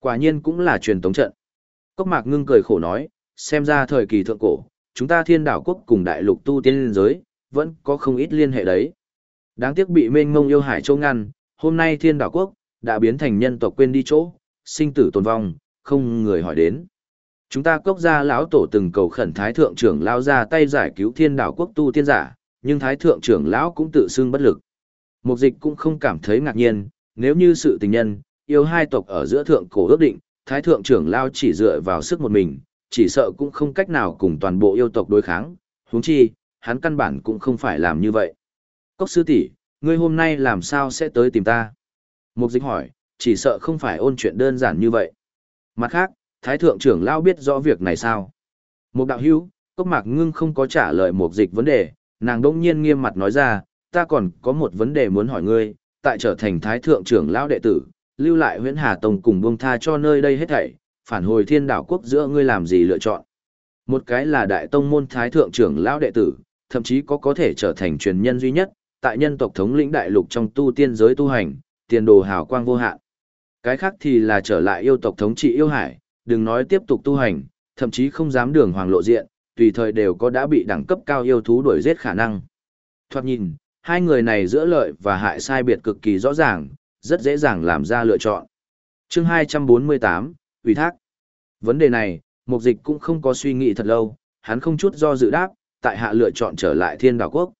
Quả nhiên cũng là truyền tống trận. Cốc mạc ngưng cười khổ nói, xem ra thời kỳ thượng cổ, chúng ta thiên đảo quốc cùng đại lục tu tiên liên giới, vẫn có không ít liên hệ đấy. Đáng tiếc bị mênh mông yêu hải châu ngăn, hôm nay thiên đảo quốc, đã biến thành nhân tộc quên đi chỗ, sinh tử tồn vong, không người hỏi đến. Chúng ta cốc gia lão tổ từng cầu khẩn thái thượng trưởng lao ra tay giải cứu thiên đảo quốc tu tiên giả, nhưng thái thượng trưởng lão cũng tự xưng bất lực. Mục dịch cũng không cảm thấy ngạc nhiên, nếu như sự tình nhân, yêu hai tộc ở giữa thượng cổ ước định, thái thượng trưởng lao chỉ dựa vào sức một mình, chỉ sợ cũng không cách nào cùng toàn bộ yêu tộc đối kháng, huống chi, hắn căn bản cũng không phải làm như vậy. Cốc sư tỷ, ngươi hôm nay làm sao sẽ tới tìm ta? Mục dịch hỏi, chỉ sợ không phải ôn chuyện đơn giản như vậy. Mặt khác, thái thượng trưởng lao biết rõ việc này sao? Mục đạo hữu, cốc mạc ngưng không có trả lời mục dịch vấn đề, nàng đông nhiên nghiêm mặt nói ra, ta còn có một vấn đề muốn hỏi ngươi, tại trở thành thái thượng trưởng lao đệ tử, lưu lại huyễn hà tông cùng buông tha cho nơi đây hết thảy, phản hồi thiên đảo quốc giữa ngươi làm gì lựa chọn. Một cái là đại tông môn thái thượng trưởng lão đệ tử, thậm chí có có thể trở thành truyền nhân duy nhất, tại nhân tộc thống lĩnh đại lục trong tu tiên giới tu hành, tiền đồ hào quang vô hạn. Cái khác thì là trở lại yêu tộc thống trị yêu hải, đừng nói tiếp tục tu hành, thậm chí không dám đường hoàng lộ diện, tùy thời đều có đã bị đẳng cấp cao yêu thú đuổi giết khả năng. Thoạt nhìn, hai người này giữa lợi và hại sai biệt cực kỳ rõ ràng, rất dễ dàng làm ra lựa chọn. Chương 248, ủy thác. Vấn đề này, Mục Dịch cũng không có suy nghĩ thật lâu, hắn không chút do dự đáp, tại hạ lựa chọn trở lại Thiên Đảo Quốc.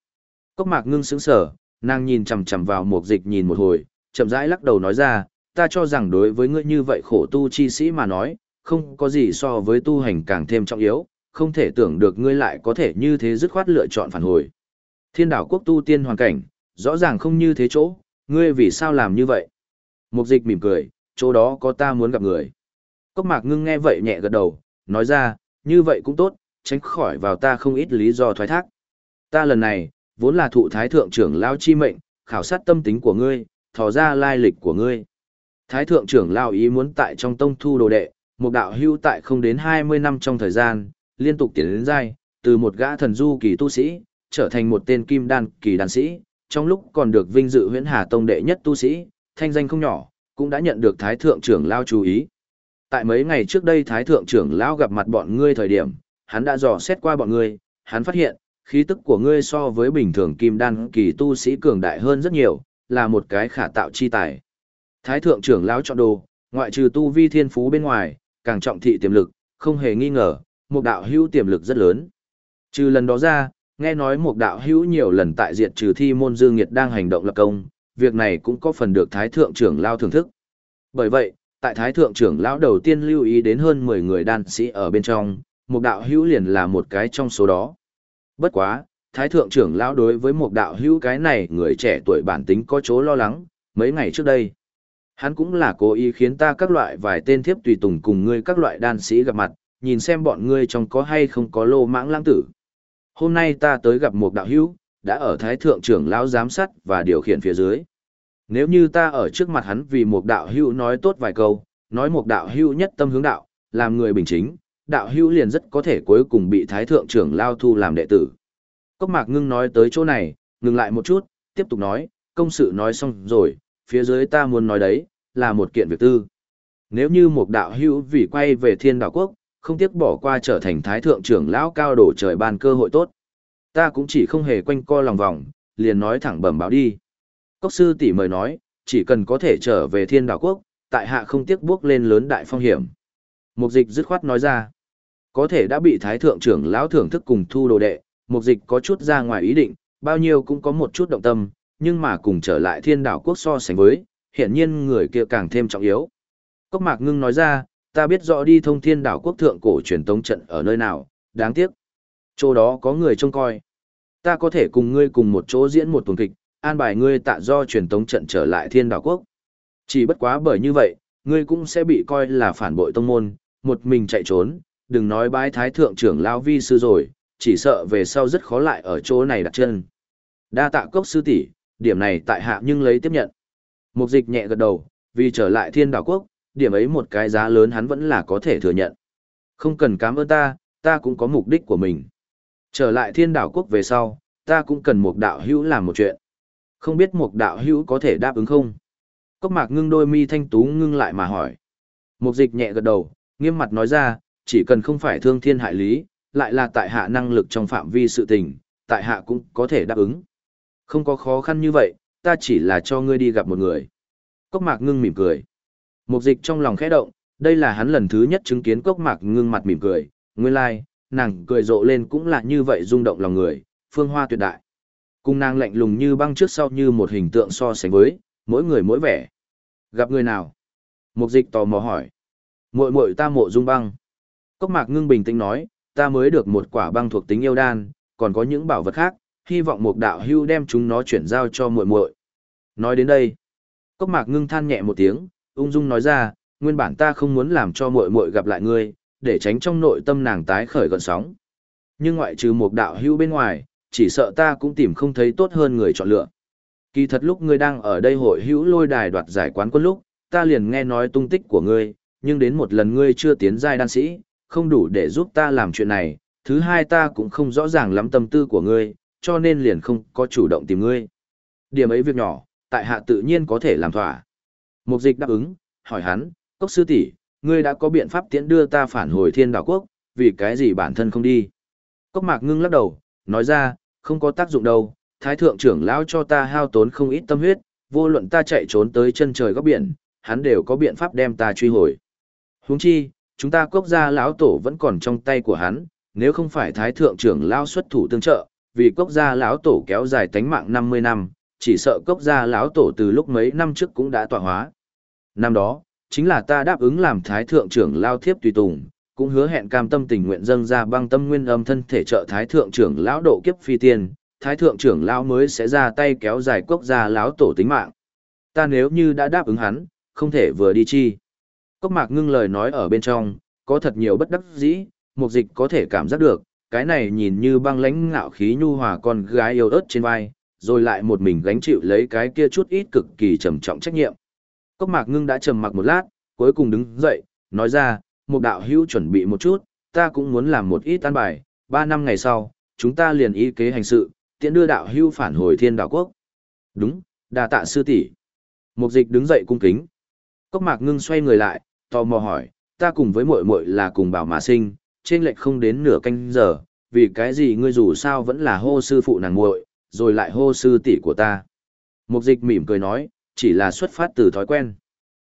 Cốc Mạc ngưng sững sờ, nàng nhìn chằm chằm vào Mục Dịch nhìn một hồi, chậm rãi lắc đầu nói ra, ta cho rằng đối với ngươi như vậy khổ tu chi sĩ mà nói, không có gì so với tu hành càng thêm trọng yếu, không thể tưởng được ngươi lại có thể như thế dứt khoát lựa chọn phản hồi. Thiên đảo quốc tu tiên hoàn cảnh, rõ ràng không như thế chỗ, ngươi vì sao làm như vậy? Mục dịch mỉm cười, chỗ đó có ta muốn gặp người. Cốc mạc ngưng nghe vậy nhẹ gật đầu, nói ra, như vậy cũng tốt, tránh khỏi vào ta không ít lý do thoái thác. Ta lần này, vốn là thụ thái thượng trưởng lao chi mệnh, khảo sát tâm tính của ngươi, thò ra lai lịch của ngươi. Thái thượng trưởng lao ý muốn tại trong tông thu đồ đệ, một đạo hưu tại không đến 20 năm trong thời gian, liên tục tiến đến giai, từ một gã thần du kỳ tu sĩ, trở thành một tên kim đan kỳ đan sĩ, trong lúc còn được vinh dự huyễn hà tông đệ nhất tu sĩ, thanh danh không nhỏ, cũng đã nhận được thái thượng trưởng lao chú ý. Tại mấy ngày trước đây thái thượng trưởng lao gặp mặt bọn ngươi thời điểm, hắn đã dò xét qua bọn ngươi, hắn phát hiện, khí tức của ngươi so với bình thường kim đan kỳ tu sĩ cường đại hơn rất nhiều, là một cái khả tạo chi tài. Thái thượng trưởng lão chọn đồ, ngoại trừ tu vi thiên phú bên ngoài, càng trọng thị tiềm lực, không hề nghi ngờ, một đạo hữu tiềm lực rất lớn. Trừ lần đó ra, nghe nói một đạo hữu nhiều lần tại diệt trừ thi môn dương nghiệt đang hành động lập công, việc này cũng có phần được thái thượng trưởng lao thưởng thức. Bởi vậy, tại thái thượng trưởng lão đầu tiên lưu ý đến hơn 10 người đan sĩ ở bên trong, một đạo hữu liền là một cái trong số đó. Bất quá, thái thượng trưởng lão đối với một đạo hữu cái này người trẻ tuổi bản tính có chỗ lo lắng, mấy ngày trước đây. Hắn cũng là cố ý khiến ta các loại vài tên thiếp tùy tùng cùng ngươi các loại đan sĩ gặp mặt, nhìn xem bọn ngươi trong có hay không có lô mãng lãng tử. Hôm nay ta tới gặp một đạo hữu, đã ở thái thượng trưởng lão giám sát và điều khiển phía dưới. Nếu như ta ở trước mặt hắn vì một đạo hữu nói tốt vài câu, nói một đạo hữu nhất tâm hướng đạo, làm người bình chính, đạo hữu liền rất có thể cuối cùng bị thái thượng trưởng lao thu làm đệ tử. Cốc mạc ngưng nói tới chỗ này, ngừng lại một chút, tiếp tục nói, công sự nói xong rồi, phía dưới ta muốn nói đấy, là một kiện việc tư. Nếu như một đạo hữu vì quay về thiên đạo quốc, không tiếc bỏ qua trở thành thái thượng trưởng lão cao đổ trời ban cơ hội tốt. Ta cũng chỉ không hề quanh co lòng vòng, liền nói thẳng bẩm báo đi. Cốc sư tỷ mời nói, chỉ cần có thể trở về thiên đảo quốc, tại hạ không tiếc bước lên lớn đại phong hiểm. Mục dịch dứt khoát nói ra, có thể đã bị thái thượng trưởng lão thưởng thức cùng thu đồ đệ, mục dịch có chút ra ngoài ý định, bao nhiêu cũng có một chút động tâm, nhưng mà cùng trở lại thiên đảo quốc so sánh với, hiện nhiên người kia càng thêm trọng yếu. Cốc mạc ngưng nói ra, ta biết rõ đi thông thiên đảo quốc thượng cổ truyền tống trận ở nơi nào, đáng tiếc. Chỗ đó có người trông coi. Ta có thể cùng ngươi cùng một chỗ diễn một tuần kịch, an bài ngươi tạ do truyền tống trận trở lại thiên đảo quốc. Chỉ bất quá bởi như vậy, ngươi cũng sẽ bị coi là phản bội tông môn, một mình chạy trốn, đừng nói bái thái thượng trưởng Lão vi sư rồi, chỉ sợ về sau rất khó lại ở chỗ này đặt chân. Đa tạ cốc sư tỷ, điểm này tại hạ nhưng lấy tiếp nhận. Mục dịch nhẹ gật đầu, vì trở lại thiên đảo quốc, điểm ấy một cái giá lớn hắn vẫn là có thể thừa nhận. Không cần cảm ơn ta, ta cũng có mục đích của mình. Trở lại thiên đảo quốc về sau, ta cũng cần một đạo hữu làm một chuyện. Không biết một đạo hữu có thể đáp ứng không? Cốc mạc ngưng đôi mi thanh tú ngưng lại mà hỏi. Mục dịch nhẹ gật đầu, nghiêm mặt nói ra, chỉ cần không phải thương thiên hại lý, lại là tại hạ năng lực trong phạm vi sự tình, tại hạ cũng có thể đáp ứng. Không có khó khăn như vậy, ta chỉ là cho ngươi đi gặp một người. Cốc mạc ngưng mỉm cười. Mục dịch trong lòng khẽ động, đây là hắn lần thứ nhất chứng kiến cốc mạc ngưng mặt mỉm cười, nguyên lai, like, nàng cười rộ lên cũng là như vậy rung động lòng người, phương hoa tuyệt đại. Cung nàng lạnh lùng như băng trước sau như một hình tượng so sánh với, mỗi người mỗi vẻ. Gặp người nào? Mục dịch tò mò hỏi. Muội muội ta mộ dung băng. Cốc mạc ngưng bình tĩnh nói, ta mới được một quả băng thuộc tính yêu đan, còn có những bảo vật khác, hy vọng một đạo hưu đem chúng nó chuyển giao cho muội muội. Nói đến đây, Cốc Mạc ngưng than nhẹ một tiếng, ung dung nói ra, nguyên bản ta không muốn làm cho muội muội gặp lại ngươi, để tránh trong nội tâm nàng tái khởi gợn sóng. Nhưng ngoại trừ một đạo hữu bên ngoài, chỉ sợ ta cũng tìm không thấy tốt hơn người chọn lựa. Kỳ thật lúc ngươi đang ở đây hội hữu lôi đài đoạt giải quán quân lúc, ta liền nghe nói tung tích của ngươi, nhưng đến một lần ngươi chưa tiến giai đan sĩ, không đủ để giúp ta làm chuyện này, thứ hai ta cũng không rõ ràng lắm tâm tư của ngươi, cho nên liền không có chủ động tìm ngươi. Điểm ấy việc nhỏ, tại hạ tự nhiên có thể làm thỏa. Mục dịch đáp ứng, hỏi hắn, cốc sư tỷ, ngươi đã có biện pháp tiễn đưa ta phản hồi thiên đảo quốc, vì cái gì bản thân không đi. Cốc mạc ngưng lắc đầu, nói ra, không có tác dụng đâu, thái thượng trưởng lão cho ta hao tốn không ít tâm huyết, vô luận ta chạy trốn tới chân trời góc biển, hắn đều có biện pháp đem ta truy hồi. Huống chi, chúng ta cốc gia lão tổ vẫn còn trong tay của hắn, nếu không phải thái thượng trưởng lão xuất thủ tương trợ, vì cốc gia lão tổ kéo dài tánh mạng 50 năm, chỉ sợ cốc gia lão tổ từ lúc mấy năm trước cũng đã tọa hóa. Năm đó, chính là ta đáp ứng làm thái thượng trưởng lao thiếp tùy tùng, cũng hứa hẹn cam tâm tình nguyện dâng ra băng tâm nguyên âm thân thể trợ thái thượng trưởng lão độ kiếp phi tiên, thái thượng trưởng lão mới sẽ ra tay kéo dài cốc gia lão tổ tính mạng. Ta nếu như đã đáp ứng hắn, không thể vừa đi chi. Cốc mạc ngưng lời nói ở bên trong, có thật nhiều bất đắc dĩ, mục dịch có thể cảm giác được, cái này nhìn như băng lãnh ngạo khí nhu hòa con gái yêu ớt trên vai, rồi lại một mình gánh chịu lấy cái kia chút ít cực kỳ trầm trọng trách nhiệm. Cốc mạc ngưng đã trầm mặc một lát, cuối cùng đứng dậy, nói ra, một đạo hữu chuẩn bị một chút, ta cũng muốn làm một ít tan bài, ba năm ngày sau, chúng ta liền ý kế hành sự, tiện đưa đạo hữu phản hồi thiên đạo quốc. Đúng, đà tạ sư tỷ. Mục dịch đứng dậy cung kính. Cốc mạc ngưng xoay người lại, tò mò hỏi, ta cùng với muội muội là cùng bảo mà sinh, trên lệch không đến nửa canh giờ, vì cái gì ngươi dù sao vẫn là hô sư phụ nàng muội, rồi lại hô sư tỷ của ta. Mục dịch mỉm cười nói, chỉ là xuất phát từ thói quen.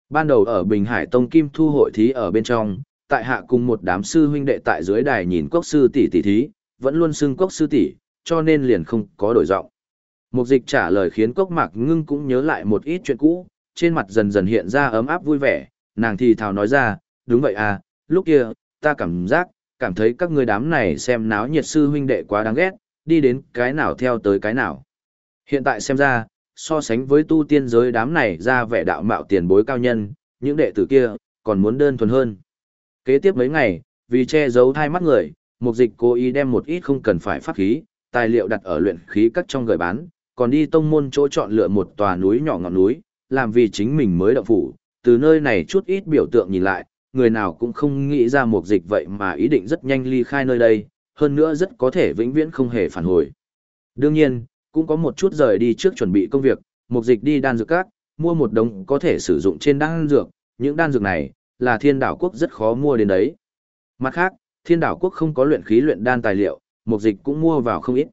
Ban đầu ở Bình Hải Tông Kim Thu hội thí ở bên trong, tại hạ cùng một đám sư huynh đệ tại dưới đài nhìn quốc sư tỷ tỷ thí, vẫn luôn xưng quốc sư tỷ, cho nên liền không có đổi giọng. Mục dịch trả lời khiến cốc mạc ngưng cũng nhớ lại một ít chuyện cũ, trên mặt dần dần hiện ra ấm áp vui vẻ, nàng thì thào nói ra, đúng vậy à, lúc kia, ta cảm giác, cảm thấy các ngươi đám này xem náo nhiệt sư huynh đệ quá đáng ghét, đi đến cái nào theo tới cái nào. Hiện tại xem ra, so sánh với tu tiên giới đám này ra vẻ đạo mạo tiền bối cao nhân, những đệ tử kia, còn muốn đơn thuần hơn. Kế tiếp mấy ngày, vì che giấu thai mắt người, mục dịch cố ý đem một ít không cần phải pháp khí, tài liệu đặt ở luyện khí các trong gửi bán, còn đi tông môn chỗ chọn lựa một tòa núi nhỏ ngọn núi, làm vì chính mình mới động phủ, từ nơi này chút ít biểu tượng nhìn lại, người nào cũng không nghĩ ra mục dịch vậy mà ý định rất nhanh ly khai nơi đây, hơn nữa rất có thể vĩnh viễn không hề phản hồi. Đương nhiên, cũng có một chút rời đi trước chuẩn bị công việc, mục dịch đi đan dược các, mua một đống có thể sử dụng trên đan dược, những đan dược này, là thiên đảo quốc rất khó mua đến đấy. Mặt khác, thiên đảo quốc không có luyện khí luyện đan tài liệu, mục dịch cũng mua vào không ít.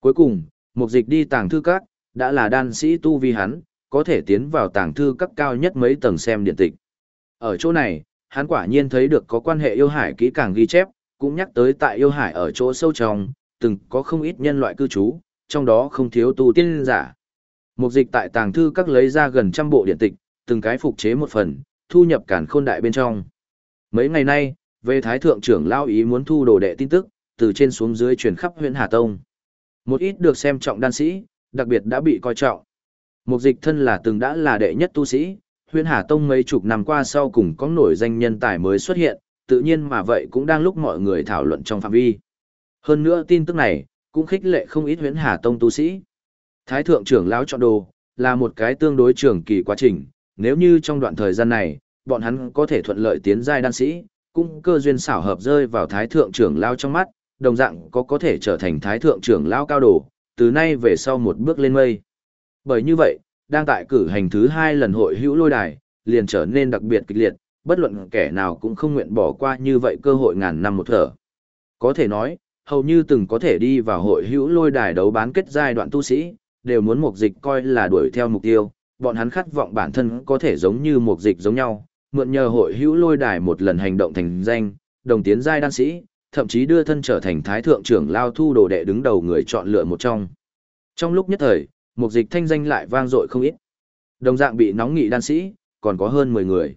Cuối cùng, mục dịch đi tàng thư các, đã là đan sĩ tu vi hắn, có thể tiến vào tàng thư các cao nhất mấy tầng xem điện tịch. Ở chỗ này, hắn quả nhiên thấy được có quan hệ yêu hải kỹ càng ghi chép, cũng nhắc tới tại yêu hải ở chỗ sâu trong, từng có không ít nhân loại cư trú, trong đó không thiếu tu tiên giả. Mục dịch tại tàng thư các lấy ra gần trăm bộ điện tịch, từng cái phục chế một phần, thu nhập cản khôn đại bên trong. Mấy ngày nay, về Thái Thượng trưởng lao ý muốn thu đồ đệ tin tức, từ trên xuống dưới truyền khắp huyện Hà Tông. Một ít được xem trọng đan sĩ, đặc biệt đã bị coi trọng. Mục dịch thân là từng đã là đệ nhất tu sĩ, huyện Hà Tông mấy chục năm qua sau cùng có nổi danh nhân tài mới xuất hiện, tự nhiên mà vậy cũng đang lúc mọi người thảo luận trong phạm vi. Hơn nữa tin tức này, cũng khích lệ không ít huyễn hà tông tu sĩ. Thái thượng trưởng lão chọn đồ, là một cái tương đối trường kỳ quá trình, nếu như trong đoạn thời gian này, bọn hắn có thể thuận lợi tiến giai đan sĩ, cũng cơ duyên xảo hợp rơi vào thái thượng trưởng lão trong mắt, đồng dạng có có thể trở thành thái thượng trưởng lão cao đồ, từ nay về sau một bước lên mây. Bởi như vậy, đang tại cử hành thứ hai lần hội hữu lôi đài, liền trở nên đặc biệt kịch liệt, bất luận kẻ nào cũng không nguyện bỏ qua như vậy cơ hội ngàn năm một thở. Có thể nói, hầu như từng có thể đi vào hội hữu lôi đài đấu bán kết giai đoạn tu sĩ, đều muốn mục dịch coi là đuổi theo mục tiêu, bọn hắn khát vọng bản thân có thể giống như mục dịch giống nhau, mượn nhờ hội hữu lôi đài một lần hành động thành danh, đồng tiến giai đan sĩ, thậm chí đưa thân trở thành thái thượng trưởng lao thu đồ đệ đứng đầu người chọn lựa một trong. Trong lúc nhất thời, mục dịch thanh danh lại vang dội không ít. Đồng dạng bị nóng nghị đan sĩ, còn có hơn 10 người.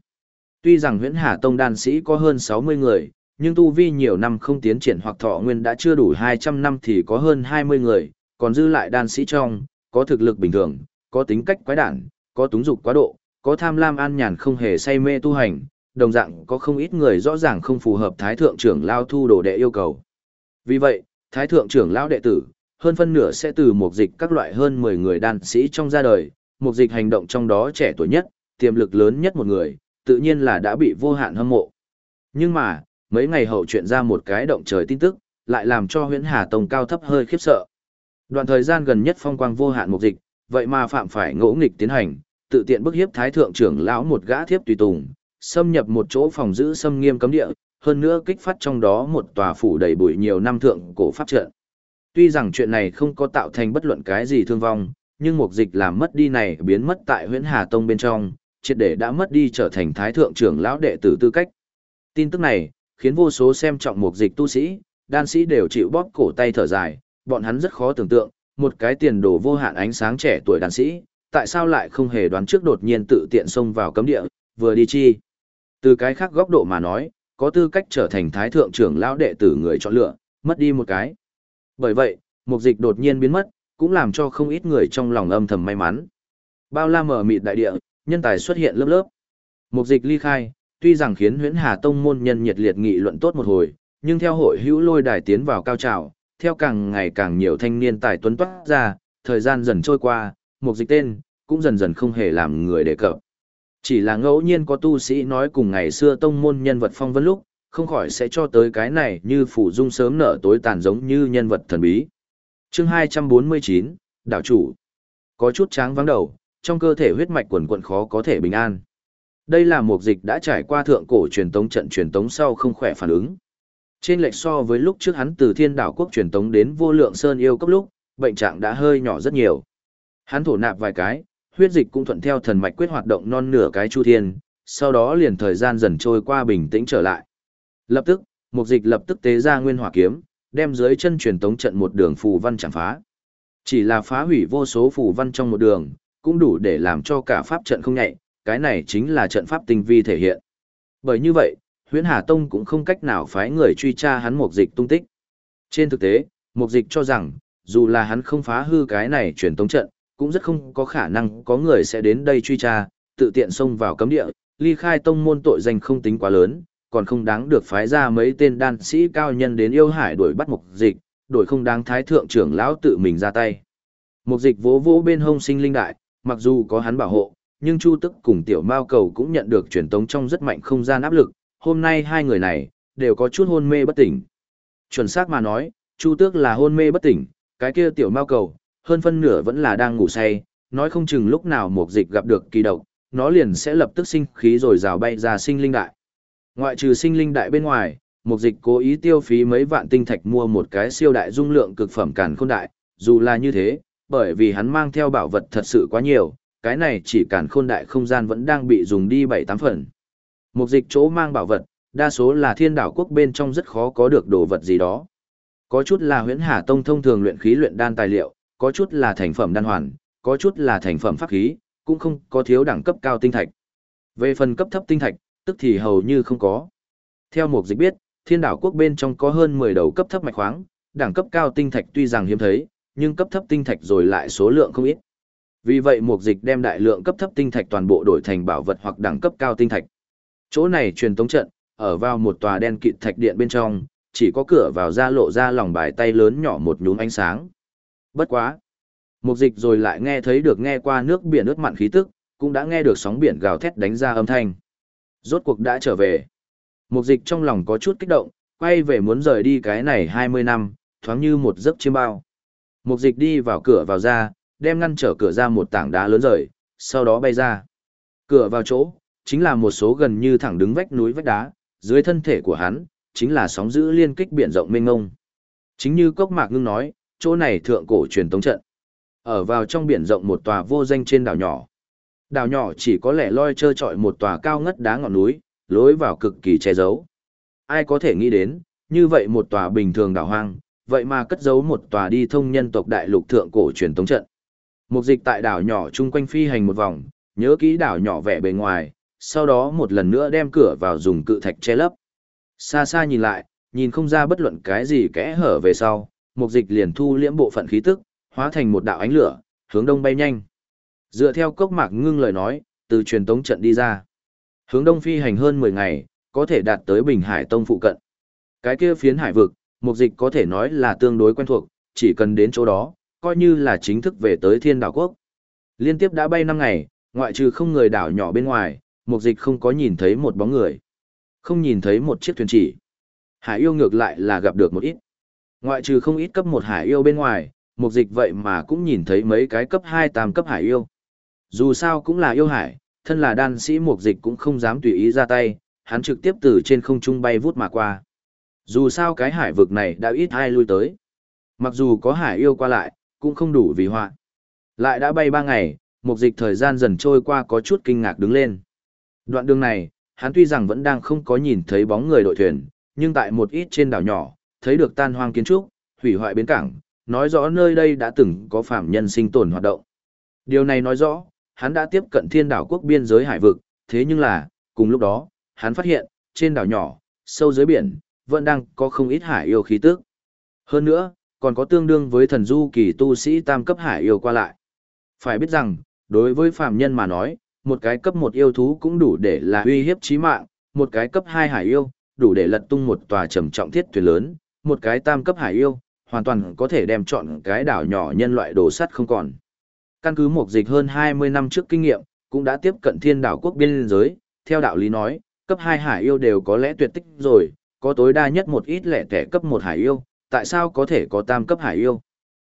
Tuy rằng huyễn Hà Tông đan sĩ có hơn 60 người, nhưng tu vi nhiều năm không tiến triển hoặc thọ nguyên đã chưa đủ 200 năm thì có hơn 20 người, còn dư lại đan sĩ trong, có thực lực bình thường, có tính cách quái đản, có túng dục quá độ, có tham lam an nhàn không hề say mê tu hành, đồng dạng có không ít người rõ ràng không phù hợp thái thượng trưởng lao thu đồ đệ yêu cầu. Vì vậy, thái thượng trưởng lao đệ tử, hơn phân nửa sẽ từ một dịch các loại hơn 10 người đan sĩ trong ra đời, một dịch hành động trong đó trẻ tuổi nhất, tiềm lực lớn nhất một người, tự nhiên là đã bị vô hạn hâm mộ. Nhưng mà, mấy ngày hậu chuyện ra một cái động trời tin tức, lại làm cho huyễn Hà Tông cao thấp hơi khiếp sợ. Đoạn thời gian gần nhất phong quang vô hạn mục dịch, vậy mà phạm phải ngỗ nghịch tiến hành, tự tiện bức hiếp thái thượng trưởng lão một gã thiếp tùy tùng, xâm nhập một chỗ phòng giữ xâm nghiêm cấm địa, hơn nữa kích phát trong đó một tòa phủ đầy bụi nhiều năm thượng cổ pháp trận. Tuy rằng chuyện này không có tạo thành bất luận cái gì thương vong, nhưng mục dịch làm mất đi này biến mất tại huyễn Hà Tông bên trong, triệt để đã mất đi trở thành thái thượng trưởng lão đệ tử tư cách. Tin tức này, khiến vô số xem trọng mục dịch tu sĩ, đan sĩ đều chịu bóp cổ tay thở dài, bọn hắn rất khó tưởng tượng, một cái tiền đồ vô hạn ánh sáng trẻ tuổi đan sĩ, tại sao lại không hề đoán trước đột nhiên tự tiện xông vào cấm địa, vừa đi chi. Từ cái khác góc độ mà nói, có tư cách trở thành thái thượng trưởng lão đệ tử người chọn lựa, mất đi một cái. Bởi vậy, mục dịch đột nhiên biến mất, cũng làm cho không ít người trong lòng âm thầm may mắn. Bao la mở mịt đại địa, nhân tài xuất hiện lớp lớp. Mục dịch ly khai, tuy rằng khiến huyễn hà tông môn nhân nhiệt liệt nghị luận tốt một hồi, nhưng theo hội hữu lôi đài tiến vào cao trào, theo càng ngày càng nhiều thanh niên tài tuấn toát ra, thời gian dần trôi qua, mục dịch tên, cũng dần dần không hề làm người đề cập. Chỉ là ngẫu nhiên có tu sĩ nói cùng ngày xưa tông môn nhân vật phong vân lúc, không khỏi sẽ cho tới cái này như phủ dung sớm nở tối tàn giống như nhân vật thần bí. chương 249, đảo chủ. Có chút tráng vắng đầu, trong cơ thể huyết mạch quần quận khó có thể bình an. Đây là một dịch đã trải qua thượng cổ truyền tống trận truyền tống sau không khỏe phản ứng. Trên lệch so với lúc trước hắn từ thiên đảo quốc truyền tống đến vô lượng sơn yêu cấp lúc, bệnh trạng đã hơi nhỏ rất nhiều. Hắn thổ nạp vài cái, huyết dịch cũng thuận theo thần mạch quyết hoạt động non nửa cái chu thiên, sau đó liền thời gian dần trôi qua bình tĩnh trở lại. Lập tức, một dịch lập tức tế ra nguyên hỏa kiếm, đem dưới chân truyền tống trận một đường phù văn chẳng phá. Chỉ là phá hủy vô số phù văn trong một đường, cũng đủ để làm cho cả pháp trận không nhạy, cái này chính là trận pháp tinh vi thể hiện. Bởi như vậy, huyễn Hà Tông cũng không cách nào phái người truy tra hắn một dịch tung tích. Trên thực tế, một dịch cho rằng, dù là hắn không phá hư cái này truyền tống trận, cũng rất không có khả năng có người sẽ đến đây truy tra, tự tiện xông vào cấm địa, ly khai tông môn tội danh không tính quá lớn, còn không đáng được phái ra mấy tên đan sĩ cao nhân đến yêu hải đuổi bắt mục dịch, đổi không đáng thái thượng trưởng lão tự mình ra tay. Mục dịch vỗ vỗ bên hông sinh linh đại, mặc dù có hắn bảo hộ, nhưng Chu Tức cùng Tiểu Mao Cầu cũng nhận được truyền tống trong rất mạnh không gian áp lực, hôm nay hai người này đều có chút hôn mê bất tỉnh. Chuẩn xác mà nói, Chu Tước là hôn mê bất tỉnh, cái kia Tiểu Mao Cầu hơn phân nửa vẫn là đang ngủ say, nói không chừng lúc nào một dịch gặp được kỳ độc, nó liền sẽ lập tức sinh khí rồi rào bay ra sinh linh đại. Ngoại trừ sinh linh đại bên ngoài, một dịch cố ý tiêu phí mấy vạn tinh thạch mua một cái siêu đại dung lượng cực phẩm càn khôn đại, dù là như thế, bởi vì hắn mang theo bảo vật thật sự quá nhiều, cái này chỉ cản khôn đại không gian vẫn đang bị dùng đi 7-8 phần. Một dịch chỗ mang bảo vật, đa số là thiên đảo quốc bên trong rất khó có được đồ vật gì đó. Có chút là huyễn hà tông thông thường luyện khí luyện đan tài liệu, có chút là thành phẩm đan hoàn, có chút là thành phẩm pháp khí, cũng không có thiếu đẳng cấp cao tinh thạch. Về phần cấp thấp tinh thạch, tức thì hầu như không có. Theo một dịch biết, thiên đảo quốc bên trong có hơn 10 đầu cấp thấp mạch khoáng, đẳng cấp cao tinh thạch tuy rằng hiếm thấy, nhưng cấp thấp tinh thạch rồi lại số lượng không ít. Vì vậy mục dịch đem đại lượng cấp thấp tinh thạch toàn bộ đổi thành bảo vật hoặc đẳng cấp cao tinh thạch. Chỗ này truyền tống trận, ở vào một tòa đen kịt thạch điện bên trong, chỉ có cửa vào ra lộ ra lòng bài tay lớn nhỏ một nhúm ánh sáng. Bất quá. Mục dịch rồi lại nghe thấy được nghe qua nước biển ướt mặn khí tức, cũng đã nghe được sóng biển gào thét đánh ra âm thanh. Rốt cuộc đã trở về. Mục dịch trong lòng có chút kích động, quay về muốn rời đi cái này 20 năm, thoáng như một giấc chiêm bao. Mục dịch đi vào cửa vào ra, đem ngăn trở cửa ra một tảng đá lớn rời, sau đó bay ra. Cửa vào chỗ, chính là một số gần như thẳng đứng vách núi vách đá, dưới thân thể của hắn, chính là sóng dữ liên kích biển rộng mênh ngông. Chính như Cốc Mạc Ngưng nói, chỗ này thượng cổ truyền tống trận. Ở vào trong biển rộng một tòa vô danh trên đảo nhỏ. Đảo nhỏ chỉ có lẻ loi trơ trọi một tòa cao ngất đá ngọn núi, lối vào cực kỳ che giấu. Ai có thể nghĩ đến, như vậy một tòa bình thường đảo hoang, vậy mà cất giấu một tòa đi thông nhân tộc đại lục thượng cổ truyền tống trận. Mục dịch tại đảo nhỏ chung quanh phi hành một vòng, nhớ kỹ đảo nhỏ vẻ bề ngoài, sau đó một lần nữa đem cửa vào dùng cự thạch che lấp. Xa xa nhìn lại, nhìn không ra bất luận cái gì kẽ hở về sau, mục dịch liền thu liễm bộ phận khí tức, hóa thành một đạo ánh lửa, hướng đông bay nhanh. Dựa theo cốc mạc ngưng lời nói, từ truyền tống trận đi ra. Hướng đông phi hành hơn 10 ngày, có thể đạt tới Bình Hải Tông phụ cận. Cái kia phiến hải vực, mục dịch có thể nói là tương đối quen thuộc, chỉ cần đến chỗ đó, coi như là chính thức về tới thiên đảo quốc. Liên tiếp đã bay 5 ngày, ngoại trừ không người đảo nhỏ bên ngoài, mục dịch không có nhìn thấy một bóng người. Không nhìn thấy một chiếc thuyền chỉ. Hải yêu ngược lại là gặp được một ít. Ngoại trừ không ít cấp một hải yêu bên ngoài, mục dịch vậy mà cũng nhìn thấy mấy cái cấp 2 tam cấp hải yêu. Dù sao cũng là yêu hải, thân là đan sĩ mục dịch cũng không dám tùy ý ra tay, hắn trực tiếp từ trên không trung bay vút mà qua. Dù sao cái hải vực này đã ít ai lui tới. Mặc dù có hải yêu qua lại, cũng không đủ vì họa. Lại đã bay ba ngày, mục dịch thời gian dần trôi qua có chút kinh ngạc đứng lên. Đoạn đường này, hắn tuy rằng vẫn đang không có nhìn thấy bóng người đội thuyền, nhưng tại một ít trên đảo nhỏ, thấy được tan hoang kiến trúc, hủy hoại bến cảng, nói rõ nơi đây đã từng có phạm nhân sinh tồn hoạt động. Điều này nói rõ, hắn đã tiếp cận thiên đảo quốc biên giới hải vực, thế nhưng là, cùng lúc đó, hắn phát hiện, trên đảo nhỏ, sâu dưới biển, vẫn đang có không ít hải yêu khí tức. Hơn nữa, còn có tương đương với thần du kỳ tu sĩ tam cấp hải yêu qua lại. Phải biết rằng, đối với phạm nhân mà nói, một cái cấp một yêu thú cũng đủ để là uy hiếp chí mạng, một cái cấp hai hải yêu, đủ để lật tung một tòa trầm trọng thiết thuyền lớn, một cái tam cấp hải yêu, hoàn toàn có thể đem chọn cái đảo nhỏ nhân loại đồ sắt không còn. Căn cứ một dịch hơn 20 năm trước kinh nghiệm, cũng đã tiếp cận thiên đảo quốc biên giới, theo đạo lý nói, cấp 2 hải yêu đều có lẽ tuyệt tích rồi, có tối đa nhất một ít lẻ tẻ cấp 1 hải yêu, tại sao có thể có tam cấp hải yêu?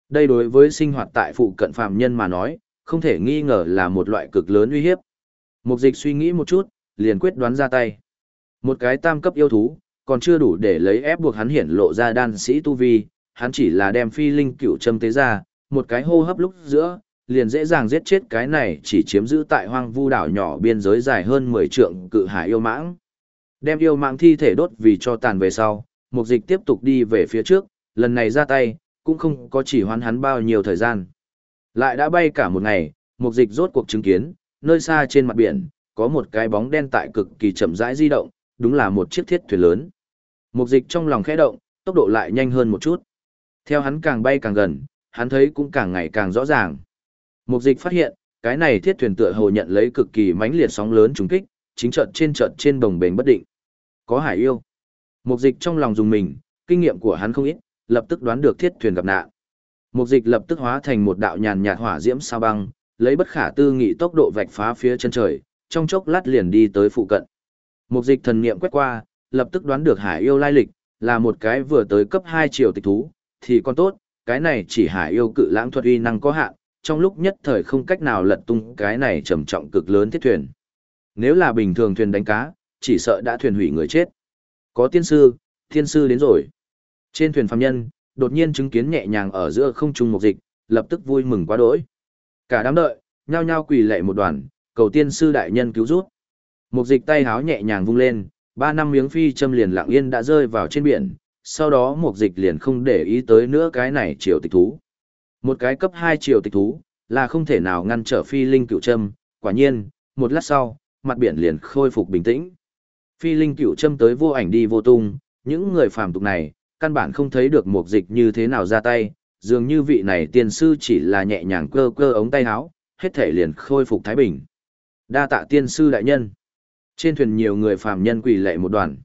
Đây đối với sinh hoạt tại phụ cận phàm nhân mà nói, không thể nghi ngờ là một loại cực lớn uy hiếp. Mục dịch suy nghĩ một chút, liền quyết đoán ra tay. Một cái tam cấp yêu thú, còn chưa đủ để lấy ép buộc hắn hiển lộ ra đan sĩ tu vi, hắn chỉ là đem phi linh cựu châm tế ra, một cái hô hấp lúc giữa, liền dễ dàng giết chết cái này chỉ chiếm giữ tại hoang vu đảo nhỏ biên giới dài hơn 10 trượng cự hải yêu mãng. Đem yêu mãng thi thể đốt vì cho tàn về sau, mục dịch tiếp tục đi về phía trước, lần này ra tay, cũng không có chỉ hoán hắn bao nhiêu thời gian. Lại đã bay cả một ngày, mục dịch rốt cuộc chứng kiến, nơi xa trên mặt biển, có một cái bóng đen tại cực kỳ chậm rãi di động, đúng là một chiếc thiết thuyền lớn. Mục dịch trong lòng khẽ động, tốc độ lại nhanh hơn một chút. Theo hắn càng bay càng gần, hắn thấy cũng càng ngày càng rõ ràng. Mục dịch phát hiện, cái này thiết thuyền tựa hồ nhận lấy cực kỳ mãnh liệt sóng lớn trùng kích, chính trận trên trận trên đồng bền bất định. Có hải yêu. Mục dịch trong lòng dùng mình, kinh nghiệm của hắn không ít, lập tức đoán được thiết thuyền gặp nạn. Mục dịch lập tức hóa thành một đạo nhàn nhạt hỏa diễm sao băng, lấy bất khả tư nghị tốc độ vạch phá phía chân trời, trong chốc lát liền đi tới phụ cận. Mục dịch thần niệm quét qua, lập tức đoán được hải yêu lai lịch, là một cái vừa tới cấp 2 triệu tịch thú, thì còn tốt, cái này chỉ hải yêu cự lãng thuật uy năng có hạn, trong lúc nhất thời không cách nào lật tung cái này trầm trọng cực lớn thiết thuyền. Nếu là bình thường thuyền đánh cá, chỉ sợ đã thuyền hủy người chết. Có tiên sư, tiên sư đến rồi. Trên thuyền phàm nhân, đột nhiên chứng kiến nhẹ nhàng ở giữa không trung một dịch, lập tức vui mừng quá đỗi. Cả đám đợi, nhao nhao quỳ lệ một đoàn, cầu tiên sư đại nhân cứu rút. Một dịch tay háo nhẹ nhàng vung lên, ba năm miếng phi châm liền lặng yên đã rơi vào trên biển, sau đó một dịch liền không để ý tới nữa cái này triều tịch thú. Một cái cấp 2 triều tịch thú, là không thể nào ngăn trở phi linh cựu châm, quả nhiên, một lát sau, mặt biển liền khôi phục bình tĩnh. Phi linh cựu châm tới vô ảnh đi vô tung, những người phàm tục này, căn bản không thấy được một dịch như thế nào ra tay, dường như vị này tiên sư chỉ là nhẹ nhàng cơ cơ ống tay áo, hết thể liền khôi phục thái bình. Đa tạ tiên sư đại nhân. Trên thuyền nhiều người phàm nhân quỳ lệ một đoàn.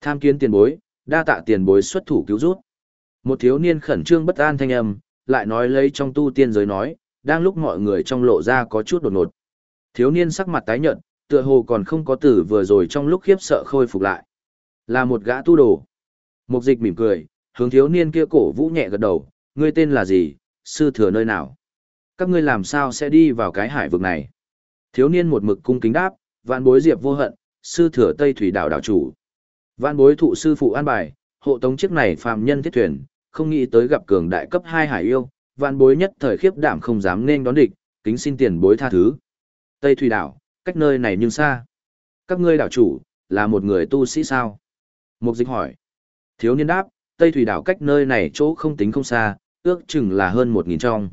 Tham kiến tiền bối, đa tạ tiền bối xuất thủ cứu rút. Một thiếu niên khẩn trương bất an thanh âm, lại nói lấy trong tu tiên giới nói, đang lúc mọi người trong lộ ra có chút đột ngột. Thiếu niên sắc mặt tái nhợt, tựa hồ còn không có tử vừa rồi trong lúc khiếp sợ khôi phục lại. Là một gã tu đồ. Mục dịch mỉm cười, hướng thiếu niên kia cổ vũ nhẹ gật đầu, ngươi tên là gì, sư thừa nơi nào? Các ngươi làm sao sẽ đi vào cái hải vực này? Thiếu niên một mực cung kính đáp, Vạn bối diệp vô hận, sư thừa Tây Thủy đảo đảo chủ. Vạn bối thụ sư phụ an bài, hộ tống chiếc này phàm nhân thiết thuyền, không nghĩ tới gặp cường đại cấp hai hải yêu, vạn bối nhất thời khiếp đảm không dám nên đón địch, kính xin tiền bối tha thứ. Tây Thủy đảo, cách nơi này nhưng xa. Các ngươi đảo chủ, là một người tu sĩ sao? Mục dịch hỏi. Thiếu niên đáp, Tây Thủy đảo cách nơi này chỗ không tính không xa, ước chừng là hơn một nghìn trong.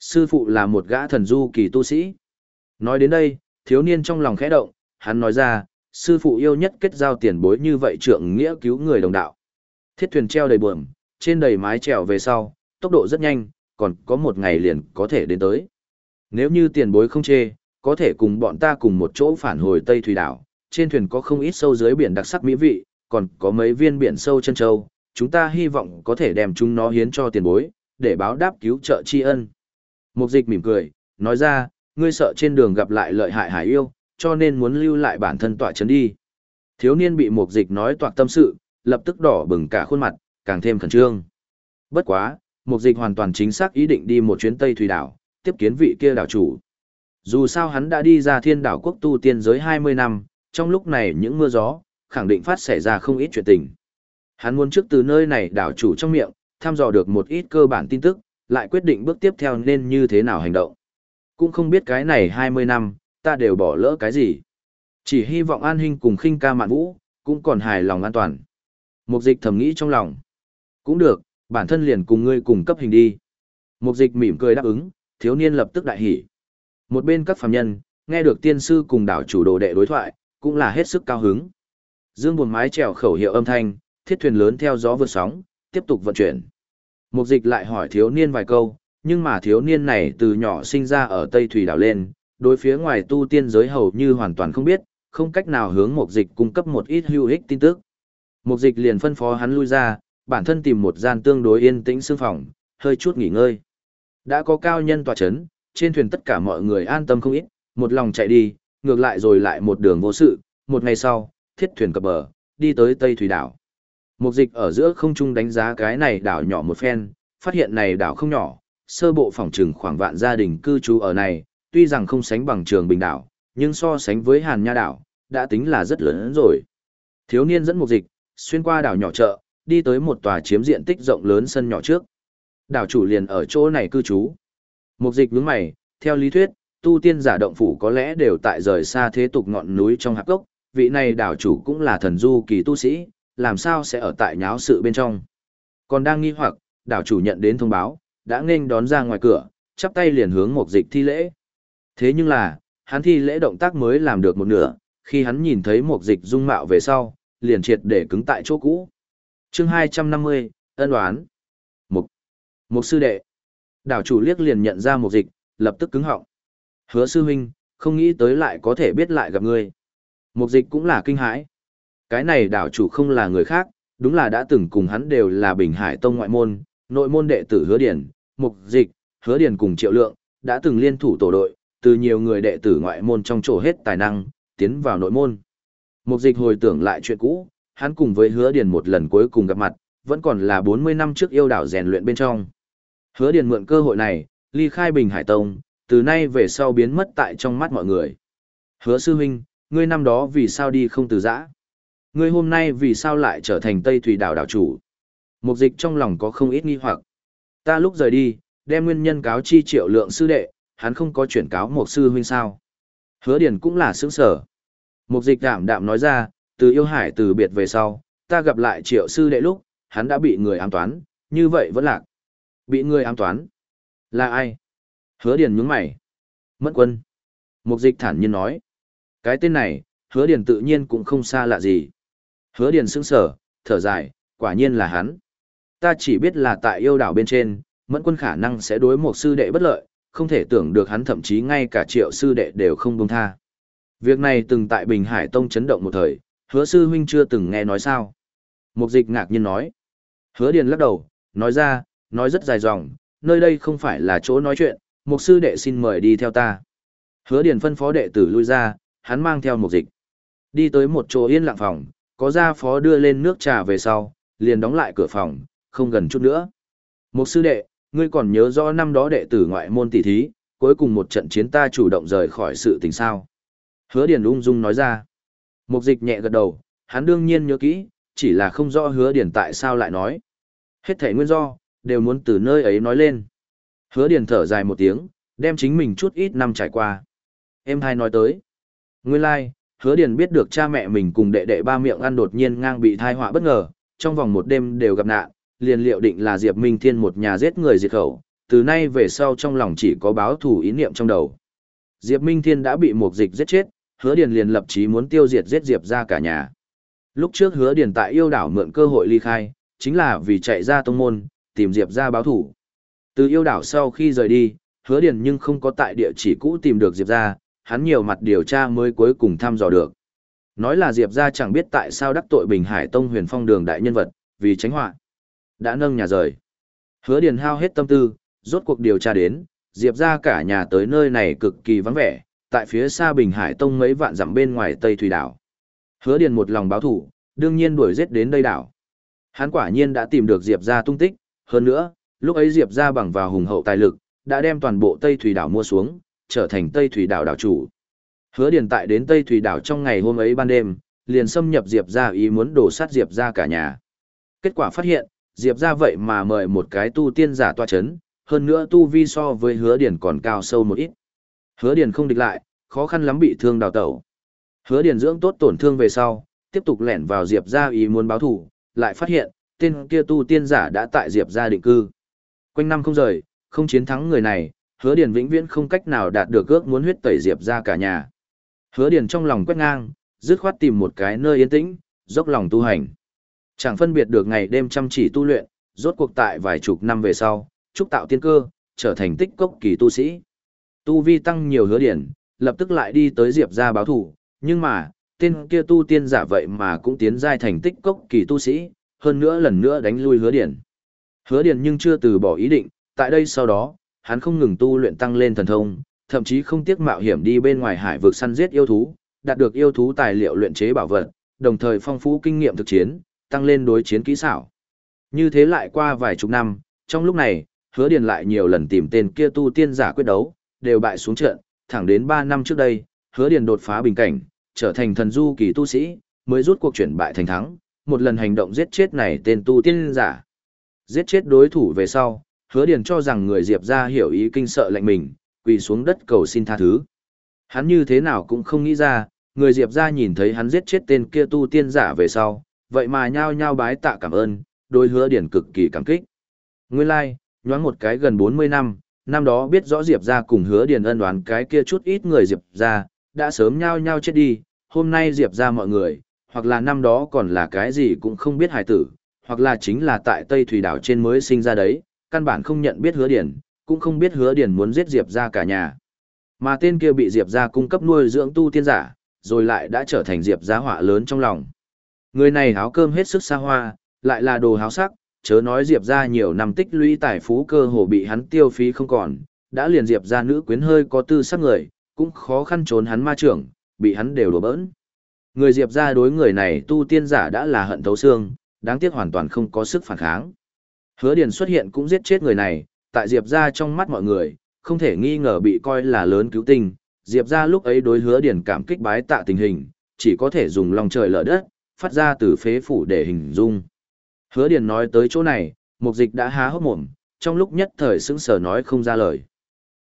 Sư phụ là một gã thần du kỳ tu sĩ. Nói đến đây, thiếu niên trong lòng khẽ động, hắn nói ra, sư phụ yêu nhất kết giao tiền bối như vậy trượng nghĩa cứu người đồng đạo. Thiết thuyền treo đầy buồm, trên đầy mái trèo về sau, tốc độ rất nhanh, còn có một ngày liền có thể đến tới. Nếu như tiền bối không chê, có thể cùng bọn ta cùng một chỗ phản hồi Tây Thủy đảo, trên thuyền có không ít sâu dưới biển đặc sắc mỹ vị, còn có mấy viên biển sâu chân châu, chúng ta hy vọng có thể đem chúng nó hiến cho tiền bối, để báo đáp cứu trợ tri ân. Mục dịch mỉm cười, nói ra, ngươi sợ trên đường gặp lại lợi hại hải yêu, cho nên muốn lưu lại bản thân tọa chấn đi. Thiếu niên bị mục dịch nói toạc tâm sự, lập tức đỏ bừng cả khuôn mặt, càng thêm khẩn trương. Bất quá, mục dịch hoàn toàn chính xác ý định đi một chuyến Tây Thủy đảo, tiếp kiến vị kia đảo chủ. Dù sao hắn đã đi ra thiên đảo quốc tu tiên giới 20 năm, trong lúc này những mưa gió, khẳng định phát xảy ra không ít chuyện tình. Hắn muốn trước từ nơi này đảo chủ trong miệng, thăm dò được một ít cơ bản tin tức, lại quyết định bước tiếp theo nên như thế nào hành động. Cũng không biết cái này 20 năm, ta đều bỏ lỡ cái gì. Chỉ hy vọng an hình cùng khinh ca mạn vũ, cũng còn hài lòng an toàn. Mục dịch thầm nghĩ trong lòng. Cũng được, bản thân liền cùng ngươi cùng cấp hình đi. Mục dịch mỉm cười đáp ứng, thiếu niên lập tức đại hỉ. Một bên các phàm nhân, nghe được tiên sư cùng đảo chủ đồ đệ đối thoại, cũng là hết sức cao hứng. Dương buồn mái trèo khẩu hiệu âm thanh, thiết thuyền lớn theo gió vượt sóng, tiếp tục vận chuyển. Mục dịch lại hỏi thiếu niên vài câu, nhưng mà thiếu niên này từ nhỏ sinh ra ở Tây Thủy đảo lên, đối phía ngoài tu tiên giới hầu như hoàn toàn không biết, không cách nào hướng mục dịch cung cấp một ít hữu ích tin tức. Mục dịch liền phân phó hắn lui ra, bản thân tìm một gian tương đối yên tĩnh sương phòng, hơi chút nghỉ ngơi. Đã có cao nhân tòa chấn, trên thuyền tất cả mọi người an tâm không ít, một lòng chạy đi, ngược lại rồi lại một đường vô sự, một ngày sau, thiết thuyền cập bờ, đi tới Tây Thủy đảo. Mục dịch ở giữa không trung đánh giá cái này đảo nhỏ một phen, phát hiện này đảo không nhỏ, sơ bộ phòng trừng khoảng vạn gia đình cư trú ở này, tuy rằng không sánh bằng trường bình đảo, nhưng so sánh với hàn nha đảo, đã tính là rất lớn rồi. Thiếu niên dẫn mục dịch, xuyên qua đảo nhỏ chợ, đi tới một tòa chiếm diện tích rộng lớn sân nhỏ trước. Đảo chủ liền ở chỗ này cư trú. Mục dịch vướng mày, theo lý thuyết, tu tiên giả động phủ có lẽ đều tại rời xa thế tục ngọn núi trong hạp gốc, vị này đảo chủ cũng là thần du kỳ tu sĩ, làm sao sẽ ở tại nháo sự bên trong. Còn đang nghi hoặc, đảo chủ nhận đến thông báo, đã nghênh đón ra ngoài cửa, chắp tay liền hướng mục dịch thi lễ. Thế nhưng là, hắn thi lễ động tác mới làm được một nửa, khi hắn nhìn thấy mục dịch dung mạo về sau, liền triệt để cứng tại chỗ cũ. chương 250, ân đoán. Mục, mục sư đệ. Đảo chủ liếc liền nhận ra một dịch, lập tức cứng họng. Hứa sư huynh, không nghĩ tới lại có thể biết lại gặp ngươi. mục dịch cũng là kinh hãi. Cái này đảo chủ không là người khác, đúng là đã từng cùng hắn đều là Bình Hải Tông ngoại môn, nội môn đệ tử Hứa Điển, Mục Dịch, Hứa Điển cùng Triệu Lượng, đã từng liên thủ tổ đội, từ nhiều người đệ tử ngoại môn trong chỗ hết tài năng, tiến vào nội môn. Mục Dịch hồi tưởng lại chuyện cũ, hắn cùng với Hứa Điển một lần cuối cùng gặp mặt, vẫn còn là 40 năm trước yêu đảo rèn luyện bên trong. Hứa Điền mượn cơ hội này, ly khai Bình Hải Tông, từ nay về sau biến mất tại trong mắt mọi người. Hứa sư huynh, ngươi năm đó vì sao đi không từ giã? Ngươi hôm nay vì sao lại trở thành Tây Thủy đảo đảo chủ? Mục dịch trong lòng có không ít nghi hoặc. Ta lúc rời đi, đem nguyên nhân cáo chi triệu lượng sư đệ, hắn không có chuyển cáo một sư huynh sao. Hứa Điền cũng là sướng sở. Mục dịch đạm đạm nói ra, từ yêu hải từ biệt về sau, ta gặp lại triệu sư đệ lúc, hắn đã bị người ám toán, như vậy vẫn lạc. Bị người ám toán? Là ai? Hứa điền nhướng mày. Mẫn quân. Mục dịch thản nhiên nói. Cái tên này, hứa điền tự nhiên cũng không xa lạ gì. Hứa điền sững sờ thở dài, quả nhiên là hắn. Ta chỉ biết là tại yêu đảo bên trên, mẫn quân khả năng sẽ đối một sư đệ bất lợi, không thể tưởng được hắn thậm chí ngay cả triệu sư đệ đều không buông tha. Việc này từng tại Bình Hải Tông chấn động một thời, hứa sư huynh chưa từng nghe nói sao. Mục dịch ngạc nhiên nói. Hứa điền lắc đầu, nói ra, nói rất dài dòng, nơi đây không phải là chỗ nói chuyện, mục sư đệ xin mời đi theo ta. Hứa điền phân phó đệ tử lui ra, hắn mang theo mục dịch. Đi tới một chỗ yên lặng phòng, có gia phó đưa lên nước trà về sau, liền đóng lại cửa phòng, không gần chút nữa. Mục sư đệ, ngươi còn nhớ rõ năm đó đệ tử ngoại môn tỷ thí, cuối cùng một trận chiến ta chủ động rời khỏi sự tình sao. Hứa Điền ung dung nói ra. Mục dịch nhẹ gật đầu, hắn đương nhiên nhớ kỹ, chỉ là không rõ hứa Điền tại sao lại nói. Hết thể nguyên do, đều muốn từ nơi ấy nói lên. Hứa Điền thở dài một tiếng, đem chính mình chút ít năm trải qua. Em hai nói tới. Nguyên lai, like, hứa Điền biết được cha mẹ mình cùng đệ đệ ba miệng ăn đột nhiên ngang bị thai họa bất ngờ, trong vòng một đêm đều gặp nạn, liền liệu định là Diệp Minh Thiên một nhà giết người diệt khẩu, từ nay về sau trong lòng chỉ có báo thù ý niệm trong đầu. Diệp Minh Thiên đã bị một dịch giết chết, hứa điền liền lập chí muốn tiêu diệt giết Diệp ra cả nhà. Lúc trước hứa điền tại yêu đảo mượn cơ hội ly khai, chính là vì chạy ra tông môn, tìm Diệp ra báo thủ Từ yêu đảo sau khi rời đi, hứa điền nhưng không có tại địa chỉ cũ tìm được Diệp ra, hắn nhiều mặt điều tra mới cuối cùng thăm dò được. Nói là Diệp ra chẳng biết tại sao đắc tội Bình Hải Tông huyền phong đường đại nhân vật, vì tránh họa Đã nâng nhà rời. Hứa điền hao hết tâm tư, rốt cuộc điều tra đến, Diệp ra cả nhà tới nơi này cực kỳ vắng vẻ, tại phía xa Bình Hải Tông mấy vạn dặm bên ngoài Tây Thủy đảo. Hứa Điền một lòng báo thủ, đương nhiên đuổi giết đến đây đảo. Hắn quả nhiên đã tìm được Diệp gia tung tích, hơn nữa, lúc ấy Diệp gia bằng vào hùng hậu tài lực, đã đem toàn bộ Tây Thủy đảo mua xuống, trở thành Tây Thủy đảo đảo chủ. Hứa Điền tại đến Tây Thủy đảo trong ngày hôm ấy ban đêm, liền xâm nhập Diệp gia ý muốn đổ sát Diệp gia cả nhà. Kết quả phát hiện, Diệp gia vậy mà mời một cái tu tiên giả toa chấn, hơn nữa tu vi so với hứa Điền còn cao sâu một ít. Hứa Điền không địch lại, khó khăn lắm bị thương đào tẩu. Hứa Điền dưỡng tốt tổn thương về sau, tiếp tục lẻn vào Diệp gia ý muốn báo thủ, lại phát hiện, tên kia tu tiên giả đã tại Diệp gia định cư. Quanh năm không rời, không chiến thắng người này, hứa Điền vĩnh viễn không cách nào đạt được ước muốn huyết tẩy Diệp gia cả nhà. Hứa Điền trong lòng quét ngang, dứt khoát tìm một cái nơi yên tĩnh, dốc lòng tu hành. Chẳng phân biệt được ngày đêm chăm chỉ tu luyện, rốt cuộc tại vài chục năm về sau, trúc tạo tiên cơ, trở thành tích cốc kỳ tu sĩ. Tu vi tăng nhiều hứa điển, lập tức lại đi tới Diệp gia báo thủ, nhưng mà, tên kia tu tiên giả vậy mà cũng tiến giai thành tích cốc kỳ tu sĩ, hơn nữa lần nữa đánh lui hứa điển. Hứa điển nhưng chưa từ bỏ ý định, tại đây sau đó, hắn không ngừng tu luyện tăng lên thần thông, thậm chí không tiếc mạo hiểm đi bên ngoài hải vực săn giết yêu thú, đạt được yêu thú tài liệu luyện chế bảo vật, đồng thời phong phú kinh nghiệm thực chiến, tăng lên đối chiến kỹ xảo. Như thế lại qua vài chục năm, trong lúc này, hứa điền lại nhiều lần tìm tên kia tu tiên giả quyết đấu, đều bại xuống trận, thẳng đến 3 năm trước đây, hứa điền đột phá bình cảnh, trở thành thần du kỳ tu sĩ, mới rút cuộc chuyển bại thành thắng, một lần hành động giết chết này tên tu tiên giả. Giết chết đối thủ về sau, hứa điền cho rằng người Diệp ra hiểu ý kinh sợ lệnh mình, quỳ xuống đất cầu xin tha thứ. Hắn như thế nào cũng không nghĩ ra, người Diệp ra nhìn thấy hắn giết chết tên kia tu tiên giả về sau, vậy mà nhao nhao bái tạ cảm ơn, đối hứa điền cực kỳ cảm kích. Nguyên lai, like, nhoáng một cái gần 40 năm, năm đó biết rõ Diệp ra cùng hứa điền ân đoán cái kia chút ít người Diệp ra, đã sớm nhao nhao chết đi, hôm nay Diệp ra mọi người, hoặc là năm đó còn là cái gì cũng không biết hài tử, hoặc là chính là tại Tây Thủy đảo trên mới sinh ra đấy, căn bản không nhận biết hứa điển, cũng không biết hứa điển muốn giết Diệp ra cả nhà. Mà tên kia bị Diệp ra cung cấp nuôi dưỡng tu tiên giả, rồi lại đã trở thành Diệp ra họa lớn trong lòng. Người này háo cơm hết sức xa hoa, lại là đồ háo sắc, chớ nói Diệp ra nhiều năm tích lũy tài phú cơ hồ bị hắn tiêu phí không còn, đã liền Diệp ra nữ quyến hơi có tư sắc người, cũng khó khăn trốn hắn ma trưởng, bị hắn đều đổ bỡn. Người Diệp ra đối người này tu tiên giả đã là hận thấu xương, đáng tiếc hoàn toàn không có sức phản kháng. Hứa Điền xuất hiện cũng giết chết người này, tại Diệp ra trong mắt mọi người, không thể nghi ngờ bị coi là lớn cứu tinh. Diệp ra lúc ấy đối Hứa Điền cảm kích bái tạ tình hình, chỉ có thể dùng lòng trời lở đất, phát ra từ phế phủ để hình dung. Hứa Điền nói tới chỗ này, mục dịch đã há hốc mồm, trong lúc nhất thời sững sờ nói không ra lời.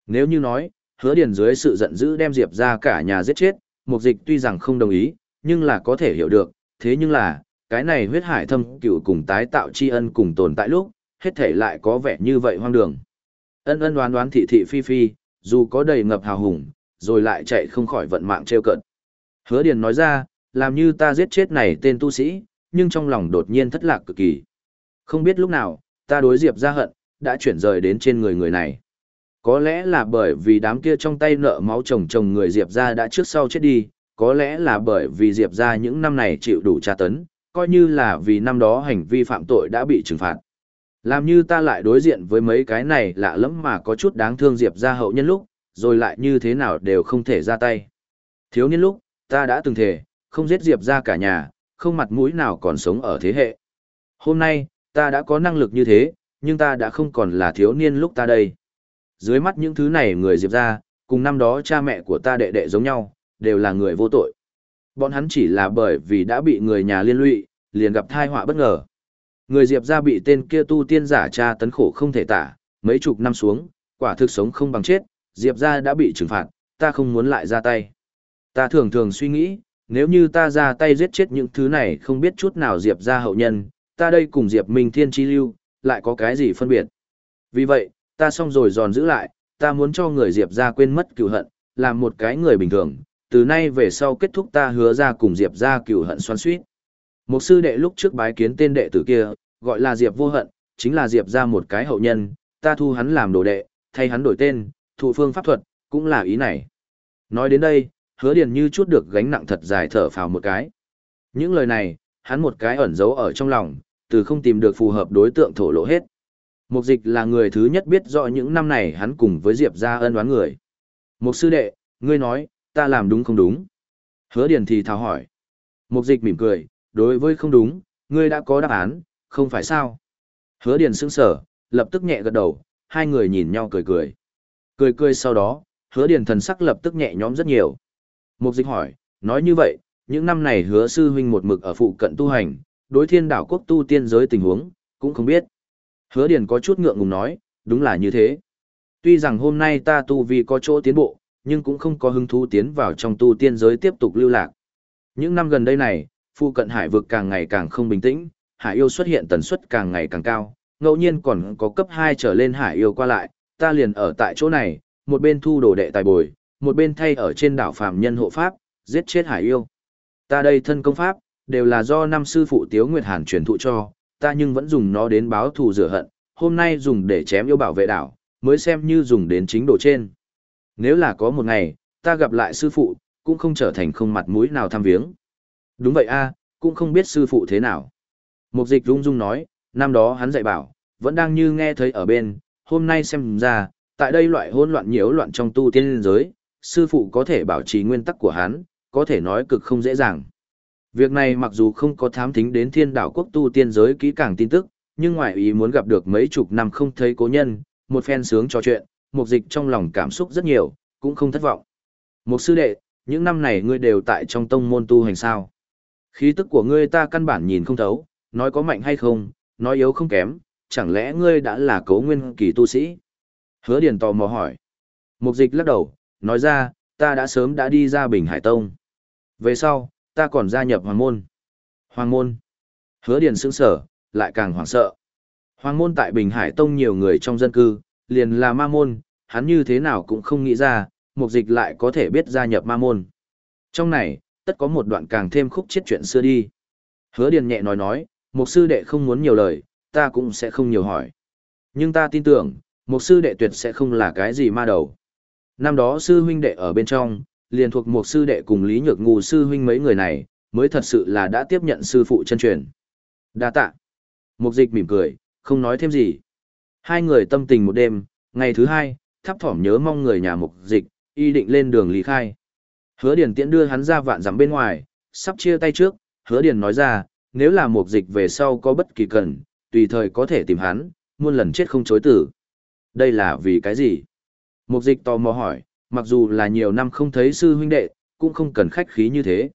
Nếu như nói, hứa Điền dưới sự giận dữ đem Diệp ra cả nhà giết chết, mục dịch tuy rằng không đồng ý, nhưng là có thể hiểu được, thế nhưng là, cái này huyết hải thâm cựu cùng tái tạo tri ân cùng tồn tại lúc, hết thể lại có vẻ như vậy hoang đường. Ân ân đoán đoán thị thị phi phi, dù có đầy ngập hào hùng, rồi lại chạy không khỏi vận mạng trêu cận. Hứa Điền nói ra, làm như ta giết chết này tên tu sĩ, nhưng trong lòng đột nhiên thất lạc cực kỳ. Không biết lúc nào, ta đối Diệp ra hận, đã chuyển rời đến trên người người này. Có lẽ là bởi vì đám kia trong tay nợ máu chồng chồng người Diệp ra đã trước sau chết đi, có lẽ là bởi vì Diệp ra những năm này chịu đủ tra tấn, coi như là vì năm đó hành vi phạm tội đã bị trừng phạt. Làm như ta lại đối diện với mấy cái này lạ lắm mà có chút đáng thương Diệp ra hậu nhân lúc, rồi lại như thế nào đều không thể ra tay. Thiếu niên lúc, ta đã từng thề, không giết Diệp ra cả nhà, không mặt mũi nào còn sống ở thế hệ. Hôm nay, ta đã có năng lực như thế, nhưng ta đã không còn là thiếu niên lúc ta đây. Dưới mắt những thứ này người Diệp ra, cùng năm đó cha mẹ của ta đệ đệ giống nhau, đều là người vô tội. Bọn hắn chỉ là bởi vì đã bị người nhà liên lụy, liền gặp thai họa bất ngờ. Người Diệp ra bị tên kia tu tiên giả tra tấn khổ không thể tả, mấy chục năm xuống, quả thực sống không bằng chết, Diệp ra đã bị trừng phạt, ta không muốn lại ra tay. Ta thường thường suy nghĩ, nếu như ta ra tay giết chết những thứ này không biết chút nào Diệp ra hậu nhân, ta đây cùng Diệp Minh Thiên Chi Lưu, lại có cái gì phân biệt. Vì vậy, ta xong rồi giòn giữ lại, ta muốn cho người Diệp ra quên mất cựu hận, làm một cái người bình thường, từ nay về sau kết thúc ta hứa ra cùng Diệp ra cựu hận xoan suýt. Một sư đệ lúc trước bái kiến tên đệ tử kia, gọi là Diệp vô hận, chính là Diệp ra một cái hậu nhân, ta thu hắn làm đồ đệ, thay hắn đổi tên, thụ phương pháp thuật, cũng là ý này. Nói đến đây, hứa điền như chút được gánh nặng thật dài thở phào một cái. Những lời này, hắn một cái ẩn giấu ở trong lòng, từ không tìm được phù hợp đối tượng thổ lộ hết. Mục dịch là người thứ nhất biết rõ những năm này hắn cùng với Diệp ra ân đoán người. Mục sư đệ, ngươi nói, ta làm đúng không đúng? Hứa điền thì thào hỏi. Mục dịch mỉm cười, đối với không đúng, ngươi đã có đáp án, không phải sao? Hứa điền sững sở, lập tức nhẹ gật đầu, hai người nhìn nhau cười cười. Cười cười sau đó, hứa điền thần sắc lập tức nhẹ nhõm rất nhiều. Mục dịch hỏi, nói như vậy, những năm này hứa sư huynh một mực ở phụ cận tu hành, đối thiên đảo quốc tu tiên giới tình huống, cũng không biết. Hứa điền có chút ngượng ngùng nói, đúng là như thế. Tuy rằng hôm nay ta tu vì có chỗ tiến bộ, nhưng cũng không có hứng thú tiến vào trong tu tiên giới tiếp tục lưu lạc. Những năm gần đây này, phu cận hải vực càng ngày càng không bình tĩnh, hải yêu xuất hiện tần suất càng ngày càng cao, ngẫu nhiên còn có cấp 2 trở lên hải yêu qua lại, ta liền ở tại chỗ này, một bên thu đồ đệ tài bồi, một bên thay ở trên đảo phàm nhân hộ pháp, giết chết hải yêu. Ta đây thân công pháp, đều là do năm sư phụ Tiếu Nguyệt Hàn truyền thụ cho, ta nhưng vẫn dùng nó đến báo thù rửa hận, hôm nay dùng để chém yêu bảo vệ đảo, mới xem như dùng đến chính đồ trên. Nếu là có một ngày, ta gặp lại sư phụ, cũng không trở thành không mặt mũi nào tham viếng. Đúng vậy a, cũng không biết sư phụ thế nào. Mục dịch rung rung nói, năm đó hắn dạy bảo, vẫn đang như nghe thấy ở bên, hôm nay xem ra, tại đây loại hỗn loạn nhiễu loạn trong tu tiên giới, sư phụ có thể bảo trì nguyên tắc của hắn, có thể nói cực không dễ dàng. Việc này mặc dù không có thám thính đến thiên đảo quốc tu tiên giới kỹ càng tin tức, nhưng ngoại ý muốn gặp được mấy chục năm không thấy cố nhân, một phen sướng trò chuyện, Mục dịch trong lòng cảm xúc rất nhiều, cũng không thất vọng. Mục sư đệ, những năm này ngươi đều tại trong tông môn tu hành sao. Khí tức của ngươi ta căn bản nhìn không thấu, nói có mạnh hay không, nói yếu không kém, chẳng lẽ ngươi đã là cấu nguyên kỳ tu sĩ? Hứa Điền tò mò hỏi. Mục dịch lắc đầu, nói ra, ta đã sớm đã đi ra Bình Hải Tông. Về sau, ta còn gia nhập Hoàng Môn. Hoàng Môn. Hứa Điền sững sở, lại càng hoảng sợ. Hoàng Môn tại Bình Hải Tông nhiều người trong dân cư, liền là ma môn, hắn như thế nào cũng không nghĩ ra, mục dịch lại có thể biết gia nhập ma môn. Trong này, tất có một đoạn càng thêm khúc chết chuyện xưa đi. Hứa Điền nhẹ nói nói, một sư đệ không muốn nhiều lời, ta cũng sẽ không nhiều hỏi. Nhưng ta tin tưởng, một sư đệ tuyệt sẽ không là cái gì ma đầu. Năm đó sư huynh đệ ở bên trong, liền thuộc một sư đệ cùng Lý Nhược Ngù sư huynh mấy người này, mới thật sự là đã tiếp nhận sư phụ chân truyền. Đa tạ. Mục dịch mỉm cười, không nói thêm gì. Hai người tâm tình một đêm, ngày thứ hai, thắp thỏm nhớ mong người nhà mục dịch, y định lên đường lý khai. Hứa Điền tiễn đưa hắn ra vạn dặm bên ngoài, sắp chia tay trước, Hứa Điền nói ra, nếu là mục dịch về sau có bất kỳ cần, tùy thời có thể tìm hắn, muôn lần chết không chối tử. Đây là vì cái gì? Mục dịch tò mò hỏi, mặc dù là nhiều năm không thấy sư huynh đệ, cũng không cần khách khí như thế.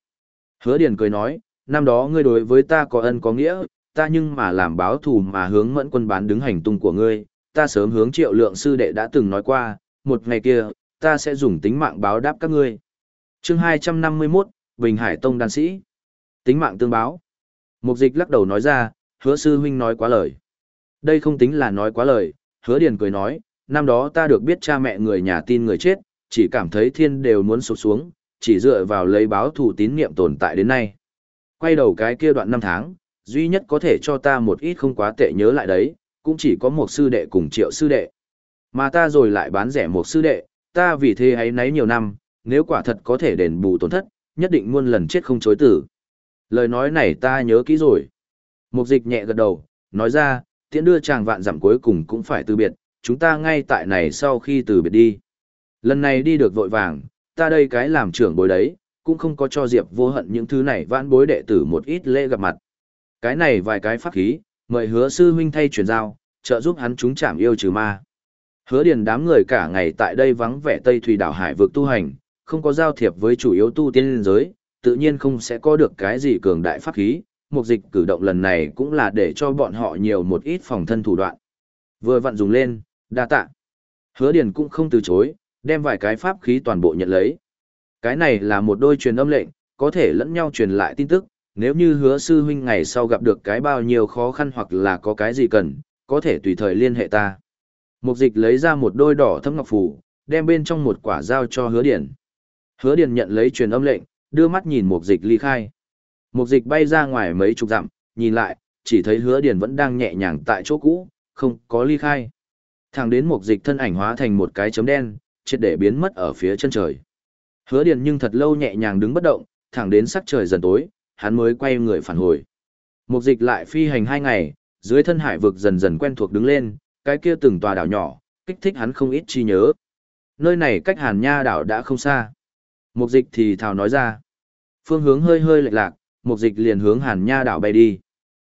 Hứa Điền cười nói, năm đó ngươi đối với ta có ân có nghĩa, ta nhưng mà làm báo thù mà hướng mẫn quân bán đứng hành tung của ngươi, ta sớm hướng triệu lượng sư đệ đã từng nói qua, một ngày kia, ta sẽ dùng tính mạng báo đáp các ngươi. Chương 251, Bình Hải Tông đan sĩ. Tính mạng tương báo. Mục dịch lắc đầu nói ra, hứa sư huynh nói quá lời. Đây không tính là nói quá lời, hứa điền cười nói, năm đó ta được biết cha mẹ người nhà tin người chết, chỉ cảm thấy thiên đều muốn sụp xuống, chỉ dựa vào lấy báo thủ tín niệm tồn tại đến nay. Quay đầu cái kia đoạn năm tháng, duy nhất có thể cho ta một ít không quá tệ nhớ lại đấy, cũng chỉ có một sư đệ cùng triệu sư đệ. Mà ta rồi lại bán rẻ một sư đệ, ta vì thế ấy nấy nhiều năm, nếu quả thật có thể đền bù tổn thất, nhất định muôn lần chết không chối tử. Lời nói này ta nhớ kỹ rồi. Mục dịch nhẹ gật đầu, nói ra, tiễn đưa chàng vạn giảm cuối cùng cũng phải từ biệt, chúng ta ngay tại này sau khi từ biệt đi. Lần này đi được vội vàng, ta đây cái làm trưởng bối đấy, cũng không có cho Diệp vô hận những thứ này vãn bối đệ tử một ít lễ gặp mặt. Cái này vài cái pháp khí, mời hứa sư huynh thay chuyển giao, trợ giúp hắn chúng chạm yêu trừ ma. Hứa điền đám người cả ngày tại đây vắng vẻ Tây Thủy đảo Hải vực tu hành, không có giao thiệp với chủ yếu tu tiên liên giới, tự nhiên không sẽ có được cái gì cường đại pháp khí, mục dịch cử động lần này cũng là để cho bọn họ nhiều một ít phòng thân thủ đoạn. Vừa vặn dùng lên, đa tạ. Hứa Điền cũng không từ chối, đem vài cái pháp khí toàn bộ nhận lấy. Cái này là một đôi truyền âm lệnh, có thể lẫn nhau truyền lại tin tức, nếu như hứa sư huynh ngày sau gặp được cái bao nhiêu khó khăn hoặc là có cái gì cần, có thể tùy thời liên hệ ta. Mục dịch lấy ra một đôi đỏ thấm ngọc phù, đem bên trong một quả dao cho hứa điển. Hứa điển nhận lấy truyền âm lệnh, đưa mắt nhìn mục dịch ly khai. Mục dịch bay ra ngoài mấy chục dặm, nhìn lại, chỉ thấy hứa điển vẫn đang nhẹ nhàng tại chỗ cũ, không có ly khai. Thẳng đến mục dịch thân ảnh hóa thành một cái chấm đen, triệt để biến mất ở phía chân trời. Hứa điển nhưng thật lâu nhẹ nhàng đứng bất động, thẳng đến sắc trời dần tối, hắn mới quay người phản hồi. Mục dịch lại phi hành hai ngày, dưới thân hải vực dần dần quen thuộc đứng lên, cái kia từng tòa đảo nhỏ, kích thích hắn không ít chi nhớ. Nơi này cách Hàn Nha đảo đã không xa. Mục dịch thì thào nói ra. Phương hướng hơi hơi lệch lạc, mục dịch liền hướng Hàn Nha đảo bay đi.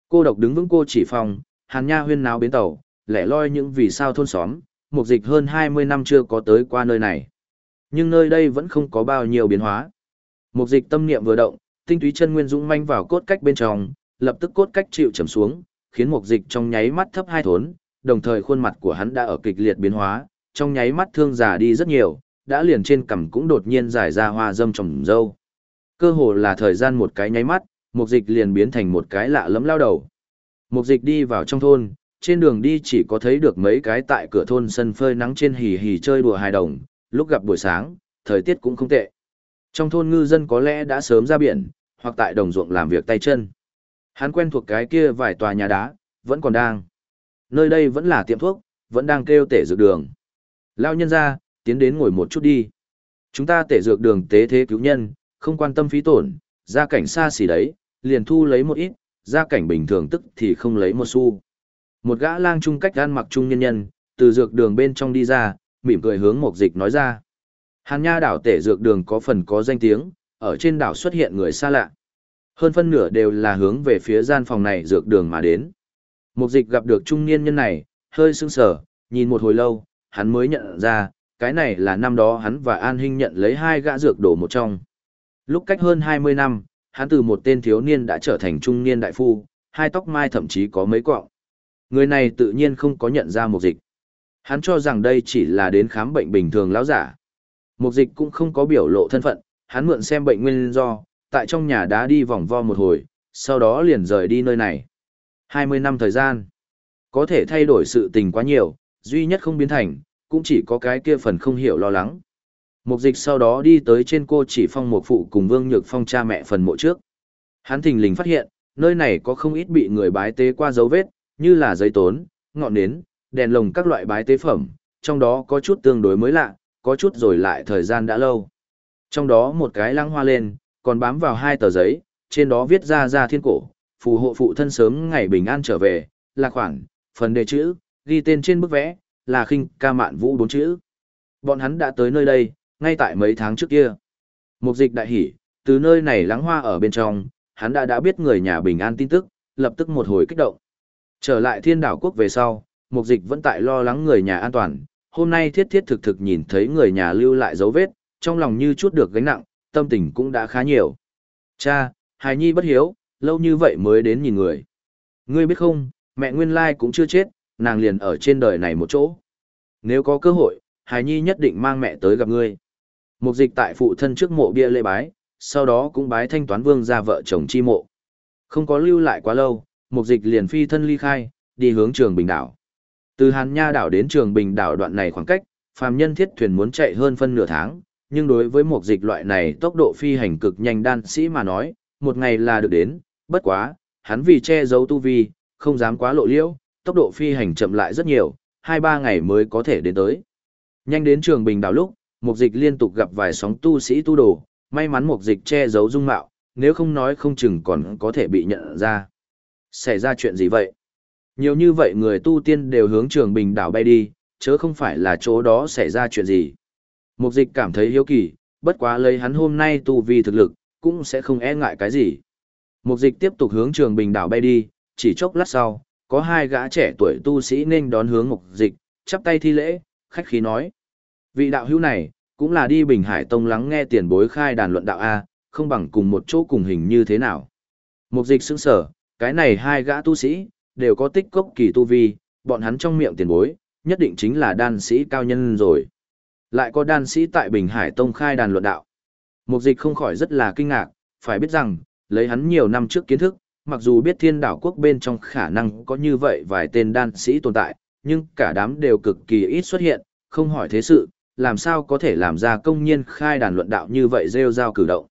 Cô độc đứng vững cô chỉ phòng, Hàn Nha huyên náo bến tàu, lẻ loi những vì sao thôn xóm, mục dịch hơn 20 năm chưa có tới qua nơi này. Nhưng nơi đây vẫn không có bao nhiêu biến hóa. Mục dịch tâm niệm vừa động, tinh túy chân nguyên dũng manh vào cốt cách bên trong, lập tức cốt cách chịu trầm xuống, khiến mục dịch trong nháy mắt thấp hai thốn, đồng thời khuôn mặt của hắn đã ở kịch liệt biến hóa, trong nháy mắt thương già đi rất nhiều, đã liền trên cằm cũng đột nhiên giải ra hoa dâm trồng dâu. Cơ hồ là thời gian một cái nháy mắt, mục dịch liền biến thành một cái lạ lẫm lao đầu. Mục dịch đi vào trong thôn, trên đường đi chỉ có thấy được mấy cái tại cửa thôn sân phơi nắng trên hì hì chơi đùa hài đồng, lúc gặp buổi sáng, thời tiết cũng không tệ. Trong thôn ngư dân có lẽ đã sớm ra biển, hoặc tại đồng ruộng làm việc tay chân. Hắn quen thuộc cái kia vài tòa nhà đá, vẫn còn đang. Nơi đây vẫn là tiệm thuốc, vẫn đang kêu tể dược đường. Lao nhân ra, tiến đến ngồi một chút đi. Chúng ta tể dược đường tế thế cứu nhân, không quan tâm phí tổn, gia cảnh xa xỉ đấy, liền thu lấy một ít, gia cảnh bình thường tức thì không lấy một xu. Một gã lang trung cách gan mặc trung nhân nhân, từ dược đường bên trong đi ra, mỉm cười hướng một dịch nói ra. Hàn Nha đảo tể dược đường có phần có danh tiếng, ở trên đảo xuất hiện người xa lạ. Hơn phân nửa đều là hướng về phía gian phòng này dược đường mà đến. Mục dịch gặp được trung niên nhân này, hơi sưng sở, nhìn một hồi lâu, hắn mới nhận ra, cái này là năm đó hắn và An Hinh nhận lấy hai gã dược đổ một trong. Lúc cách hơn 20 năm, hắn từ một tên thiếu niên đã trở thành trung niên đại phu, hai tóc mai thậm chí có mấy quọng. Người này tự nhiên không có nhận ra mục dịch. Hắn cho rằng đây chỉ là đến khám bệnh bình thường lão giả. Mục dịch cũng không có biểu lộ thân phận, hắn mượn xem bệnh nguyên do, tại trong nhà đá đi vòng vo một hồi, sau đó liền rời đi nơi này. 20 năm thời gian, có thể thay đổi sự tình quá nhiều, duy nhất không biến thành, cũng chỉ có cái kia phần không hiểu lo lắng. Mục dịch sau đó đi tới trên cô chỉ phong một phụ cùng Vương Nhược Phong cha mẹ phần mộ trước. Hắn thình lình phát hiện, nơi này có không ít bị người bái tế qua dấu vết, như là giấy tốn, ngọn nến, đèn lồng các loại bái tế phẩm, trong đó có chút tương đối mới lạ, có chút rồi lại thời gian đã lâu. Trong đó một cái lăng hoa lên, còn bám vào hai tờ giấy, trên đó viết ra ra thiên cổ, phù hộ phụ thân sớm ngày bình an trở về, là khoảng, phần đề chữ, ghi tên trên bức vẽ, là khinh ca mạn vũ bốn chữ. Bọn hắn đã tới nơi đây, ngay tại mấy tháng trước kia. Mục dịch đại hỉ, từ nơi này lắng hoa ở bên trong, hắn đã đã biết người nhà bình an tin tức, lập tức một hồi kích động. Trở lại thiên đảo quốc về sau, mục dịch vẫn tại lo lắng người nhà an toàn, hôm nay thiết thiết thực thực nhìn thấy người nhà lưu lại dấu vết, trong lòng như chút được gánh nặng, tâm tình cũng đã khá nhiều. Cha, hài nhi bất hiếu, lâu như vậy mới đến nhìn người. Ngươi biết không, mẹ nguyên lai cũng chưa chết, nàng liền ở trên đời này một chỗ. Nếu có cơ hội, hài nhi nhất định mang mẹ tới gặp ngươi. Mục dịch tại phụ thân trước mộ bia lễ bái, sau đó cũng bái thanh toán vương ra vợ chồng chi mộ. Không có lưu lại quá lâu, mục dịch liền phi thân ly khai, đi hướng trường Bình đảo. Từ Hàn Nha đảo đến trường Bình đảo đoạn này khoảng cách, phàm nhân thiết thuyền muốn chạy hơn phân nửa tháng, nhưng đối với một dịch loại này tốc độ phi hành cực nhanh đan sĩ mà nói, một ngày là được đến, bất quá, hắn vì che giấu tu vi, không dám quá lộ liễu, tốc độ phi hành chậm lại rất nhiều, hai ba ngày mới có thể đến tới. Nhanh đến trường bình đảo lúc, một dịch liên tục gặp vài sóng tu sĩ tu đồ, may mắn một dịch che giấu dung mạo, nếu không nói không chừng còn có thể bị nhận ra. Xảy ra chuyện gì vậy? Nhiều như vậy người tu tiên đều hướng trường bình đảo bay đi, chớ không phải là chỗ đó xảy ra chuyện gì. Mục dịch cảm thấy hiếu kỳ, bất quá lấy hắn hôm nay tu vi thực lực, cũng sẽ không e ngại cái gì. Mục dịch tiếp tục hướng trường bình đảo bay đi, chỉ chốc lát sau, có hai gã trẻ tuổi tu sĩ nên đón hướng mục dịch, chắp tay thi lễ, khách khí nói. Vị đạo hữu này, Cũng là đi Bình Hải Tông lắng nghe tiền bối khai đàn luận đạo A, không bằng cùng một chỗ cùng hình như thế nào. Mục dịch sững sở, cái này hai gã tu sĩ, đều có tích cốc kỳ tu vi, bọn hắn trong miệng tiền bối, nhất định chính là đan sĩ cao nhân rồi. Lại có đan sĩ tại Bình Hải Tông khai đàn luận đạo. Mục dịch không khỏi rất là kinh ngạc, phải biết rằng, lấy hắn nhiều năm trước kiến thức, mặc dù biết thiên đảo quốc bên trong khả năng có như vậy vài tên đan sĩ tồn tại, nhưng cả đám đều cực kỳ ít xuất hiện, không hỏi thế sự, làm sao có thể làm ra công nhiên khai đàn luận đạo như vậy rêu rao cử động.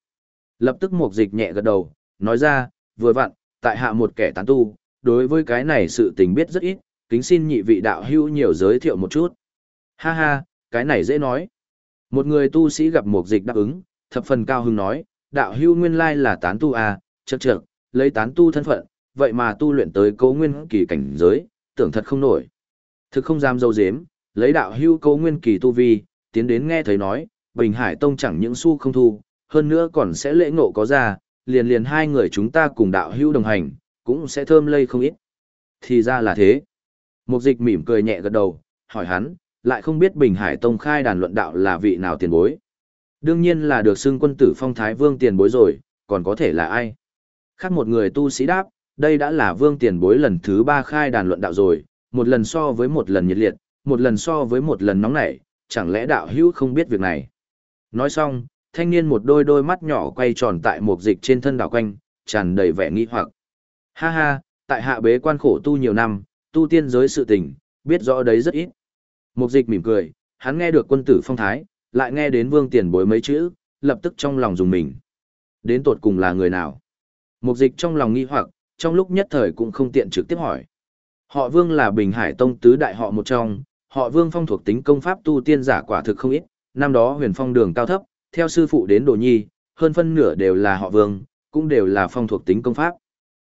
Lập tức mục dịch nhẹ gật đầu, nói ra, vừa vặn, tại hạ một kẻ tán tu, đối với cái này sự tình biết rất ít, kính xin nhị vị đạo hữu nhiều giới thiệu một chút. Ha ha, cái này dễ nói. Một người tu sĩ gặp mục dịch đáp ứng, thập phần cao hứng nói, đạo hưu nguyên lai là tán tu à, chật chậc, lấy tán tu thân phận, vậy mà tu luyện tới cấu nguyên kỳ cảnh giới, tưởng thật không nổi. Thực không dám dâu dếm, lấy đạo hưu cấu nguyên kỳ tu vi, tiến đến nghe thấy nói, Bình Hải Tông chẳng những xu không thu, hơn nữa còn sẽ lễ ngộ có ra, liền liền hai người chúng ta cùng đạo hưu đồng hành, cũng sẽ thơm lây không ít. Thì ra là thế. Mục dịch mỉm cười nhẹ gật đầu, hỏi hắn, lại không biết Bình Hải Tông khai đàn luận đạo là vị nào tiền bối. Đương nhiên là được xưng quân tử phong thái vương tiền bối rồi, còn có thể là ai. Khác một người tu sĩ đáp, đây đã là vương tiền bối lần thứ ba khai đàn luận đạo rồi, một lần so với một lần nhiệt liệt, một lần so với một lần nóng nảy, chẳng lẽ đạo hữu không biết việc này. Nói xong, thanh niên một đôi đôi mắt nhỏ quay tròn tại một dịch trên thân đảo quanh, tràn đầy vẻ nghi hoặc. Ha ha, tại hạ bế quan khổ tu nhiều năm, tu tiên giới sự tình, biết rõ đấy rất ít. Mục dịch mỉm cười, hắn nghe được quân tử phong thái, lại nghe đến vương tiền bối mấy chữ, lập tức trong lòng dùng mình. Đến tột cùng là người nào? Mục dịch trong lòng nghi hoặc, trong lúc nhất thời cũng không tiện trực tiếp hỏi. Họ vương là Bình Hải Tông tứ đại họ một trong, họ vương phong thuộc tính công pháp tu tiên giả quả thực không ít, năm đó huyền phong đường cao thấp, theo sư phụ đến đồ nhi, hơn phân nửa đều là họ vương, cũng đều là phong thuộc tính công pháp.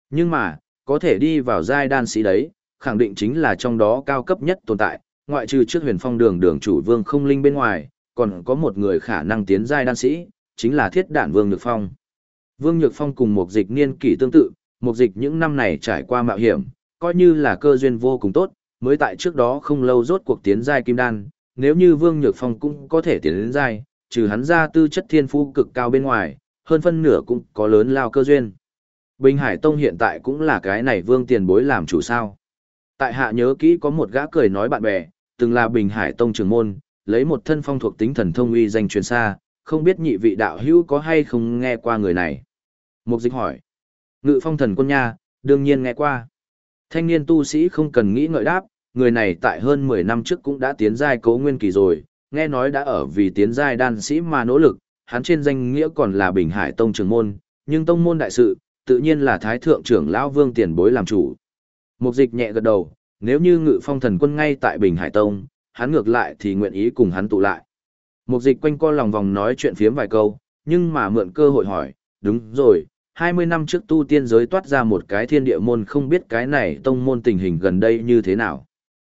Nhưng mà, có thể đi vào giai đan sĩ đấy, khẳng định chính là trong đó cao cấp nhất tồn tại, ngoại trừ trước huyền phong đường đường chủ vương không linh bên ngoài, còn có một người khả năng tiến giai đan sĩ, chính là thiết đản vương nhược phong. Vương nhược phong cùng một dịch niên kỷ tương tự, một dịch những năm này trải qua mạo hiểm, coi như là cơ duyên vô cùng tốt, mới tại trước đó không lâu rốt cuộc tiến giai kim đan, nếu như Vương Nhược Phong cũng có thể tiến đến giai, trừ hắn ra tư chất thiên phú cực cao bên ngoài, hơn phân nửa cũng có lớn lao cơ duyên. Bình Hải Tông hiện tại cũng là cái này Vương tiền bối làm chủ sao. Tại hạ nhớ kỹ có một gã cười nói bạn bè, từng là Bình Hải Tông trưởng môn, lấy một thân phong thuộc tính thần thông uy danh truyền xa, không biết nhị vị đạo hữu có hay không nghe qua người này. Mục dịch hỏi. Ngự phong thần quân nha, đương nhiên nghe qua. Thanh niên tu sĩ không cần nghĩ ngợi đáp, người này tại hơn 10 năm trước cũng đã tiến giai cố nguyên kỳ rồi, nghe nói đã ở vì tiến giai đan sĩ mà nỗ lực, hắn trên danh nghĩa còn là Bình Hải Tông trưởng môn, nhưng tông môn đại sự, tự nhiên là Thái Thượng trưởng lão Vương Tiền Bối làm chủ. Mục dịch nhẹ gật đầu, nếu như ngự phong thần quân ngay tại Bình Hải Tông, hắn ngược lại thì nguyện ý cùng hắn tụ lại. Mục dịch quanh co lòng vòng nói chuyện phiếm vài câu, nhưng mà mượn cơ hội hỏi, đúng rồi, 20 năm trước tu tiên giới toát ra một cái thiên địa môn không biết cái này tông môn tình hình gần đây như thế nào.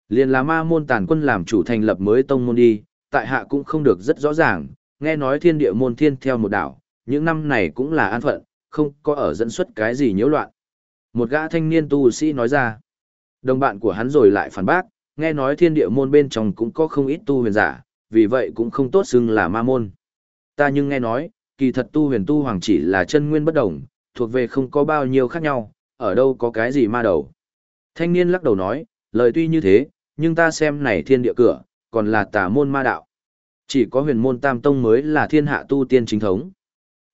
Liền là ma môn tàn quân làm chủ thành lập mới tông môn đi, tại hạ cũng không được rất rõ ràng, nghe nói thiên địa môn thiên theo một đảo, những năm này cũng là an phận, không có ở dẫn xuất cái gì nhiễu loạn. Một gã thanh niên tu sĩ nói ra, đồng bạn của hắn rồi lại phản bác, nghe nói thiên địa môn bên trong cũng có không ít tu huyền giả, vì vậy cũng không tốt xưng là ma môn. Ta nhưng nghe nói, kỳ thật tu huyền tu hoàng chỉ là chân nguyên bất đồng, thuộc về không có bao nhiêu khác nhau, ở đâu có cái gì ma đầu. Thanh niên lắc đầu nói, lời tuy như thế, nhưng ta xem này thiên địa cửa, còn là tà môn ma đạo. Chỉ có huyền môn tam tông mới là thiên hạ tu tiên chính thống.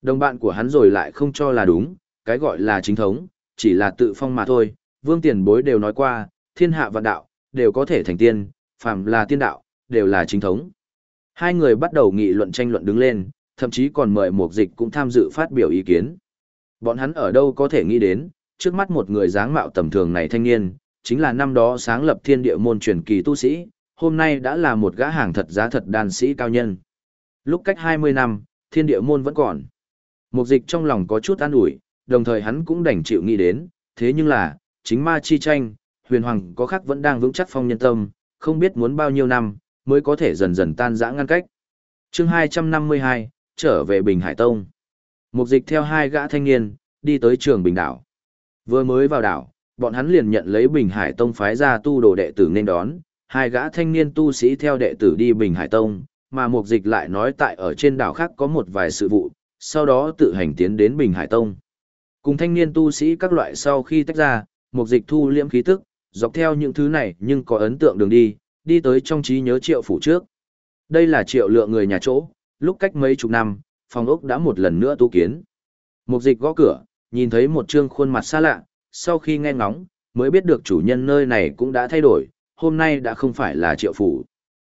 Đồng bạn của hắn rồi lại không cho là đúng, cái gọi là chính thống, chỉ là tự phong mà thôi. Vương tiền bối đều nói qua, thiên hạ vạn đạo, đều có thể thành tiên, phàm là tiên đạo, đều là chính thống. Hai người bắt đầu nghị luận tranh luận đứng lên, thậm chí còn mời một dịch cũng tham dự phát biểu ý kiến. Bọn hắn ở đâu có thể nghĩ đến, trước mắt một người dáng mạo tầm thường này thanh niên, chính là năm đó sáng lập thiên địa môn truyền kỳ tu sĩ, hôm nay đã là một gã hàng thật giá thật đàn sĩ cao nhân. Lúc cách 20 năm, thiên địa môn vẫn còn. Một dịch trong lòng có chút an ủi, đồng thời hắn cũng đành chịu nghĩ đến, thế nhưng là, chính ma chi tranh, huyền hoàng có khác vẫn đang vững chắc phong nhân tâm, không biết muốn bao nhiêu năm, mới có thể dần dần tan rã ngăn cách. chương 252, trở về Bình Hải Tông. Một dịch theo hai gã thanh niên, đi tới trường Bình Đảo. Vừa mới vào đảo, bọn hắn liền nhận lấy Bình Hải Tông phái ra tu đồ đệ tử nên đón, hai gã thanh niên tu sĩ theo đệ tử đi Bình Hải Tông, mà mục dịch lại nói tại ở trên đảo khác có một vài sự vụ, sau đó tự hành tiến đến Bình Hải Tông. Cùng thanh niên tu sĩ các loại sau khi tách ra, mục dịch thu liễm khí tức, dọc theo những thứ này nhưng có ấn tượng đường đi, đi tới trong trí nhớ triệu phủ trước. Đây là triệu lượng người nhà chỗ, lúc cách mấy chục năm, phòng ốc đã một lần nữa tu kiến. Mục dịch gõ cửa, nhìn thấy một trương khuôn mặt xa lạ, sau khi nghe ngóng, mới biết được chủ nhân nơi này cũng đã thay đổi, hôm nay đã không phải là triệu phủ.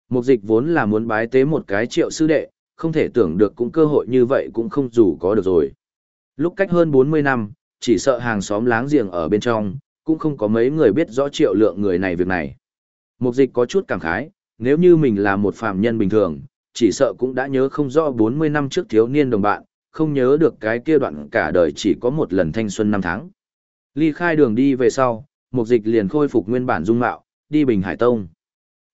Mục dịch vốn là muốn bái tế một cái triệu sư đệ, không thể tưởng được cũng cơ hội như vậy cũng không dù có được rồi. Lúc cách hơn 40 năm, chỉ sợ hàng xóm láng giềng ở bên trong, cũng không có mấy người biết rõ triệu lượng người này việc này. Mục dịch có chút cảm khái, nếu như mình là một phàm nhân bình thường, chỉ sợ cũng đã nhớ không rõ 40 năm trước thiếu niên đồng bạn, không nhớ được cái kia đoạn cả đời chỉ có một lần thanh xuân năm tháng. Ly khai đường đi về sau, mục dịch liền khôi phục nguyên bản dung mạo, đi Bình Hải Tông.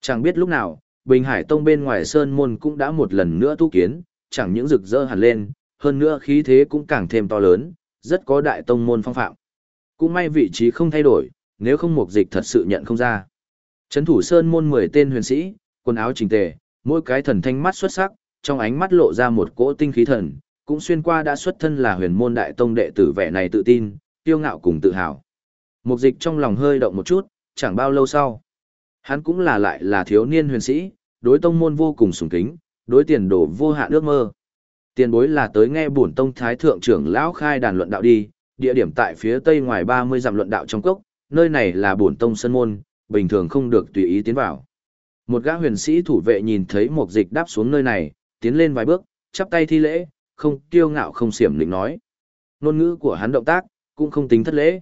Chẳng biết lúc nào, Bình Hải Tông bên ngoài Sơn Môn cũng đã một lần nữa tu kiến, chẳng những rực rỡ hẳn lên, hơn nữa khí thế cũng càng thêm to lớn, rất có đại tông môn phong phạm. Cũng may vị trí không thay đổi, nếu không mục dịch thật sự nhận không ra. Trấn thủ Sơn Môn 10 tên huyền sĩ, quần áo chỉnh tề, mỗi cái thần thanh mắt xuất sắc, trong ánh mắt lộ ra một cỗ tinh khí thần, cũng xuyên qua đã xuất thân là huyền môn đại tông đệ tử vẻ này tự tin, kiêu ngạo cùng tự hào. Mục dịch trong lòng hơi động một chút, chẳng bao lâu sau. Hắn cũng là lại là thiếu niên huyền sĩ, đối tông môn vô cùng sùng kính, đối tiền đồ vô hạn ước mơ. Tiền bối là tới nghe bổn tông thái thượng trưởng lão khai đàn luận đạo đi, địa điểm tại phía tây ngoài 30 dặm luận đạo trong cốc, nơi này là bổn tông sân môn, bình thường không được tùy ý tiến vào. Một gã huyền sĩ thủ vệ nhìn thấy một dịch đáp xuống nơi này, tiến lên vài bước, chắp tay thi lễ, không kiêu ngạo không xiểm lĩnh nói. Nôn ngữ của hắn động tác, cũng không tính thất lễ.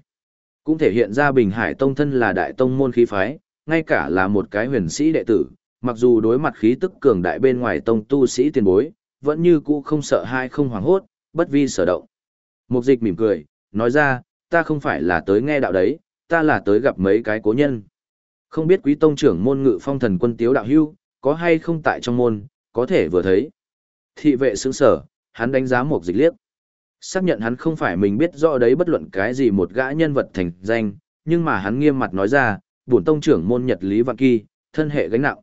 Cũng thể hiện ra Bình Hải Tông thân là đại tông môn khí phái, ngay cả là một cái huyền sĩ đệ tử, mặc dù đối mặt khí tức cường đại bên ngoài tông tu sĩ tiền bối, vẫn như cũ không sợ hai không hoảng hốt, bất vi sở động. Mục dịch mỉm cười, nói ra, ta không phải là tới nghe đạo đấy, ta là tới gặp mấy cái cố nhân. Không biết quý tông trưởng môn ngự phong thần quân tiếu đạo hưu, có hay không tại trong môn, có thể vừa thấy. Thị vệ sững sở, hắn đánh giá một dịch liếc. Xác nhận hắn không phải mình biết rõ đấy bất luận cái gì một gã nhân vật thành danh, nhưng mà hắn nghiêm mặt nói ra, bổn tông trưởng môn nhật lý vạn kỳ, thân hệ gánh nặng.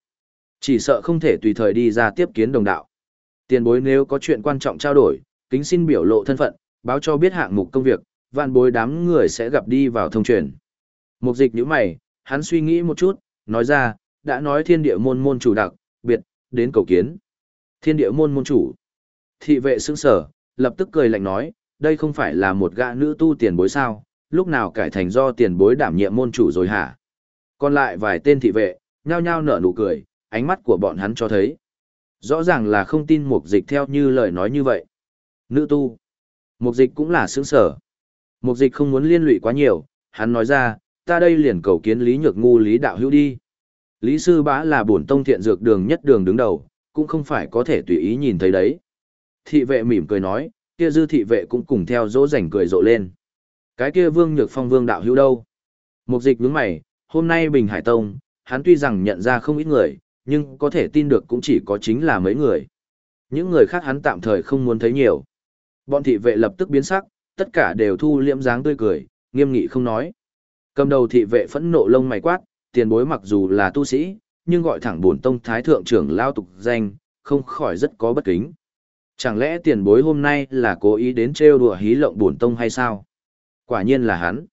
Chỉ sợ không thể tùy thời đi ra tiếp kiến đồng đạo. Tiền bối nếu có chuyện quan trọng trao đổi, kính xin biểu lộ thân phận, báo cho biết hạng mục công việc, vạn bối đám người sẽ gặp đi vào thông truyền. Mục dịch nhíu mày, hắn suy nghĩ một chút, nói ra, đã nói thiên địa môn môn chủ đặc, biệt, đến cầu kiến. Thiên địa môn môn chủ. Thị vệ sững sở, lập tức cười lạnh nói, đây không phải là một gã nữ tu tiền bối sao, lúc nào cải thành do tiền bối đảm nhiệm môn chủ rồi hả? Còn lại vài tên thị vệ, nhao nhao nở nụ cười, ánh mắt của bọn hắn cho thấy. Rõ ràng là không tin mục dịch theo như lời nói như vậy. Nữ tu. Mục dịch cũng là sướng sở. Mục dịch không muốn liên lụy quá nhiều, hắn nói ra, ta đây liền cầu kiến Lý Nhược Ngu Lý Đạo Hữu đi. Lý Sư Bá là bổn tông thiện dược đường nhất đường đứng đầu, cũng không phải có thể tùy ý nhìn thấy đấy. Thị vệ mỉm cười nói, kia dư thị vệ cũng cùng theo dỗ rảnh cười rộ lên. Cái kia Vương Nhược Phong Vương Đạo Hữu đâu? Mục dịch nhướng mày, hôm nay Bình Hải Tông, hắn tuy rằng nhận ra không ít người, nhưng có thể tin được cũng chỉ có chính là mấy người. Những người khác hắn tạm thời không muốn thấy nhiều. Bọn thị vệ lập tức biến sắc, tất cả đều thu liễm dáng tươi cười, nghiêm nghị không nói. Cầm đầu thị vệ phẫn nộ lông mày quát, tiền bối mặc dù là tu sĩ, nhưng gọi thẳng bổn tông thái thượng trưởng lao tục danh, không khỏi rất có bất kính. Chẳng lẽ tiền bối hôm nay là cố ý đến trêu đùa hí lộng bổn tông hay sao? Quả nhiên là hắn.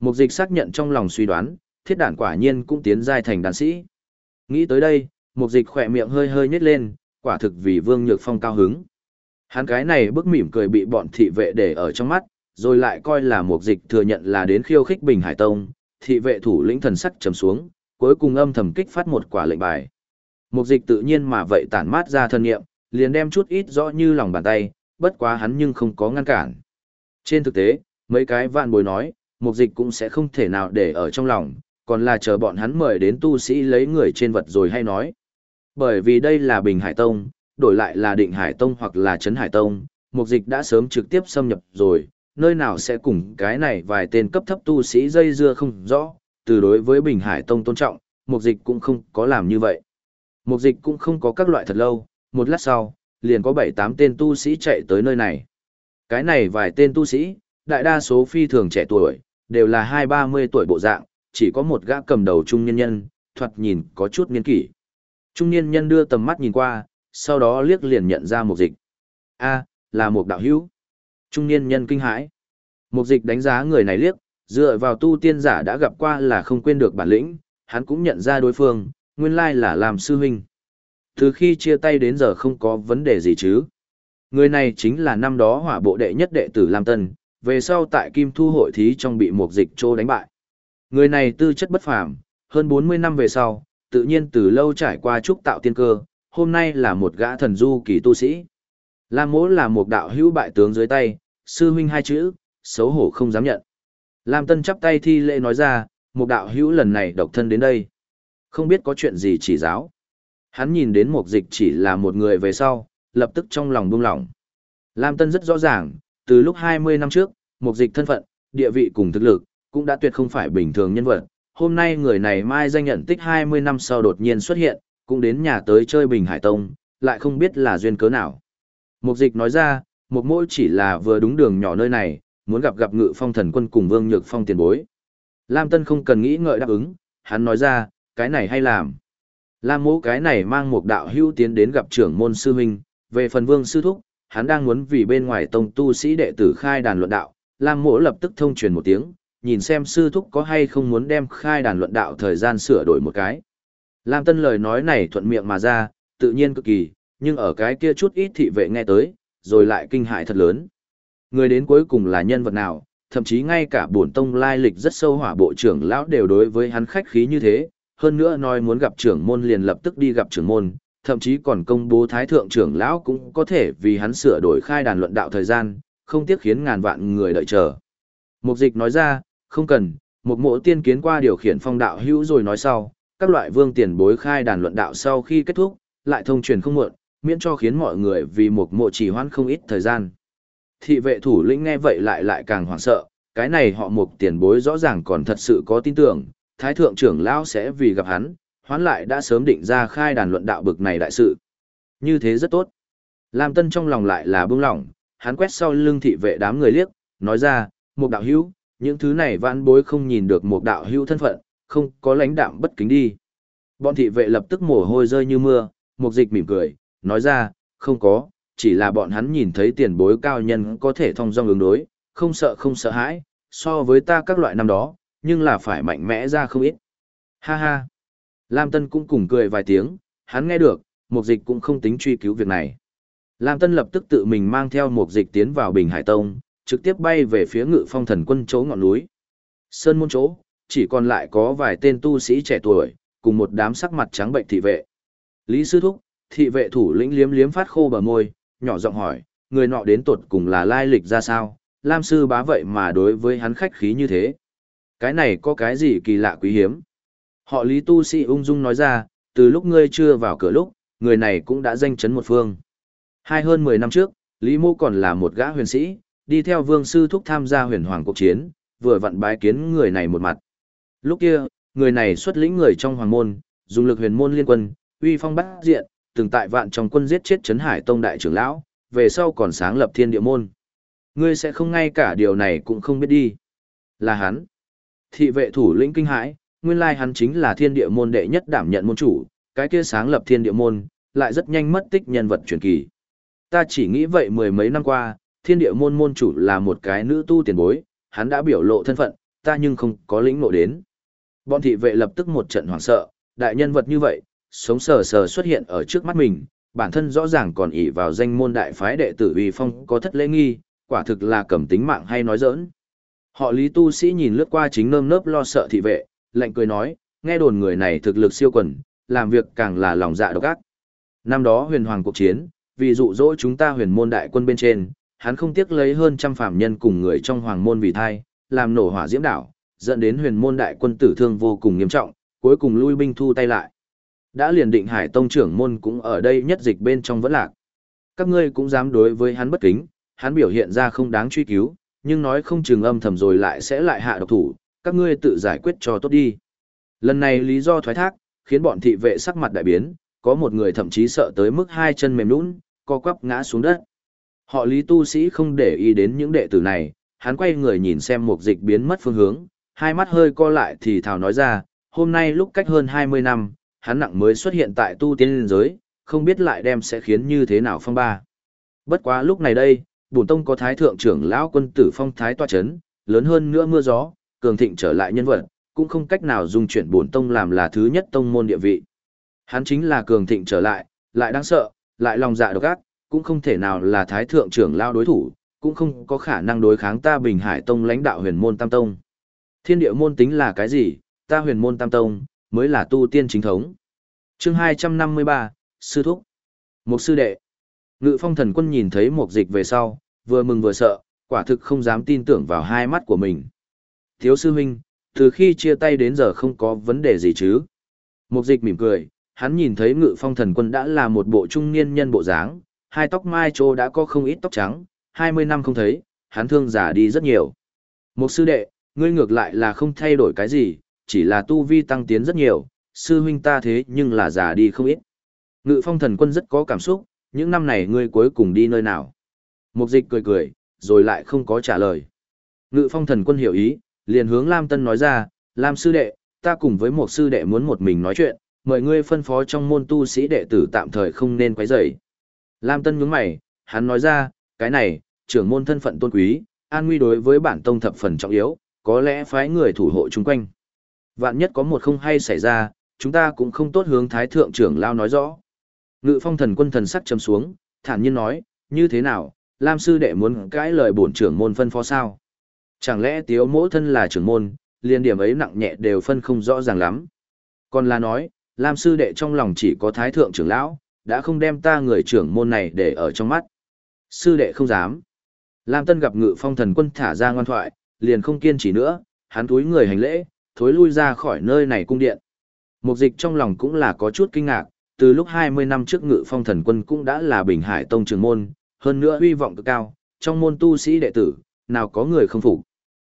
Mục dịch xác nhận trong lòng suy đoán, thiết đản quả nhiên cũng tiến giai thành đàn sĩ. Nghĩ tới đây, mục dịch khỏe miệng hơi hơi nhếch lên, quả thực vì Vương Nhược Phong cao hứng. Hắn cái này bức mỉm cười bị bọn thị vệ để ở trong mắt, rồi lại coi là mục dịch thừa nhận là đến khiêu khích Bình Hải Tông, thị vệ thủ lĩnh thần sắc trầm xuống, cuối cùng âm thầm kích phát một quả lệnh bài. Mục dịch tự nhiên mà vậy tản mát ra thân nghiệm, liền đem chút ít rõ như lòng bàn tay, bất quá hắn nhưng không có ngăn cản. Trên thực tế, mấy cái vạn bối nói, mục dịch cũng sẽ không thể nào để ở trong lòng, còn là chờ bọn hắn mời đến tu sĩ lấy người trên vật rồi hay nói. Bởi vì đây là Bình Hải Tông, đổi lại là Định Hải Tông hoặc là Trấn Hải Tông, mục dịch đã sớm trực tiếp xâm nhập rồi, nơi nào sẽ cùng cái này vài tên cấp thấp tu sĩ dây dưa không rõ, từ đối với Bình Hải Tông tôn trọng, mục dịch cũng không có làm như vậy. Mục dịch cũng không có các loại thật lâu, một lát sau, liền có 7-8 tên tu sĩ chạy tới nơi này. Cái này vài tên tu sĩ, đại đa số phi thường trẻ tuổi, đều là 2-30 tuổi bộ dạng, chỉ có một gã cầm đầu trung niên nhân, thoạt nhìn có chút nghiên kỷ. Trung niên nhân đưa tầm mắt nhìn qua, sau đó liếc liền nhận ra một dịch. A, là một đạo hữu. Trung niên nhân kinh hãi. Một dịch đánh giá người này liếc, dựa vào tu tiên giả đã gặp qua là không quên được bản lĩnh, hắn cũng nhận ra đối phương, nguyên lai là làm sư huynh. Từ khi chia tay đến giờ không có vấn đề gì chứ. Người này chính là năm đó hỏa bộ đệ nhất đệ tử Lam Tân, về sau tại Kim Thu hội thí trong bị một dịch trô đánh bại. Người này tư chất bất phàm, hơn 40 năm về sau, tự nhiên từ lâu trải qua trúc tạo tiên cơ, hôm nay là một gã thần du kỳ tu sĩ. Lam mỗ là một đạo hữu bại tướng dưới tay, sư huynh hai chữ, xấu hổ không dám nhận. Lam Tân chắp tay thi lễ nói ra, một đạo hữu lần này độc thân đến đây. Không biết có chuyện gì chỉ giáo. Hắn nhìn đến một dịch chỉ là một người về sau, lập tức trong lòng buông lỏng. Lam Tân rất rõ ràng, từ lúc 20 năm trước, một dịch thân phận, địa vị cùng thực lực, cũng đã tuyệt không phải bình thường nhân vật. Hôm nay người này mai danh nhận tích 20 năm sau đột nhiên xuất hiện, cũng đến nhà tới chơi Bình Hải Tông, lại không biết là duyên cớ nào. Mục dịch nói ra, một mỗi chỉ là vừa đúng đường nhỏ nơi này, muốn gặp gặp ngự phong thần quân cùng vương nhược phong tiền bối. Lam Tân không cần nghĩ ngợi đáp ứng, hắn nói ra, cái này hay làm. Lam mỗ cái này mang một đạo hưu tiến đến gặp trưởng môn sư huynh, về phần vương sư thúc, hắn đang muốn vì bên ngoài tông tu sĩ đệ tử khai đàn luận đạo, Lam mỗ lập tức thông truyền một tiếng, nhìn xem sư thúc có hay không muốn đem khai đàn luận đạo thời gian sửa đổi một cái. Lam Tân lời nói này thuận miệng mà ra, tự nhiên cực kỳ, nhưng ở cái kia chút ít thị vệ nghe tới, rồi lại kinh hại thật lớn. Người đến cuối cùng là nhân vật nào, thậm chí ngay cả bổn tông lai lịch rất sâu hỏa bộ trưởng lão đều đối với hắn khách khí như thế, hơn nữa nói muốn gặp trưởng môn liền lập tức đi gặp trưởng môn, thậm chí còn công bố thái thượng trưởng lão cũng có thể vì hắn sửa đổi khai đàn luận đạo thời gian, không tiếc khiến ngàn vạn người đợi chờ. Mục dịch nói ra, không cần, một mộ tiên kiến qua điều khiển phong đạo hữu rồi nói sau, các loại vương tiền bối khai đàn luận đạo sau khi kết thúc, lại thông truyền không muộn, miễn cho khiến mọi người vì một mộ chỉ hoãn không ít thời gian. Thị vệ thủ lĩnh nghe vậy lại lại càng hoảng sợ, cái này họ một tiền bối rõ ràng còn thật sự có tin tưởng, thái thượng trưởng lão sẽ vì gặp hắn, hoán lại đã sớm định ra khai đàn luận đạo bực này đại sự. Như thế rất tốt. Lam Tân trong lòng lại là bưng lỏng, hắn quét sau lưng thị vệ đám người liếc, nói ra, một đạo hữu, những thứ này vãn bối không nhìn được một đạo hữu thân phận, không có lãnh đạm bất kính đi. Bọn thị vệ lập tức mồ hôi rơi như mưa, mục dịch mỉm cười, nói ra, không có, chỉ là bọn hắn nhìn thấy tiền bối cao nhân có thể thông dong ứng đối, không sợ không sợ hãi, so với ta các loại năm đó, nhưng là phải mạnh mẽ ra không ít. Ha ha. Lam Tân cũng cùng cười vài tiếng, hắn nghe được, mục dịch cũng không tính truy cứu việc này. Lam Tân lập tức tự mình mang theo mục dịch tiến vào Bình Hải Tông, trực tiếp bay về phía ngự phong thần quân chỗ ngọn núi. Sơn môn chỗ, chỉ còn lại có vài tên tu sĩ trẻ tuổi, cùng một đám sắc mặt trắng bệnh thị vệ. Lý Sư Thúc, thị vệ thủ lĩnh liếm liếm phát khô bờ môi, nhỏ giọng hỏi, người nọ đến tột cùng là lai lịch ra sao, Lam Sư bá vậy mà đối với hắn khách khí như thế. Cái này có cái gì kỳ lạ quý hiếm? Họ Lý Tu Sĩ ung dung nói ra, từ lúc ngươi chưa vào cửa lúc, người này cũng đã danh chấn một phương. Hai hơn 10 năm trước, Lý Mô còn là một gã huyền sĩ, đi theo vương sư thúc tham gia huyền hoàng cuộc chiến, vừa vặn bái kiến người này một mặt. Lúc kia, người này xuất lĩnh người trong hoàng môn, dùng lực huyền môn liên quân, uy phong bắt diện, từng tại vạn trong quân giết chết Trấn Hải Tông đại trưởng lão, về sau còn sáng lập thiên địa môn. Ngươi sẽ không ngay cả điều này cũng không biết đi. Là hắn. Thị vệ thủ lĩnh kinh hãi, nguyên lai hắn chính là thiên địa môn đệ nhất đảm nhận môn chủ, cái kia sáng lập thiên địa môn, lại rất nhanh mất tích nhân vật truyền kỳ. Ta chỉ nghĩ vậy mười mấy năm qua, thiên địa môn môn chủ là một cái nữ tu tiền bối, hắn đã biểu lộ thân phận, ta nhưng không có lĩnh ngộ đến. Bọn thị vệ lập tức một trận hoảng sợ, đại nhân vật như vậy, sống sờ sờ xuất hiện ở trước mắt mình, bản thân rõ ràng còn ỷ vào danh môn đại phái đệ tử uy phong có thất lễ nghi, quả thực là cầm tính mạng hay nói giỡn. Họ Lý tu sĩ nhìn lướt qua chính nơm nớp lo sợ thị vệ, lạnh cười nói, nghe đồn người này thực lực siêu quần, làm việc càng là lòng dạ độc ác. Năm đó huyền hoàng cuộc chiến, vì dụ dỗ chúng ta huyền môn đại quân bên trên, hắn không tiếc lấy hơn trăm phạm nhân cùng người trong hoàng môn vì thai, làm nổ hỏa diễm đảo, dẫn đến huyền môn đại quân tử thương vô cùng nghiêm trọng, cuối cùng lui binh thu tay lại. Đã liền định hải tông trưởng môn cũng ở đây nhất dịch bên trong vẫn lạc. Các ngươi cũng dám đối với hắn bất kính, hắn biểu hiện ra không đáng truy cứu, nhưng nói không chừng âm thầm rồi lại sẽ lại hạ độc thủ, các ngươi tự giải quyết cho tốt đi. Lần này lý do thoái thác, khiến bọn thị vệ sắc mặt đại biến, có một người thậm chí sợ tới mức hai chân mềm nhũn, co quắp ngã xuống đất. Họ lý tu sĩ không để ý đến những đệ tử này, hắn quay người nhìn xem một dịch biến mất phương hướng, hai mắt hơi co lại thì thào nói ra, hôm nay lúc cách hơn 20 năm, hắn nặng mới xuất hiện tại tu tiên giới, không biết lại đem sẽ khiến như thế nào phong ba. Bất quá lúc này đây, bổn tông có thái thượng trưởng lão quân tử phong thái toa chấn, lớn hơn nữa mưa gió, cường thịnh trở lại nhân vật, cũng không cách nào dùng chuyển bổn tông làm là thứ nhất tông môn địa vị. Hắn chính là cường thịnh trở lại, lại đáng sợ, lại lòng dạ độc ác, cũng không thể nào là thái thượng trưởng lão đối thủ, cũng không có khả năng đối kháng ta Bình Hải tông lãnh đạo huyền môn tam tông. Thiên địa môn tính là cái gì, ta huyền môn tam tông, mới là tu tiên chính thống. chương 253, Sư Thúc. Một sư đệ. Ngự phong thần quân nhìn thấy một dịch về sau, vừa mừng vừa sợ, quả thực không dám tin tưởng vào hai mắt của mình. Thiếu sư huynh, từ khi chia tay đến giờ không có vấn đề gì chứ. Một dịch mỉm cười, hắn nhìn thấy ngự phong thần quân đã là một bộ trung niên nhân bộ dáng, hai tóc mai trô đã có không ít tóc trắng, 20 năm không thấy, hắn thương giả đi rất nhiều. Một sư đệ, ngươi ngược lại là không thay đổi cái gì, chỉ là tu vi tăng tiến rất nhiều, sư huynh ta thế nhưng là già đi không ít. Ngự phong thần quân rất có cảm xúc, những năm này ngươi cuối cùng đi nơi nào? Mục dịch cười cười, rồi lại không có trả lời. Ngự phong thần quân hiểu ý, liền hướng Lam Tân nói ra, Lam sư đệ, ta cùng với một sư đệ muốn một mình nói chuyện, mời ngươi phân phó trong môn tu sĩ đệ tử tạm thời không nên quấy rầy. Lam Tân nhướng mày, hắn nói ra, cái này, trưởng môn thân phận tôn quý, an nguy đối với bản tông thập phần trọng yếu, có lẽ phái người thủ hộ chung quanh. Vạn nhất có một không hay xảy ra, chúng ta cũng không tốt hướng thái thượng trưởng lao nói rõ. Ngự phong thần quân thần sắc trầm xuống, thản nhiên nói, như thế nào, Lam sư đệ muốn cãi lời bổn trưởng môn phân phó sao? Chẳng lẽ tiếu mỗ thân là trưởng môn, liên điểm ấy nặng nhẹ đều phân không rõ ràng lắm. Còn là nói, Lam sư đệ trong lòng chỉ có thái thượng trưởng lão, đã không đem ta người trưởng môn này để ở trong mắt. Sư đệ không dám. Lam Tân gặp ngự phong thần quân thả ra ngoan thoại, liền không kiên trì nữa, hắn túi người hành lễ, thối lui ra khỏi nơi này cung điện. Mục dịch trong lòng cũng là có chút kinh ngạc, từ lúc 20 năm trước ngự phong thần quân cũng đã là Bình Hải Tông trường môn, hơn nữa uy vọng cực cao, trong môn tu sĩ đệ tử, nào có người không phục.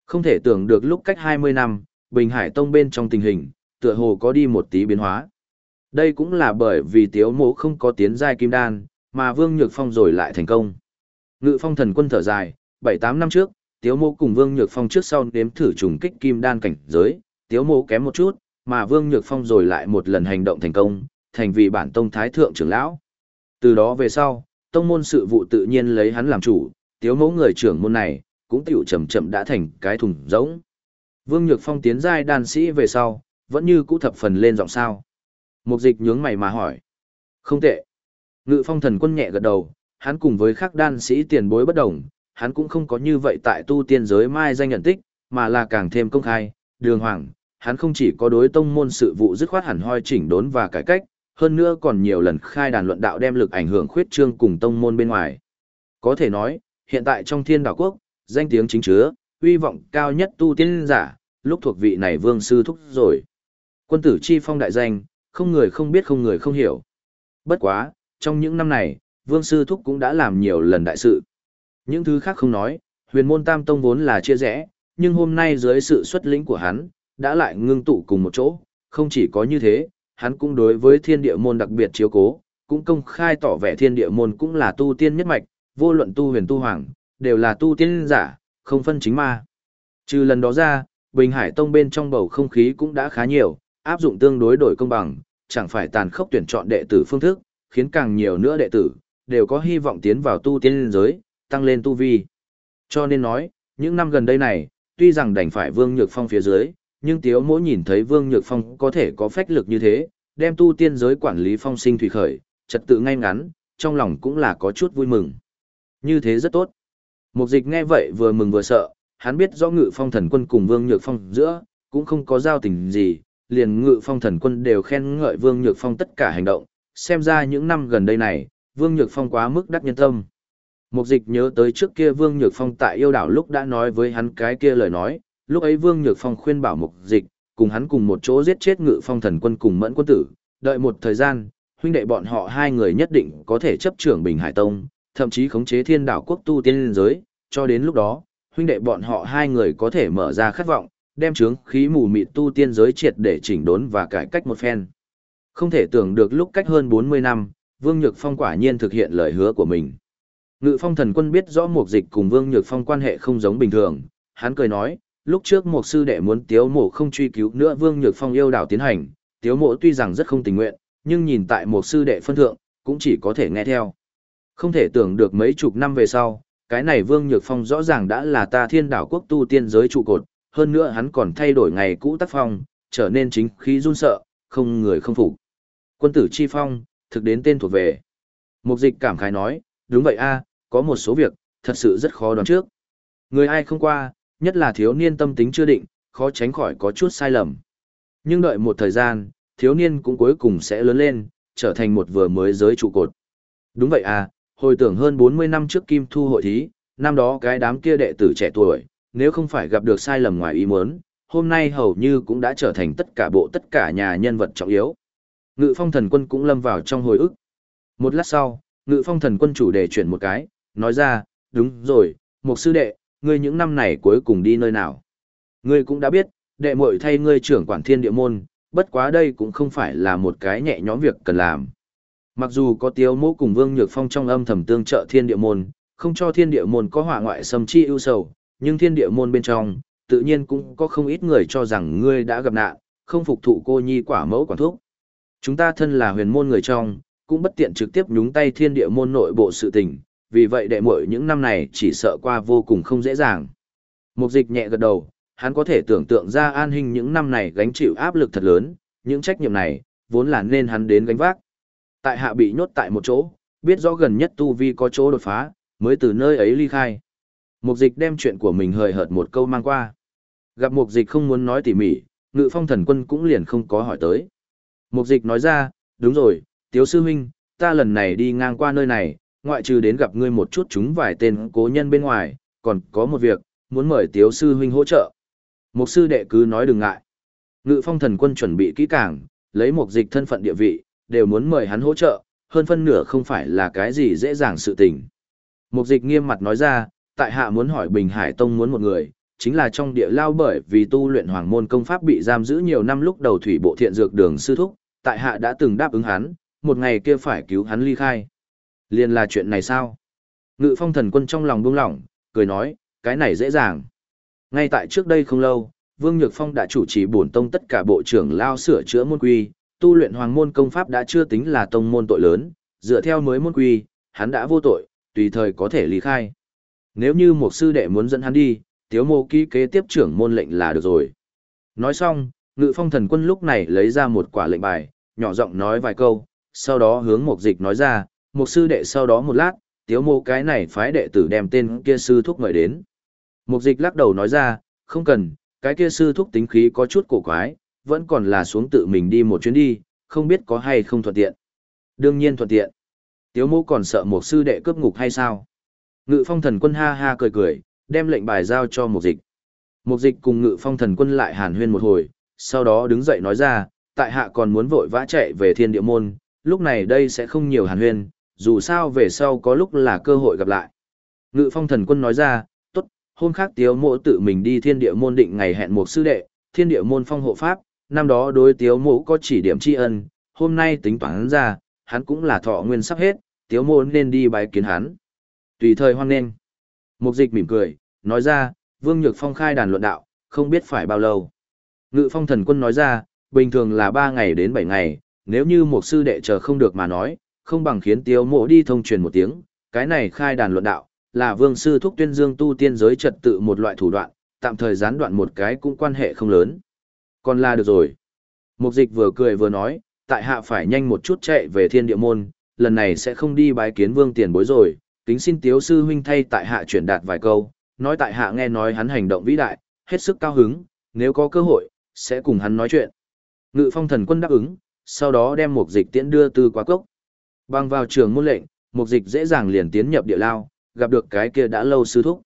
Không thể tưởng được lúc cách 20 năm, Bình Hải Tông bên trong tình hình, tựa hồ có đi một tí biến hóa. Đây cũng là bởi vì tiếu mộ không có tiến giai kim đan, mà Vương Nhược Phong rồi lại thành công. Ngự phong thần quân thở dài, 7-8 năm trước, tiếu mô cùng Vương Nhược Phong trước sau nếm thử trùng kích kim đan cảnh giới, tiếu mô kém một chút, mà Vương Nhược Phong rồi lại một lần hành động thành công, thành vì bản tông thái thượng trưởng lão. Từ đó về sau, tông môn sự vụ tự nhiên lấy hắn làm chủ, tiếu mẫu người trưởng môn này, cũng tiểu chậm chậm đã thành cái thùng rỗng. Vương Nhược Phong tiến giai đan sĩ về sau, vẫn như cũ thập phần lên giọng sao. Mục dịch nhướng mày mà hỏi. Không tệ. Ngự phong thần quân nhẹ gật đầu, hắn cùng với khắc đan sĩ tiền bối bất đồng, hắn cũng không có như vậy tại tu tiên giới mai danh nhận tích, mà là càng thêm công khai, đường hoàng, hắn không chỉ có đối tông môn sự vụ dứt khoát hẳn hoi chỉnh đốn và cải cách, hơn nữa còn nhiều lần khai đàn luận đạo đem lực ảnh hưởng khuyết trương cùng tông môn bên ngoài. Có thể nói, hiện tại trong thiên đảo quốc, danh tiếng chính chứa, uy vọng cao nhất tu tiên giả, lúc thuộc vị này vương sư thúc rồi. Quân tử chi phong đại danh, không người không biết không người không hiểu. Bất quá, trong những năm này, vương sư thúc cũng đã làm nhiều lần đại sự. Những thứ khác không nói, huyền môn tam tông vốn là chia rẽ, nhưng hôm nay dưới sự xuất lĩnh của hắn, đã lại ngưng tụ cùng một chỗ, không chỉ có như thế, hắn cũng đối với thiên địa môn đặc biệt chiếu cố, cũng công khai tỏ vẻ thiên địa môn cũng là tu tiên nhất mạch, vô luận tu huyền tu hoàng, đều là tu tiên giả, không phân chính ma. Trừ lần đó ra, Bình Hải Tông bên trong bầu không khí cũng đã khá nhiều, áp dụng tương đối đổi công bằng, chẳng phải tàn khốc tuyển chọn đệ tử phương thức, khiến càng nhiều nữa đệ tử, đều có hy vọng tiến vào tu tiên giới, tăng lên tu vi. Cho nên nói, những năm gần đây này, tuy rằng đành phải Vương Nhược Phong phía dưới, nhưng Tiếu Mỗ nhìn thấy Vương Nhược Phong có thể có phách lực như thế, đem tu tiên giới quản lý phong sinh thủy khởi, trật tự ngay ngắn, trong lòng cũng là có chút vui mừng. Như thế rất tốt. Mục dịch nghe vậy vừa mừng vừa sợ, hắn biết rõ ngự phong thần quân cùng Vương Nhược Phong giữa, cũng không có giao tình gì, liền ngự phong thần quân đều khen ngợi Vương Nhược Phong tất cả hành động, xem ra những năm gần đây này, Vương Nhược Phong quá mức đắc nhân tâm. Mục dịch nhớ tới trước kia Vương Nhược Phong tại yêu đảo lúc đã nói với hắn cái kia lời nói, lúc ấy Vương Nhược Phong khuyên bảo mục dịch, cùng hắn cùng một chỗ giết chết ngự phong thần quân cùng mẫn quân tử, đợi một thời gian, huynh đệ bọn họ hai người nhất định có thể chấp trưởng Bình Hải Tông, thậm chí khống chế thiên đảo quốc tu tiên giới, cho đến lúc đó, huynh đệ bọn họ hai người có thể mở ra khát vọng, đem chướng khí mù mịt tu tiên giới triệt để chỉnh đốn và cải cách một phen. Không thể tưởng được lúc cách hơn 40 năm, Vương Nhược Phong quả nhiên thực hiện lời hứa của mình. Ngự phong thần quân biết rõ mục dịch cùng Vương Nhược Phong quan hệ không giống bình thường, hắn cười nói, lúc trước một sư đệ muốn tiếu mộ không truy cứu nữa Vương Nhược Phong yêu đảo tiến hành, tiếu mộ tuy rằng rất không tình nguyện, nhưng nhìn tại một sư đệ phân thượng, cũng chỉ có thể nghe theo. Không thể tưởng được mấy chục năm về sau, cái này Vương Nhược Phong rõ ràng đã là ta thiên đảo quốc tu tiên giới trụ cột, hơn nữa hắn còn thay đổi ngày cũ tác phong, trở nên chính khí run sợ, không người không phục. Quân tử chi phong, thực đến tên thuộc về. Mục dịch cảm khái nói, đúng vậy a, có một số việc, thật sự rất khó đoán trước. Người ai không qua, nhất là thiếu niên tâm tính chưa định, khó tránh khỏi có chút sai lầm. Nhưng đợi một thời gian, thiếu niên cũng cuối cùng sẽ lớn lên, trở thành một vừa mới giới trụ cột. Đúng vậy à, hồi tưởng hơn 40 năm trước Kim Thu hội thí, năm đó cái đám kia đệ tử trẻ tuổi, nếu không phải gặp được sai lầm ngoài ý muốn, hôm nay hầu như cũng đã trở thành tất cả bộ tất cả nhà nhân vật trọng yếu. Ngự phong thần quân cũng lâm vào trong hồi ức. Một lát sau, ngự phong thần quân chủ đề chuyển một cái, nói ra, đúng rồi, một sư đệ, ngươi những năm này cuối cùng đi nơi nào. Ngươi cũng đã biết, đệ muội thay ngươi trưởng quản thiên địa môn, bất quá đây cũng không phải là một cái nhẹ nhõm việc cần làm. Mặc dù có tiêu mô cùng Vương Nhược Phong trong âm thầm tương trợ thiên địa môn, không cho thiên địa môn có hỏa ngoại xâm chi ưu sầu, nhưng thiên địa môn bên trong, tự nhiên cũng có không ít người cho rằng ngươi đã gặp nạn, không phục thụ cô nhi quả mẫu quản thuốc. Chúng ta thân là huyền môn người trong, cũng bất tiện trực tiếp nhúng tay thiên địa môn nội bộ sự tình, vì vậy đệ muội những năm này chỉ sợ qua vô cùng không dễ dàng. Mục dịch nhẹ gật đầu, hắn có thể tưởng tượng ra an hình những năm này gánh chịu áp lực thật lớn, những trách nhiệm này, vốn là nên hắn đến gánh vác. Tại hạ bị nhốt tại một chỗ, biết rõ gần nhất tu vi có chỗ đột phá, mới từ nơi ấy ly khai. Mục dịch đem chuyện của mình hời hợt một câu mang qua. Gặp mục dịch không muốn nói tỉ mỉ, ngự phong thần quân cũng liền không có hỏi tới. Mục dịch nói ra, đúng rồi, tiếu sư huynh, ta lần này đi ngang qua nơi này, ngoại trừ đến gặp ngươi một chút chúng vài tên cố nhân bên ngoài, còn có một việc, muốn mời tiếu sư huynh hỗ trợ. Mục sư đệ cứ nói đừng ngại. Ngự phong thần quân chuẩn bị kỹ càng, lấy một dịch thân phận địa vị, đều muốn mời hắn hỗ trợ, hơn phân nửa không phải là cái gì dễ dàng sự tình. Mục dịch nghiêm mặt nói ra, tại hạ muốn hỏi Bình Hải Tông muốn một người, chính là trong địa lao bởi vì tu luyện hoàng môn công pháp bị giam giữ nhiều năm lúc đầu thủy bộ thiện dược đường sư thúc, tại hạ đã từng đáp ứng hắn, một ngày kia phải cứu hắn ly khai. Liên là chuyện này sao? Ngự phong thần quân trong lòng buông lỏng, cười nói, cái này dễ dàng. Ngay tại trước đây không lâu, Vương Nhược Phong đã chủ trì bổn tông tất cả bộ trưởng lao sửa chữa môn quy, tu luyện hoàng môn công pháp đã chưa tính là tông môn tội lớn, dựa theo mới môn quy, hắn đã vô tội, tùy thời có thể ly khai. Nếu như một sư đệ muốn dẫn hắn đi, tiếu mô ký kế tiếp trưởng môn lệnh là được rồi. Nói xong, ngự phong thần quân lúc này lấy ra một quả lệnh bài, nhỏ giọng nói vài câu, sau đó hướng một dịch nói ra, một sư đệ sau đó một lát, tiếu mô cái này phái đệ tử đem tên kia sư thúc mời đến. Một dịch lắc đầu nói ra, không cần, cái kia sư thúc tính khí có chút cổ quái, vẫn còn là xuống tự mình đi một chuyến đi, không biết có hay không thuận tiện. Đương nhiên thuận tiện. Tiếu mô còn sợ một sư đệ cướp ngục hay sao? Ngự phong thần quân ha ha cười cười, đem lệnh bài giao cho một dịch. Một dịch cùng ngự phong thần quân lại hàn huyên một hồi, sau đó đứng dậy nói ra, tại hạ còn muốn vội vã chạy về thiên địa môn, lúc này đây sẽ không nhiều hàn huyên, dù sao về sau có lúc là cơ hội gặp lại. Ngự phong thần quân nói ra, tốt, hôm khác tiếu mộ tự mình đi thiên địa môn định ngày hẹn một sư đệ, thiên địa môn phong hộ pháp, năm đó đối tiếu mộ có chỉ điểm tri ân, hôm nay tính toán ra, hắn cũng là thọ nguyên sắp hết, tiếu mộ nên đi bái kiến hắn. Tùy thời hoan nghênh. Mục dịch mỉm cười, nói ra, Vương Nhược Phong khai đàn luận đạo, không biết phải bao lâu. Ngự phong thần quân nói ra, bình thường là 3 ngày đến 7 ngày, nếu như một sư đệ chờ không được mà nói, không bằng khiến tiêu mộ đi thông truyền một tiếng, cái này khai đàn luận đạo, là vương sư thúc tuyên dương tu tiên giới trật tự một loại thủ đoạn, tạm thời gián đoạn một cái cũng quan hệ không lớn. Còn là được rồi. Mục dịch vừa cười vừa nói, tại hạ phải nhanh một chút chạy về thiên địa môn, lần này sẽ không đi bái kiến vương tiền bối rồi, kính xin tiếu sư huynh thay tại hạ chuyển đạt vài câu, nói tại hạ nghe nói hắn hành động vĩ đại, hết sức cao hứng, nếu có cơ hội, sẽ cùng hắn nói chuyện. Ngự phong thần quân đáp ứng, sau đó đem một dịch tiễn đưa từ quá cốc. Bằng vào trường môn lệnh, một dịch dễ dàng liền tiến nhập địa lao, gặp được cái kia đã lâu sư thúc.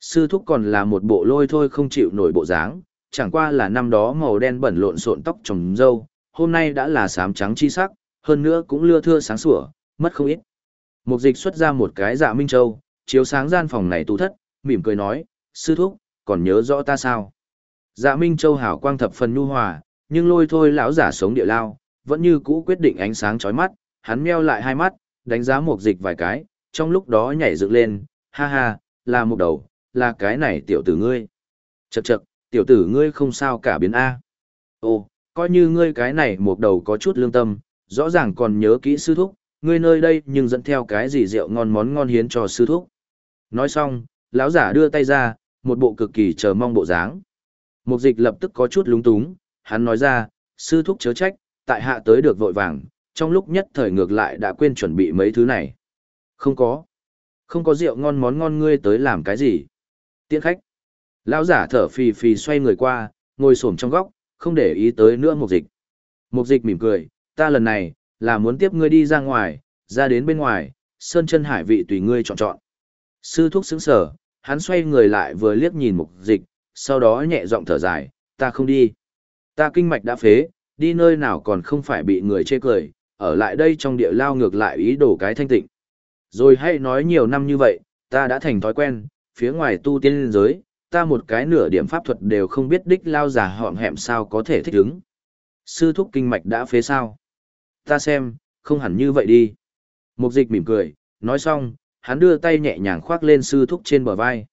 Sư thúc còn là một bộ lôi thôi không chịu nổi bộ dáng, chẳng qua là năm đó màu đen bẩn lộn xộn tóc trồng dâu, hôm nay đã là xám trắng chi sắc, hơn nữa cũng lưa thưa sáng sủa, mất không ít. Mục dịch xuất ra một cái dạ Minh Châu, chiếu sáng gian phòng này tu thất, mỉm cười nói, sư thúc, còn nhớ rõ ta sao? Dạ Minh Châu hảo quang thập phần nhu hòa, nhưng lôi thôi lão giả sống địa lao, vẫn như cũ quyết định ánh sáng chói mắt, hắn meo lại hai mắt, đánh giá mục dịch vài cái, trong lúc đó nhảy dựng lên, ha ha, là một đầu, là cái này tiểu tử ngươi. Chậc chậc, tiểu tử ngươi không sao cả biến A. Ồ, coi như ngươi cái này một đầu có chút lương tâm, rõ ràng còn nhớ kỹ sư thúc, ngươi nơi đây nhưng dẫn theo cái gì rượu ngon món ngon hiến cho sư thúc. Nói xong, lão giả đưa tay ra, một bộ cực kỳ chờ mong bộ dáng. Mục dịch lập tức có chút lúng túng, hắn nói ra, sư thúc chớ trách, tại hạ tới được vội vàng, trong lúc nhất thời ngược lại đã quên chuẩn bị mấy thứ này. Không có. Không có rượu ngon món ngon ngươi tới làm cái gì. Tiễn khách. Lão giả thở phì phì xoay người qua, ngồi xổm trong góc, không để ý tới nữa mục dịch. Mục dịch mỉm cười, ta lần này, là muốn tiếp ngươi đi ra ngoài, ra đến bên ngoài, sơn chân hải vị tùy ngươi chọn chọn. Sư thúc sững sở, hắn xoay người lại vừa liếc nhìn mục dịch, sau đó nhẹ giọng thở dài, ta không đi. Ta kinh mạch đã phế, đi nơi nào còn không phải bị người chê cười, ở lại đây trong địa lao ngược lại ý đồ cái thanh tịnh. Rồi hay nói nhiều năm như vậy, ta đã thành thói quen, phía ngoài tu tiên giới, ta một cái nửa điểm pháp thuật đều không biết đích lao giả họm hẹm sao có thể thích ứng. Sư thúc kinh mạch đã phế sao? Ta xem, không hẳn như vậy đi. Mục dịch mỉm cười, nói xong, hắn đưa tay nhẹ nhàng khoác lên sư thúc trên bờ vai.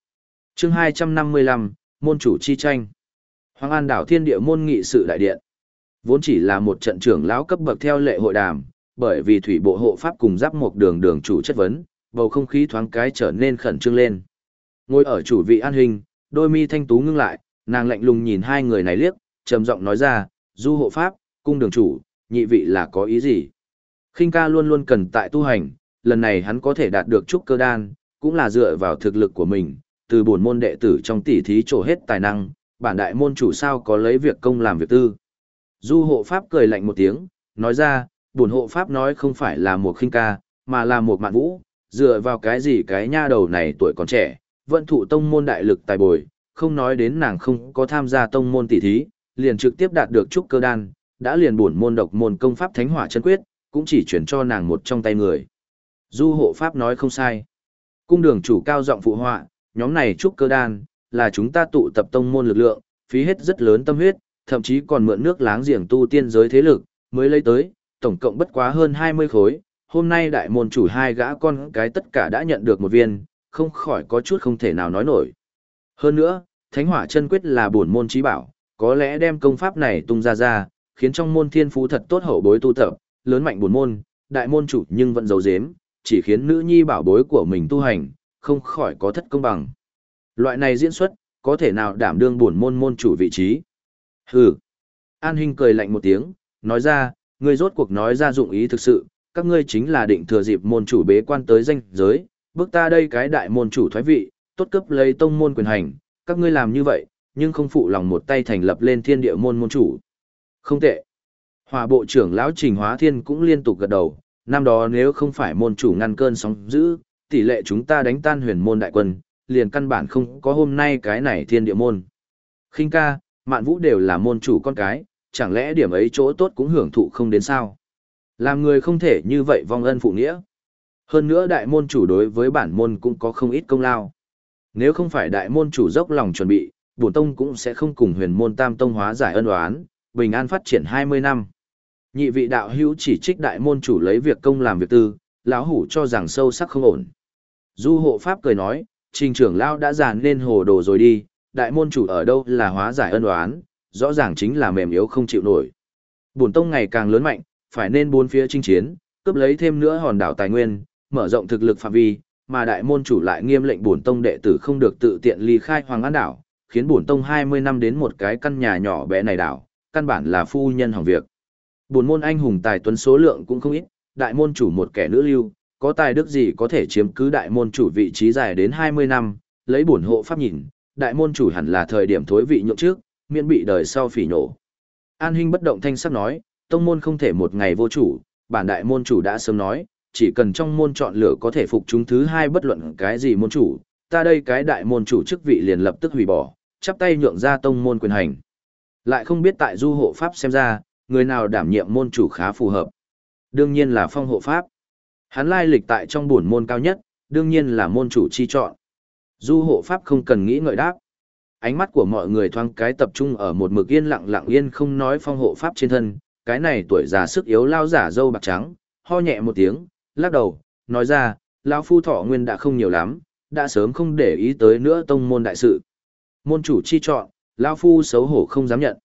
chương 255, môn chủ chi tranh. Hoàng An đảo thiên địa môn nghị sự đại điện. Vốn chỉ là một trận trưởng lão cấp bậc theo lệ hội đàm, bởi vì thủy bộ hộ pháp cùng giáp một đường đường chủ chất vấn, bầu không khí thoáng cái trở nên khẩn trương lên. Ngồi ở chủ vị an hình, đôi mi thanh tú ngưng lại, nàng lạnh lùng nhìn hai người này liếc, trầm giọng nói ra, du hộ pháp, cung đường chủ, nhị vị là có ý gì? khinh ca luôn luôn cần tại tu hành, lần này hắn có thể đạt được trúc cơ đan, cũng là dựa vào thực lực của mình, từ bổn môn đệ tử trong tỷ thí trổ hết tài năng, bản đại môn chủ sao có lấy việc công làm việc tư. Du hộ pháp cười lạnh một tiếng, nói ra, bổn hộ pháp nói không phải là một khinh ca, mà là một mạn vũ, dựa vào cái gì cái nha đầu này tuổi còn trẻ, vận thụ tông môn đại lực tài bồi, không nói đến nàng không có tham gia tông môn tỷ thí, liền trực tiếp đạt được trúc cơ đan, đã liền bổn môn độc môn công pháp thánh hỏa chân quyết, cũng chỉ chuyển cho nàng một trong tay người. Du hộ pháp nói không sai. Cung đường chủ cao giọng phụ họa, nhóm này trúc cơ đan, là chúng ta tụ tập tông môn lực lượng, phí hết rất lớn tâm huyết, thậm chí còn mượn nước láng giềng tu tiên giới thế lực, mới lấy tới, tổng cộng bất quá hơn 20 khối. Hôm nay đại môn chủ hai gã con cái tất cả đã nhận được một viên, không khỏi có chút không thể nào nói nổi. Hơn nữa, Thánh Hỏa chân quyết là bổn môn trí bảo, có lẽ đem công pháp này tung ra ra, khiến trong môn thiên phú thật tốt hậu bối tu tập, lớn mạnh bổn môn, đại môn chủ nhưng vẫn giấu giếm, chỉ khiến nữ nhi bảo bối của mình tu hành, không khỏi có thất công bằng. Loại này diễn xuất, có thể nào đảm đương bổn môn môn chủ vị trí? Hừ. An Hinh cười lạnh một tiếng, nói ra, ngươi rốt cuộc nói ra dụng ý thực sự, các ngươi chính là định thừa dịp môn chủ bế quan tới danh giới, bước ta đây cái đại môn chủ thoái vị, tốt cấp lấy tông môn quyền hành, các ngươi làm như vậy, nhưng không phụ lòng một tay thành lập lên thiên địa môn môn chủ. Không tệ. Hòa bộ trưởng lão Trình Hóa Thiên cũng liên tục gật đầu, năm đó nếu không phải môn chủ ngăn cơn sóng dữ, tỷ lệ chúng ta đánh tan huyền môn đại quân, liền căn bản không có hôm nay cái này thiên địa môn. khinh ca, mạn vũ đều là môn chủ con cái, chẳng lẽ điểm ấy chỗ tốt cũng hưởng thụ không đến sao? Làm người không thể như vậy vong ân phụ nghĩa. Hơn nữa đại môn chủ đối với bản môn cũng có không ít công lao. Nếu không phải đại môn chủ dốc lòng chuẩn bị, bổn tông cũng sẽ không cùng huyền môn tam tông hóa giải ân oán, bình an phát triển 20 năm. Nhị vị đạo hữu chỉ trích đại môn chủ lấy việc công làm việc tư, lão hủ cho rằng sâu sắc không ổn. Du hộ pháp cười nói, trình trưởng lao đã giàn lên hồ đồ rồi đi, đại môn chủ ở đâu là hóa giải ân oán, rõ ràng chính là mềm yếu không chịu nổi. Bổn tông ngày càng lớn mạnh, phải nên bốn phía chinh chiến, cướp lấy thêm nữa hòn đảo tài nguyên, mở rộng thực lực phạm vi, mà đại môn chủ lại nghiêm lệnh bổn tông đệ tử không được tự tiện ly khai Hoàng An đảo, khiến bổn tông 20 năm đến một cái căn nhà nhỏ bé này đảo, căn bản là phu nhân hỏng việc. Bổn môn anh hùng tài tuấn số lượng cũng không ít, đại môn chủ một kẻ nữ lưu, có tài đức gì có thể chiếm cứ đại môn chủ vị trí dài đến 20 năm, lấy bổn hộ pháp nhìn, đại môn chủ hẳn là thời điểm thối vị nhượng trước, miễn bị đời sau phỉ nổ. An Hinh bất động thanh sắc nói, tông môn không thể một ngày vô chủ, bản đại môn chủ đã sớm nói, chỉ cần trong môn chọn lựa có thể phục chúng thứ hai bất luận cái gì môn chủ, ta đây cái đại môn chủ chức vị liền lập tức hủy bỏ, chắp tay nhượng ra tông môn quyền hành. Lại không biết tại du hộ pháp xem ra, người nào đảm nhiệm môn chủ khá phù hợp. Đương nhiên là phong hộ pháp. Hắn lai lịch tại trong buồn môn cao nhất, đương nhiên là môn chủ chi chọn. Du hộ pháp không cần nghĩ ngợi đáp. Ánh mắt của mọi người thoáng cái tập trung ở một mực yên lặng lặng yên không nói phong hộ pháp trên thân, cái này tuổi già sức yếu lao giả dâu bạc trắng, ho nhẹ một tiếng, lắc đầu, nói ra, lão phu thọ nguyên đã không nhiều lắm, đã sớm không để ý tới nữa tông môn đại sự. Môn chủ chi chọn, lão phu xấu hổ không dám nhận.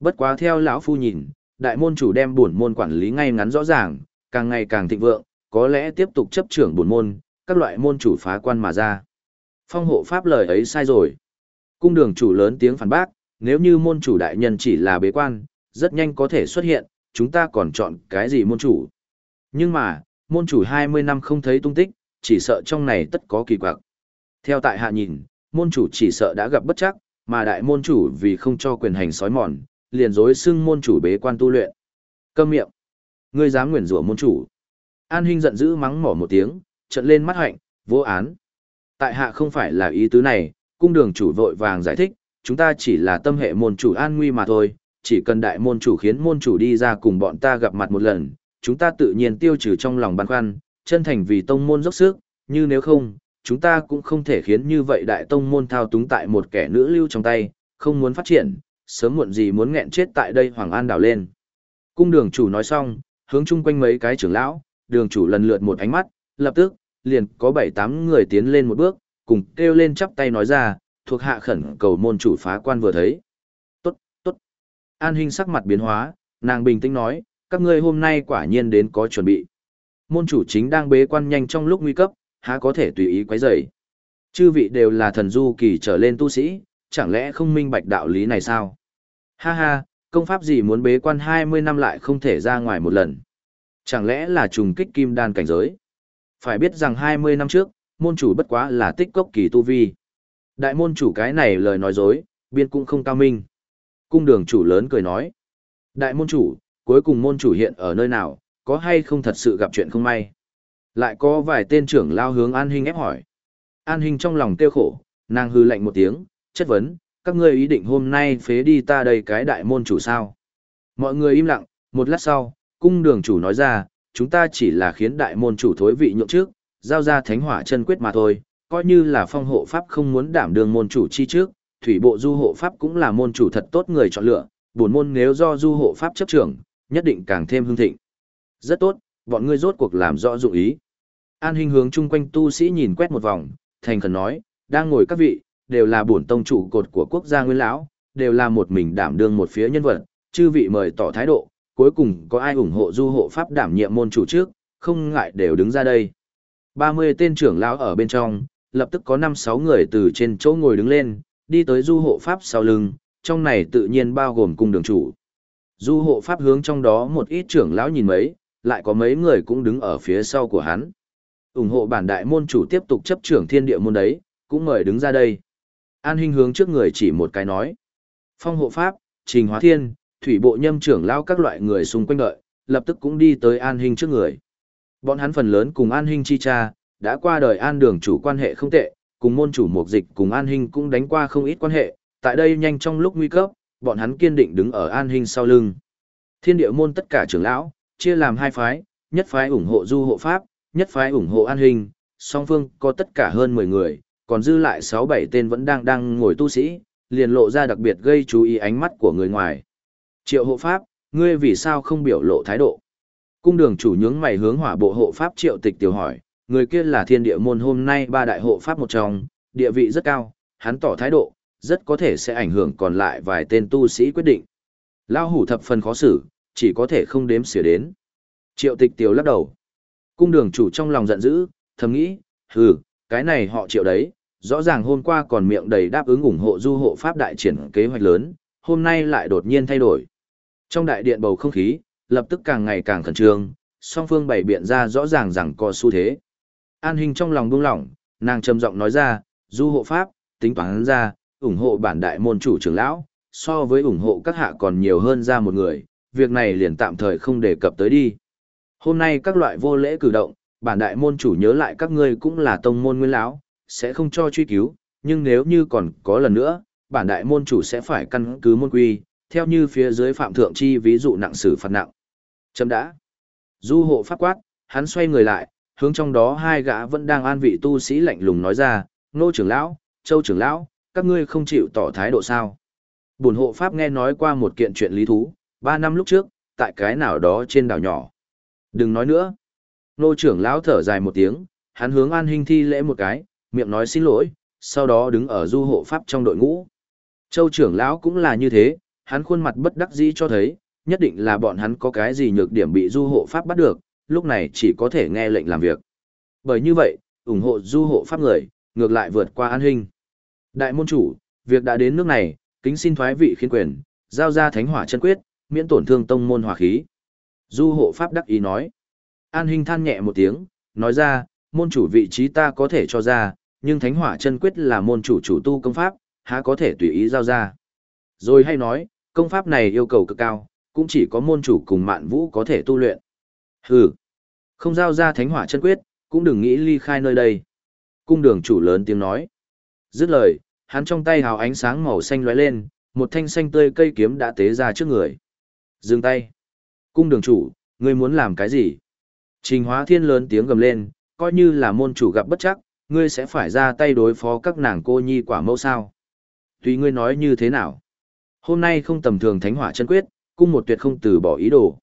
Bất quá theo lão phu nhìn, đại môn chủ đem bổn môn quản lý ngay ngắn rõ ràng, càng ngày càng thịnh vượng, có lẽ tiếp tục chấp trưởng bổn môn, các loại môn chủ phá quan mà ra. Phong hộ pháp lời ấy sai rồi. Cung đường chủ lớn tiếng phản bác, nếu như môn chủ đại nhân chỉ là bế quan, rất nhanh có thể xuất hiện, chúng ta còn chọn cái gì môn chủ. Nhưng mà, môn chủ 20 năm không thấy tung tích, chỉ sợ trong này tất có kỳ quặc. Theo tại hạ nhìn, môn chủ chỉ sợ đã gặp bất chắc, mà đại môn chủ vì không cho quyền hành sói mòn, liền dối xưng môn chủ bế quan tu luyện. Câm miệng. Ngươi dám nguyền rủa môn chủ. An Hinh giận dữ mắng mỏ một tiếng, trận lên mắt hạnh, vô án. Tại hạ không phải là ý tứ này, cung đường chủ vội vàng giải thích, chúng ta chỉ là tâm hệ môn chủ an nguy mà thôi, chỉ cần đại môn chủ khiến môn chủ đi ra cùng bọn ta gặp mặt một lần, chúng ta tự nhiên tiêu trừ trong lòng băn khoăn, chân thành vì tông môn dốc sức, như nếu không, chúng ta cũng không thể khiến như vậy đại tông môn thao túng tại một kẻ nữ lưu trong tay, không muốn phát triển, sớm muộn gì muốn nghẹn chết tại đây Hoàng An đảo lên. Cung đường chủ nói xong, hướng chung quanh mấy cái trưởng lão, đường chủ lần lượt một ánh mắt, lập tức, liền có bảy tám người tiến lên một bước, cùng kêu lên chắp tay nói ra, thuộc hạ khẩn cầu môn chủ phá quan vừa thấy. Tốt, tốt. An Hinh sắc mặt biến hóa, nàng bình tĩnh nói, các ngươi hôm nay quả nhiên đến có chuẩn bị. Môn chủ chính đang bế quan nhanh trong lúc nguy cấp, há có thể tùy ý quấy rầy. Chư vị đều là thần du kỳ trở lên tu sĩ, chẳng lẽ không minh bạch đạo lý này sao? Ha ha, công pháp gì muốn bế quan 20 năm lại không thể ra ngoài một lần? Chẳng lẽ là trùng kích kim đan cảnh giới? Phải biết rằng 20 năm trước, môn chủ bất quá là tích cốc kỳ tu vi. Đại môn chủ cái này lời nói dối, biên cũng không cao minh. Cung đường chủ lớn cười nói. Đại môn chủ, cuối cùng môn chủ hiện ở nơi nào, có hay không thật sự gặp chuyện không may? Lại có vài tên trưởng lao hướng An Hinh ép hỏi. An Hinh trong lòng tiêu khổ, nàng hư lạnh một tiếng, chất vấn, các ngươi ý định hôm nay phế đi ta đây cái đại môn chủ sao? Mọi người im lặng, một lát sau, cung đường chủ nói ra, chúng ta chỉ là khiến đại môn chủ thối vị nhượng trước, giao ra thánh hỏa chân quyết mà thôi, coi như là phong hộ pháp không muốn đảm đương môn chủ chi trước, thủy bộ du hộ pháp cũng là môn chủ thật tốt người chọn lựa, buồn môn nếu do du hộ pháp chấp trưởng, nhất định càng thêm hưng thịnh. Rất tốt, bọn ngươi rốt cuộc làm rõ dụng ý. An Hinh hướng chung quanh tu sĩ nhìn quét một vòng, thành khẩn nói, đang ngồi các vị, đều là bổn tông chủ cột của quốc gia nguyên lão, đều là một mình đảm đương một phía nhân vật, chư vị mời tỏ thái độ, cuối cùng có ai ủng hộ du hộ pháp đảm nhiệm môn chủ trước, không ngại đều đứng ra đây. 30 tên trưởng lão ở bên trong, lập tức có 5-6 người từ trên chỗ ngồi đứng lên, đi tới du hộ pháp sau lưng, trong này tự nhiên bao gồm cung đường chủ. Du hộ pháp hướng trong đó một ít trưởng lão nhìn mấy, lại có mấy người cũng đứng ở phía sau của hắn. ủng hộ bản đại môn chủ tiếp tục chấp trưởng thiên địa môn đấy, cũng mời đứng ra đây. An Hinh hướng trước người chỉ một cái nói. Phong hộ pháp, Trình Hóa Thiên, thủy bộ nhâm trưởng lao các loại người xung quanh đợi, lập tức cũng đi tới An hình trước người. Bọn hắn phần lớn cùng An hình chi cha, đã qua đời An đường chủ quan hệ không tệ, cùng môn chủ mục dịch cùng An hình cũng đánh qua không ít quan hệ, tại đây nhanh trong lúc nguy cấp, bọn hắn kiên định đứng ở An hình sau lưng. Thiên địa môn tất cả trưởng lão, chia làm hai phái, nhất phái ủng hộ du hộ pháp, nhất phái ủng hộ An hình. song phương có tất cả hơn 10 người, còn dư lại 6-7 tên vẫn đang đang ngồi tu sĩ, liền lộ ra đặc biệt gây chú ý ánh mắt của người ngoài. Triệu hộ pháp, ngươi vì sao không biểu lộ thái độ? Cung đường chủ nhướng mày hướng hỏa bộ hộ pháp triệu tịch tiểu hỏi, người kia là thiên địa môn hôm nay ba đại hộ pháp một trong, địa vị rất cao, hắn tỏ thái độ, rất có thể sẽ ảnh hưởng còn lại vài tên tu sĩ quyết định. Lao hủ thập phần khó xử, chỉ có thể không đếm xỉa đến. Triệu tịch tiểu lắc đầu. Cung đường chủ trong lòng giận dữ, thầm nghĩ, hừ, cái này họ triệu đấy, rõ ràng hôm qua còn miệng đầy đáp ứng ủng hộ du hộ pháp đại triển kế hoạch lớn, hôm nay lại đột nhiên thay đổi. Trong đại điện bầu không khí, lập tức càng ngày càng khẩn trương, song phương bày biện ra rõ ràng rằng có xu thế. An Hình trong lòng buông lỏng, nàng trầm giọng nói ra, du hộ pháp, tính toán ra, ủng hộ bản đại môn chủ trưởng lão, so với ủng hộ các hạ còn nhiều hơn ra một người, việc này liền tạm thời không đề cập tới đi. Hôm nay các loại vô lễ cử động, bản đại môn chủ nhớ lại các ngươi cũng là tông môn nguyên lão, sẽ không cho truy cứu, nhưng nếu như còn có lần nữa, bản đại môn chủ sẽ phải căn cứ môn quy, theo như phía dưới phạm thượng chi ví dụ nặng xử phạt nặng. Chấm đã. Du hộ pháp quát, hắn xoay người lại, hướng trong đó hai gã vẫn đang an vị tu sĩ lạnh lùng nói ra, nô trưởng lão, châu trưởng lão, các ngươi không chịu tỏ thái độ sao. Bổn hộ pháp nghe nói qua một kiện chuyện lý thú, ba năm lúc trước, tại cái nào đó trên đảo nhỏ. Đừng nói nữa. Nô trưởng lão thở dài một tiếng, hắn hướng an hình thi lễ một cái, miệng nói xin lỗi, sau đó đứng ở du hộ pháp trong đội ngũ. Châu trưởng lão cũng là như thế, hắn khuôn mặt bất đắc dĩ cho thấy, nhất định là bọn hắn có cái gì nhược điểm bị du hộ pháp bắt được, lúc này chỉ có thể nghe lệnh làm việc. Bởi như vậy, ủng hộ du hộ pháp người, ngược lại vượt qua an hình. Đại môn chủ, việc đã đến nước này, kính xin thoái vị khiến quyền, giao ra thánh hỏa chân quyết, miễn tổn thương tông môn hỏa khí. Du hộ pháp đắc ý nói. An hình than nhẹ một tiếng, nói ra, môn chủ vị trí ta có thể cho ra, nhưng thánh hỏa chân quyết là môn chủ chủ tu công pháp, há có thể tùy ý giao ra. Rồi hay nói, công pháp này yêu cầu cực cao, cũng chỉ có môn chủ cùng mạn vũ có thể tu luyện. Hừ, không giao ra thánh hỏa chân quyết, cũng đừng nghĩ ly khai nơi đây. Cung đường chủ lớn tiếng nói. Dứt lời, hắn trong tay hào ánh sáng màu xanh lóe lên, một thanh xanh tươi cây kiếm đã tế ra trước người. Dừng tay. Cung đường chủ, ngươi muốn làm cái gì? Trình hóa thiên lớn tiếng gầm lên, coi như là môn chủ gặp bất chắc, ngươi sẽ phải ra tay đối phó các nàng cô nhi quả mẫu sao. Tùy ngươi nói như thế nào. Hôm nay không tầm thường thánh hỏa chân quyết, cung một tuyệt không từ bỏ ý đồ.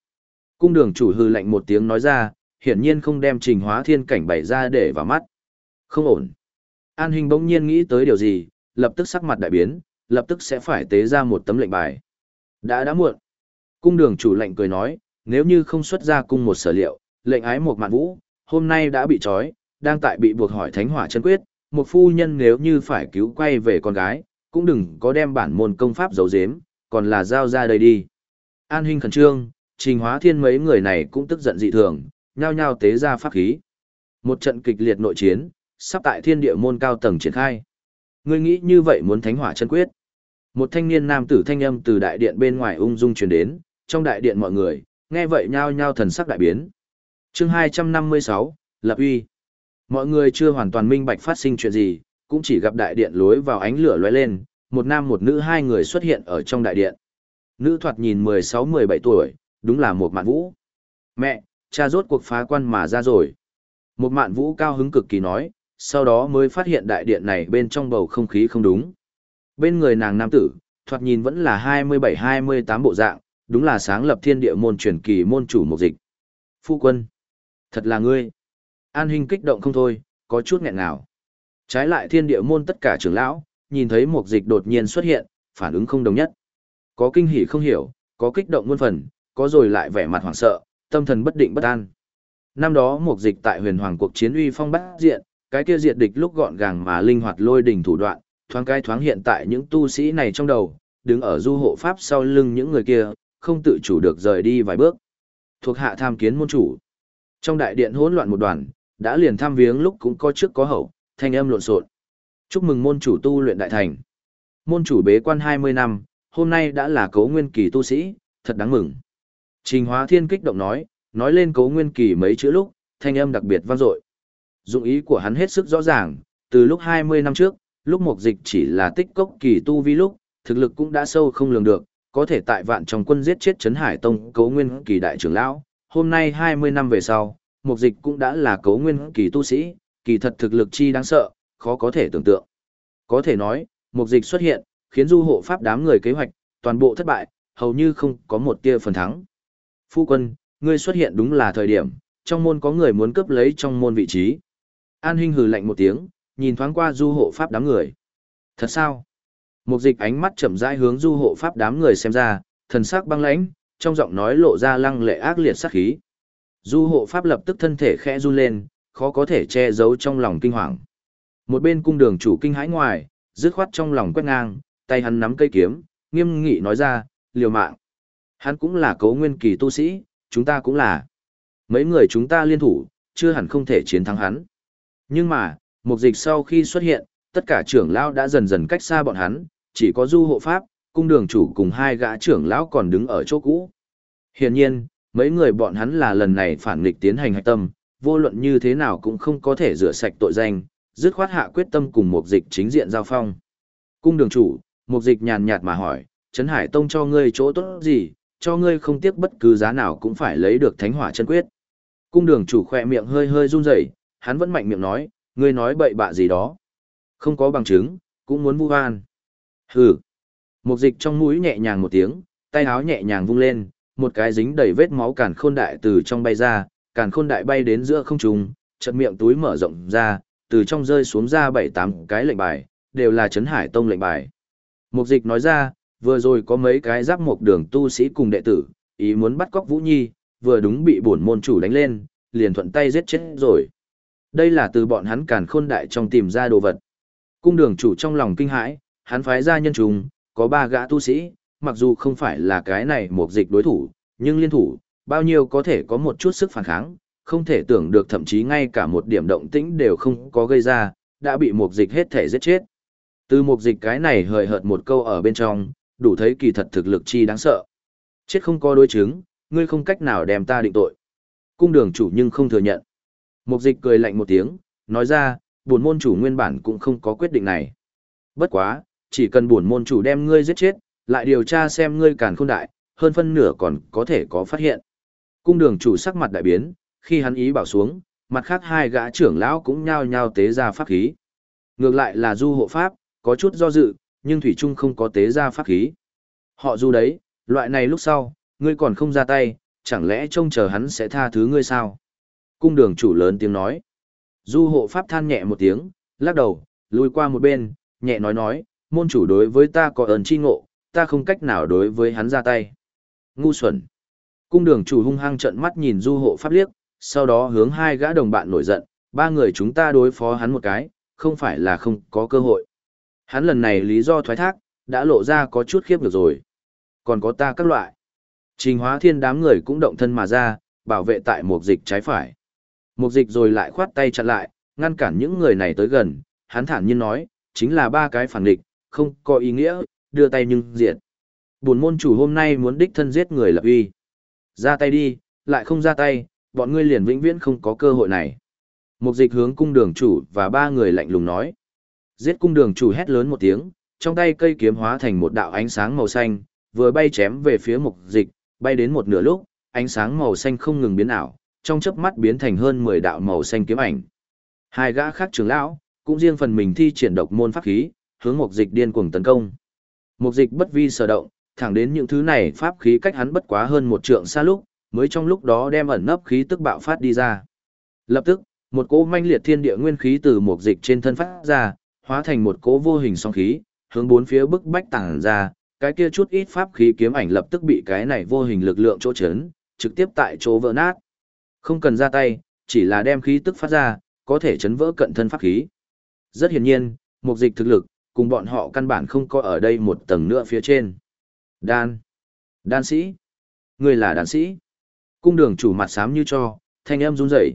Cung đường chủ hư lạnh một tiếng nói ra, hiển nhiên không đem trình hóa thiên cảnh bày ra để vào mắt. Không ổn. An hình bỗng nhiên nghĩ tới điều gì, lập tức sắc mặt đại biến, lập tức sẽ phải tế ra một tấm lệnh bài. Đã đã muộn. Cung đường chủ lệnh cười nói, nếu như không xuất ra cung một sở liệu, lệnh ái một mạn vũ, hôm nay đã bị trói, đang tại bị buộc hỏi thánh hỏa chân quyết, một phu nhân nếu như phải cứu quay về con gái, cũng đừng có đem bản môn công pháp giấu giếm, còn là giao ra đây đi. An huynh khẩn trương, trình hóa thiên mấy người này cũng tức giận dị thường, nhao nhao tế ra pháp khí. Một trận kịch liệt nội chiến, sắp tại thiên địa môn cao tầng triển khai. Ngươi nghĩ như vậy muốn thánh hỏa chân quyết. Một thanh niên nam tử thanh âm từ đại điện bên ngoài ung dung truyền đến, trong đại điện mọi người, nghe vậy nhao nhao thần sắc đại biến. Chương 256, Lập uy. Mọi người chưa hoàn toàn minh bạch phát sinh chuyện gì, cũng chỉ gặp đại điện lối vào ánh lửa lóe lên, một nam một nữ hai người xuất hiện ở trong đại điện. Nữ thoạt nhìn 16-17 tuổi, đúng là một mạn vũ. Mẹ, cha rốt cuộc phá quan mà ra rồi. Một mạn vũ cao hứng cực kỳ nói, sau đó mới phát hiện đại điện này bên trong bầu không khí không đúng. Bên người nàng nam tử, thoạt nhìn vẫn là 27-28 bộ dạng, đúng là sáng lập thiên địa môn truyền kỳ môn chủ một dịch. Phu quân, thật là ngươi. An hình kích động không thôi, có chút nghẹn ngào. Trái lại thiên địa môn tất cả trưởng lão, nhìn thấy một dịch đột nhiên xuất hiện, phản ứng không đồng nhất. Có kinh hỉ không hiểu, có kích động muôn phần, có rồi lại vẻ mặt hoảng sợ, tâm thần bất định bất an. Năm đó một dịch tại huyền hoàng cuộc chiến uy phong bát diện, cái kia diệt địch lúc gọn gàng mà linh hoạt lôi đỉnh thủ đoạn, thoáng cái thoáng hiện tại những tu sĩ này trong đầu, đứng ở du hộ pháp sau lưng những người kia, không tự chủ được rời đi vài bước. Thuộc hạ tham kiến môn chủ. Trong đại điện hỗn loạn một đoàn, đã liền tham viếng lúc cũng có trước có hậu, thanh âm lộn xộn. Chúc mừng môn chủ tu luyện đại thành. Môn chủ bế quan 20 năm, hôm nay đã là cấu nguyên kỳ tu sĩ, thật đáng mừng. Trình Hóa Thiên kích động nói, nói lên cấu nguyên kỳ mấy chữ lúc, thanh âm đặc biệt vang dội. Dụng ý của hắn hết sức rõ ràng, từ lúc 20 năm trước, lúc mục dịch chỉ là tích cốc kỳ tu vi lúc, thực lực cũng đã sâu không lường được, có thể tại vạn trong quân giết chết Trấn Hải Tông cấu nguyên kỳ đại trưởng lão. Hôm nay 20 năm về sau, mục dịch cũng đã là cấu nguyên kỳ tu sĩ, kỳ thật thực lực chi đáng sợ, khó có thể tưởng tượng. Có thể nói, mục dịch xuất hiện, khiến du hộ pháp đám người kế hoạch, toàn bộ thất bại, hầu như không có một tia phần thắng. Phu quân, ngươi xuất hiện đúng là thời điểm, trong môn có người muốn cướp lấy trong môn vị trí. An Hinh hừ lạnh một tiếng, nhìn thoáng qua du hộ pháp đám người. Thật sao? Mục dịch ánh mắt chậm rãi hướng du hộ pháp đám người xem ra, thần sắc băng lãnh, trong giọng nói lộ ra lăng lệ ác liệt sát khí. Du hộ pháp lập tức thân thể khẽ run lên, khó có thể che giấu trong lòng kinh hoàng. Một bên cung đường chủ kinh hãi ngoài, dứt khoát trong lòng quét ngang, tay hắn nắm cây kiếm, nghiêm nghị nói ra, liều mạng. Hắn cũng là cấu nguyên kỳ tu sĩ, chúng ta cũng là. Mấy người chúng ta liên thủ, chưa hẳn không thể chiến thắng hắn. Nhưng mà, mục dịch sau khi xuất hiện, tất cả trưởng lão đã dần dần cách xa bọn hắn, chỉ có du hộ pháp, cung đường chủ cùng hai gã trưởng lão còn đứng ở chỗ cũ. Hiển nhiên, mấy người bọn hắn là lần này phản nghịch tiến hành hạch tâm, vô luận như thế nào cũng không có thể rửa sạch tội danh, dứt khoát hạ quyết tâm cùng một dịch chính diện giao phong. Cung đường chủ, một dịch nhàn nhạt mà hỏi, Trấn Hải Tông cho ngươi chỗ tốt gì, cho ngươi không tiếc bất cứ giá nào cũng phải lấy được thánh hỏa chân quyết. Cung đường chủ khỏe miệng hơi hơi run rẩy, hắn vẫn mạnh miệng nói, ngươi nói bậy bạ gì đó. Không có bằng chứng, cũng muốn vu oan. Hừ. Một dịch trong mũi nhẹ nhàng một tiếng, tay áo nhẹ nhàng vung lên, một cái dính đầy vết máu cản khôn đại từ trong bay ra, càn khôn đại bay đến giữa không trung, chợt miệng túi mở rộng ra, từ trong rơi xuống ra bảy tám cái lệnh bài, đều là Trấn Hải Tông lệnh bài. Mục dịch nói ra, vừa rồi có mấy cái giáp một đường tu sĩ cùng đệ tử, ý muốn bắt cóc Vũ Nhi, vừa đúng bị bổn môn chủ đánh lên, liền thuận tay giết chết rồi. Đây là từ bọn hắn càn khôn đại trong tìm ra đồ vật. Cung đường chủ trong lòng kinh hãi, hắn phái ra nhân trùng, có ba gã tu sĩ, mặc dù không phải là cái này mục dịch đối thủ, nhưng liên thủ, bao nhiêu có thể có một chút sức phản kháng, không thể tưởng được thậm chí ngay cả một điểm động tĩnh đều không có gây ra, đã bị một dịch hết thể giết chết. Từ một dịch cái này hời hợt một câu ở bên trong, đủ thấy kỳ thật thực lực chi đáng sợ. Chết không có đối chứng, ngươi không cách nào đem ta định tội. Cung đường chủ nhưng không thừa nhận. Một dịch cười lạnh một tiếng, nói ra, buồn môn chủ nguyên bản cũng không có quyết định này. Bất quá, chỉ cần buồn môn chủ đem ngươi giết chết, lại điều tra xem ngươi càn khôn đại, hơn phân nửa còn có thể có phát hiện. Cung đường chủ sắc mặt đại biến, khi hắn ý bảo xuống, mặt khác hai gã trưởng lão cũng nhao nhao tế ra pháp khí. Ngược lại là du hộ pháp, có chút do dự, nhưng Thủy Trung không có tế ra pháp khí. Họ du đấy, loại này lúc sau, ngươi còn không ra tay, chẳng lẽ trông chờ hắn sẽ tha thứ ngươi sao? Cung đường chủ lớn tiếng nói. Du hộ pháp than nhẹ một tiếng, lắc đầu, lùi qua một bên, nhẹ nói nói, môn chủ đối với ta có ơn chi ngộ, ta không cách nào đối với hắn ra tay. Ngu xuẩn. Cung đường chủ hung hăng trận mắt nhìn du hộ pháp liếc, sau đó hướng hai gã đồng bạn nổi giận, ba người chúng ta đối phó hắn một cái, không phải là không có cơ hội. Hắn lần này lý do thoái thác, đã lộ ra có chút khiếp được rồi. Còn có ta các loại. Trình hóa thiên đám người cũng động thân mà ra, bảo vệ tại một dịch trái phải. Một dịch rồi lại khoát tay chặn lại, ngăn cản những người này tới gần, hắn thản nhiên nói, chính là ba cái phản địch, không có ý nghĩa, đưa tay nhưng diệt. Buồn môn chủ hôm nay muốn đích thân giết người lập uy. Ra tay đi, lại không ra tay, bọn ngươi liền vĩnh viễn không có cơ hội này. Mục dịch hướng cung đường chủ và ba người lạnh lùng nói. Giết cung đường chủ hét lớn một tiếng, trong tay cây kiếm hóa thành một đạo ánh sáng màu xanh, vừa bay chém về phía mục dịch, bay đến một nửa lúc, ánh sáng màu xanh không ngừng biến ảo, trong chớp mắt biến thành hơn 10 đạo màu xanh kiếm ảnh. Hai gã khác trưởng lão, cũng riêng phần mình thi triển độc môn pháp khí, hướng mục dịch điên cuồng tấn công. Mục dịch bất vi sở động, thẳng đến những thứ này pháp khí cách hắn bất quá hơn một trượng xa lúc, mới trong lúc đó đem ẩn nấp khí tức bạo phát đi ra. Lập tức, một cỗ manh liệt thiên địa nguyên khí từ một dịch trên thân phát ra, hóa thành một cỗ vô hình song khí, hướng bốn phía bức bách tàng ra, cái kia chút ít pháp khí kiếm ảnh lập tức bị cái này vô hình lực lượng chỗ chấn, trực tiếp tại chỗ vỡ nát. Không cần ra tay, chỉ là đem khí tức phát ra, có thể chấn vỡ cận thân pháp khí. Rất hiển nhiên, mục dịch thực lực, cùng bọn họ căn bản không có ở đây một tầng nữa phía trên. Đan. Đan sĩ. Người là đan sĩ. Cung đường chủ mặt xám như cho, thanh âm run rẩy.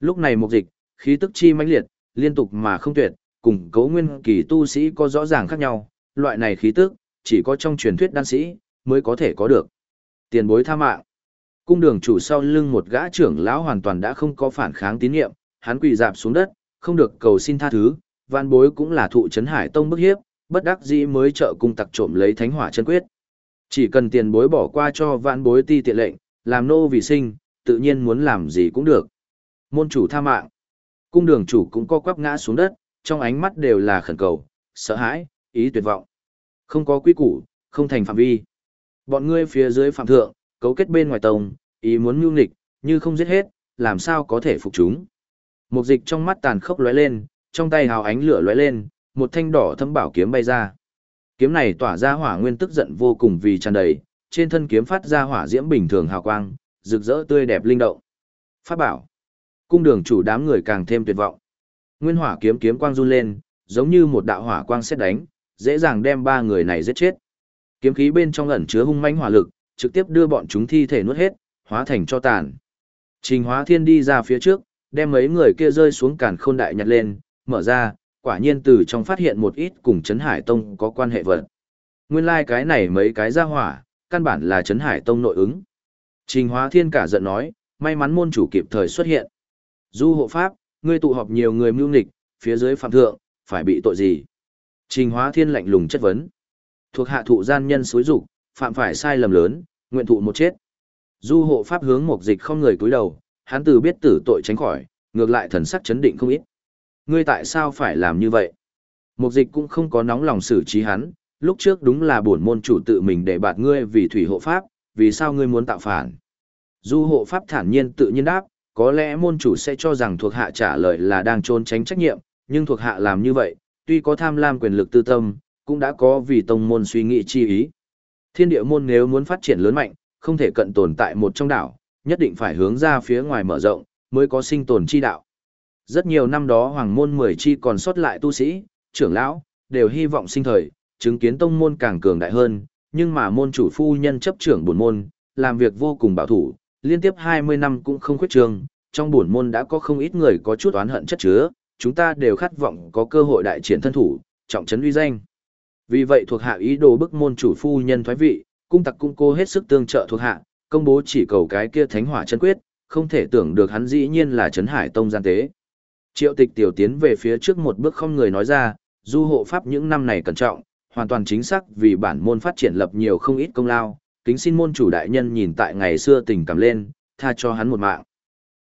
Lúc này mục dịch, khí tức chi mãnh liệt, liên tục mà không tuyệt, cùng cấu nguyên kỳ tu sĩ có rõ ràng khác nhau, loại này khí tức, chỉ có trong truyền thuyết đan sĩ, mới có thể có được. Tiền bối tha mạng. Cung đường chủ sau lưng một gã trưởng lão hoàn toàn đã không có phản kháng tín nhiệm, hắn quỳ dạp xuống đất, không được cầu xin tha thứ, văn bối cũng là thụ trấn hải tông bức hiếp, bất đắc dĩ mới trợ cung tặc trộm lấy thánh hỏa chân quyết. Chỉ cần tiền bối bỏ qua cho vạn bối ti tiện lệnh, làm nô vì sinh, tự nhiên muốn làm gì cũng được. Môn chủ tha mạng. Cung đường chủ cũng co quắp ngã xuống đất, trong ánh mắt đều là khẩn cầu, sợ hãi, ý tuyệt vọng. Không có quy củ, không thành phạm vi. Bọn ngươi phía dưới phạm thượng, cấu kết bên ngoài tông, ý muốn mưu nghịch, như không giết hết, làm sao có thể phục chúng. Một dịch trong mắt tàn khốc lóe lên, trong tay hào ánh lửa lóe lên, một thanh đỏ thâm bảo kiếm bay ra. Kiếm này tỏa ra hỏa nguyên tức giận vô cùng vì tràn đầy, trên thân kiếm phát ra hỏa diễm bình thường hào quang, rực rỡ tươi đẹp linh động. Pháp bảo. Cung đường chủ đám người càng thêm tuyệt vọng. Nguyên hỏa kiếm kiếm quang run lên, giống như một đạo hỏa quang xét đánh, dễ dàng đem ba người này giết chết. Kiếm khí bên trong ẩn chứa hung manh hỏa lực, trực tiếp đưa bọn chúng thi thể nuốt hết, hóa thành cho tàn. Trình Hóa Thiên đi ra phía trước, đem mấy người kia rơi xuống càn khôn đại nhặt lên, mở ra, quả nhiên từ trong phát hiện một ít cùng Trấn Hải Tông có quan hệ vật. Nguyên lai like cái này mấy cái ra hỏa, căn bản là Trấn Hải Tông nội ứng. Trình Hóa Thiên cả giận nói, may mắn môn chủ kịp thời xuất hiện. Du hộ pháp, ngươi tụ họp nhiều người mưu nghịch, phía dưới phạm thượng, phải bị tội gì? Trình Hóa Thiên lạnh lùng chất vấn. Thuộc hạ thụ gian nhân xối dục, phạm phải sai lầm lớn, nguyện thụ một chết. Du hộ pháp hướng một dịch không người cúi đầu, hắn từ biết tử tội tránh khỏi, ngược lại thần sắc chấn định không ít. Ngươi tại sao phải làm như vậy? Mục dịch cũng không có nóng lòng xử trí hắn, lúc trước đúng là bổn môn chủ tự mình để bạt ngươi vì thủy hộ pháp, vì sao ngươi muốn tạo phản? Du hộ pháp thản nhiên tự nhiên đáp, có lẽ môn chủ sẽ cho rằng thuộc hạ trả lời là đang trốn tránh trách nhiệm, nhưng thuộc hạ làm như vậy, tuy có tham lam quyền lực tư tâm, cũng đã có vì tông môn suy nghĩ chi ý. Thiên địa môn nếu muốn phát triển lớn mạnh, không thể cận tồn tại một trong đảo, nhất định phải hướng ra phía ngoài mở rộng, mới có sinh tồn chi đạo. Rất nhiều năm đó hoàng môn mười chi còn sót lại tu sĩ, trưởng lão, đều hy vọng sinh thời, chứng kiến tông môn càng cường đại hơn, nhưng mà môn chủ phu nhân chấp trưởng bổn môn, làm việc vô cùng bảo thủ, liên tiếp 20 năm cũng không khuyết trường, trong bổn môn đã có không ít người có chút oán hận chất chứa, chúng ta đều khát vọng có cơ hội đại triển thân thủ, trọng trấn uy danh. Vì vậy thuộc hạ ý đồ bức môn chủ phu nhân thoái vị, cung tặc cung cô hết sức tương trợ thuộc hạ, công bố chỉ cầu cái kia thánh hỏa chân quyết, không thể tưởng được hắn dĩ nhiên là trấn hải tông gian tế. Triệu tịch tiểu tiến về phía trước một bước không người nói ra, du hộ pháp những năm này cẩn trọng, hoàn toàn chính xác vì bản môn phát triển lập nhiều không ít công lao, kính xin môn chủ đại nhân nhìn tại ngày xưa tình cảm lên, tha cho hắn một mạng.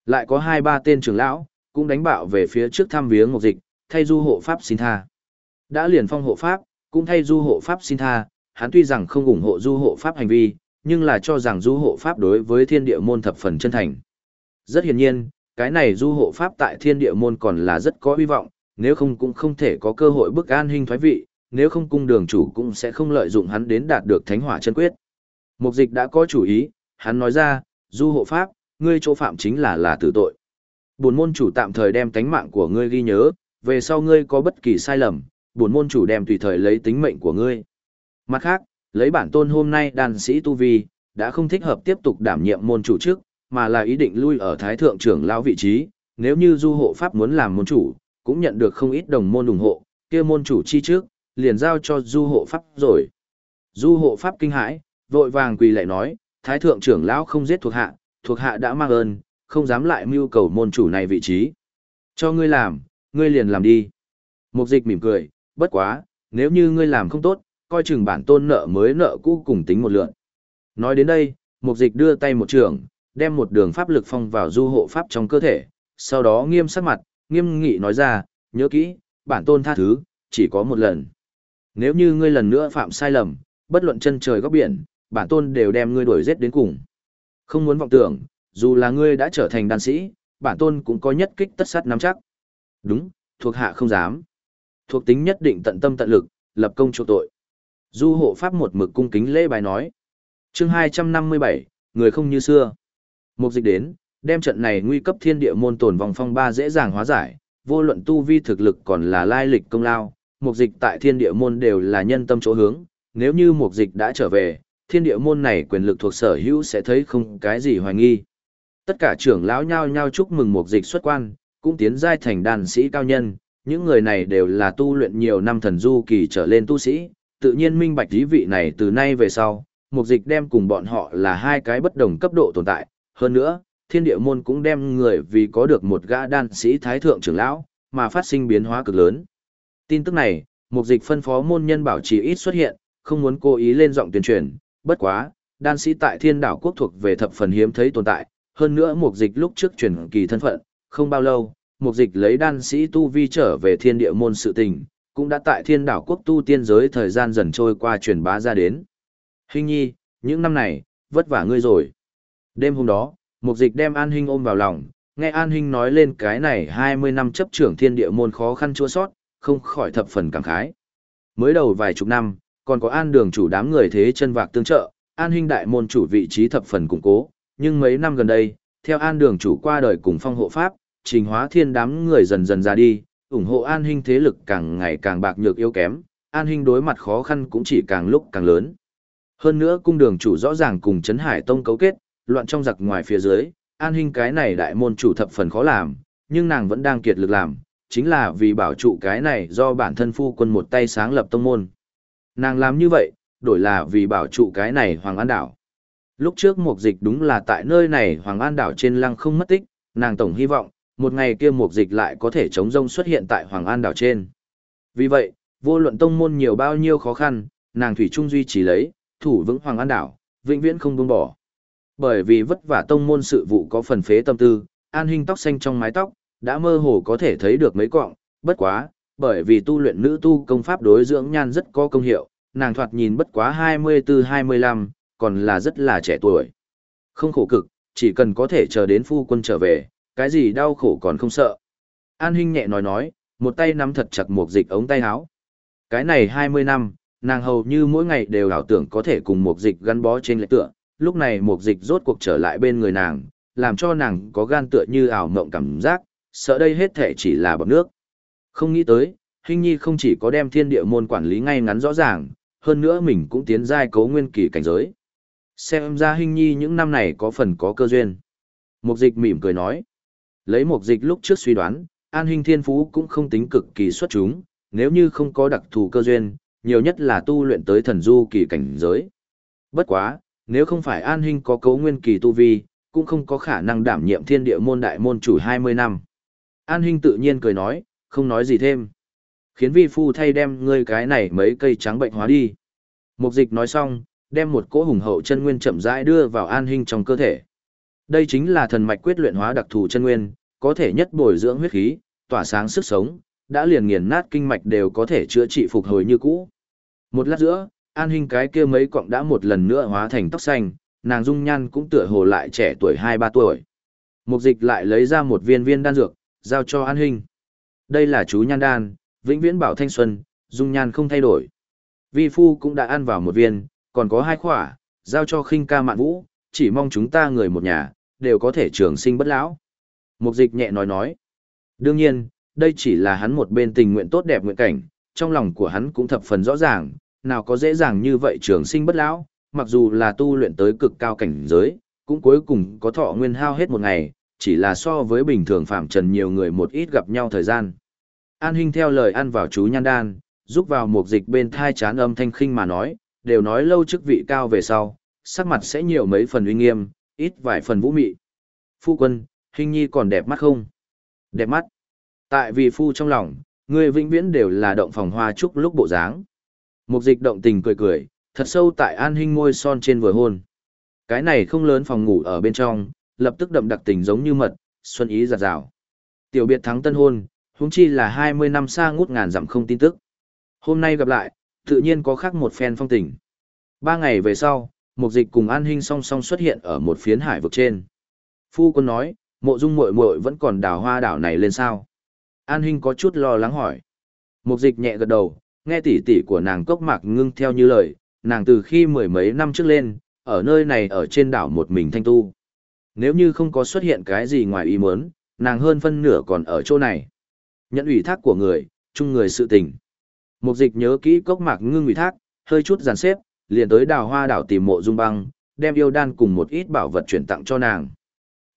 Lại có hai ba tên trưởng lão, cũng đánh bạo về phía trước thăm viếng một dịch, thay du hộ pháp xin tha. Đã liền phong hộ pháp, cũng thay du hộ pháp xin tha, hắn tuy rằng không ủng hộ du hộ pháp hành vi, nhưng là cho rằng du hộ pháp đối với thiên địa môn thập phần chân thành. Rất hiển nhiên, cái này du hộ pháp tại thiên địa môn còn là rất có hy vọng, nếu không cũng không thể có cơ hội bức an hình thoái vị, nếu không cung đường chủ cũng sẽ không lợi dụng hắn đến đạt được thánh hỏa chân quyết. Mục dịch đã có chủ ý, hắn nói ra, du hộ pháp, ngươi chỗ phạm chính là là tử tội. Bổn môn chủ tạm thời đem tánh mạng của ngươi ghi nhớ, về sau ngươi có bất kỳ sai lầm, bổn môn chủ đem tùy thời lấy tính mệnh của ngươi. Mặt khác, lấy bản tôn hôm nay đàn sĩ tu vi, đã không thích hợp tiếp tục đảm nhiệm môn chủ trước, mà là ý định lui ở thái thượng trưởng lão vị trí, nếu như du hộ pháp muốn làm môn chủ, cũng nhận được không ít đồng môn ủng hộ, kia môn chủ chi trước, liền giao cho du hộ pháp rồi. Du hộ pháp kinh hãi, vội vàng quỳ lại nói, thái thượng trưởng lão không giết thuộc hạ, thuộc hạ đã mang ơn, không dám lại mưu cầu môn chủ này vị trí. Cho ngươi làm, ngươi liền làm đi. Mục dịch mỉm cười, bất quá, nếu như ngươi làm không tốt, coi chừng bản tôn nợ mới nợ cũ cùng tính một lượng. Nói đến đây, mục dịch đưa tay một trường, đem một đường pháp lực phong vào du hộ pháp trong cơ thể, sau đó nghiêm sắc mặt, nghiêm nghị nói ra, nhớ kỹ, bản tôn tha thứ, chỉ có một lần. Nếu như ngươi lần nữa phạm sai lầm, bất luận chân trời góc biển, bản tôn đều đem ngươi đuổi giết đến cùng. Không muốn vọng tưởng, dù là ngươi đã trở thành đàn sĩ, bản tôn cũng có nhất kích tất sát nắm chắc. Đúng, thuộc hạ không dám. Thuộc tính nhất định tận tâm tận lực, lập công chỗ tội. Du hộ pháp một mực cung kính lễ bài nói. chương 257, người không như xưa. Mục dịch đến, đem trận này nguy cấp thiên địa môn tồn vòng phong ba dễ dàng hóa giải, vô luận tu vi thực lực còn là lai lịch công lao, mục dịch tại thiên địa môn đều là nhân tâm chỗ hướng, nếu như mục dịch đã trở về, thiên địa môn này quyền lực thuộc sở hữu sẽ thấy không cái gì hoài nghi. Tất cả trưởng lão nhao nhao chúc mừng mục dịch xuất quan, cũng tiến giai thành đàn sĩ cao nhân, những người này đều là tu luyện nhiều năm thần du kỳ trở lên tu sĩ, tự nhiên minh bạch ý vị này từ nay về sau, mục dịch đem cùng bọn họ là hai cái bất đồng cấp độ tồn tại, hơn nữa, thiên địa môn cũng đem người vì có được một gã đan sĩ thái thượng trưởng lão, mà phát sinh biến hóa cực lớn. Tin tức này, mục dịch phân phó môn nhân bảo trì ít xuất hiện, không muốn cố ý lên giọng tuyên truyền, bất quá, đan sĩ tại thiên đảo quốc thuộc về thập phần hiếm thấy tồn tại, hơn nữa mục dịch lúc trước truyền kỳ thân phận, không bao lâu, mục dịch lấy đan sĩ tu vi trở về thiên địa môn sự tình, cũng đã tại thiên đảo quốc tu tiên giới thời gian dần trôi qua truyền bá ra đến. Hình nhi, những năm này, vất vả ngươi rồi. Đêm hôm đó, mục dịch đem An Hinh ôm vào lòng, nghe An Hinh nói lên cái này 20 năm chấp trưởng thiên địa môn khó khăn chua sót, không khỏi thập phần cảm khái. Mới đầu vài chục năm, còn có An đường chủ đám người thế chân vạc tương trợ, An Hinh đại môn chủ vị trí thập phần củng cố, nhưng mấy năm gần đây, theo An đường chủ qua đời cùng phong hộ pháp, trình hóa thiên đám người dần dần ra đi, ủng hộ An Hinh thế lực càng ngày càng bạc nhược yếu kém, An Hinh đối mặt khó khăn cũng chỉ càng lúc càng lớn. Hơn nữa cung đường chủ rõ ràng cùng Trấn Hải Tông cấu kết, loạn trong giặc ngoài phía dưới, An hình cái này đại môn chủ thập phần khó làm, nhưng nàng vẫn đang kiệt lực làm, chính là vì bảo trụ cái này do bản thân phu quân một tay sáng lập tông môn. Nàng làm như vậy, đổi là vì bảo trụ cái này Hoàng An Đảo. Lúc trước mục dịch đúng là tại nơi này Hoàng An Đảo trên lăng không mất tích, nàng tổng hy vọng, một ngày kia mục dịch lại có thể chống rông xuất hiện tại Hoàng An Đảo trên. Vì vậy, vô luận tông môn nhiều bao nhiêu khó khăn, nàng Thủy Trung duy trì lấy, thủ vững Hoàng An Đảo, vĩnh viễn không buông bỏ. Bởi vì vất vả tông môn sự vụ có phần phế tâm tư, an hình tóc xanh trong mái tóc, đã mơ hồ có thể thấy được mấy cọng, bất quá, bởi vì tu luyện nữ tu công pháp đối dưỡng nhan rất có công hiệu, nàng thoạt nhìn bất quá 24-25, còn là rất là trẻ tuổi. Không khổ cực, chỉ cần có thể chờ đến phu quân trở về, cái gì đau khổ còn không sợ. An Hinh nhẹ nói nói, một tay nắm thật chặt một dịch ống tay áo. Cái này 20 năm, nàng hầu như mỗi ngày đều ảo tưởng có thể cùng một dịch gắn bó trên lệ tựa, lúc này một dịch rốt cuộc trở lại bên người nàng, làm cho nàng có gan tựa như ảo mộng cảm giác, sợ đây hết thể chỉ là bọt nước. Không nghĩ tới, Hinh Nhi không chỉ có đem thiên địa môn quản lý ngay ngắn rõ ràng, hơn nữa mình cũng tiến giai cấu nguyên kỳ cảnh giới. Xem ra Hinh Nhi những năm này có phần có cơ duyên. Mục dịch mỉm cười nói. Lấy mục dịch lúc trước suy đoán, an Hinh thiên phú cũng không tính cực kỳ xuất chúng, nếu như không có đặc thù cơ duyên, nhiều nhất là tu luyện tới thần du kỳ cảnh giới. Bất quá, nếu không phải an Hinh có cấu nguyên kỳ tu vi, cũng không có khả năng đảm nhiệm thiên địa môn đại môn chủ 20 năm. An Hinh tự nhiên cười nói, không nói gì thêm. Khiến vi phu thay đem ngươi cái này mấy cây trắng bệnh hóa đi. Mục dịch nói xong, đem một cỗ hùng hậu chân nguyên chậm rãi đưa vào an Hinh trong cơ thể. Đây chính là thần mạch quyết luyện hóa đặc thù chân nguyên, có thể nhất bồi dưỡng huyết khí, tỏa sáng sức sống, đã liền nghiền nát kinh mạch đều có thể chữa trị phục hồi như cũ. Một lát giữa, an hình cái kia mấy cọng đã một lần nữa hóa thành tóc xanh, nàng dung nhan cũng tựa hồ lại trẻ tuổi 2-3 tuổi. Mục dịch lại lấy ra một viên viên đan dược, giao cho an hình. Đây là chú nhan đan, vĩnh viễn bảo thanh xuân, dung nhan không thay đổi. Vi phu cũng đã ăn vào một viên, còn có hai khỏa, giao cho khinh ca mạn vũ, chỉ mong chúng ta người một nhà, đều có thể trường sinh bất lão. Mục dịch nhẹ nói nói. Đương nhiên, đây chỉ là hắn một bên tình nguyện tốt đẹp nguyện cảnh, trong lòng của hắn cũng thập phần rõ ràng, nào có dễ dàng như vậy trường sinh bất lão, mặc dù là tu luyện tới cực cao cảnh giới, cũng cuối cùng có thọ nguyên hao hết một ngày, chỉ là so với bình thường phạm trần nhiều người một ít gặp nhau thời gian. An Hinh theo lời ăn vào chú nhan đan, giúp vào một dịch bên thai chán âm thanh khinh mà nói, đều nói lâu chức vị cao về sau, sắc mặt sẽ nhiều mấy phần uy nghiêm, ít vài phần vũ mị. Phu quân, Hinh Nhi còn đẹp mắt không? Đẹp mắt. Tại vì phu trong lòng, người vĩnh viễn đều là động phòng hoa trúc lúc bộ dáng. Mục dịch động tình cười cười, thật sâu tại an hinh môi son trên vừa hôn. Cái này không lớn phòng ngủ ở bên trong, lập tức đậm đặc tình giống như mật, xuân ý giặt rào. Tiểu biệt thắng tân hôn, huống chi là 20 năm xa ngút ngàn dặm không tin tức. Hôm nay gặp lại, tự nhiên có khác một phen phong tình. Ba ngày về sau, mục dịch cùng An Hinh song song xuất hiện ở một phiến hải vực trên. Phu quân nói, mộ dung muội muội vẫn còn đào hoa đảo này lên sao? An Hinh có chút lo lắng hỏi. Mục dịch nhẹ gật đầu, nghe tỉ tỉ của nàng cốc mạc ngưng theo như lời, nàng từ khi mười mấy năm trước lên, ở nơi này ở trên đảo một mình thanh tu. Nếu như không có xuất hiện cái gì ngoài ý muốn, nàng hơn phân nửa còn ở chỗ này. Nhận ủy thác của người, chung người sự tình. Mục dịch nhớ kỹ cốc mạc ngưng ủy thác, hơi chút dàn xếp, liền tới đào hoa đảo tìm mộ dung băng, đem yêu đan cùng một ít bảo vật chuyển tặng cho nàng.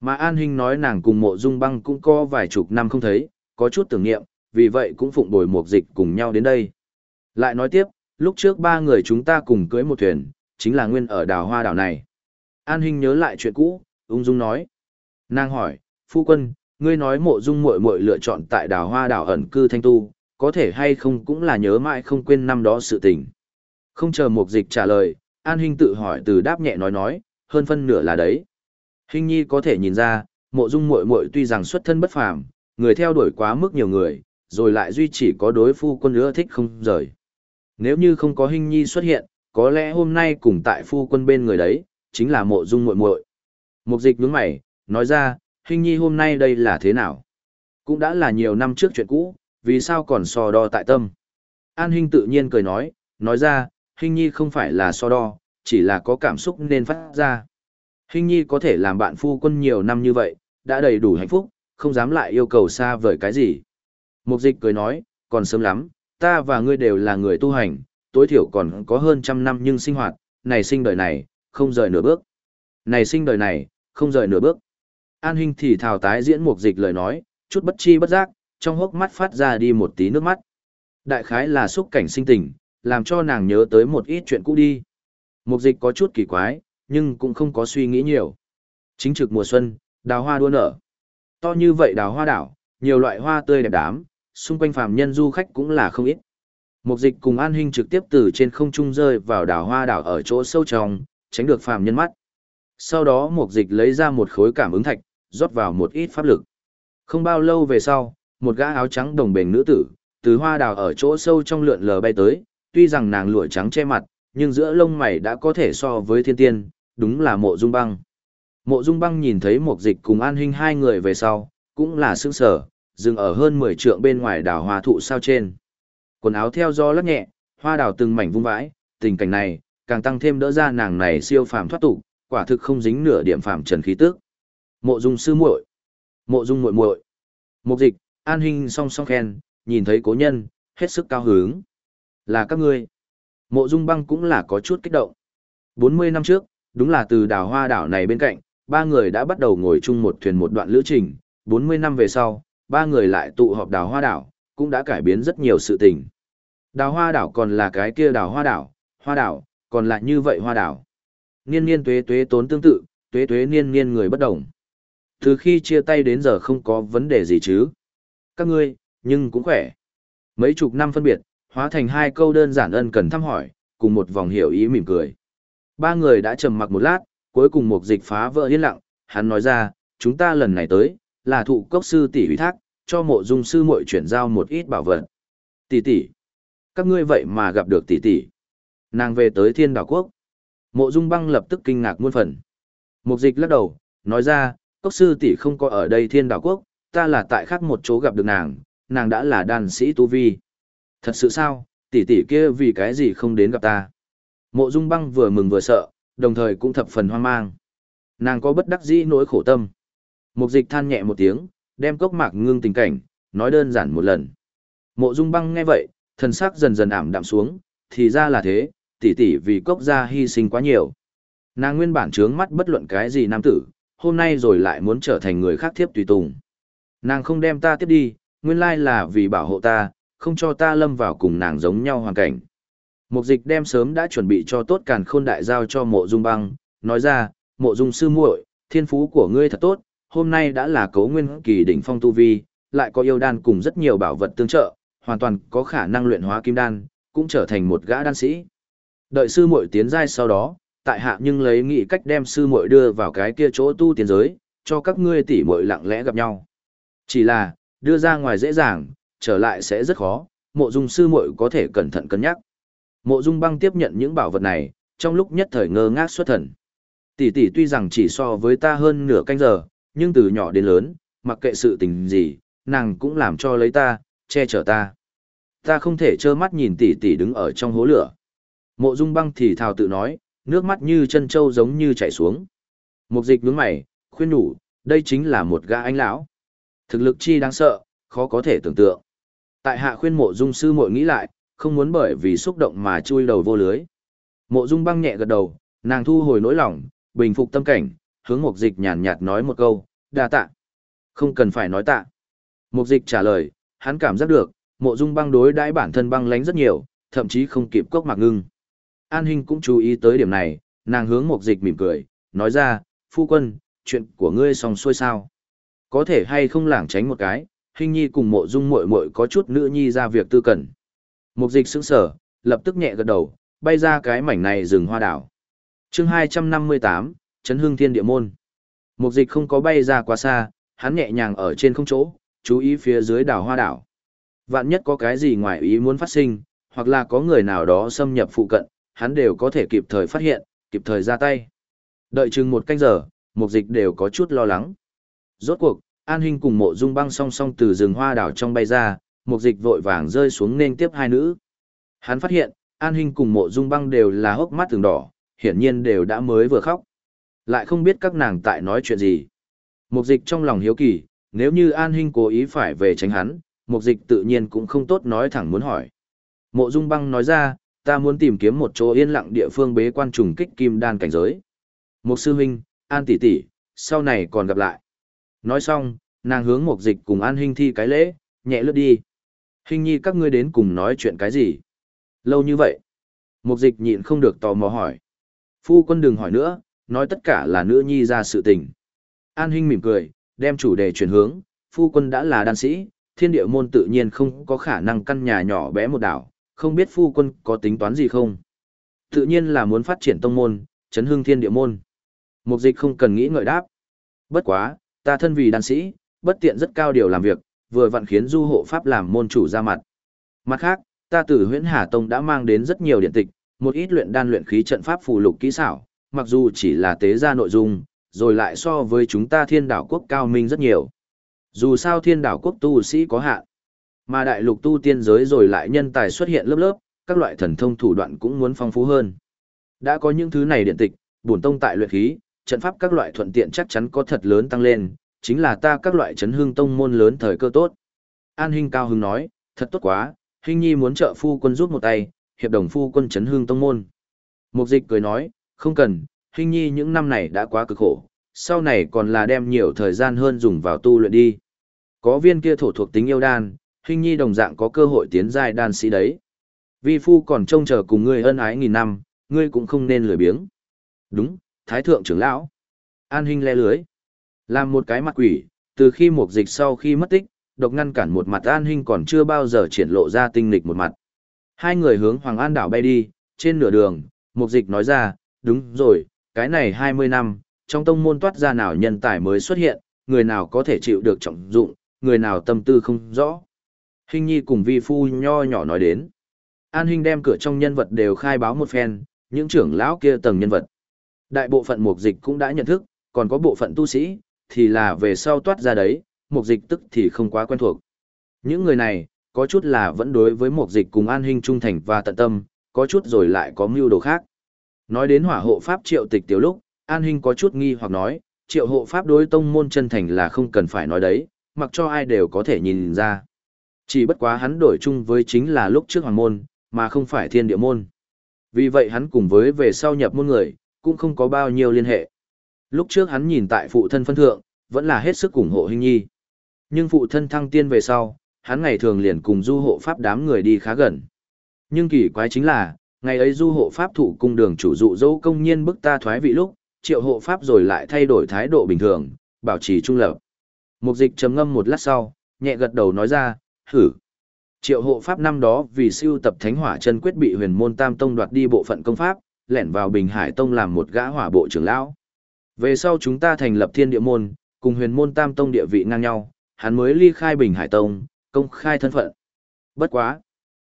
Mà An Hinh nói nàng cùng mộ dung băng cũng có vài chục năm không thấy, có chút tưởng niệm, vì vậy cũng phụng bồi mục dịch cùng nhau đến đây. Lại nói tiếp, lúc trước ba người chúng ta cùng cưới một thuyền, chính là nguyên ở đào hoa đảo này. An Hinh nhớ lại chuyện cũ, ung dung nói. Nàng hỏi, phu quân, ngươi nói mộ dung muội muội lựa chọn tại đào hoa đảo ẩn cư thanh tu, có thể hay không cũng là nhớ mãi không quên năm đó sự tình. Không chờ mục dịch trả lời, An Hinh tự hỏi từ đáp nhẹ nói nói, hơn phân nửa là đấy. Hinh nhi có thể nhìn ra, mộ dung muội muội tuy rằng xuất thân bất phàm, người theo đuổi quá mức nhiều người, rồi lại duy chỉ có đối phu quân ưa thích không rời. Nếu như không có Hinh nhi xuất hiện, có lẽ hôm nay cùng tại phu quân bên người đấy, chính là mộ dung muội muội. Mục dịch nhướng mày, nói ra, Hinh nhi hôm nay đây là thế nào? Cũng đã là nhiều năm trước chuyện cũ, vì sao còn so đo tại tâm? An Hinh tự nhiên cười nói, nói ra, Hinh nhi không phải là so đo, chỉ là có cảm xúc nên phát ra. Hinh nhi có thể làm bạn phu quân nhiều năm như vậy, đã đầy đủ hạnh phúc, không dám lại yêu cầu xa vời cái gì. Mục dịch cười nói, còn sớm lắm, ta và ngươi đều là người tu hành, tối thiểu còn có hơn trăm năm nhưng sinh hoạt, này sinh đời này, không rời nửa bước. Này sinh đời này, không rời nửa bước. An Hinh thì thào tái diễn mục dịch lời nói, chút bất chi bất giác, trong hốc mắt phát ra đi một tí nước mắt. Đại khái là xúc cảnh sinh tình, làm cho nàng nhớ tới một ít chuyện cũ đi. Mục dịch có chút kỳ quái, nhưng cũng không có suy nghĩ nhiều. Chính trực mùa xuân, đào hoa đua nở. To như vậy đào hoa đảo, nhiều loại hoa tươi đẹp đám, xung quanh phàm nhân du khách cũng là không ít. Mục dịch cùng an hình trực tiếp từ trên không trung rơi vào đảo hoa đảo ở chỗ sâu trong, tránh được phàm nhân mắt. Sau đó mục dịch lấy ra một khối cảm ứng thạch, rót vào một ít pháp lực. Không bao lâu về sau, một gã áo trắng đồng bền nữ tử, từ hoa đào ở chỗ sâu trong lượn lờ bay tới, tuy rằng nàng lụa trắng che mặt, nhưng giữa lông mày đã có thể so với thiên tiên, đúng là mộ dung băng. Mộ dung băng nhìn thấy một dịch cùng an hình hai người về sau, cũng là sững sở, dừng ở hơn 10 trượng bên ngoài đảo hoa thụ sao trên. Quần áo theo gió lắc nhẹ, hoa đào từng mảnh vung vãi, tình cảnh này, càng tăng thêm đỡ ra nàng này siêu phàm thoát tục, quả thực không dính nửa điểm phàm trần khí tức. Mộ Dung sư muội, Mộ Dung muội muội. Mục Dịch, An Hinh song song khen, nhìn thấy cố nhân, hết sức cao hứng. Là các ngươi. Mộ Dung Băng cũng là có chút kích động. 40 năm trước, đúng là từ đảo hoa đảo này bên cạnh, ba người đã bắt đầu ngồi chung một thuyền một đoạn lữ trình. 40 năm về sau, ba người lại tụ họp đào hoa đảo, cũng đã cải biến rất nhiều sự tình. Đào hoa đảo còn là cái kia đào hoa đảo, hoa đảo, còn là như vậy hoa đảo. Niên niên tuế tuế tốn tương tự, tuế tuế niên niên người bất đồng. Từ khi chia tay đến giờ không có vấn đề gì chứ. Các ngươi, nhưng cũng khỏe. Mấy chục năm phân biệt, hóa thành hai câu đơn giản ân cần thăm hỏi, cùng một vòng hiểu ý mỉm cười. Ba người đã trầm mặc một lát, cuối cùng một dịch phá vỡ yên lặng, hắn nói ra, chúng ta lần này tới, là thụ cốc sư tỷ ủy thác, cho mộ dung sư muội chuyển giao một ít bảo vật. Tỷ tỷ, các ngươi vậy mà gặp được tỷ tỷ. Nàng về tới thiên đảo quốc. Mộ dung băng lập tức kinh ngạc muôn phần. Mục dịch lắc đầu, nói ra, cốc sư tỷ không có ở đây thiên đảo quốc, ta là tại khác một chỗ gặp được nàng, nàng đã là đàn sĩ tu vi. Thật sự sao, tỷ tỷ kia vì cái gì không đến gặp ta. Mộ dung băng vừa mừng vừa sợ, đồng thời cũng thập phần hoang mang. Nàng có bất đắc dĩ nỗi khổ tâm. Mục dịch than nhẹ một tiếng, đem cốc mạc ngưng tình cảnh, nói đơn giản một lần. Mộ dung băng nghe vậy, thần sắc dần dần ảm đạm xuống, thì ra là thế, tỷ tỷ vì cốc gia hy sinh quá nhiều. Nàng nguyên bản trướng mắt bất luận cái gì nam tử, hôm nay rồi lại muốn trở thành người khác thiếp tùy tùng. Nàng không đem ta tiếp đi, nguyên lai là vì bảo hộ ta, không cho ta lâm vào cùng nàng giống nhau hoàn cảnh. Mục dịch đem sớm đã chuẩn bị cho tốt càn khôn đại giao cho mộ dung băng, nói ra, mộ dung sư muội, thiên phú của ngươi thật tốt, hôm nay đã là cấu nguyên kỳ đỉnh phong tu vi, lại có yêu đan cùng rất nhiều bảo vật tương trợ, hoàn toàn có khả năng luyện hóa kim đan, cũng trở thành một gã đan sĩ. Đợi sư muội tiến giai sau đó, tại hạ nhưng lấy nghị cách đem sư muội đưa vào cái kia chỗ tu tiên giới, cho các ngươi tỷ muội lặng lẽ gặp nhau. Chỉ là, đưa ra ngoài dễ dàng, trở lại sẽ rất khó, mộ dung sư muội có thể cẩn thận cân nhắc. Mộ dung băng tiếp nhận những bảo vật này, trong lúc nhất thời ngơ ngác xuất thần. Tỷ tỷ tuy rằng chỉ so với ta hơn nửa canh giờ, nhưng từ nhỏ đến lớn, mặc kệ sự tình gì, nàng cũng làm cho lấy ta, che chở ta. Ta không thể trơ mắt nhìn tỷ tỷ đứng ở trong hố lửa. Mộ Dung Băng thì thào tự nói, nước mắt như chân trâu giống như chảy xuống. Mục dịch nhướng mày, khuyên nhủ, đây chính là một gã anh lão. Thực lực chi đáng sợ, khó có thể tưởng tượng. Tại hạ khuyên mộ dung sư muội nghĩ lại, không muốn bởi vì xúc động mà chui đầu vô lưới. Mộ dung băng nhẹ gật đầu, nàng thu hồi nỗi lòng, bình phục tâm cảnh, hướng mục dịch nhàn nhạt nói một câu, đa tạ. Không cần phải nói tạ. Mục dịch trả lời, hắn cảm giác được, mộ dung băng đối đãi bản thân băng lánh rất nhiều, thậm chí không kịp cốc mạc ngưng. An Hinh cũng chú ý tới điểm này, nàng hướng mục dịch mỉm cười, nói ra, phu quân, chuyện của ngươi xong xuôi sao. Có thể hay không lảng tránh một cái, Hinh Nhi cùng mộ dung muội muội có chút nữ nhi ra việc tư cần Mục dịch sững sở, lập tức nhẹ gật đầu, bay ra cái mảnh này rừng hoa đảo. chương 258, chấn Hương Thiên Địa Môn. Mục dịch không có bay ra quá xa, hắn nhẹ nhàng ở trên không chỗ, chú ý phía dưới đảo hoa đảo. Vạn nhất có cái gì ngoài ý muốn phát sinh, hoặc là có người nào đó xâm nhập phụ cận, hắn đều có thể kịp thời phát hiện, kịp thời ra tay. Đợi chừng một canh giờ, mục dịch đều có chút lo lắng. Rốt cuộc, An Hinh cùng mộ dung băng song song từ rừng hoa đảo trong bay ra, mục dịch vội vàng rơi xuống nên tiếp hai nữ. Hắn phát hiện, An Hinh cùng mộ dung băng đều là hốc mắt từng đỏ, hiển nhiên đều đã mới vừa khóc. Lại không biết các nàng tại nói chuyện gì. Mục dịch trong lòng hiếu kỳ, nếu như An Hinh cố ý phải về tránh hắn, mục dịch tự nhiên cũng không tốt nói thẳng muốn hỏi. Mộ dung băng nói ra, ta muốn tìm kiếm một chỗ yên lặng địa phương bế quan trùng kích kim đan cảnh giới. Mục sư huynh, An tỷ tỷ, sau này còn gặp lại. Nói xong, nàng hướng mục dịch cùng An Hinh thi cái lễ, nhẹ lướt đi. Hình nhi các ngươi đến cùng nói chuyện cái gì? Lâu như vậy. Mục dịch nhịn không được tò mò hỏi. Phu quân đừng hỏi nữa, nói tất cả là nữ nhi ra sự tình. An Hinh mỉm cười, đem chủ đề chuyển hướng, phu quân đã là đan sĩ, thiên địa môn tự nhiên không có khả năng căn nhà nhỏ bé một đảo, không biết phu quân có tính toán gì không? Tự nhiên là muốn phát triển tông môn, chấn hương thiên địa môn. Mục dịch không cần nghĩ ngợi đáp. Bất quá, ta thân vì đan sĩ, bất tiện rất cao điều làm việc, vừa vặn khiến du hộ pháp làm môn chủ ra mặt. Mặt khác, ta từ huyễn Hà Tông đã mang đến rất nhiều điện tịch, một ít luyện đan luyện khí trận pháp phù lục kỹ xảo, mặc dù chỉ là tế ra nội dung, rồi lại so với chúng ta thiên đảo quốc cao minh rất nhiều. Dù sao thiên đảo quốc tu sĩ có hạn, mà đại lục tu tiên giới rồi lại nhân tài xuất hiện lớp lớp, các loại thần thông thủ đoạn cũng muốn phong phú hơn. Đã có những thứ này điện tịch, bổn tông tại luyện khí, trận pháp các loại thuận tiện chắc chắn có thật lớn tăng lên, chính là ta các loại chấn hương tông môn lớn thời cơ tốt. An Hinh cao hứng nói, thật tốt quá, Hinh Nhi muốn trợ phu quân giúp một tay, hiệp đồng phu quân chấn hương tông môn. Mục dịch cười nói, không cần, hình Nhi những năm này đã quá cực khổ, sau này còn là đem nhiều thời gian hơn dùng vào tu luyện đi. Có viên kia thổ thuộc tính yêu đan, hình Nhi đồng dạng có cơ hội tiến giai đan sĩ đấy. Vi phu còn trông chờ cùng ngươi ân ái nghìn năm, ngươi cũng không nên lười biếng. Đúng, Thái thượng trưởng lão. An hình le lưới. Làm một cái mặt quỷ, từ khi mục dịch sau khi mất tích, độc ngăn cản một mặt An hình còn chưa bao giờ triển lộ ra tinh lịch một mặt. Hai người hướng Hoàng An đảo bay đi, trên nửa đường, mục dịch nói ra, đúng rồi, cái này 20 năm, trong tông môn toát ra nào nhân tài mới xuất hiện, người nào có thể chịu được trọng dụng, người nào tâm tư không rõ. Hình nhi cùng vi phu nho nhỏ nói đến. An Hinh đem cửa trong nhân vật đều khai báo một phen, những trưởng lão kia tầng nhân vật. Đại bộ phận mục dịch cũng đã nhận thức, còn có bộ phận tu sĩ, thì là về sau toát ra đấy, mục dịch tức thì không quá quen thuộc. Những người này, có chút là vẫn đối với mục dịch cùng an hình trung thành và tận tâm, có chút rồi lại có mưu đồ khác. Nói đến hỏa hộ pháp triệu tịch tiểu lúc, an Hinh có chút nghi hoặc nói, triệu hộ pháp đối tông môn chân thành là không cần phải nói đấy, mặc cho ai đều có thể nhìn ra. Chỉ bất quá hắn đổi chung với chính là lúc trước hoàng môn, mà không phải thiên địa môn. Vì vậy hắn cùng với về sau nhập môn người, cũng không có bao nhiêu liên hệ. Lúc trước hắn nhìn tại phụ thân phân thượng, vẫn là hết sức ủng hộ hình nhi. Nhưng phụ thân thăng tiên về sau, hắn ngày thường liền cùng du hộ pháp đám người đi khá gần. Nhưng kỳ quái chính là, ngày ấy du hộ pháp thủ cung đường chủ dụ dỗ công nhiên bức ta thoái vị lúc, triệu hộ pháp rồi lại thay đổi thái độ bình thường, bảo trì trung lập. Mục dịch trầm ngâm một lát sau, nhẹ gật đầu nói ra, hử. Triệu hộ pháp năm đó vì siêu tập thánh hỏa chân quyết bị huyền môn tam tông đoạt đi bộ phận công pháp, lẻn vào Bình Hải Tông làm một gã hỏa bộ trưởng lão. Về sau chúng ta thành lập thiên địa môn, cùng huyền môn tam tông địa vị ngang nhau, hắn mới ly khai Bình Hải Tông, công khai thân phận. Bất quá.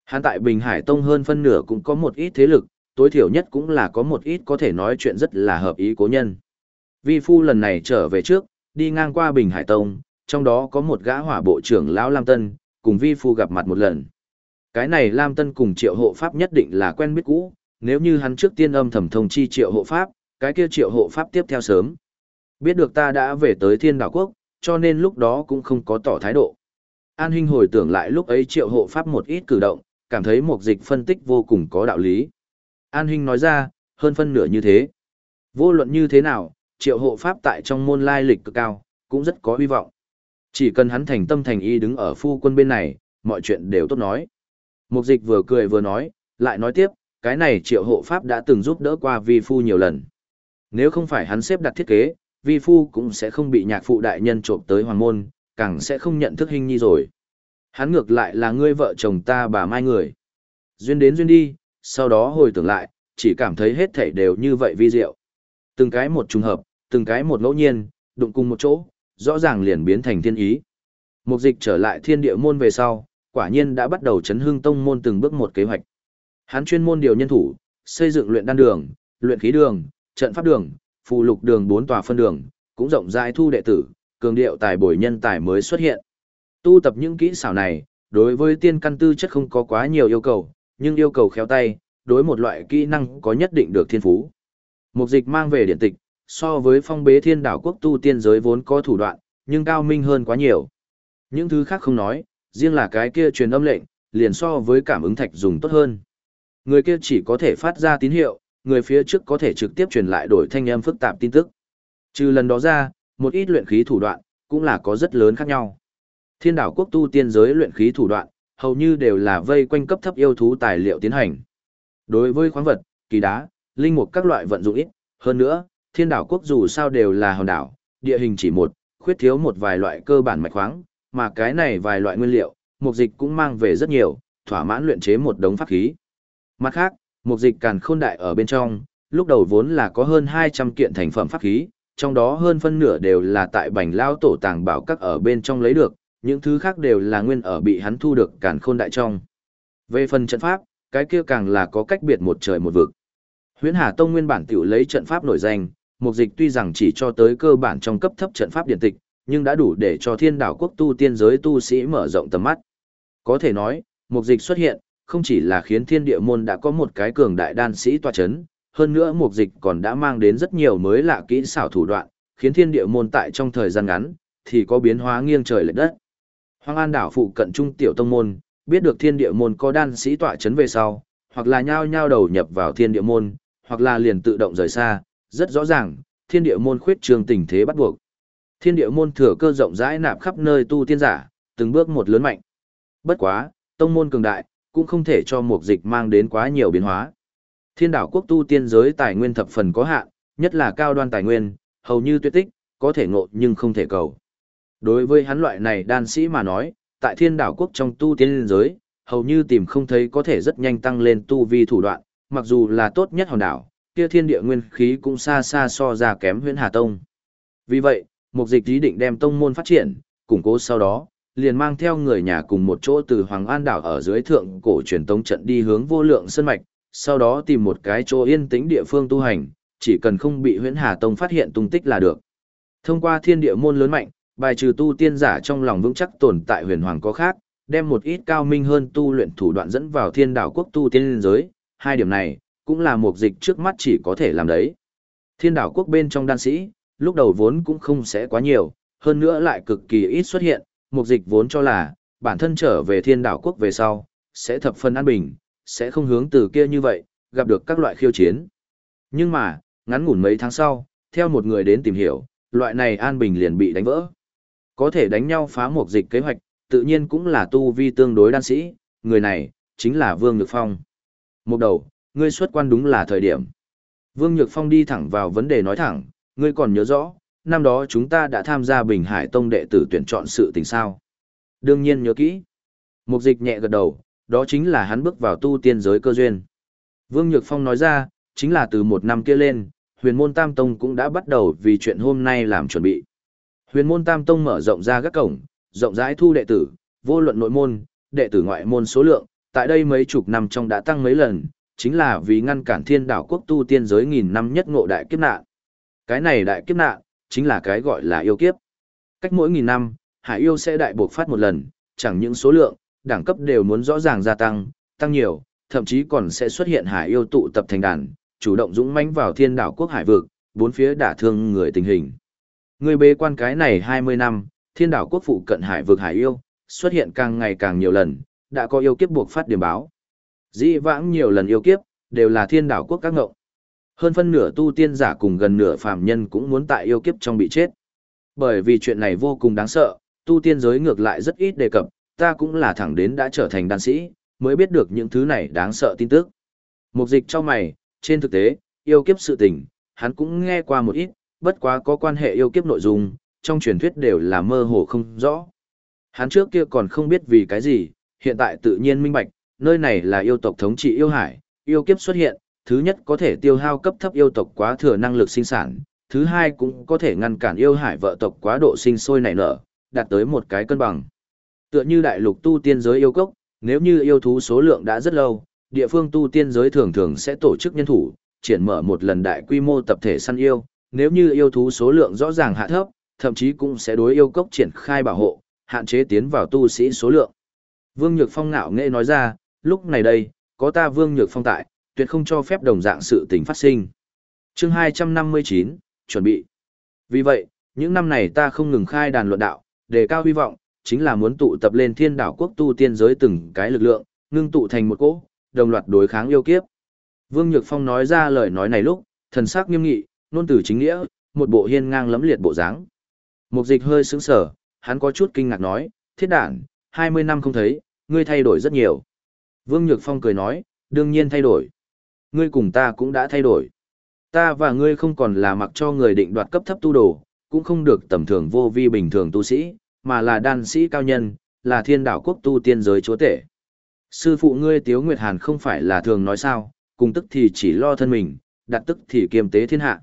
Hắn tại Bình Hải Tông hơn phân nửa cũng có một ít thế lực, tối thiểu nhất cũng là có một ít có thể nói chuyện rất là hợp ý cố nhân. Vi Phu lần này trở về trước, đi ngang qua Bình Hải Tông, trong đó có một gã hỏa bộ trưởng lão Lam Tân, cùng Vi Phu gặp mặt một lần. Cái này Lam Tân cùng triệu hộ pháp nhất định là quen biết cũ, nếu như hắn trước tiên âm thầm thông chi triệu hộ pháp, cái kia triệu hộ pháp tiếp theo sớm. Biết được ta đã về tới thiên đảo quốc, cho nên lúc đó cũng không có tỏ thái độ. An Hinh hồi tưởng lại lúc ấy triệu hộ pháp một ít cử động, cảm thấy một dịch phân tích vô cùng có đạo lý. An Hinh nói ra, hơn phân nửa như thế. Vô luận như thế nào, triệu hộ pháp tại trong môn lai lịch cực cao, cũng rất có hy vọng. Chỉ cần hắn thành tâm thành ý đứng ở phu quân bên này, mọi chuyện đều tốt nói. Mục dịch vừa cười vừa nói, lại nói tiếp, cái này triệu hộ pháp đã từng giúp đỡ qua vi phu nhiều lần. Nếu không phải hắn xếp đặt thiết kế, vi phu cũng sẽ không bị nhạc phụ đại nhân trộm tới hoàng môn, càng sẽ không nhận thức hình nhi rồi. Hắn ngược lại là ngươi vợ chồng ta bà mai người. Duyên đến duyên đi, sau đó hồi tưởng lại, chỉ cảm thấy hết thảy đều như vậy vi diệu. Từng cái một trùng hợp, từng cái một ngẫu nhiên, đụng cùng một chỗ, rõ ràng liền biến thành thiên ý. Mục dịch trở lại thiên địa môn về sau, quả nhiên đã bắt đầu chấn hương tông môn từng bước một kế hoạch. Hắn chuyên môn điều nhân thủ, xây dựng luyện đan đường, luyện khí đường, trận pháp đường, phù lục đường bốn tòa phân đường, cũng rộng rãi thu đệ tử, cường điệu tài bồi nhân tài mới xuất hiện. Tu tập những kỹ xảo này, đối với tiên căn tư chất không có quá nhiều yêu cầu, nhưng yêu cầu khéo tay, đối một loại kỹ năng có nhất định được thiên phú. Mục dịch mang về điện tịch, so với phong bế thiên đảo quốc tu tiên giới vốn có thủ đoạn, nhưng cao minh hơn quá nhiều. Những thứ khác không nói, riêng là cái kia truyền âm lệnh, liền so với cảm ứng thạch dùng tốt hơn. Người kia chỉ có thể phát ra tín hiệu, người phía trước có thể trực tiếp truyền lại đổi thanh âm phức tạp tin tức. Trừ lần đó ra, một ít luyện khí thủ đoạn, cũng là có rất lớn khác nhau. Thiên đảo quốc tu tiên giới luyện khí thủ đoạn, hầu như đều là vây quanh cấp thấp yêu thú tài liệu tiến hành. Đối với khoáng vật, kỳ đá, linh mục các loại vận dụng ít, hơn nữa, thiên đảo quốc dù sao đều là hòn đảo, địa hình chỉ một, khuyết thiếu một vài loại cơ bản mạch khoáng, mà cái này vài loại nguyên liệu, mục dịch cũng mang về rất nhiều, thỏa mãn luyện chế một đống pháp khí. Mặt khác, mục dịch càn khôn đại ở bên trong, lúc đầu vốn là có hơn 200 kiện thành phẩm pháp khí, trong đó hơn phân nửa đều là tại bành lao tổ tàng bảo các ở bên trong lấy được, những thứ khác đều là nguyên ở bị hắn thu được càn khôn đại trong. Về phần trận pháp, cái kia càng là có cách biệt một trời một vực. Huyễn Hà Tông nguyên bản tiểu lấy trận pháp nổi danh, mục dịch tuy rằng chỉ cho tới cơ bản trong cấp thấp trận pháp điện tịch, nhưng đã đủ để cho thiên đảo quốc tu tiên giới tu sĩ mở rộng tầm mắt. Có thể nói, mục dịch xuất hiện, không chỉ là khiến thiên địa môn đã có một cái cường đại đan sĩ tòa chấn, hơn nữa mục dịch còn đã mang đến rất nhiều mới lạ kỹ xảo thủ đoạn, khiến thiên địa môn tại trong thời gian ngắn, thì có biến hóa nghiêng trời lệch đất. Hoàng An đảo phụ cận trung tiểu tông môn, biết được thiên địa môn có đan sĩ tọa chấn về sau, hoặc là nhao nhao đầu nhập vào thiên địa môn, hoặc là liền tự động rời xa, rất rõ ràng, thiên địa môn khuyết trường tình thế bắt buộc. Thiên địa môn thừa cơ rộng rãi nạp khắp nơi tu tiên giả, từng bước một lớn mạnh. Bất quá, tông môn cường đại, cũng không thể cho mục dịch mang đến quá nhiều biến hóa. Thiên đảo quốc tu tiên giới tài nguyên thập phần có hạn, nhất là cao đoan tài nguyên, hầu như tuyệt tích, có thể ngộ nhưng không thể cầu. Đối với hắn loại này đan sĩ mà nói, tại thiên đảo quốc trong tu tiên giới, hầu như tìm không thấy có thể rất nhanh tăng lên tu vi thủ đoạn, mặc dù là tốt nhất hòn đảo, kia thiên địa nguyên khí cũng xa xa so ra kém huyễn Hà Tông. Vì vậy, mục dịch ý định đem tông môn phát triển, củng cố sau đó, liền mang theo người nhà cùng một chỗ từ Hoàng An đảo ở dưới thượng cổ truyền tống trận đi hướng vô lượng sân mạch, sau đó tìm một cái chỗ yên tĩnh địa phương tu hành, chỉ cần không bị huyễn Hà Tông phát hiện tung tích là được. Thông qua thiên địa môn lớn mạnh, bài trừ tu tiên giả trong lòng vững chắc tồn tại huyền hoàng có khác, đem một ít cao minh hơn tu luyện thủ đoạn dẫn vào thiên đảo quốc tu tiên giới, hai điểm này, cũng là một dịch trước mắt chỉ có thể làm đấy. Thiên đảo quốc bên trong đan sĩ, lúc đầu vốn cũng không sẽ quá nhiều, hơn nữa lại cực kỳ ít xuất hiện, một dịch vốn cho là, bản thân trở về thiên đảo quốc về sau, sẽ thập phân an bình, sẽ không hướng từ kia như vậy, gặp được các loại khiêu chiến. Nhưng mà, ngắn ngủn mấy tháng sau, theo một người đến tìm hiểu, loại này an bình liền bị đánh vỡ. Có thể đánh nhau phá một dịch kế hoạch, tự nhiên cũng là tu vi tương đối đan sĩ, người này, chính là Vương Nhược Phong. Một đầu, ngươi xuất quan đúng là thời điểm. Vương Nhược Phong đi thẳng vào vấn đề nói thẳng, ngươi còn nhớ rõ, năm đó chúng ta đã tham gia Bình Hải Tông đệ tử tuyển chọn sự tình sao. Đương nhiên nhớ kỹ. Mục dịch nhẹ gật đầu, đó chính là hắn bước vào tu tiên giới cơ duyên. Vương Nhược Phong nói ra, chính là từ một năm kia lên, huyền môn Tam Tông cũng đã bắt đầu vì chuyện hôm nay làm chuẩn bị. Huyền môn Tam Tông mở rộng ra các cổng, rộng rãi thu đệ tử, vô luận nội môn, đệ tử ngoại môn số lượng, tại đây mấy chục năm trong đã tăng mấy lần, chính là vì ngăn cản thiên đảo quốc tu tiên giới nghìn năm nhất ngộ đại kiếp nạn. Cái này đại kiếp nạn, chính là cái gọi là yêu kiếp. Cách mỗi nghìn năm, hải yêu sẽ đại buộc phát một lần, chẳng những số lượng, đẳng cấp đều muốn rõ ràng gia tăng, tăng nhiều, thậm chí còn sẽ xuất hiện hải yêu tụ tập thành đàn, chủ động dũng mãnh vào thiên đảo quốc hải vực, bốn phía đả thương người tình hình. Người bế quan cái này 20 năm, thiên đảo quốc phụ cận hải vực hải yêu, xuất hiện càng ngày càng nhiều lần, đã có yêu kiếp buộc phát điểm báo. Dĩ vãng nhiều lần yêu kiếp, đều là thiên đảo quốc các ngộng. Hơn phân nửa tu tiên giả cùng gần nửa phàm nhân cũng muốn tại yêu kiếp trong bị chết. Bởi vì chuyện này vô cùng đáng sợ, tu tiên giới ngược lại rất ít đề cập, ta cũng là thẳng đến đã trở thành đan sĩ, mới biết được những thứ này đáng sợ tin tức. Mục dịch cho mày, trên thực tế, yêu kiếp sự tình, hắn cũng nghe qua một ít, bất quá có quan hệ yêu kiếp nội dung, trong truyền thuyết đều là mơ hồ không rõ. Hắn trước kia còn không biết vì cái gì, hiện tại tự nhiên minh bạch, nơi này là yêu tộc thống trị yêu hải, yêu kiếp xuất hiện, thứ nhất có thể tiêu hao cấp thấp yêu tộc quá thừa năng lực sinh sản, thứ hai cũng có thể ngăn cản yêu hải vợ tộc quá độ sinh sôi nảy nở, đạt tới một cái cân bằng. Tựa như đại lục tu tiên giới yêu cốc, nếu như yêu thú số lượng đã rất lâu, địa phương tu tiên giới thường thường sẽ tổ chức nhân thủ, triển mở một lần đại quy mô tập thể săn yêu, nếu như yêu thú số lượng rõ ràng hạ thấp, thậm chí cũng sẽ đối yêu cốc triển khai bảo hộ, hạn chế tiến vào tu sĩ số lượng. Vương Nhược Phong ngạo nghệ nói ra, lúc này đây, có ta Vương Nhược Phong tại, tuyệt không cho phép đồng dạng sự tình phát sinh. chương 259, chuẩn bị. Vì vậy, những năm này ta không ngừng khai đàn luận đạo, đề cao hy vọng, chính là muốn tụ tập lên thiên đảo quốc tu tiên giới từng cái lực lượng, ngưng tụ thành một cỗ, đồng loạt đối kháng yêu kiếp. Vương Nhược Phong nói ra lời nói này lúc, thần sắc nghiêm nghị, nôn từ chính nghĩa, một bộ hiên ngang lẫm liệt bộ dáng. Mục dịch hơi sững sở, hắn có chút kinh ngạc nói, thiết đản, 20 năm không thấy, ngươi thay đổi rất nhiều. Vương Nhược Phong cười nói, đương nhiên thay đổi. Ngươi cùng ta cũng đã thay đổi. Ta và ngươi không còn là mặc cho người định đoạt cấp thấp tu đồ, cũng không được tầm thường vô vi bình thường tu sĩ, mà là đan sĩ cao nhân, là thiên đảo quốc tu tiên giới chúa tể. Sư phụ ngươi Tiếu Nguyệt Hàn không phải là thường nói sao, cùng tức thì chỉ lo thân mình, đặt tức thì kiềm tế thiên hạ.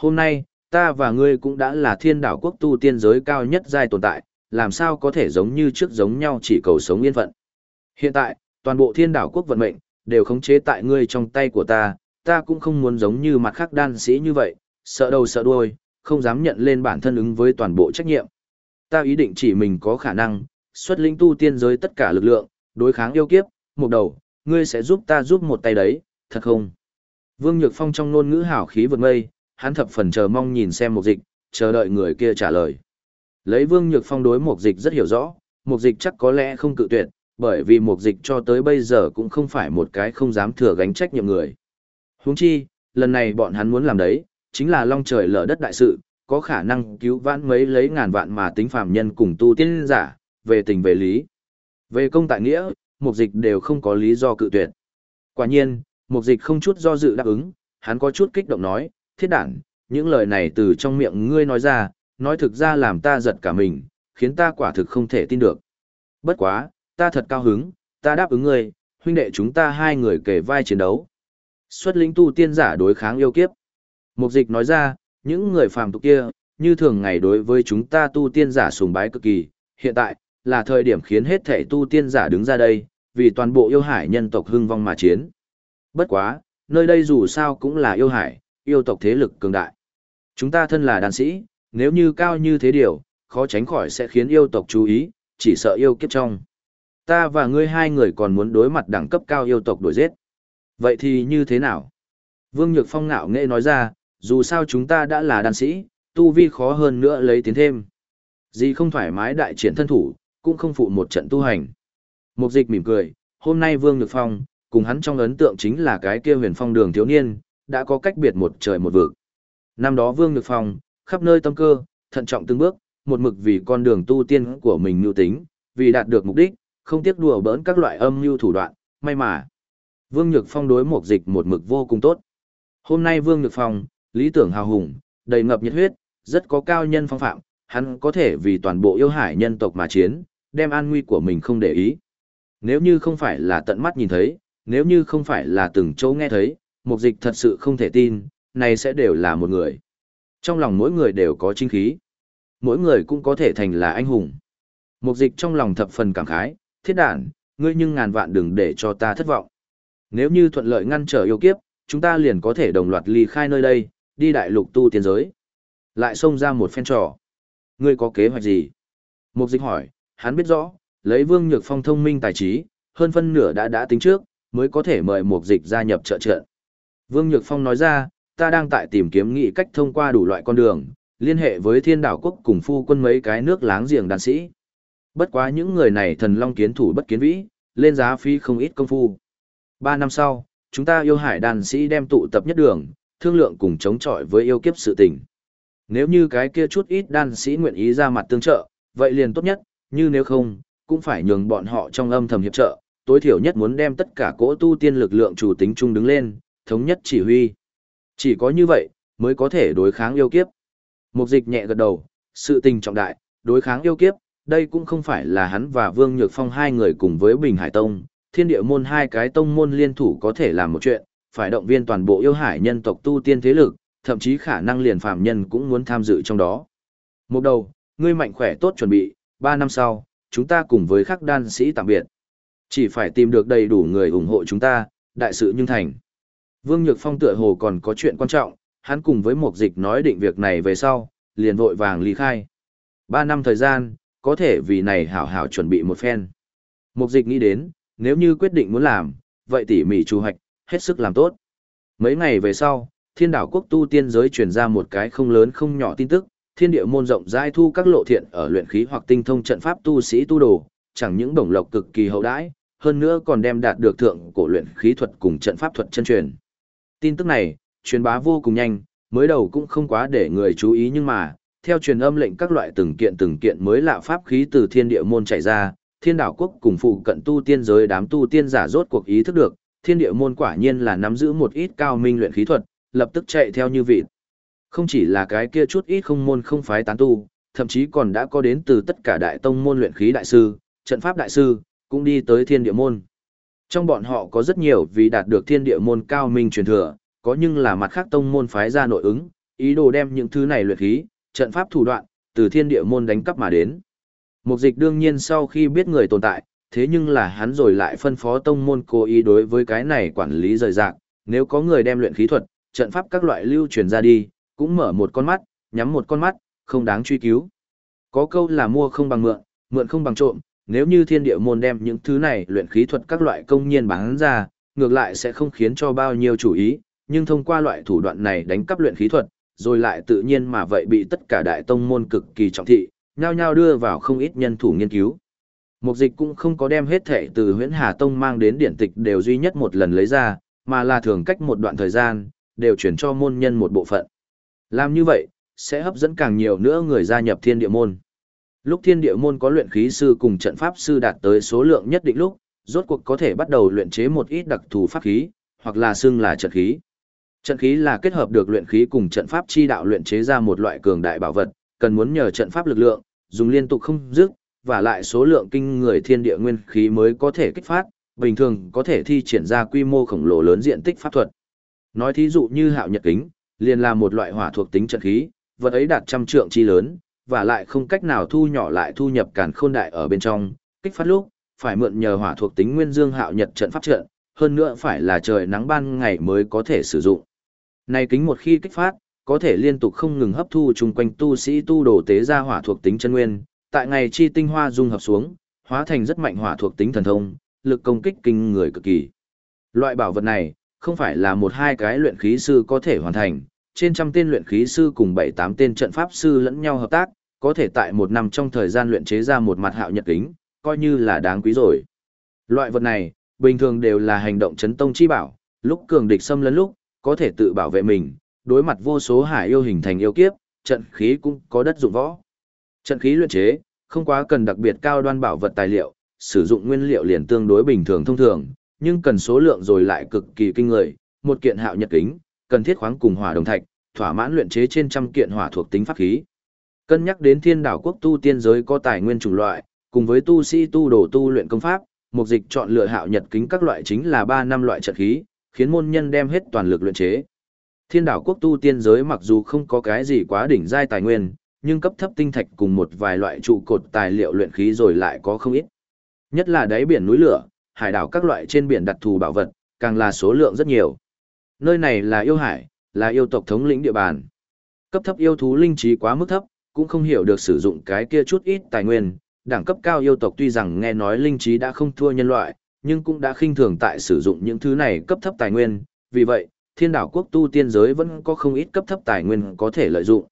Hôm nay, ta và ngươi cũng đã là thiên đảo quốc tu tiên giới cao nhất giai tồn tại, làm sao có thể giống như trước giống nhau chỉ cầu sống yên phận. Hiện tại, toàn bộ thiên đảo quốc vận mệnh, đều khống chế tại ngươi trong tay của ta, ta cũng không muốn giống như mặt khác đan sĩ như vậy, sợ đầu sợ đuôi, không dám nhận lên bản thân ứng với toàn bộ trách nhiệm. Ta ý định chỉ mình có khả năng, xuất linh tu tiên giới tất cả lực lượng, đối kháng yêu kiếp, một đầu, ngươi sẽ giúp ta giúp một tay đấy, thật không? Vương Nhược Phong trong ngôn ngữ hảo khí vượt mây, hắn thập phần chờ mong nhìn xem một dịch, chờ đợi người kia trả lời. Lấy Vương Nhược Phong đối một dịch rất hiểu rõ, một dịch chắc có lẽ không cự tuyệt, bởi vì một dịch cho tới bây giờ cũng không phải một cái không dám thừa gánh trách nhiệm người. Huống chi, lần này bọn hắn muốn làm đấy, chính là long trời lở đất đại sự, có khả năng cứu vãn mấy lấy ngàn vạn mà tính phàm nhân cùng tu tiên giả, về tình về lý. Về công tại nghĩa, mục dịch đều không có lý do cự tuyệt. Quả nhiên, mục dịch không chút do dự đáp ứng, hắn có chút kích động nói, thiết đản, những lời này từ trong miệng ngươi nói ra, nói thực ra làm ta giật cả mình, khiến ta quả thực không thể tin được. Bất quá, ta thật cao hứng, ta đáp ứng ngươi, huynh đệ chúng ta hai người kề vai chiến đấu. Xuất lĩnh tu tiên giả đối kháng yêu kiếp. Mục dịch nói ra, những người phàm tục kia, như thường ngày đối với chúng ta tu tiên giả sùng bái cực kỳ, hiện tại, là thời điểm khiến hết thể tu tiên giả đứng ra đây, vì toàn bộ yêu hải nhân tộc hưng vong mà chiến. Bất quá, nơi đây dù sao cũng là yêu hải, yêu tộc thế lực cường đại. Chúng ta thân là đàn sĩ, nếu như cao như thế điều, khó tránh khỏi sẽ khiến yêu tộc chú ý, chỉ sợ yêu kiếp trong. Ta và ngươi hai người còn muốn đối mặt đẳng cấp cao yêu tộc đổi giết. Vậy thì như thế nào? Vương Nhược Phong ngạo nghệ nói ra, dù sao chúng ta đã là đàn sĩ, tu vi khó hơn nữa lấy tiến thêm. Gì không thoải mái đại triển thân thủ, cũng không phụ một trận tu hành. Mục dịch mỉm cười, hôm nay Vương Nhược Phong, cùng hắn trong ấn tượng chính là cái kia huyền phong đường thiếu niên, đã có cách biệt một trời một vực. Năm đó Vương Nhược Phong, khắp nơi tâm cơ, thận trọng từng bước, một mực vì con đường tu tiên của mình nưu tính, vì đạt được mục đích, không tiếc đùa bỡn các loại âm mưu thủ đoạn, may mà. Vương Nhược Phong đối một dịch một mực vô cùng tốt. Hôm nay Vương Nhược Phong, lý tưởng hào hùng, đầy ngập nhiệt huyết, rất có cao nhân phong phạm, hắn có thể vì toàn bộ yêu hải nhân tộc mà chiến, đem an nguy của mình không để ý. Nếu như không phải là tận mắt nhìn thấy, nếu như không phải là từng chỗ nghe thấy, mục dịch thật sự không thể tin, này sẽ đều là một người. Trong lòng mỗi người đều có chính khí. Mỗi người cũng có thể thành là anh hùng. Mục dịch trong lòng thập phần cảm khái, thiết đản, ngươi nhưng ngàn vạn đừng để cho ta thất vọng. Nếu như thuận lợi ngăn trở yêu kiếp, chúng ta liền có thể đồng loạt ly khai nơi đây, đi đại lục tu tiên giới. Lại xông ra một phen trò. Ngươi có kế hoạch gì? Mục dịch hỏi, hắn biết rõ, lấy vương nhược phong thông minh tài trí, hơn phân nửa đã đã tính trước, mới có thể mời mục dịch gia nhập trợ trợ. Vương Nhược Phong nói ra, ta đang tại tìm kiếm nghị cách thông qua đủ loại con đường, liên hệ với thiên đảo quốc cùng phu quân mấy cái nước láng giềng đàn sĩ. Bất quá những người này thần long kiến thủ bất kiến vĩ, lên giá phí không ít công phu. Ba năm sau, chúng ta yêu hải đàn sĩ đem tụ tập nhất đường, thương lượng cùng chống chọi với yêu kiếp sự tình. Nếu như cái kia chút ít đàn sĩ nguyện ý ra mặt tương trợ, vậy liền tốt nhất, như nếu không, cũng phải nhường bọn họ trong âm thầm hiệp trợ, tối thiểu nhất muốn đem tất cả cỗ tu tiên lực lượng chủ tính chung đứng lên, thống nhất chỉ huy. Chỉ có như vậy, mới có thể đối kháng yêu kiếp. Mục dịch nhẹ gật đầu, sự tình trọng đại, đối kháng yêu kiếp, đây cũng không phải là hắn và Vương Nhược Phong hai người cùng với Bình Hải Tông, thiên địa môn hai cái tông môn liên thủ có thể làm một chuyện, phải động viên toàn bộ yêu hải nhân tộc tu tiên thế lực, thậm chí khả năng liền phạm nhân cũng muốn tham dự trong đó. Một đầu, ngươi mạnh khỏe tốt chuẩn bị, ba năm sau, chúng ta cùng với khắc đan sĩ tạm biệt. Chỉ phải tìm được đầy đủ người ủng hộ chúng ta, đại sự nhưng thành. Vương Nhược Phong tựa hồ còn có chuyện quan trọng, hắn cùng với một dịch nói định việc này về sau, liền vội vàng ly khai. Ba năm thời gian, có thể vì này hảo hảo chuẩn bị một phen. Mục dịch nghĩ đến, nếu như quyết định muốn làm, vậy tỉ mỉ chủ hoạch, hết sức làm tốt. Mấy ngày về sau, thiên đảo quốc tu tiên giới truyền ra một cái không lớn không nhỏ tin tức, thiên địa môn rộng rãi thu các lộ thiện ở luyện khí hoặc tinh thông trận pháp tu sĩ tu đồ, chẳng những đồng lộc cực kỳ hậu đãi, hơn nữa còn đem đạt được thượng cổ luyện khí thuật cùng trận pháp thuật chân truyền. Tin tức này, truyền bá vô cùng nhanh, mới đầu cũng không quá để người chú ý nhưng mà, theo truyền âm lệnh các loại từng kiện từng kiện mới lạ pháp khí từ thiên địa môn chạy ra, thiên đảo quốc cùng phụ cận tu tiên giới đám tu tiên giả rốt cuộc ý thức được, thiên địa môn quả nhiên là nắm giữ một ít cao minh luyện khí thuật, lập tức chạy theo như vị. Không chỉ là cái kia chút ít không môn không phái tán tu, thậm chí còn đã có đến từ tất cả đại tông môn luyện khí đại sư, trận pháp đại sư, cũng đi tới thiên địa môn. Trong bọn họ có rất nhiều vì đạt được thiên địa môn cao minh truyền thừa, có nhưng là mặt khác tông môn phái ra nội ứng, ý đồ đem những thứ này luyện khí, trận pháp thủ đoạn, từ thiên địa môn đánh cắp mà đến. Mục dịch đương nhiên sau khi biết người tồn tại, thế nhưng là hắn rồi lại phân phó tông môn cố ý đối với cái này quản lý rời rạc, nếu có người đem luyện khí thuật, trận pháp các loại lưu truyền ra đi, cũng mở một con mắt, nhắm một con mắt, không đáng truy cứu. Có câu là mua không bằng mượn, mượn không bằng trộm, nếu như thiên địa môn đem những thứ này luyện khí thuật các loại công nhiên bán ra, ngược lại sẽ không khiến cho bao nhiêu chủ ý, nhưng thông qua loại thủ đoạn này đánh cắp luyện khí thuật, rồi lại tự nhiên mà vậy bị tất cả đại tông môn cực kỳ trọng thị, nhao nhao đưa vào không ít nhân thủ nghiên cứu. Mục dịch cũng không có đem hết thể từ huyễn Hà Tông mang đến điển tịch đều duy nhất một lần lấy ra, mà là thường cách một đoạn thời gian, đều chuyển cho môn nhân một bộ phận. Làm như vậy, sẽ hấp dẫn càng nhiều nữa người gia nhập thiên địa môn. Lúc thiên địa môn có luyện khí sư cùng trận pháp sư đạt tới số lượng nhất định lúc, rốt cuộc có thể bắt đầu luyện chế một ít đặc thù pháp khí, hoặc là xưng là trận khí. Trận khí là kết hợp được luyện khí cùng trận pháp chi đạo luyện chế ra một loại cường đại bảo vật, cần muốn nhờ trận pháp lực lượng, dùng liên tục không dứt, và lại số lượng kinh người thiên địa nguyên khí mới có thể kích phát, bình thường có thể thi triển ra quy mô khổng lồ lớn diện tích pháp thuật. Nói thí dụ như hạo nhật kính, liền là một loại hỏa thuộc tính trận khí, vật ấy đạt trăm trượng chi lớn, và lại không cách nào thu nhỏ lại thu nhập càn khôn đại ở bên trong, kích phát lúc, phải mượn nhờ hỏa thuộc tính nguyên dương hạo nhật trận pháp trận, hơn nữa phải là trời nắng ban ngày mới có thể sử dụng. Này kính một khi kích phát, có thể liên tục không ngừng hấp thu chung quanh tu sĩ tu đồ tế ra hỏa thuộc tính chân nguyên, tại ngày chi tinh hoa dung hợp xuống, hóa thành rất mạnh hỏa thuộc tính thần thông, lực công kích kinh người cực kỳ. Loại bảo vật này, không phải là một hai cái luyện khí sư có thể hoàn thành, trên trăm tên luyện khí sư cùng bảy tám tên trận pháp sư lẫn nhau hợp tác, có thể tại một năm trong thời gian luyện chế ra một mặt hạo nhật kính, coi như là đáng quý rồi. Loại vật này, bình thường đều là hành động chấn tông chi bảo, lúc cường địch xâm lấn lúc, có thể tự bảo vệ mình, đối mặt vô số hải yêu hình thành yêu kiếp, trận khí cũng có đất dụng võ. Trận khí luyện chế, không quá cần đặc biệt cao đoan bảo vật tài liệu, sử dụng nguyên liệu liền tương đối bình thường thông thường, nhưng cần số lượng rồi lại cực kỳ kinh người, một kiện hạo nhật kính, cần thiết khoáng cùng hỏa đồng thạch, thỏa mãn luyện chế trên trăm kiện hỏa thuộc tính pháp khí. Cân nhắc đến thiên đảo quốc tu tiên giới có tài nguyên chủng loại, cùng với tu sĩ tu đồ tu luyện công pháp, mục dịch chọn lựa hạo nhật kính các loại chính là ba năm loại trận khí, khiến môn nhân đem hết toàn lực luyện chế. Thiên đảo quốc tu tiên giới mặc dù không có cái gì quá đỉnh giai tài nguyên, nhưng cấp thấp tinh thạch cùng một vài loại trụ cột tài liệu luyện khí rồi lại có không ít. Nhất là đáy biển núi lửa, hải đảo các loại trên biển đặc thù bảo vật, càng là số lượng rất nhiều. Nơi này là yêu hải, là yêu tộc thống lĩnh địa bàn. Cấp thấp yêu thú linh trí quá mức thấp, cũng không hiểu được sử dụng cái kia chút ít tài nguyên, đẳng cấp cao yêu tộc tuy rằng nghe nói linh trí đã không thua nhân loại, nhưng cũng đã khinh thường tại sử dụng những thứ này cấp thấp tài nguyên, vì vậy, thiên đảo quốc tu tiên giới vẫn có không ít cấp thấp tài nguyên có thể lợi dụng.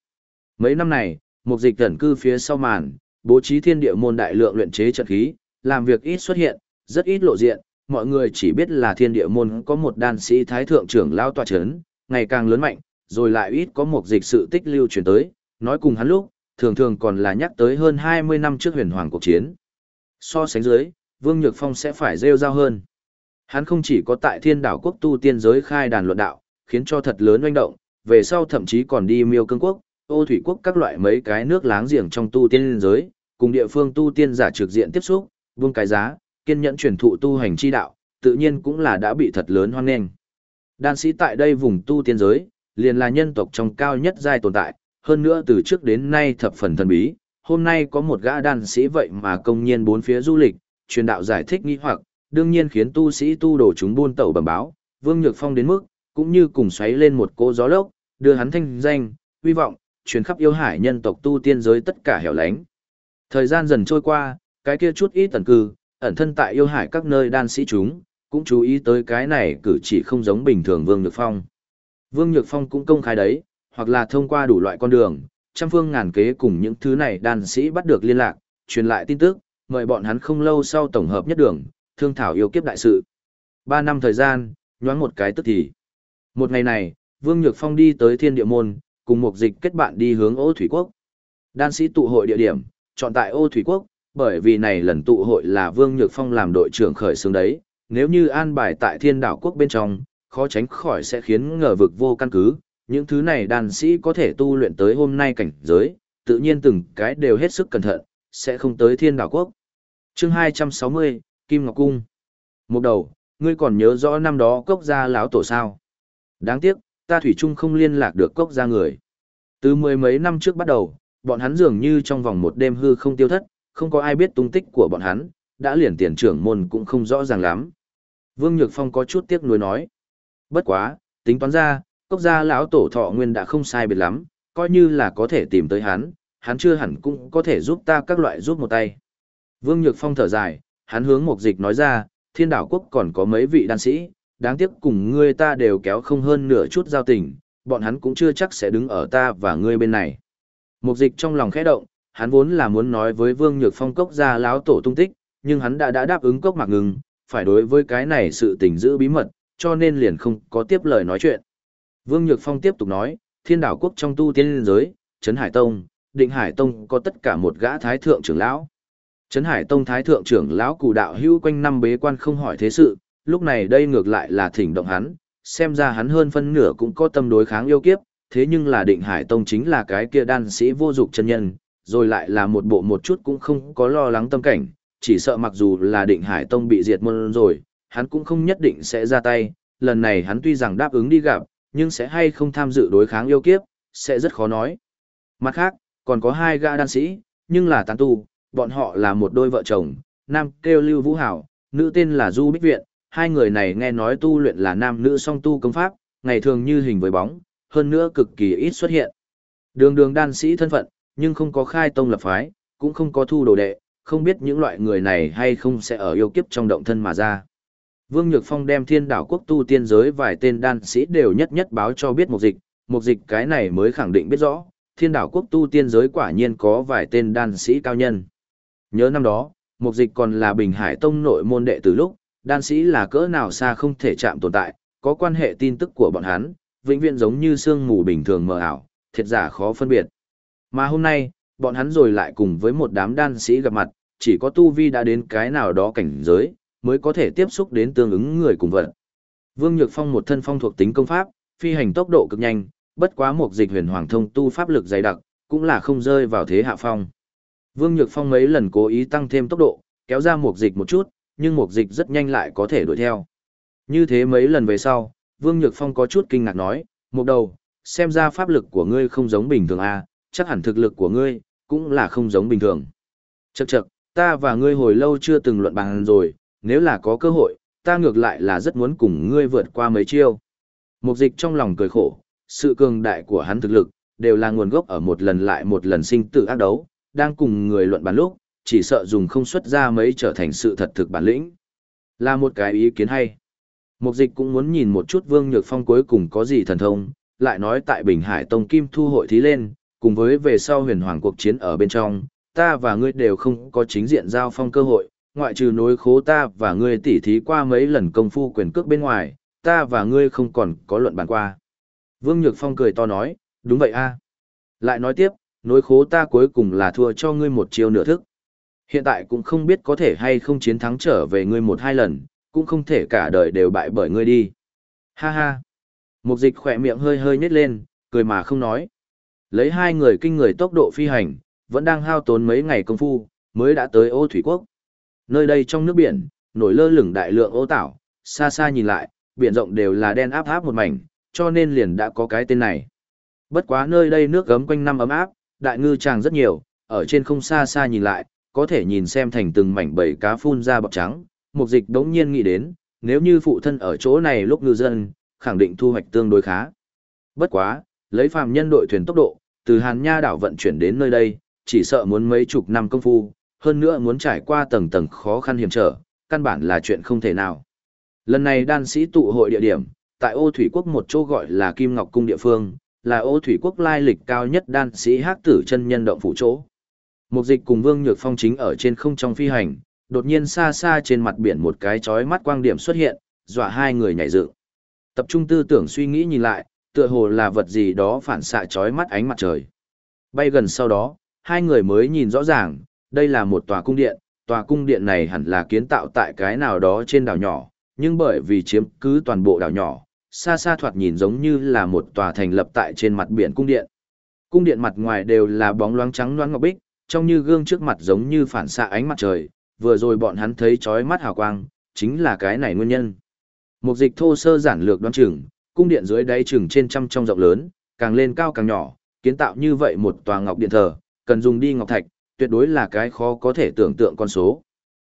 Mấy năm này, một dịch ẩn cư phía sau màn, bố trí thiên địa môn đại lượng luyện chế trận khí, làm việc ít xuất hiện, rất ít lộ diện, mọi người chỉ biết là thiên địa môn có một đan sĩ thái thượng trưởng lao tòa chấn, ngày càng lớn mạnh, rồi lại ít có một dịch sự tích lưu truyền tới, nói cùng hắn lúc, thường thường còn là nhắc tới hơn 20 năm trước huyền hoàng cuộc chiến. So sánh dưới, Vương Nhược Phong sẽ phải rêu rao hơn. Hắn không chỉ có tại thiên đảo quốc tu tiên giới khai đàn luận đạo, khiến cho thật lớn oanh động, về sau thậm chí còn đi miêu cương quốc, ô thủy quốc các loại mấy cái nước láng giềng trong tu tiên giới, cùng địa phương tu tiên giả trực diện tiếp xúc, vương cái giá, kiên nhẫn truyền thụ tu hành chi đạo, tự nhiên cũng là đã bị thật lớn hoan nghênh. Đan sĩ tại đây vùng tu tiên giới, liền là nhân tộc trong cao nhất giai tồn tại, hơn nữa từ trước đến nay thập phần thần bí, hôm nay có một gã đan sĩ vậy mà công nhiên bốn phía du lịch, truyền đạo giải thích nghi hoặc, đương nhiên khiến tu sĩ tu đồ chúng buôn tẩu bẩm báo, Vương Nhược Phong đến mức, cũng như cùng xoáy lên một cô gió lốc, đưa hắn thanh danh, uy vọng, truyền khắp yêu hải nhân tộc tu tiên giới tất cả hẻo lánh. Thời gian dần trôi qua, cái kia chút ít tần cư, ẩn thân tại yêu hải các nơi đan sĩ chúng, cũng chú ý tới cái này cử chỉ không giống bình thường Vương Nhược Phong. Vương Nhược Phong cũng công khai đấy, hoặc là thông qua đủ loại con đường, trăm phương ngàn kế cùng những thứ này đàn sĩ bắt được liên lạc, truyền lại tin tức, mời bọn hắn không lâu sau tổng hợp nhất đường, thương thảo yêu kiếp đại sự. Ba năm thời gian, nhoáng một cái tức thì. Một ngày này, Vương Nhược Phong đi tới thiên địa môn, cùng một dịch kết bạn đi hướng ô thủy quốc. Đan sĩ tụ hội địa điểm, chọn tại ô thủy quốc, bởi vì này lần tụ hội là Vương Nhược Phong làm đội trưởng khởi xướng đấy, nếu như an bài tại thiên đảo quốc bên trong, khó tránh khỏi sẽ khiến ngờ vực vô căn cứ, những thứ này đàn sĩ có thể tu luyện tới hôm nay cảnh giới, tự nhiên từng cái đều hết sức cẩn thận, sẽ không tới thiên đảo quốc. chương 260, Kim Ngọc Cung. Một đầu, ngươi còn nhớ rõ năm đó cốc gia lão tổ sao? Đáng tiếc, ta thủy chung không liên lạc được cốc gia người. Từ mười mấy năm trước bắt đầu, bọn hắn dường như trong vòng một đêm hư không tiêu thất, không có ai biết tung tích của bọn hắn, đã liền tiền trưởng môn cũng không rõ ràng lắm. Vương Nhược Phong có chút tiếc nuối nói. Bất quá, tính toán ra, cốc gia lão tổ thọ nguyên đã không sai biệt lắm, coi như là có thể tìm tới hắn, hắn chưa hẳn cũng có thể giúp ta các loại giúp một tay. Vương Nhược Phong thở dài, hắn hướng Mục Dịch nói ra, thiên đảo quốc còn có mấy vị đan sĩ, đáng tiếc cùng ngươi ta đều kéo không hơn nửa chút giao tình, bọn hắn cũng chưa chắc sẽ đứng ở ta và ngươi bên này. Mục dịch trong lòng khẽ động, hắn vốn là muốn nói với Vương Nhược Phong cốc gia lão tổ tung tích, nhưng hắn đã đã đáp ứng cốc mạc ngừng, phải đối với cái này sự tình giữ bí mật, cho nên liền không có tiếp lời nói chuyện. Vương Nhược Phong tiếp tục nói, thiên đảo quốc trong tu tiên giới, Trấn Hải Tông, Định Hải Tông có tất cả một gã thái thượng trưởng lão. Trấn Hải Tông thái thượng trưởng lão cụ đạo hưu quanh năm bế quan không hỏi thế sự, lúc này đây ngược lại là thỉnh động hắn, xem ra hắn hơn phân nửa cũng có tâm đối kháng yêu kiếp, thế nhưng là Định Hải Tông chính là cái kia đan sĩ vô dục chân nhân, rồi lại là một bộ một chút cũng không có lo lắng tâm cảnh, chỉ sợ mặc dù là Định Hải Tông bị diệt môn rồi, hắn cũng không nhất định sẽ ra tay, lần này hắn tuy rằng đáp ứng đi gặp, nhưng sẽ hay không tham dự đối kháng yêu kiếp, sẽ rất khó nói. Mặt khác, còn có hai gã đan sĩ, nhưng là tán tu, bọn họ là một đôi vợ chồng, nam kêu Lưu Vũ Hảo, nữ tên là Du Bích Viện, hai người này nghe nói tu luyện là nam nữ song tu công pháp, ngày thường như hình với bóng, hơn nữa cực kỳ ít xuất hiện. Đường đường đan sĩ thân phận, nhưng không có khai tông lập phái, cũng không có thu đồ đệ, không biết những loại người này hay không sẽ ở yêu kiếp trong động thân mà ra. Vương Nhược Phong đem thiên đảo quốc tu tiên giới vài tên đan sĩ đều nhất nhất báo cho biết một dịch, một dịch cái này mới khẳng định biết rõ, thiên đảo quốc tu tiên giới quả nhiên có vài tên đan sĩ cao nhân. Nhớ năm đó, một dịch còn là Bình Hải Tông nội môn đệ từ lúc, đan sĩ là cỡ nào xa không thể chạm tồn tại, có quan hệ tin tức của bọn hắn, vĩnh viễn giống như sương mù bình thường mờ ảo, thiệt giả khó phân biệt. Mà hôm nay, bọn hắn rồi lại cùng với một đám đan sĩ gặp mặt, chỉ có tu vi đã đến cái nào đó cảnh giới, mới có thể tiếp xúc đến tương ứng người cùng vật. Vương Nhược Phong một thân phong thuộc tính công pháp, phi hành tốc độ cực nhanh, bất quá một dịch huyền hoàng thông tu pháp lực dày đặc, cũng là không rơi vào thế hạ phong. Vương Nhược Phong mấy lần cố ý tăng thêm tốc độ, kéo ra một dịch một chút, nhưng một dịch rất nhanh lại có thể đuổi theo. Như thế mấy lần về sau, Vương Nhược Phong có chút kinh ngạc nói, một đầu, xem ra pháp lực của ngươi không giống bình thường a, à, chắc hẳn thực lực của ngươi, cũng là không giống bình thường. Chậc chậc, ta và ngươi hồi lâu chưa từng luận bàn rồi, nếu là có cơ hội, ta ngược lại là rất muốn cùng ngươi vượt qua mấy chiêu. Mục dịch trong lòng cười khổ, sự cường đại của hắn thực lực, đều là nguồn gốc ở một lần lại một lần sinh tử ác đấu, đang cùng người luận bàn lúc, chỉ sợ dùng không xuất ra mấy trở thành sự thật thực bản lĩnh. Là một cái ý kiến hay. Mục dịch cũng muốn nhìn một chút Vương Nhược Phong cuối cùng có gì thần thông, lại nói tại Bình Hải Tông Kim Thu hội thí lên, cùng với về sau huyền hoàng cuộc chiến ở bên trong, ta và ngươi đều không có chính diện giao phong cơ hội, ngoại trừ nối khố ta và ngươi tỉ thí qua mấy lần công phu quyền cước bên ngoài, ta và ngươi không còn có luận bàn qua. Vương Nhược Phong cười to nói, đúng vậy a. Lại nói tiếp, nối khố ta cuối cùng là thua cho ngươi một chiều nửa thức. Hiện tại cũng không biết có thể hay không chiến thắng trở về ngươi một hai lần, cũng không thể cả đời đều bại bởi ngươi đi. Ha ha. Mục dịch khỏe miệng hơi hơi nhếch lên, cười mà không nói. Lấy hai người kinh người tốc độ phi hành, vẫn đang hao tốn mấy ngày công phu, mới đã tới ô thủy quốc. Nơi đây trong nước biển, nổi lơ lửng đại lượng ô tảo, xa xa nhìn lại, biển rộng đều là đen áp áp một mảnh, cho nên liền đã có cái tên này. Bất quá nơi đây nước gấm quanh năm ấm áp, đại ngư tràng rất nhiều, ở trên không xa xa nhìn lại, có thể nhìn xem thành từng mảnh bầy cá phun ra bọc trắng, mục dịch đống nhiên nghĩ đến, nếu như phụ thân ở chỗ này lúc ngư dân, khẳng định thu hoạch tương đối khá. Bất quá, lấy phàm nhân đội thuyền tốc độ, từ Hàn Nha đảo vận chuyển đến nơi đây, chỉ sợ muốn mấy chục năm công phu, hơn nữa muốn trải qua tầng tầng khó khăn hiểm trở, căn bản là chuyện không thể nào. Lần này đan sĩ tụ hội địa điểm, tại ô thủy quốc một chỗ gọi là Kim Ngọc Cung địa phương, là ô thủy quốc lai lịch cao nhất đan sĩ hắc tử chân nhân động phủ chỗ. Một dịch cùng Vương Nhược Phong chính ở trên không trong phi hành, đột nhiên xa xa trên mặt biển một cái chói mắt quang điểm xuất hiện, dọa hai người nhảy dựng. Tập trung tư tưởng suy nghĩ nhìn lại, tựa hồ là vật gì đó phản xạ chói mắt ánh mặt trời. Bay gần sau đó, hai người mới nhìn rõ ràng, đây là một tòa cung điện, tòa cung điện này hẳn là kiến tạo tại cái nào đó trên đảo nhỏ, nhưng bởi vì chiếm cứ toàn bộ đảo nhỏ, xa xa thoạt nhìn giống như là một tòa thành lập tại trên mặt biển cung điện. Cung điện mặt ngoài đều là bóng loáng trắng loáng ngọc bích, trông như gương trước mặt giống như phản xạ ánh mặt trời, vừa rồi bọn hắn thấy chói mắt hào quang, chính là cái này nguyên nhân. Một dịch thô sơ giản lược đoán chừng, cung điện dưới đáy chừng trên trăm trong rộng lớn, càng lên cao càng nhỏ, kiến tạo như vậy một tòa ngọc điện thờ, cần dùng đi ngọc thạch, tuyệt đối là cái khó có thể tưởng tượng con số.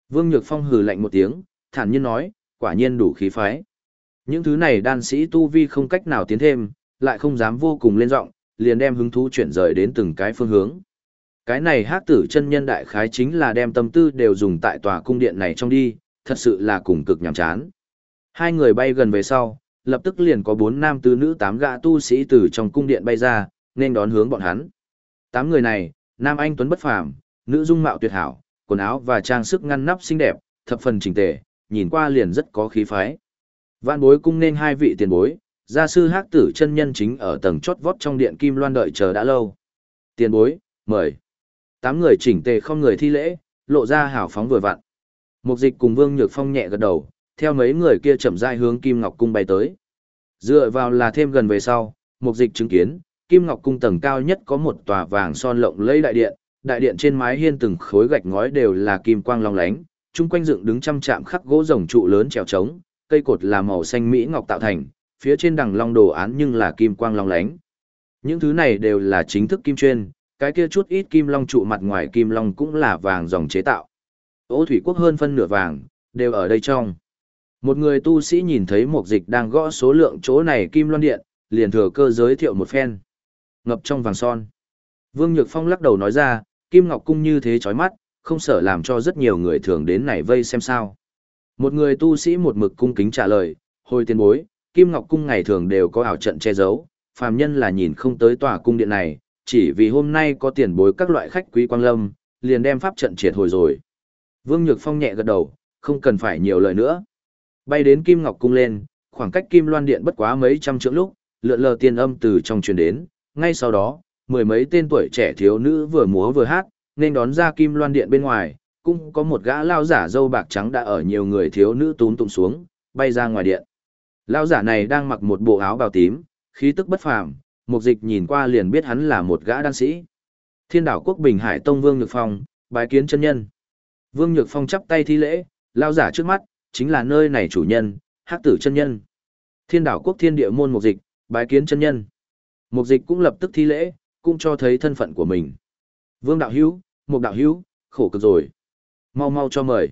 Vương Nhược Phong hừ lạnh một tiếng, thản nhiên nói, quả nhiên đủ khí phái. Những thứ này đan sĩ tu vi không cách nào tiến thêm, lại không dám vô cùng lên giọng, liền đem hứng thú chuyển rời đến từng cái phương hướng. Cái này hát tử chân nhân đại khái chính là đem tâm tư đều dùng tại tòa cung điện này trong đi, thật sự là cùng cực nhàm chán. Hai người bay gần về sau, lập tức liền có bốn nam tứ nữ tám gã tu sĩ từ trong cung điện bay ra, nên đón hướng bọn hắn. Tám người này, nam anh tuấn bất phàm, nữ dung mạo tuyệt hảo, quần áo và trang sức ngăn nắp xinh đẹp, thập phần chỉnh tề, nhìn qua liền rất có khí phái. Vạn bối cung nên hai vị tiền bối, gia sư hắc tử chân nhân chính ở tầng chót vót trong điện kim loan đợi chờ đã lâu. Tiền bối, mời. Tám người chỉnh tề không người thi lễ, lộ ra hào phóng vừa vặn. Mục dịch cùng Vương Nhược Phong nhẹ gật đầu, theo mấy người kia chậm rãi hướng Kim Ngọc Cung bay tới. Dựa vào là thêm gần về sau, mục dịch chứng kiến, Kim Ngọc Cung tầng cao nhất có một tòa vàng son lộng lẫy đại điện, đại điện trên mái hiên từng khối gạch ngói đều là kim quang long lánh, chung quanh dựng đứng trăm trạm khắc gỗ rồng trụ lớn trèo trống, cây cột là màu xanh mỹ ngọc tạo thành, phía trên đằng long đồ án nhưng là kim quang long lánh. Những thứ này đều là chính thức kim chuyên, cái kia chút ít kim long trụ mặt ngoài kim long cũng là vàng dòng chế tạo. Ô thủy quốc hơn phân nửa vàng, đều ở đây trong. Một người tu sĩ nhìn thấy một dịch đang gõ số lượng chỗ này kim loan điện, liền thừa cơ giới thiệu một phen. Ngập trong vàng son. Vương Nhược Phong lắc đầu nói ra, kim ngọc cung như thế chói mắt, không sợ làm cho rất nhiều người thường đến này vây xem sao. Một người tu sĩ một mực cung kính trả lời, hồi tiên bối, kim ngọc cung ngày thường đều có ảo trận che giấu, phàm nhân là nhìn không tới tòa cung điện này, chỉ vì hôm nay có tiền bối các loại khách quý quang lâm, liền đem pháp trận triệt hồi rồi. Vương Nhược Phong nhẹ gật đầu, không cần phải nhiều lời nữa. Bay đến Kim Ngọc Cung lên, khoảng cách Kim Loan Điện bất quá mấy trăm trượng lúc, lượn lờ tiên âm từ trong truyền đến, ngay sau đó, mười mấy tên tuổi trẻ thiếu nữ vừa múa vừa hát, nên đón ra Kim Loan Điện bên ngoài, cũng có một gã lao giả dâu bạc trắng đã ở nhiều người thiếu nữ túm tụng xuống, bay ra ngoài điện. Lao giả này đang mặc một bộ áo bào tím, khí tức bất phàm, mục dịch nhìn qua liền biết hắn là một gã đan sĩ. Thiên đảo quốc Bình Hải Tông Vương Nhược Phong, bái kiến chân nhân. Vương Nhược Phong chắp tay thi lễ, lao giả trước mắt, chính là nơi này chủ nhân, hắc tử chân nhân. Thiên đảo quốc thiên địa môn mục dịch, bái kiến chân nhân. Mục dịch cũng lập tức thi lễ, cũng cho thấy thân phận của mình. Vương đạo hữu, mục đạo hữu, khổ cực rồi. Mau mau cho mời.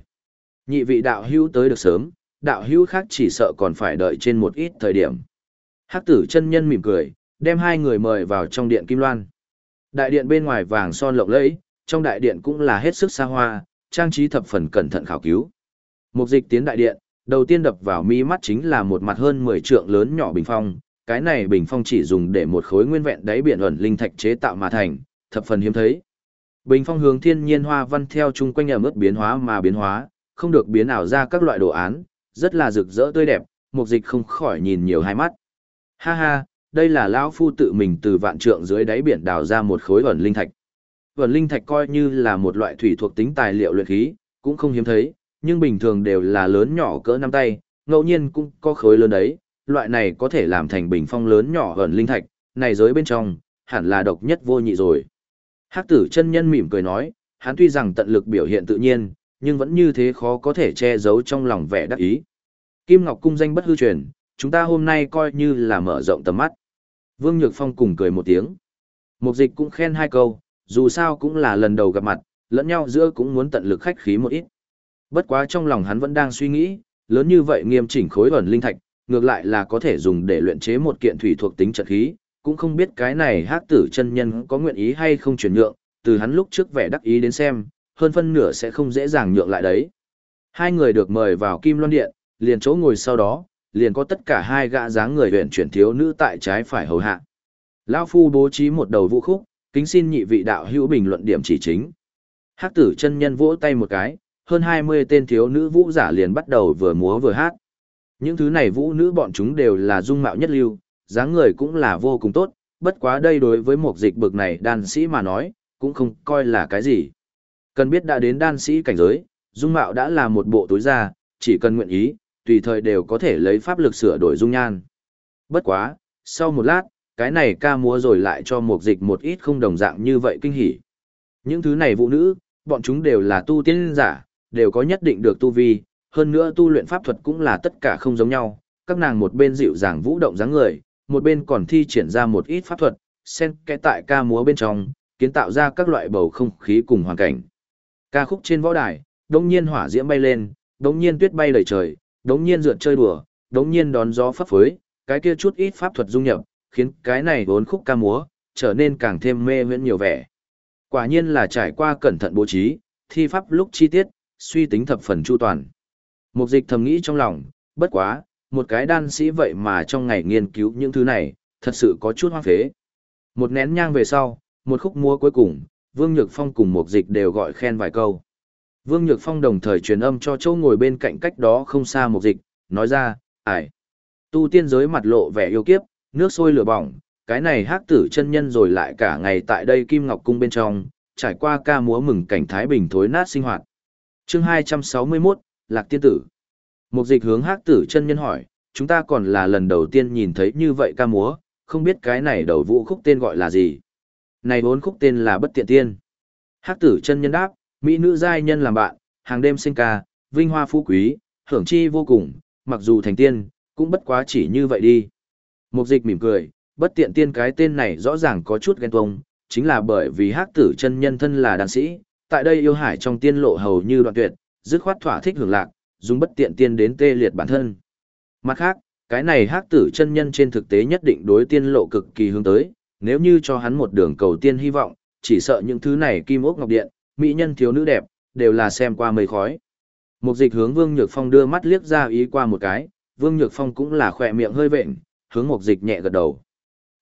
Nhị vị đạo hữu tới được sớm, đạo hữu khác chỉ sợ còn phải đợi trên một ít thời điểm. Hắc tử chân nhân mỉm cười, đem hai người mời vào trong điện Kim Loan. Đại điện bên ngoài vàng son lộng lẫy, trong đại điện cũng là hết sức xa hoa, trang trí thập phần cẩn thận khảo cứu. Mục dịch tiến đại điện, đầu tiên đập vào mi mắt chính là một mặt hơn 10 trượng lớn nhỏ bình phong, cái này bình phong chỉ dùng để một khối nguyên vẹn đáy biển ẩn linh thạch chế tạo mà thành, thập phần hiếm thấy. Bình phong hướng thiên nhiên hoa văn theo chung quanh ở mức biến hóa mà biến hóa, không được biến ảo ra các loại đồ án, rất là rực rỡ tươi đẹp, mục dịch không khỏi nhìn nhiều hai mắt. Ha ha, đây là lão phu tự mình từ vạn trượng dưới đáy biển đào ra một khối ẩn linh thạch. Ẩn linh thạch coi như là một loại thủy thuộc tính tài liệu luyện khí, cũng không hiếm thấy, nhưng bình thường đều là lớn nhỏ cỡ năm tay, ngẫu nhiên cũng có khối lớn đấy, loại này có thể làm thành bình phong lớn nhỏ ẩn linh thạch, này giới bên trong, hẳn là độc nhất vô nhị rồi. Hắc tử chân nhân mỉm cười nói, hắn tuy rằng tận lực biểu hiện tự nhiên, nhưng vẫn như thế khó có thể che giấu trong lòng vẻ đắc ý. Kim Ngọc cung danh bất hư truyền, chúng ta hôm nay coi như là mở rộng tầm mắt. Vương Nhược Phong cùng cười một tiếng. Mục dịch cũng khen hai câu, dù sao cũng là lần đầu gặp mặt, lẫn nhau giữa cũng muốn tận lực khách khí một ít. Bất quá trong lòng hắn vẫn đang suy nghĩ, lớn như vậy nghiêm chỉnh khối ẩn linh thạch, ngược lại là có thể dùng để luyện chế một kiện thủy thuộc tính trận khí, cũng không biết cái này hắc tử chân nhân có nguyện ý hay không chuyển nhượng, từ hắn lúc trước vẻ đắc ý đến xem, hơn phân nửa sẽ không dễ dàng nhượng lại đấy. Hai người được mời vào Kim Loan Điện, liền chỗ ngồi sau đó, liền có tất cả hai gã dáng người huyện chuyển thiếu nữ tại trái phải hầu hạ. Lão phu bố trí một đầu vũ khúc, kính xin nhị vị đạo hữu bình luận điểm chỉ chính. Hắc tử chân nhân vỗ tay một cái, hơn 20 tên thiếu nữ vũ giả liền bắt đầu vừa múa vừa hát. Những thứ này vũ nữ bọn chúng đều là dung mạo nhất lưu, dáng người cũng là vô cùng tốt, bất quá đây đối với một dịch bực này đan sĩ mà nói, cũng không coi là cái gì. Cần biết đã đến đan sĩ cảnh giới, dung mạo đã là một bộ túi ra, chỉ cần nguyện ý, tùy thời đều có thể lấy pháp lực sửa đổi dung nhan. Bất quá, sau một lát, cái này ca múa rồi lại cho một dịch một ít không đồng dạng như vậy kinh hỉ. Những thứ này vũ nữ, bọn chúng đều là tu tiên giả, đều có nhất định được tu vi, hơn nữa tu luyện pháp thuật cũng là tất cả không giống nhau, các nàng một bên dịu dàng vũ động dáng người, một bên còn thi triển ra một ít pháp thuật, xen kẽ tại ca múa bên trong, kiến tạo ra các loại bầu không khí cùng hoàn cảnh. Ca khúc trên võ đài, đống nhiên hỏa diễm bay lên, đống nhiên tuyết bay đầy trời, đống nhiên rượt chơi đùa, đống nhiên đón gió phấp phới, cái kia chút ít pháp thuật dung nhập, khiến cái này vốn khúc ca múa, trở nên càng thêm mê huyễn nhiều vẻ. Quả nhiên là trải qua cẩn thận bố trí, thi pháp lúc chi tiết, suy tính thập phần chu toàn. Mục dịch thầm nghĩ trong lòng, bất quá, một cái đan sĩ vậy mà trong ngày nghiên cứu những thứ này, thật sự có chút hoang phế. Một nén nhang về sau, một khúc múa cuối cùng, Vương Nhược Phong cùng một dịch đều gọi khen vài câu. Vương Nhược Phong đồng thời truyền âm cho Châu ngồi bên cạnh cách đó không xa một dịch, nói ra, ải. Tu tiên giới mặt lộ vẻ yêu kiếp, nước sôi lửa bỏng, cái này hắc tử chân nhân rồi lại cả ngày tại đây Kim Ngọc Cung bên trong, trải qua ca múa mừng cảnh Thái Bình thối nát sinh hoạt. chương 261, Lạc Tiên Tử. Một dịch hướng hắc tử chân nhân hỏi, chúng ta còn là lần đầu tiên nhìn thấy như vậy ca múa, không biết cái này đầu vũ khúc tên gọi là gì. Này bốn khúc tên là bất tiện tiên. Hắc tử chân nhân đáp, mỹ nữ giai nhân làm bạn, hàng đêm sinh ca, vinh hoa phú quý, hưởng chi vô cùng, mặc dù thành tiên, cũng bất quá chỉ như vậy đi. Mục dịch mỉm cười, bất tiện tiên cái tên này rõ ràng có chút ghen tuông, chính là bởi vì hắc tử chân nhân thân là đàn sĩ, tại đây yêu hải trong tiên lộ hầu như đoạn tuyệt, dứt khoát thỏa thích hưởng lạc, dùng bất tiện tiên đến tê liệt bản thân. Mặt khác, cái này hắc tử chân nhân trên thực tế nhất định đối tiên lộ cực kỳ hướng tới, nếu như cho hắn một đường cầu tiên hy vọng, chỉ sợ những thứ này kim ốc ngọc điện, mỹ nhân thiếu nữ đẹp, đều là xem qua mây khói. Mục dịch hướng Vương Nhược Phong đưa mắt liếc ra ý qua một cái, Vương Nhược Phong cũng là khỏe miệng hơi vện, hướng mục dịch nhẹ gật đầu.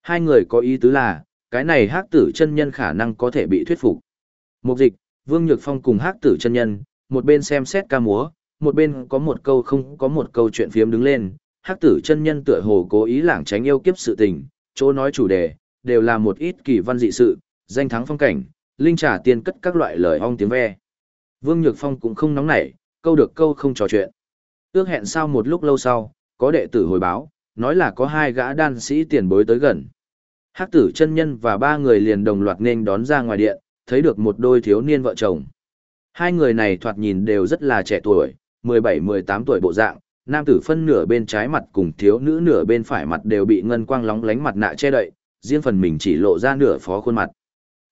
Hai người có ý tứ là, cái này hắc tử chân nhân khả năng có thể bị thuyết phục. Mục dịch, Vương Nhược Phong cùng hắc tử chân nhân, một bên xem xét ca múa, một bên có một câu không có một câu chuyện phiếm đứng lên, hắc tử chân nhân tựa hồ cố ý lảng tránh yêu kiếp sự tình, chỗ nói chủ đề, đều là một ít kỳ văn dị sự, danh thắng phong cảnh, linh trả tiền cất các loại lời ong tiếng ve. Vương Nhược Phong cũng không nóng nảy, câu được câu không trò chuyện. Ước hẹn sau một lúc lâu sau, có đệ tử hồi báo, nói là có hai gã đan sĩ tiền bối tới gần. Hắc tử chân nhân và ba người liền đồng loạt nên đón ra ngoài điện, thấy được một đôi thiếu niên vợ chồng. Hai người này thoạt nhìn đều rất là trẻ tuổi, 17-18 tuổi bộ dạng, nam tử phân nửa bên trái mặt cùng thiếu nữ nửa bên phải mặt đều bị ngân quang lóng lánh mặt nạ che đậy, riêng phần mình chỉ lộ ra nửa phó khuôn mặt.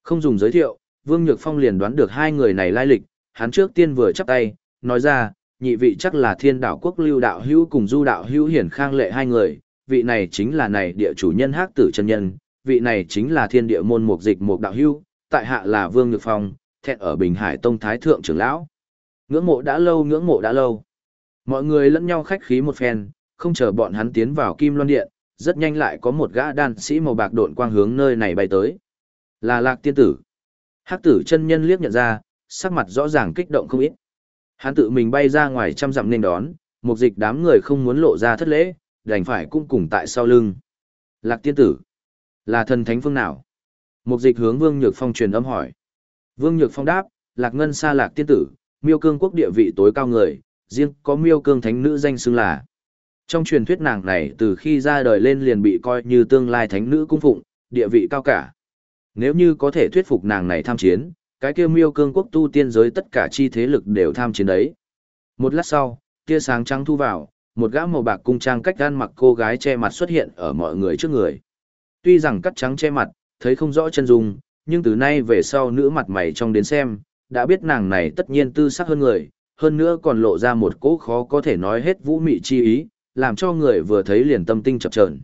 Không dùng giới thiệu, Vương Nhược Phong liền đoán được hai người này lai lịch, hắn trước tiên vừa chắp tay, nói ra, nhị vị chắc là thiên đạo quốc lưu đạo hữu cùng du đạo hữu hiển khang lệ hai người, vị này chính là này địa chủ nhân hắc tử chân nhân, vị này chính là thiên địa môn mục dịch mục đạo hữu, tại hạ là Vương Nhược Phong, thẹn ở Bình Hải Tông Thái Thượng trưởng lão. Ngưỡng mộ đã lâu ngưỡng mộ đã lâu. Mọi người lẫn nhau khách khí một phen, không chờ bọn hắn tiến vào Kim Loan Điện, rất nhanh lại có một gã đan sĩ màu bạc độn quang hướng nơi này bay tới. Là Lạc Tiên Tử. Hắc tử chân nhân liếc nhận ra, sắc mặt rõ ràng kích động không ít. Hắn tự mình bay ra ngoài trăm dặm nên đón, một dịch đám người không muốn lộ ra thất lễ, đành phải cung cùng tại sau lưng. Lạc Tiên Tử. Là thần thánh phương nào? Một dịch hướng Vương Nhược Phong truyền âm hỏi. Vương Nhược Phong đáp, Lạc Ngân xa Lạc Tiên Tử, miêu cương quốc địa vị tối cao người, riêng có miêu cương thánh nữ danh xưng là. Trong truyền thuyết nàng này từ khi ra đời lên liền bị coi như tương lai thánh nữ cung phụng, địa vị cao cả. Nếu như có thể thuyết phục nàng này tham chiến, cái kia miêu cương quốc tu tiên giới tất cả chi thế lực đều tham chiến đấy. Một lát sau, tia sáng trắng thu vào, một gã màu bạc cung trang cách gan mặc cô gái che mặt xuất hiện ở mọi người trước người. Tuy rằng cắt trắng che mặt, thấy không rõ chân dung, nhưng từ nay về sau nữ mặt mày trong đến xem, đã biết nàng này tất nhiên tư sắc hơn người, hơn nữa còn lộ ra một cỗ khó có thể nói hết vũ mị chi ý, làm cho người vừa thấy liền tâm tinh chập chờn.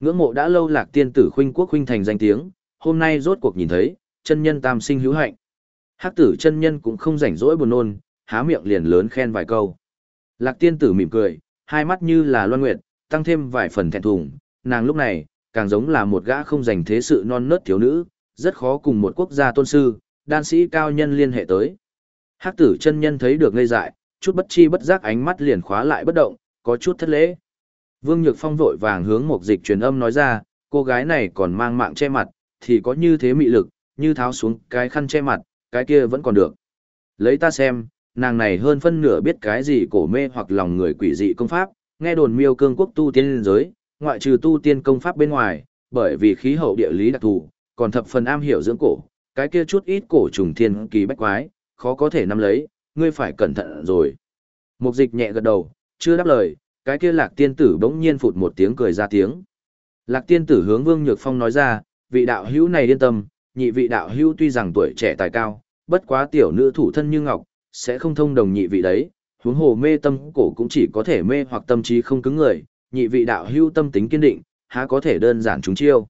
Ngưỡng mộ đã lâu lạc tiên tử khuynh quốc khuynh thành danh tiếng, hôm nay rốt cuộc nhìn thấy, chân nhân tam sinh hữu hạnh. Hắc tử chân nhân cũng không rảnh rỗi buồn nôn, há miệng liền lớn khen vài câu. Lạc tiên tử mỉm cười, hai mắt như là loan nguyệt, tăng thêm vài phần thẹn thùng, nàng lúc này, càng giống là một gã không dành thế sự non nớt thiếu nữ, rất khó cùng một quốc gia tôn sư, đan sĩ cao nhân liên hệ tới. Hắc tử chân nhân thấy được ngây dại, chút bất chi bất giác ánh mắt liền khóa lại bất động, có chút thất lễ. Vương Nhược Phong vội vàng hướng một dịch truyền âm nói ra, cô gái này còn mang mạng che mặt, thì có như thế mị lực, như tháo xuống cái khăn che mặt, cái kia vẫn còn được. Lấy ta xem, nàng này hơn phân nửa biết cái gì cổ mê hoặc lòng người quỷ dị công pháp, nghe đồn miêu cương quốc tu tiên liên giới, ngoại trừ tu tiên công pháp bên ngoài, bởi vì khí hậu địa lý đặc thù, còn thập phần am hiểu dưỡng cổ, cái kia chút ít cổ trùng thiên kỳ bách quái, khó có thể nắm lấy, ngươi phải cẩn thận rồi. Mục dịch nhẹ gật đầu, chưa đáp lời, cái kia lạc tiên tử bỗng nhiên phụt một tiếng cười ra tiếng. Lạc tiên tử hướng Vương Nhược Phong nói ra, vị đạo hữu này yên tâm, nhị vị đạo hữu tuy rằng tuổi trẻ tài cao, bất quá tiểu nữ thủ thân như ngọc, sẽ không thông đồng nhị vị đấy, huống hồ mê tâm cổ cũng chỉ có thể mê hoặc tâm trí không cứng người, nhị vị đạo hữu tâm tính kiên định, há có thể đơn giản chúng chiêu.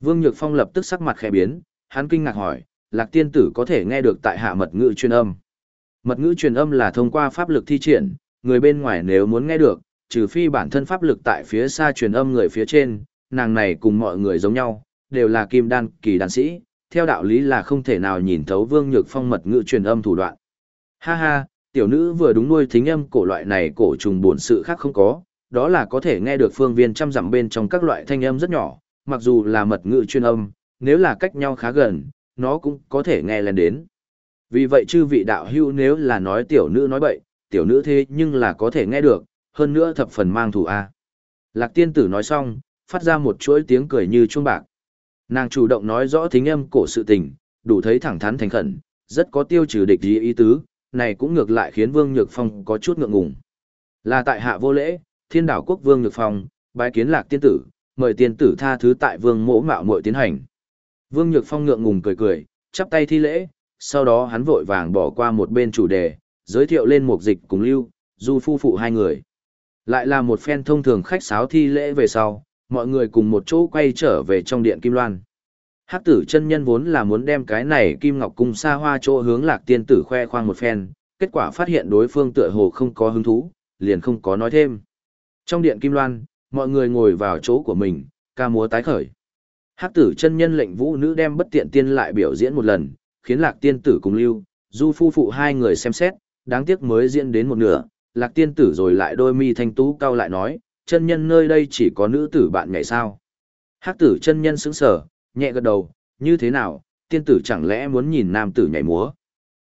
Vương Nhược Phong lập tức sắc mặt khẽ biến, hắn kinh ngạc hỏi, Lạc tiên tử có thể nghe được tại hạ mật ngữ truyền âm. Mật ngữ truyền âm là thông qua pháp lực thi triển, người bên ngoài nếu muốn nghe được, trừ phi bản thân pháp lực tại phía xa truyền âm người phía trên, nàng này cùng mọi người giống nhau, đều là kim đan kỳ đan sĩ, theo đạo lý là không thể nào nhìn thấu Vương Nhược Phong mật ngữ truyền âm thủ đoạn. Ha ha, tiểu nữ vừa đúng nuôi thính âm cổ loại này cổ trùng buồn sự khác không có, đó là có thể nghe được phương viên trăm dặm bên trong các loại thanh âm rất nhỏ, mặc dù là mật ngữ chuyên âm, nếu là cách nhau khá gần, nó cũng có thể nghe lên đến. Vì vậy chư vị đạo hữu nếu là nói tiểu nữ nói bậy, tiểu nữ thế nhưng là có thể nghe được, hơn nữa thập phần mang thủ A. Lạc tiên tử nói xong, phát ra một chuỗi tiếng cười như chuông bạc. Nàng chủ động nói rõ thính âm cổ sự tình, đủ thấy thẳng thắn thành khẩn, rất có tiêu trừ địch ý ý tứ, này cũng ngược lại khiến Vương Nhược Phong có chút ngượng ngùng. Là tại hạ vô lễ, thiên đảo quốc Vương Nhược Phong, bái kiến lạc tiên tử, mời tiên tử tha thứ tại Vương mỗ mạo muội tiến hành. Vương Nhược Phong ngượng ngùng cười cười, chắp tay thi lễ, sau đó hắn vội vàng bỏ qua một bên chủ đề, giới thiệu lên một dịch cùng lưu, du phu phụ hai người. Lại là một phen thông thường khách sáo thi lễ về sau, mọi người cùng một chỗ quay trở về trong điện Kim Loan. Hắc tử chân nhân vốn là muốn đem cái này Kim Ngọc Cung xa hoa chỗ hướng lạc tiên tử khoe khoang một phen, kết quả phát hiện đối phương tựa hồ không có hứng thú, liền không có nói thêm. Trong điện Kim Loan, mọi người ngồi vào chỗ của mình, ca múa tái khởi. Hắc tử chân nhân lệnh vũ nữ đem bất tiện tiên lại biểu diễn một lần, khiến lạc tiên tử cùng lưu, du phu phụ hai người xem xét, đáng tiếc mới diễn đến một nửa, lạc tiên tử rồi lại đôi mi thanh tú cao lại nói, chân nhân nơi đây chỉ có nữ tử bạn nhảy sao. Hắc tử chân nhân sững sờ, nhẹ gật đầu, như thế nào, tiên tử chẳng lẽ muốn nhìn nam tử nhảy múa.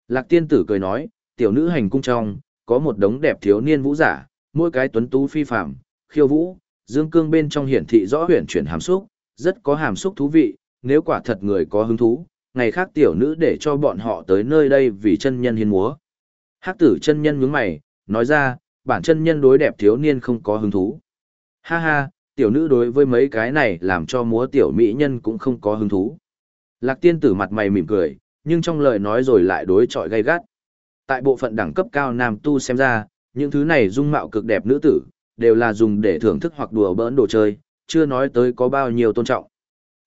Lạc tiên tử cười nói, tiểu nữ hành cung trong, có một đống đẹp thiếu niên vũ giả, mỗi cái tuấn tú phi phạm, khiêu vũ, dương cương bên trong hiển thị rõ huyền chuyển hàm xúc, rất có hàm xúc thú vị, nếu quả thật người có hứng thú, ngày khác tiểu nữ để cho bọn họ tới nơi đây vì chân nhân hiên múa. Hắc tử chân nhân nhướng mày, nói ra, bản chân nhân đối đẹp thiếu niên không có hứng thú. Ha ha, tiểu nữ đối với mấy cái này làm cho múa tiểu mỹ nhân cũng không có hứng thú. Lạc tiên tử mặt mày mỉm cười, nhưng trong lời nói rồi lại đối chọi gay gắt. Tại bộ phận đẳng cấp cao nam tu xem ra, những thứ này dung mạo cực đẹp nữ tử, đều là dùng để thưởng thức hoặc đùa bỡn đồ chơi, chưa nói tới có bao nhiêu tôn trọng.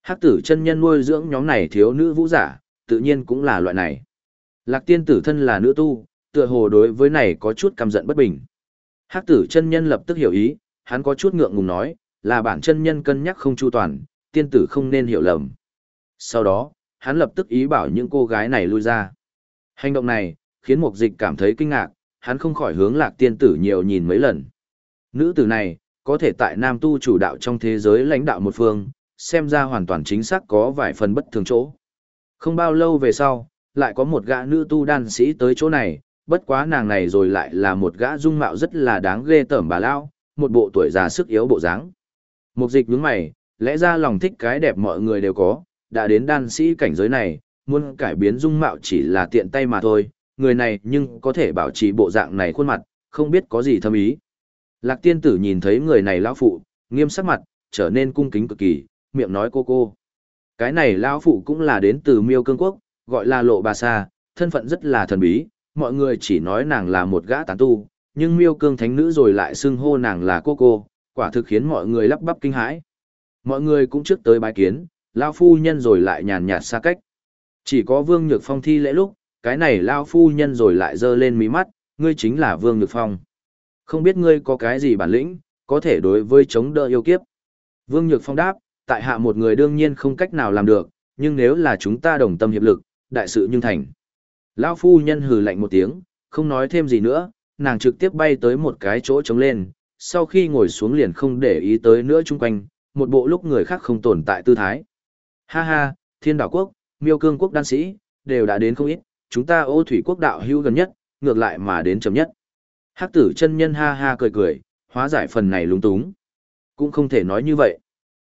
Hắc tử chân nhân nuôi dưỡng nhóm này thiếu nữ vũ giả, tự nhiên cũng là loại này. Lạc tiên tử thân là nữ tu, tựa hồ đối với này có chút căm giận bất bình. Hắc tử chân nhân lập tức hiểu ý, hắn có chút ngượng ngùng nói, là bản chân nhân cân nhắc không chu toàn, tiên tử không nên hiểu lầm. Sau đó, hắn lập tức ý bảo những cô gái này lui ra. Hành động này, khiến mục dịch cảm thấy kinh ngạc, hắn không khỏi hướng lạc tiên tử nhiều nhìn mấy lần. Nữ tử này, có thể tại nam tu chủ đạo trong thế giới lãnh đạo một phương, xem ra hoàn toàn chính xác có vài phần bất thường chỗ. Không bao lâu về sau, lại có một gã nữ tu đan sĩ tới chỗ này, bất quá nàng này rồi lại là một gã dung mạo rất là đáng ghê tởm bà lao, một bộ tuổi già sức yếu bộ dáng. Mục dịch nhướng mày, lẽ ra lòng thích cái đẹp mọi người đều có, đã đến đan sĩ cảnh giới này, muốn cải biến dung mạo chỉ là tiện tay mà thôi, người này nhưng có thể bảo trì bộ dạng này khuôn mặt, không biết có gì thâm ý. Lạc tiên tử nhìn thấy người này lão phụ, nghiêm sắc mặt, trở nên cung kính cực kỳ, miệng nói cô cô. Cái này lão phụ cũng là đến từ miêu cương quốc, gọi là lộ bà sa, thân phận rất là thần bí, mọi người chỉ nói nàng là một gã tán tu, nhưng miêu cương thánh nữ rồi lại xưng hô nàng là cô cô, quả thực khiến mọi người lắp bắp kinh hãi. Mọi người cũng trước tới bái kiến, lão phu nhân rồi lại nhàn nhạt xa cách. Chỉ có Vương Nhược Phong thi lễ lúc, cái này lão phu nhân rồi lại giơ lên mí mắt, ngươi chính là Vương Nhược Phong. Không biết ngươi có cái gì bản lĩnh, có thể đối với chống đỡ yêu kiếp. Vương Nhược Phong đáp, tại hạ một người đương nhiên không cách nào làm được, nhưng nếu là chúng ta đồng tâm hiệp lực, đại sự nhưng thành. Lão phu nhân hừ lạnh một tiếng, không nói thêm gì nữa, nàng trực tiếp bay tới một cái chỗ trống lên, sau khi ngồi xuống liền không để ý tới nữa chung quanh, một bộ lúc người khác không tồn tại tư thái. Ha ha, thiên đảo quốc, miêu cương quốc đan sĩ, đều đã đến không ít, chúng ta ô thủy quốc đạo hữu gần nhất, ngược lại mà đến chậm nhất. Hắc tử chân nhân ha ha cười cười, hóa giải phần này lúng túng. Cũng không thể nói như vậy.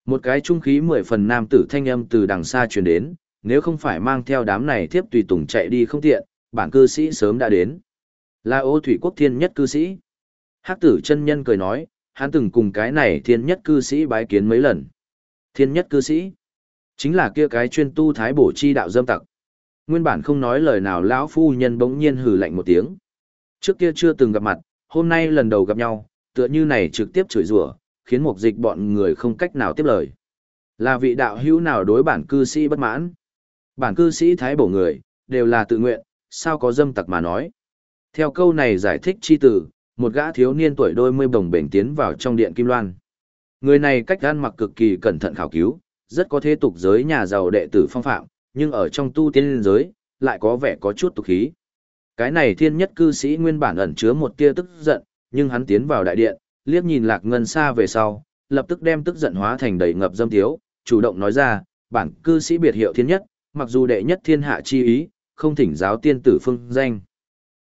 Một cái trung khí mười phần nam tử thanh âm từ đằng xa truyền đến, nếu không phải mang theo đám này tiếp tùy tùng chạy đi không tiện, bản cư sĩ sớm đã đến. Là ô thủy quốc thiên nhất cư sĩ. Hắc tử chân nhân cười nói, hắn từng cùng cái này thiên nhất cư sĩ bái kiến mấy lần. Thiên nhất cư sĩ, chính là kia cái chuyên tu thái bổ chi đạo dâm tặc. Nguyên bản không nói lời nào lão phu nhân bỗng nhiên hừ lạnh một tiếng. Trước kia chưa từng gặp mặt, hôm nay lần đầu gặp nhau, tựa như này trực tiếp chửi rủa, khiến một dịch bọn người không cách nào tiếp lời. Là vị đạo hữu nào đối bản cư sĩ bất mãn? Bản cư sĩ thái bổ người, đều là tự nguyện, sao có dâm tặc mà nói. Theo câu này giải thích chi tử, một gã thiếu niên tuổi đôi mươi đồng bềnh tiến vào trong điện kim loan. Người này cách gan mặc cực kỳ cẩn thận khảo cứu, rất có thế tục giới nhà giàu đệ tử phong phạm, nhưng ở trong tu tiên giới, lại có vẻ có chút tục khí. Cái này thiên nhất cư sĩ nguyên bản ẩn chứa một tia tức giận, nhưng hắn tiến vào đại điện, liếc nhìn lạc ngân xa về sau, lập tức đem tức giận hóa thành đầy ngập dâm tiếu, chủ động nói ra, bản cư sĩ biệt hiệu thiên nhất, mặc dù đệ nhất thiên hạ chi ý, không thỉnh giáo tiên tử phương danh.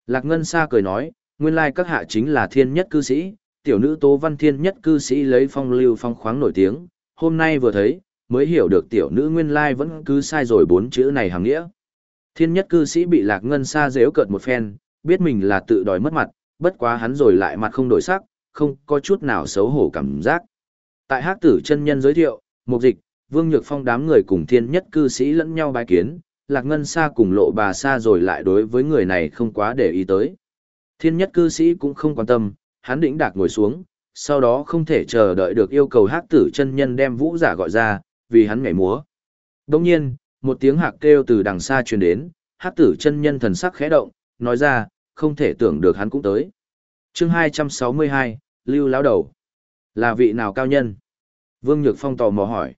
Lạc ngân xa cười nói, nguyên lai các hạ chính là thiên nhất cư sĩ, tiểu nữ tố văn thiên nhất cư sĩ lấy phong lưu phong khoáng nổi tiếng, hôm nay vừa thấy, mới hiểu được tiểu nữ nguyên lai vẫn cứ sai rồi bốn chữ này hàng nghĩa. Thiên nhất cư sĩ bị lạc ngân xa dễu cợt một phen, biết mình là tự đòi mất mặt, bất quá hắn rồi lại mặt không đổi sắc, không có chút nào xấu hổ cảm giác. Tại Hát tử chân nhân giới thiệu, mục dịch, vương nhược phong đám người cùng thiên nhất cư sĩ lẫn nhau bài kiến, lạc ngân xa cùng lộ bà xa rồi lại đối với người này không quá để ý tới. Thiên nhất cư sĩ cũng không quan tâm, hắn đĩnh đạc ngồi xuống, sau đó không thể chờ đợi được yêu cầu Hát tử chân nhân đem vũ giả gọi ra, vì hắn nhảy múa. Đồng nhiên, một tiếng hạc kêu từ đằng xa truyền đến, hắc tử chân nhân thần sắc khẽ động, nói ra, không thể tưởng được hắn cũng tới. chương 262, Lưu Lão Đầu. Là vị nào cao nhân? Vương Nhược Phong tò mò hỏi.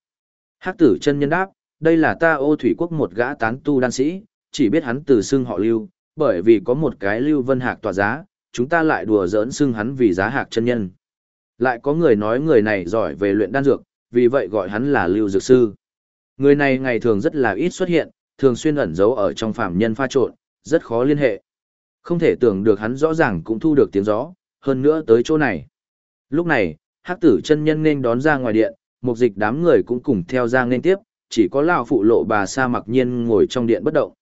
Hắc tử chân nhân đáp, đây là ta ô thủy quốc một gã tán tu đan sĩ, chỉ biết hắn từ xưng họ Lưu, bởi vì có một cái Lưu Vân Hạc tỏa giá, chúng ta lại đùa giỡn xưng hắn vì giá hạc chân nhân. Lại có người nói người này giỏi về luyện đan dược, vì vậy gọi hắn là Lưu Dược Sư. Người này ngày thường rất là ít xuất hiện, thường xuyên ẩn giấu ở trong phạm nhân pha trộn, rất khó liên hệ. Không thể tưởng được hắn rõ ràng cũng thu được tiếng gió, hơn nữa tới chỗ này. Lúc này, hắc tử chân nhân nên đón ra ngoài điện, một dịch đám người cũng cùng theo ra nên tiếp, chỉ có lão phụ lộ bà sa mặc nhiên ngồi trong điện bất động.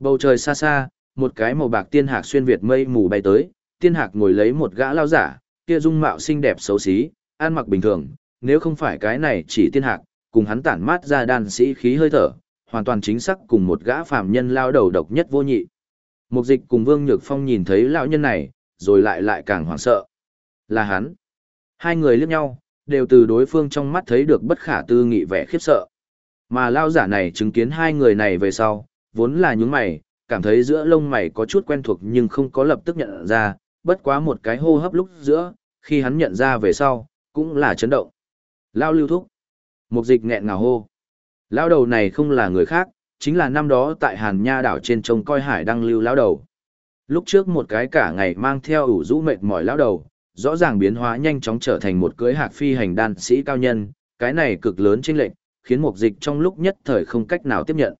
Bầu trời xa xa, một cái màu bạc tiên hạc xuyên việt mây mù bay tới, tiên hạc ngồi lấy một gã lao giả, kia dung mạo xinh đẹp xấu xí, ăn mặc bình thường, nếu không phải cái này chỉ tiên hạc, cùng hắn tản mát ra đan sĩ khí hơi thở, hoàn toàn chính xác cùng một gã phàm nhân lao đầu độc nhất vô nhị. Mục dịch cùng Vương Nhược Phong nhìn thấy lão nhân này, rồi lại lại càng hoảng sợ. Là hắn. Hai người liếc nhau, đều từ đối phương trong mắt thấy được bất khả tư nghị vẻ khiếp sợ. Mà lao giả này chứng kiến hai người này về sau, vốn là những mày, cảm thấy giữa lông mày có chút quen thuộc nhưng không có lập tức nhận ra, bất quá một cái hô hấp lúc giữa, khi hắn nhận ra về sau, cũng là chấn động. Lao lưu thúc. Mục dịch nghẹn ngào hô. Lao đầu này không là người khác, chính là năm đó tại Hàn Nha đảo trên trông coi hải đăng lưu lao đầu. Lúc trước một cái cả ngày mang theo ủ rũ mệt mỏi lao đầu, rõ ràng biến hóa nhanh chóng trở thành một cưới hạc phi hành đan sĩ cao nhân, cái này cực lớn chênh lệnh, khiến mục dịch trong lúc nhất thời không cách nào tiếp nhận.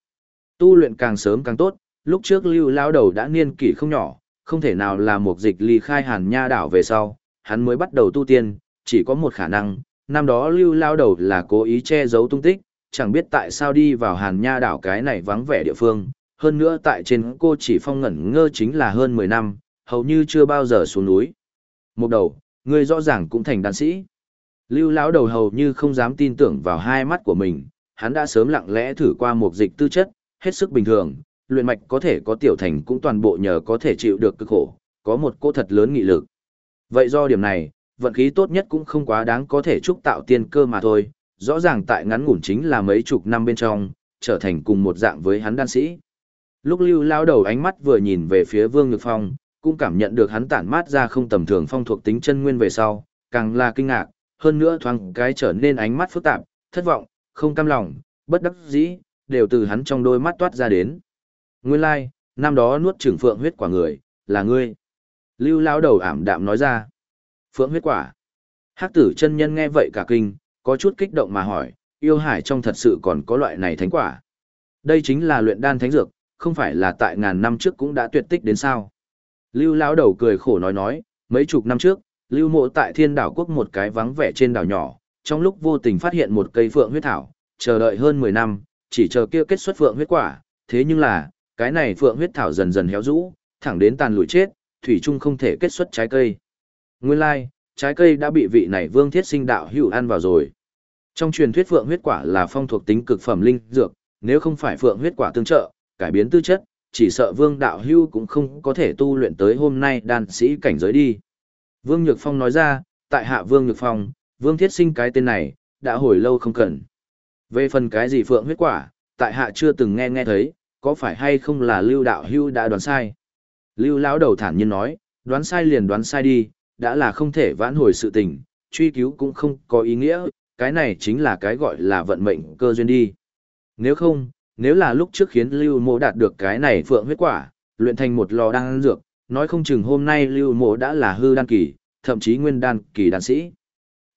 Tu luyện càng sớm càng tốt, lúc trước lưu lao đầu đã niên kỷ không nhỏ, không thể nào là mục dịch ly khai hàn nha đảo về sau, hắn mới bắt đầu tu tiên, chỉ có một khả năng, năm đó lưu lao đầu là cố ý che giấu tung tích, chẳng biết tại sao đi vào hàn nha đảo cái này vắng vẻ địa phương, hơn nữa tại trên cô chỉ phong ngẩn ngơ chính là hơn 10 năm, hầu như chưa bao giờ xuống núi. Một đầu, người rõ ràng cũng thành đàn sĩ. Lưu lão đầu hầu như không dám tin tưởng vào hai mắt của mình, hắn đã sớm lặng lẽ thử qua một dịch tư chất, hết sức bình thường, luyện mạch có thể có tiểu thành cũng toàn bộ nhờ có thể chịu được cực khổ, có một cô thật lớn nghị lực. Vậy do điểm này, vận khí tốt nhất cũng không quá đáng có thể chúc tạo tiên cơ mà thôi, rõ ràng tại ngắn ngủn chính là mấy chục năm bên trong, trở thành cùng một dạng với hắn đan sĩ. Lúc lưu lao đầu ánh mắt vừa nhìn về phía Vương Nhược Phong, cũng cảm nhận được hắn tản mát ra không tầm thường phong thuộc tính chân nguyên về sau, càng là kinh ngạc, hơn nữa thoáng cái trở nên ánh mắt phức tạp, thất vọng, không cam lòng, bất đắc dĩ, đều từ hắn trong đôi mắt toát ra đến. Nguyên lai, like, năm đó nuốt trưởng phượng huyết quả người, là ngươi. Lưu lao đầu ảm đạm nói ra. Phượng huyết quả. Hắc tử chân nhân nghe vậy cả kinh, có chút kích động mà hỏi, yêu hải trong thật sự còn có loại này thánh quả. Đây chính là luyện đan thánh dược, không phải là tại ngàn năm trước cũng đã tuyệt tích đến sao. Lưu lão đầu cười khổ nói nói, mấy chục năm trước, lưu mộ tại thiên đảo quốc một cái vắng vẻ trên đảo nhỏ, trong lúc vô tình phát hiện một cây phượng huyết thảo, chờ đợi hơn 10 năm, chỉ chờ kia kết xuất phượng huyết quả, thế nhưng là, cái này phượng huyết thảo dần dần héo rũ, thẳng đến tàn lụi chết, thủy chung không thể kết xuất trái cây. Nguyên lai, like, trái cây đã bị vị này vương thiết sinh đạo hữu ăn vào rồi. Trong truyền thuyết phượng huyết quả là phong thuộc tính cực phẩm linh dược, nếu không phải phượng huyết quả tương trợ, cải biến tư chất, chỉ sợ vương đạo hưu cũng không có thể tu luyện tới hôm nay đan sĩ cảnh giới đi. Vương Nhược Phong nói ra, tại hạ Vương Nhược Phong, Vương Thiết Sinh cái tên này, đã hồi lâu không cần. Về phần cái gì phượng huyết quả, tại hạ chưa từng nghe nghe thấy, có phải hay không là Lưu đạo hưu đã đoán sai. Lưu lão đầu thản nhiên nói, đoán sai liền đoán sai đi, đã là không thể vãn hồi sự tình, truy cứu cũng không có ý nghĩa, cái này chính là cái gọi là vận mệnh cơ duyên đi. Nếu không, nếu là lúc trước khiến Lưu Mộ đạt được cái này phượng huyết quả, luyện thành một lò đan dược, nói không chừng hôm nay Lưu Mộ đã là hư đan kỳ, thậm chí nguyên đan kỳ đan sĩ.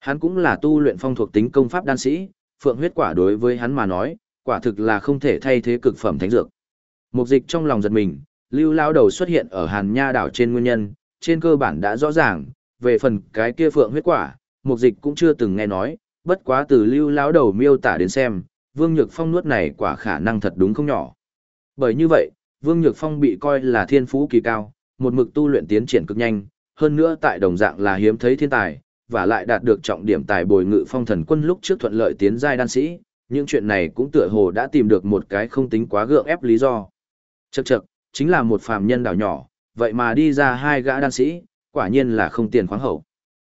Hắn cũng là tu luyện phong thuộc tính công pháp đan sĩ, phượng huyết quả đối với hắn mà nói, quả thực là không thể thay thế cực phẩm thánh dược. Mục dịch trong lòng giật mình, Lưu Lão đầu xuất hiện ở Hàn Nha đảo trên nguyên nhân, trên cơ bản đã rõ ràng, về phần cái kia phượng huyết quả, mục dịch cũng chưa từng nghe nói, bất quá từ Lưu lão đầu miêu tả đến xem, Vương Nhược Phong nuốt này quả khả năng thật đúng không nhỏ. Bởi như vậy, Vương Nhược Phong bị coi là thiên phú kỳ cao, một mực tu luyện tiến triển cực nhanh, hơn nữa tại đồng dạng là hiếm thấy thiên tài, và lại đạt được trọng điểm tài bồi ngự phong thần quân lúc trước thuận lợi tiến giai đan sĩ, những chuyện này cũng tựa hồ đã tìm được một cái không tính quá gượng ép lý do. Chậc chậc, chính là một phàm nhân đảo nhỏ, vậy mà đi ra hai gã đan sĩ, quả nhiên là không tiền khoáng hậu.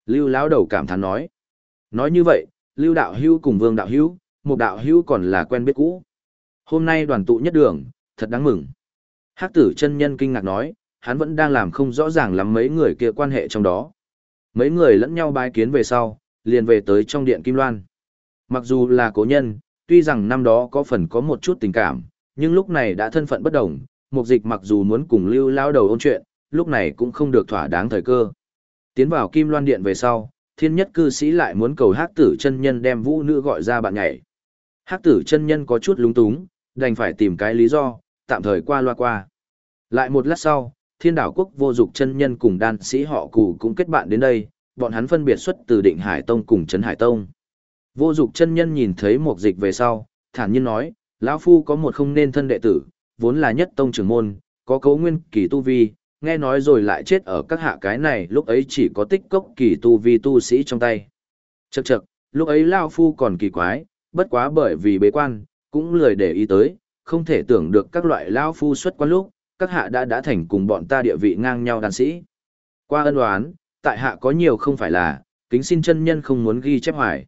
Lưu lão đầu cảm thán nói. Nói như vậy, Lưu đạo hữu cùng Vương đạo hữu, một đạo hữu còn là quen biết cũ. Hôm nay đoàn tụ nhất đường, thật đáng mừng. Hắc tử chân nhân kinh ngạc nói, hắn vẫn đang làm không rõ ràng lắm mấy người kia quan hệ trong đó. Mấy người lẫn nhau bái kiến về sau, liền về tới trong điện Kim Loan. Mặc dù là cố nhân, tuy rằng năm đó có phần có một chút tình cảm, nhưng lúc này đã thân phận bất đồng, mục dịch mặc dù muốn cùng lưu lao đầu ôn chuyện, lúc này cũng không được thỏa đáng thời cơ. Tiến vào Kim Loan Điện về sau, thiên nhất cư sĩ lại muốn cầu hát tử chân nhân đem vũ nữ gọi ra bạn nhảy. Hát tử chân nhân có chút lúng túng, đành phải tìm cái lý do, tạm thời qua loa qua. Lại một lát sau, thiên đảo quốc vô dục chân nhân cùng đan sĩ họ cụ cũng kết bạn đến đây, bọn hắn phân biệt xuất từ định Hải Tông cùng Trấn Hải Tông. Vô dục chân nhân nhìn thấy một dịch về sau, thản nhiên nói, lão Phu có một không nên thân đệ tử, vốn là nhất tông trưởng môn, có cấu nguyên kỳ tu vi, nghe nói rồi lại chết ở các hạ cái này lúc ấy chỉ có tích cốc kỳ tu vi tu sĩ trong tay. Chậc chậc, lúc ấy Lao Phu còn kỳ quái, bất quá bởi vì bế quan, cũng lười để ý tới, không thể tưởng được các loại Lao Phu xuất quan lúc, các hạ đã đã thành cùng bọn ta địa vị ngang nhau đàn sĩ. Qua ân đoán, tại hạ có nhiều không phải là, kính xin chân nhân không muốn ghi chép hoài.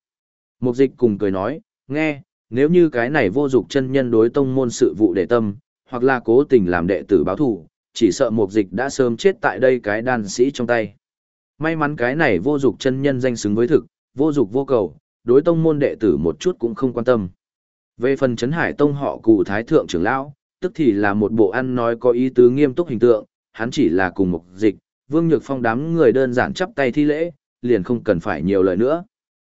Mục dịch cùng cười nói, nghe, nếu như cái này vô dục chân nhân đối tông môn sự vụ để tâm, hoặc là cố tình làm đệ tử báo thù, chỉ sợ mục dịch đã sớm chết tại đây cái đan sĩ trong tay. May mắn cái này vô dục chân nhân danh xứng với thực, vô dục vô cầu, đối tông môn đệ tử một chút cũng không quan tâm. Về phần chấn hải tông họ cụ thái thượng trưởng lão, tức thì là một bộ ăn nói có ý tứ nghiêm túc hình tượng, hắn chỉ là cùng mục dịch, vương nhược phong đám người đơn giản chắp tay thi lễ, liền không cần phải nhiều lời nữa.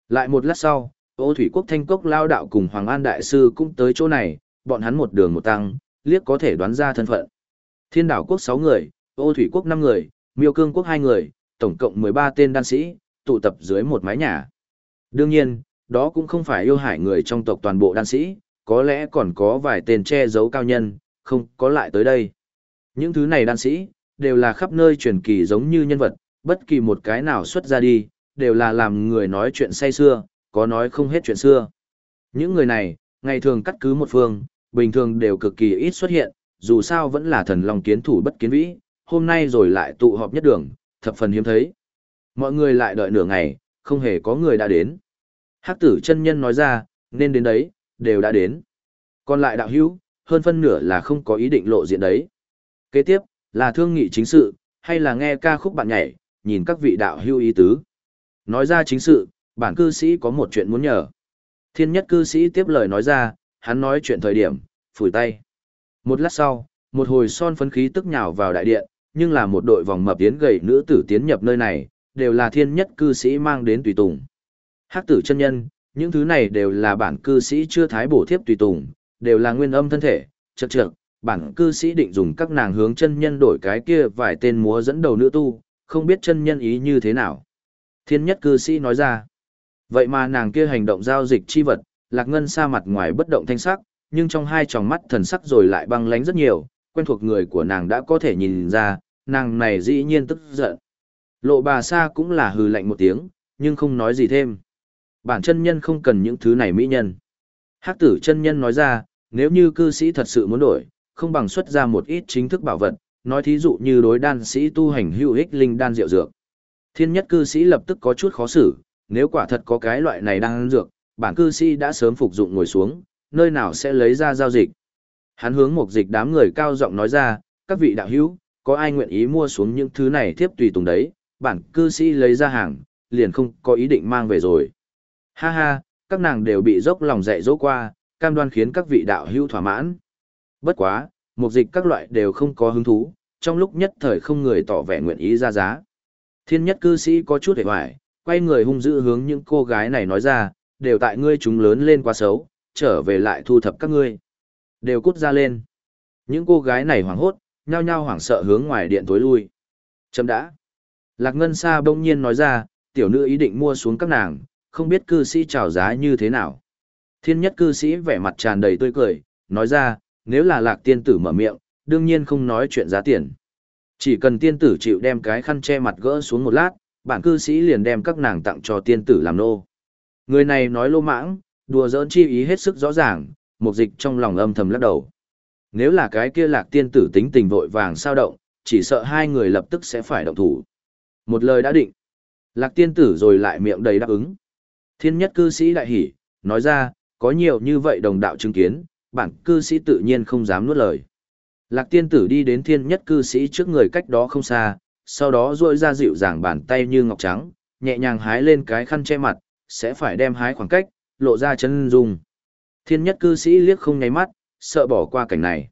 Lại một lát sau, ô thủy quốc thanh cốc lao đạo cùng Hoàng An Đại Sư cũng tới chỗ này, bọn hắn một đường một tăng, liếc có thể đoán ra thân phận. Thiên đảo quốc 6 người, ô thủy quốc 5 người, miêu cương quốc 2 người, tổng cộng 13 tên đan sĩ, tụ tập dưới một mái nhà. Đương nhiên, đó cũng không phải yêu hải người trong tộc toàn bộ đan sĩ, có lẽ còn có vài tên che giấu cao nhân, không có lại tới đây. Những thứ này đan sĩ, đều là khắp nơi truyền kỳ giống như nhân vật, bất kỳ một cái nào xuất ra đi, đều là làm người nói chuyện say xưa, có nói không hết chuyện xưa. Những người này, ngày thường cắt cứ một phương, bình thường đều cực kỳ ít xuất hiện, dù sao vẫn là thần long kiến thủ bất kiến vĩ, hôm nay rồi lại tụ họp nhất đường, thập phần hiếm thấy. Mọi người lại đợi nửa ngày, không hề có người đã đến. Hắc tử chân nhân nói ra, nên đến đấy, đều đã đến. Còn lại đạo hữu, hơn phân nửa là không có ý định lộ diện đấy. Kế tiếp, là thương nghị chính sự, hay là nghe ca khúc bạn nhảy, nhìn các vị đạo hữu ý tứ. Nói ra chính sự, bản cư sĩ có một chuyện muốn nhờ. Thiên nhất cư sĩ tiếp lời nói ra, hắn nói chuyện thời điểm, phủi tay. Một lát sau, một hồi son phấn khí tức nhào vào đại điện, nhưng là một đội vòng mập tiến gầy nữ tử tiến nhập nơi này, đều là thiên nhất cư sĩ mang đến tùy tùng. Hắc tử chân nhân, những thứ này đều là bản cư sĩ chưa thái bổ thiếp tùy tùng, đều là nguyên âm thân thể, chật chật, bản cư sĩ định dùng các nàng hướng chân nhân đổi cái kia vài tên múa dẫn đầu nữ tu, không biết chân nhân ý như thế nào. Thiên nhất cư sĩ nói ra, vậy mà nàng kia hành động giao dịch chi vật, lạc ngân xa mặt ngoài bất động thanh sắc, nhưng trong hai tròng mắt thần sắc rồi lại băng lánh rất nhiều, quen thuộc người của nàng đã có thể nhìn ra, nàng này dĩ nhiên tức giận. Lộ bà sa cũng là hừ lạnh một tiếng, nhưng không nói gì thêm. Bản chân nhân không cần những thứ này mỹ nhân. Hắc tử chân nhân nói ra, nếu như cư sĩ thật sự muốn đổi, không bằng xuất ra một ít chính thức bảo vật, nói thí dụ như đối đan sĩ tu hành hữu ích linh đan rượu dược. Thiên nhất cư sĩ lập tức có chút khó xử, nếu quả thật có cái loại này đang dược, bản cư sĩ đã sớm phục dụng ngồi xuống, nơi nào sẽ lấy ra giao dịch. Hắn hướng một dịch đám người cao giọng nói ra, các vị đạo hữu, có ai nguyện ý mua xuống những thứ này tiếp tùy tùng đấy, bản cư sĩ lấy ra hàng, liền không có ý định mang về rồi. Ha ha, các nàng đều bị dốc lòng dạy dỗ qua, cam đoan khiến các vị đạo hữu thỏa mãn. Bất quá, mục dịch các loại đều không có hứng thú, trong lúc nhất thời không người tỏ vẻ nguyện ý ra giá. Thiên nhất cư sĩ có chút hề hoài, quay người hung dữ hướng những cô gái này nói ra, đều tại ngươi chúng lớn lên quá xấu, trở về lại thu thập các ngươi. Đều cút ra lên. Những cô gái này hoảng hốt, nhao nhao hoảng sợ hướng ngoài điện tối lui. Chấm đã. Lạc Ngân Sa bỗng nhiên nói ra, tiểu nữ ý định mua xuống các nàng, không biết cư sĩ chào giá như thế nào. Thiên nhất cư sĩ vẻ mặt tràn đầy tươi cười, nói ra, nếu là lạc tiên tử mở miệng, đương nhiên không nói chuyện giá tiền. Chỉ cần tiên tử chịu đem cái khăn che mặt gỡ xuống một lát, bản cư sĩ liền đem các nàng tặng cho tiên tử làm nô. Người này nói lô mãng, đùa giỡn chi ý hết sức rõ ràng, mục dịch trong lòng âm thầm lắc đầu. Nếu là cái kia lạc tiên tử tính tình vội vàng sao động, chỉ sợ hai người lập tức sẽ phải động thủ. Một lời đã định. Lạc tiên tử rồi lại miệng đầy đáp ứng. Thiên nhất cư sĩ đại hỉ, nói ra, có nhiều như vậy đồng đạo chứng kiến, bản cư sĩ tự nhiên không dám nuốt lời. Lạc tiên tử đi đến thiên nhất cư sĩ trước người cách đó không xa, sau đó duỗi ra dịu dàng bàn tay như ngọc trắng, nhẹ nhàng hái lên cái khăn che mặt, sẽ phải đem hái khoảng cách, lộ ra chân dung. Thiên nhất cư sĩ liếc không nháy mắt, sợ bỏ qua cảnh này.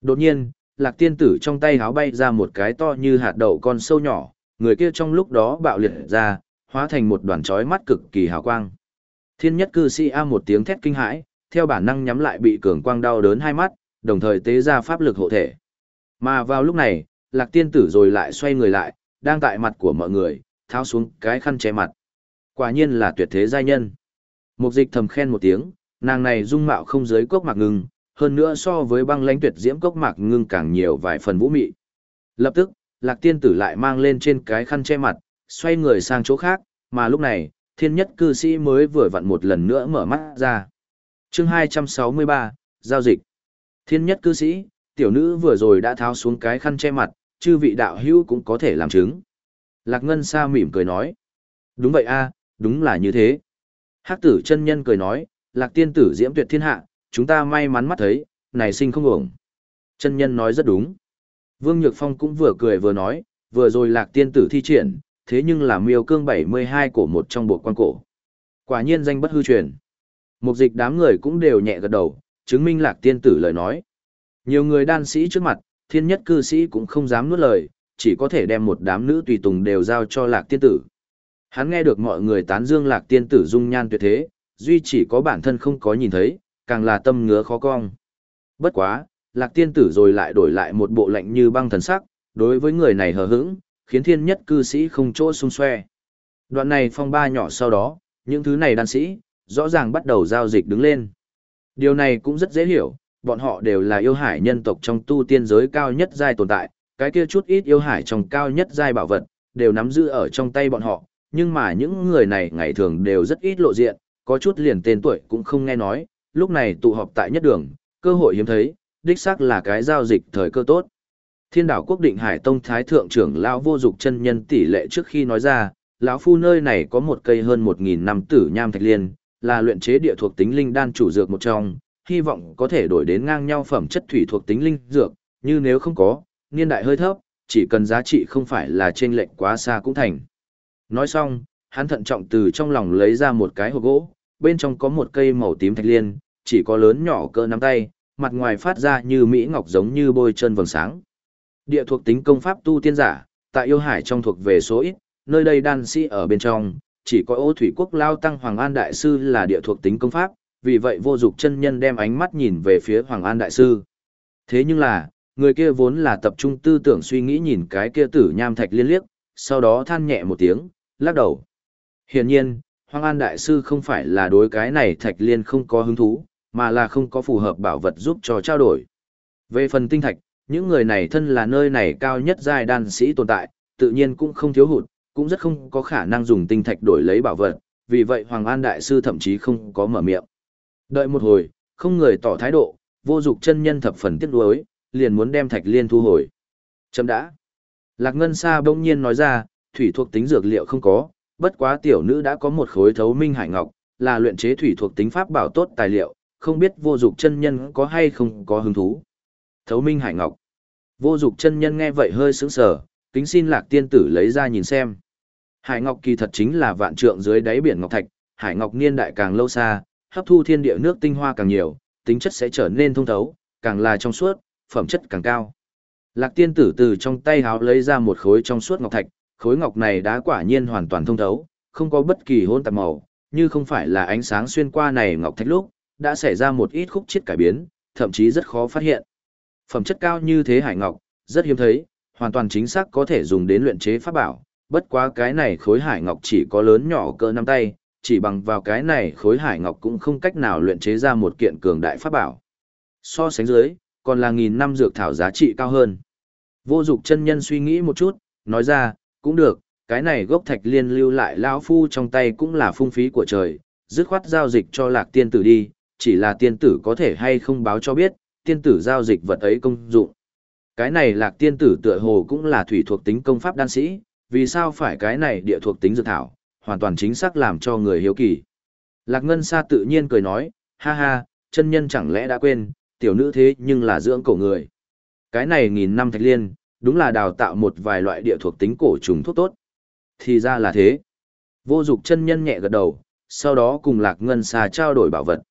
Đột nhiên, lạc tiên tử trong tay háo bay ra một cái to như hạt đậu con sâu nhỏ, người kia trong lúc đó bạo liệt ra, hóa thành một đoàn chói mắt cực kỳ hào quang. Thiên nhất cư sĩ A một tiếng thét kinh hãi, theo bản năng nhắm lại bị cường quang đau đớn hai mắt, đồng thời tế ra pháp lực hộ thể. Mà vào lúc này, lạc tiên tử rồi lại xoay người lại, đang tại mặt của mọi người, tháo xuống cái khăn che mặt. Quả nhiên là tuyệt thế giai nhân. Mục dịch thầm khen một tiếng, nàng này dung mạo không giới cốc mạc ngưng, hơn nữa so với băng lãnh tuyệt diễm cốc mạc ngưng càng nhiều vài phần vũ mị. Lập tức, lạc tiên tử lại mang lên trên cái khăn che mặt, xoay người sang chỗ khác, mà lúc này, thiên nhất cư sĩ mới vừa vặn một lần nữa mở mắt ra. chương 263, Giao dịch. Thiên nhất cư sĩ, tiểu nữ vừa rồi đã tháo xuống cái khăn che mặt, chư vị đạo hữu cũng có thể làm chứng. Lạc Ngân Sa mỉm cười nói. Đúng vậy a, đúng là như thế. Hắc tử chân nhân cười nói, lạc tiên tử diễm tuyệt thiên hạ, chúng ta may mắn mắt thấy, này sinh không ổng. Chân nhân nói rất đúng. Vương Nhược Phong cũng vừa cười vừa nói, vừa rồi lạc tiên tử thi triển, thế nhưng là miêu cương 72 cổ một trong bộ quan cổ. Quả nhiên danh bất hư truyền. Mục dịch đám người cũng đều nhẹ gật đầu, chứng minh lạc tiên tử lời nói. Nhiều người đan sĩ trước mặt, thiên nhất cư sĩ cũng không dám nuốt lời, chỉ có thể đem một đám nữ tùy tùng đều giao cho lạc tiên tử. Hắn nghe được mọi người tán dương lạc tiên tử dung nhan tuyệt thế, duy chỉ có bản thân không có nhìn thấy, càng là tâm ngứa khó cong. Bất quá, lạc tiên tử rồi lại đổi lại một bộ lạnh như băng thần sắc, đối với người này hờ hững, khiến thiên nhất cư sĩ không chỗ xung xoe. Đoạn này phong ba nhỏ sau đó, những thứ này đan sĩ, rõ ràng bắt đầu giao dịch đứng lên. Điều này cũng rất dễ hiểu, bọn họ đều là yêu hải nhân tộc trong tu tiên giới cao nhất giai tồn tại, cái kia chút ít yêu hải trong cao nhất giai bảo vật, đều nắm giữ ở trong tay bọn họ, nhưng mà những người này ngày thường đều rất ít lộ diện, có chút liền tên tuổi cũng không nghe nói, lúc này tụ họp tại nhất đường, cơ hội hiếm thấy, đích xác là cái giao dịch thời cơ tốt. Thiên đảo quốc định Hải Tông Thái Thượng trưởng lão vô dục chân nhân tỷ lệ trước khi nói ra, lão phu nơi này có một cây hơn 1.000 năm tử nham thạch liên, là luyện chế địa thuộc tính linh đan chủ dược một trong, hy vọng có thể đổi đến ngang nhau phẩm chất thủy thuộc tính linh dược, như nếu không có, niên đại hơi thấp, chỉ cần giá trị không phải là trên lệnh quá xa cũng thành. Nói xong, hắn thận trọng từ trong lòng lấy ra một cái hộp gỗ, bên trong có một cây màu tím thạch liên, chỉ có lớn nhỏ cỡ nắm tay, mặt ngoài phát ra như mỹ ngọc giống như bôi chân vầng sáng. Địa thuộc tính công pháp tu tiên giả, tại yêu hải trong thuộc về số ít, nơi đây đan sĩ ở bên trong, chỉ có ô thủy quốc lao tăng Hoàng An Đại Sư là địa thuộc tính công pháp, vì vậy vô dục chân nhân đem ánh mắt nhìn về phía Hoàng An Đại Sư. Thế nhưng là, người kia vốn là tập trung tư tưởng suy nghĩ nhìn cái kia tử nham thạch liên liếc, sau đó than nhẹ một tiếng, lắc đầu. Hiển nhiên, Hoàng An Đại Sư không phải là đối cái này thạch liên không có hứng thú, mà là không có phù hợp bảo vật giúp cho trao đổi. Về phần tinh thạch, những người này thân là nơi này cao nhất giai đan sĩ tồn tại, tự nhiên cũng không thiếu hụt, cũng rất không có khả năng dùng tinh thạch đổi lấy bảo vật, vì vậy Hoàng An Đại Sư thậm chí không có mở miệng. Đợi một hồi, không người tỏ thái độ, vô dục chân nhân thập phần tiếc nuối, liền muốn đem thạch liên thu hồi. Chấm đã. Lạc Ngân Sa bỗng nhiên nói ra, thủy thuộc tính dược liệu không có, bất quá tiểu nữ đã có một khối thấu minh hải ngọc, là luyện chế thủy thuộc tính pháp bảo tốt tài liệu, không biết vô dục chân nhân có hay không có hứng thú. Thấu minh hải ngọc. Vô dục chân nhân nghe vậy hơi sững sờ, kính xin lạc tiên tử lấy ra nhìn xem. Hải ngọc kỳ thật chính là vạn trượng dưới đáy biển ngọc thạch, hải ngọc niên đại càng lâu xa, hấp thu thiên địa nước tinh hoa càng nhiều, tính chất sẽ trở nên thông thấu, càng là trong suốt, phẩm chất càng cao. Lạc tiên tử từ trong tay háo lấy ra một khối trong suốt ngọc thạch, khối ngọc này đã quả nhiên hoàn toàn thông thấu, không có bất kỳ hôn tạp màu, như không phải là ánh sáng xuyên qua này ngọc thạch lúc, đã xảy ra một ít khúc chiết cải biến, thậm chí rất khó phát hiện. Phẩm chất cao như thế hải ngọc, rất hiếm thấy, hoàn toàn chính xác có thể dùng đến luyện chế pháp bảo, bất quá cái này khối hải ngọc chỉ có lớn nhỏ cỡ nắm tay, chỉ bằng vào cái này khối hải ngọc cũng không cách nào luyện chế ra một kiện cường đại pháp bảo. So sánh dưới, còn là nghìn năm dược thảo giá trị cao hơn. Vô dục chân nhân suy nghĩ một chút, nói ra, cũng được, cái này gốc thạch liên lưu lại lão phu trong tay cũng là phung phí của trời, dứt khoát giao dịch cho lạc tiên tử đi, chỉ là tiên tử có thể hay không báo cho biết, tiên tử giao dịch vật ấy công dụng. Cái này lạc tiên tử tựa hồ cũng là thủy thuộc tính công pháp đan sĩ, vì sao phải cái này địa thuộc tính dược thảo, hoàn toàn chính xác làm cho người hiếu kỳ. Lạc Ngân Sa tự nhiên cười nói, ha ha, chân nhân chẳng lẽ đã quên, tiểu nữ thế nhưng là dưỡng cổ người. Cái này nghìn năm thạch liên, đúng là đào tạo một vài loại địa thuộc tính cổ trùng thuốc tốt. Thì ra là thế. Vô dục chân nhân nhẹ gật đầu, sau đó cùng Lạc Ngân Sa trao đổi bảo vật.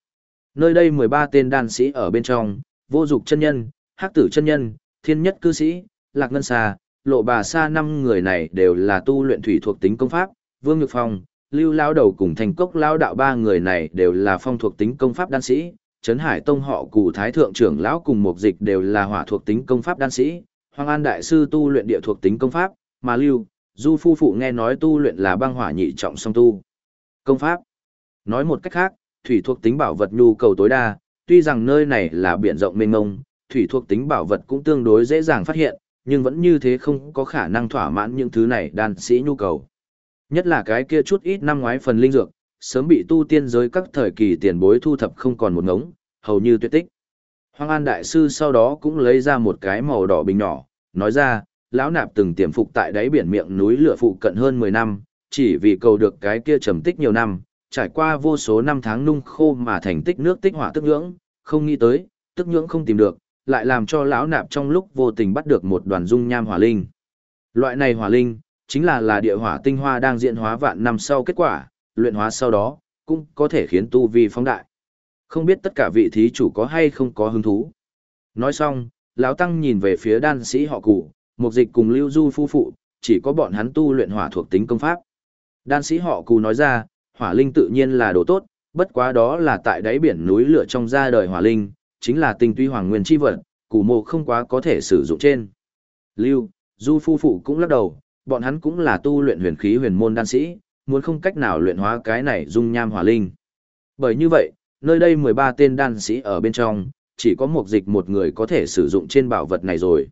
Nơi đây 13 tên đan sĩ ở bên trong, vô dục chân nhân, hắc tử chân nhân, thiên nhất cư sĩ, Lạc Ngân Sa, lộ bà sa năm người này đều là tu luyện thủy thuộc tính công pháp, Vương Nhược Phong, Lưu Lao Đầu cùng Thành Cốc Lao Đạo ba người này đều là phong thuộc tính công pháp đan sĩ, Trấn Hải Tông họ Cù Thái Thượng trưởng Lão cùng một dịch đều là hỏa thuộc tính công pháp đan sĩ, Hoàng An Đại Sư tu luyện địa thuộc tính công pháp, mà Lưu, Du Phu Phụ nghe nói tu luyện là băng hỏa nhị trọng song tu. Công pháp. Nói một cách khác, thủy thuộc tính bảo vật nhu cầu tối đa, tuy rằng nơi này là biển rộng mênh mông, thủy thuộc tính bảo vật cũng tương đối dễ dàng phát hiện, nhưng vẫn như thế không có khả năng thỏa mãn những thứ này đan sĩ nhu cầu. Nhất là cái kia chút ít năm ngoái phần linh dược, sớm bị tu tiên giới các thời kỳ tiền bối thu thập không còn một ngống, hầu như tuyệt tích. Hoàng An Đại Sư sau đó cũng lấy ra một cái màu đỏ bình nhỏ, nói ra, lão nạp từng tiềm phục tại đáy biển miệng núi lửa phụ cận hơn 10 năm, chỉ vì cầu được cái kia trầm tích nhiều năm, trải qua vô số năm tháng nung khô mà thành tích nước tích hỏa tức nhưỡng, không nghĩ tới, tức nhưỡng không tìm được, lại làm cho lão nạp trong lúc vô tình bắt được một đoàn dung nham hỏa linh. Loại này hỏa linh, chính là là địa hỏa tinh hoa đang diễn hóa vạn năm sau kết quả, luyện hóa sau đó, cũng có thể khiến tu vi phóng đại. Không biết tất cả vị thí chủ có hay không có hứng thú. Nói xong, lão tăng nhìn về phía đan sĩ họ cụ, một dịch cùng lưu du phu phụ, chỉ có bọn hắn tu luyện hỏa thuộc tính công pháp. Đan sĩ họ cụ nói ra, hỏa linh tự nhiên là đồ tốt, bất quá đó là tại đáy biển núi lửa trong ra đời hỏa linh, chính là tinh tuy hoàng nguyên chi vật, cụ mộ không quá có thể sử dụng trên. Lưu, du phu phụ cũng lắc đầu, bọn hắn cũng là tu luyện huyền khí huyền môn đan sĩ, muốn không cách nào luyện hóa cái này dung nham hỏa linh. Bởi như vậy, nơi đây 13 tên đan sĩ ở bên trong, chỉ có một dịch một người có thể sử dụng trên bảo vật này rồi.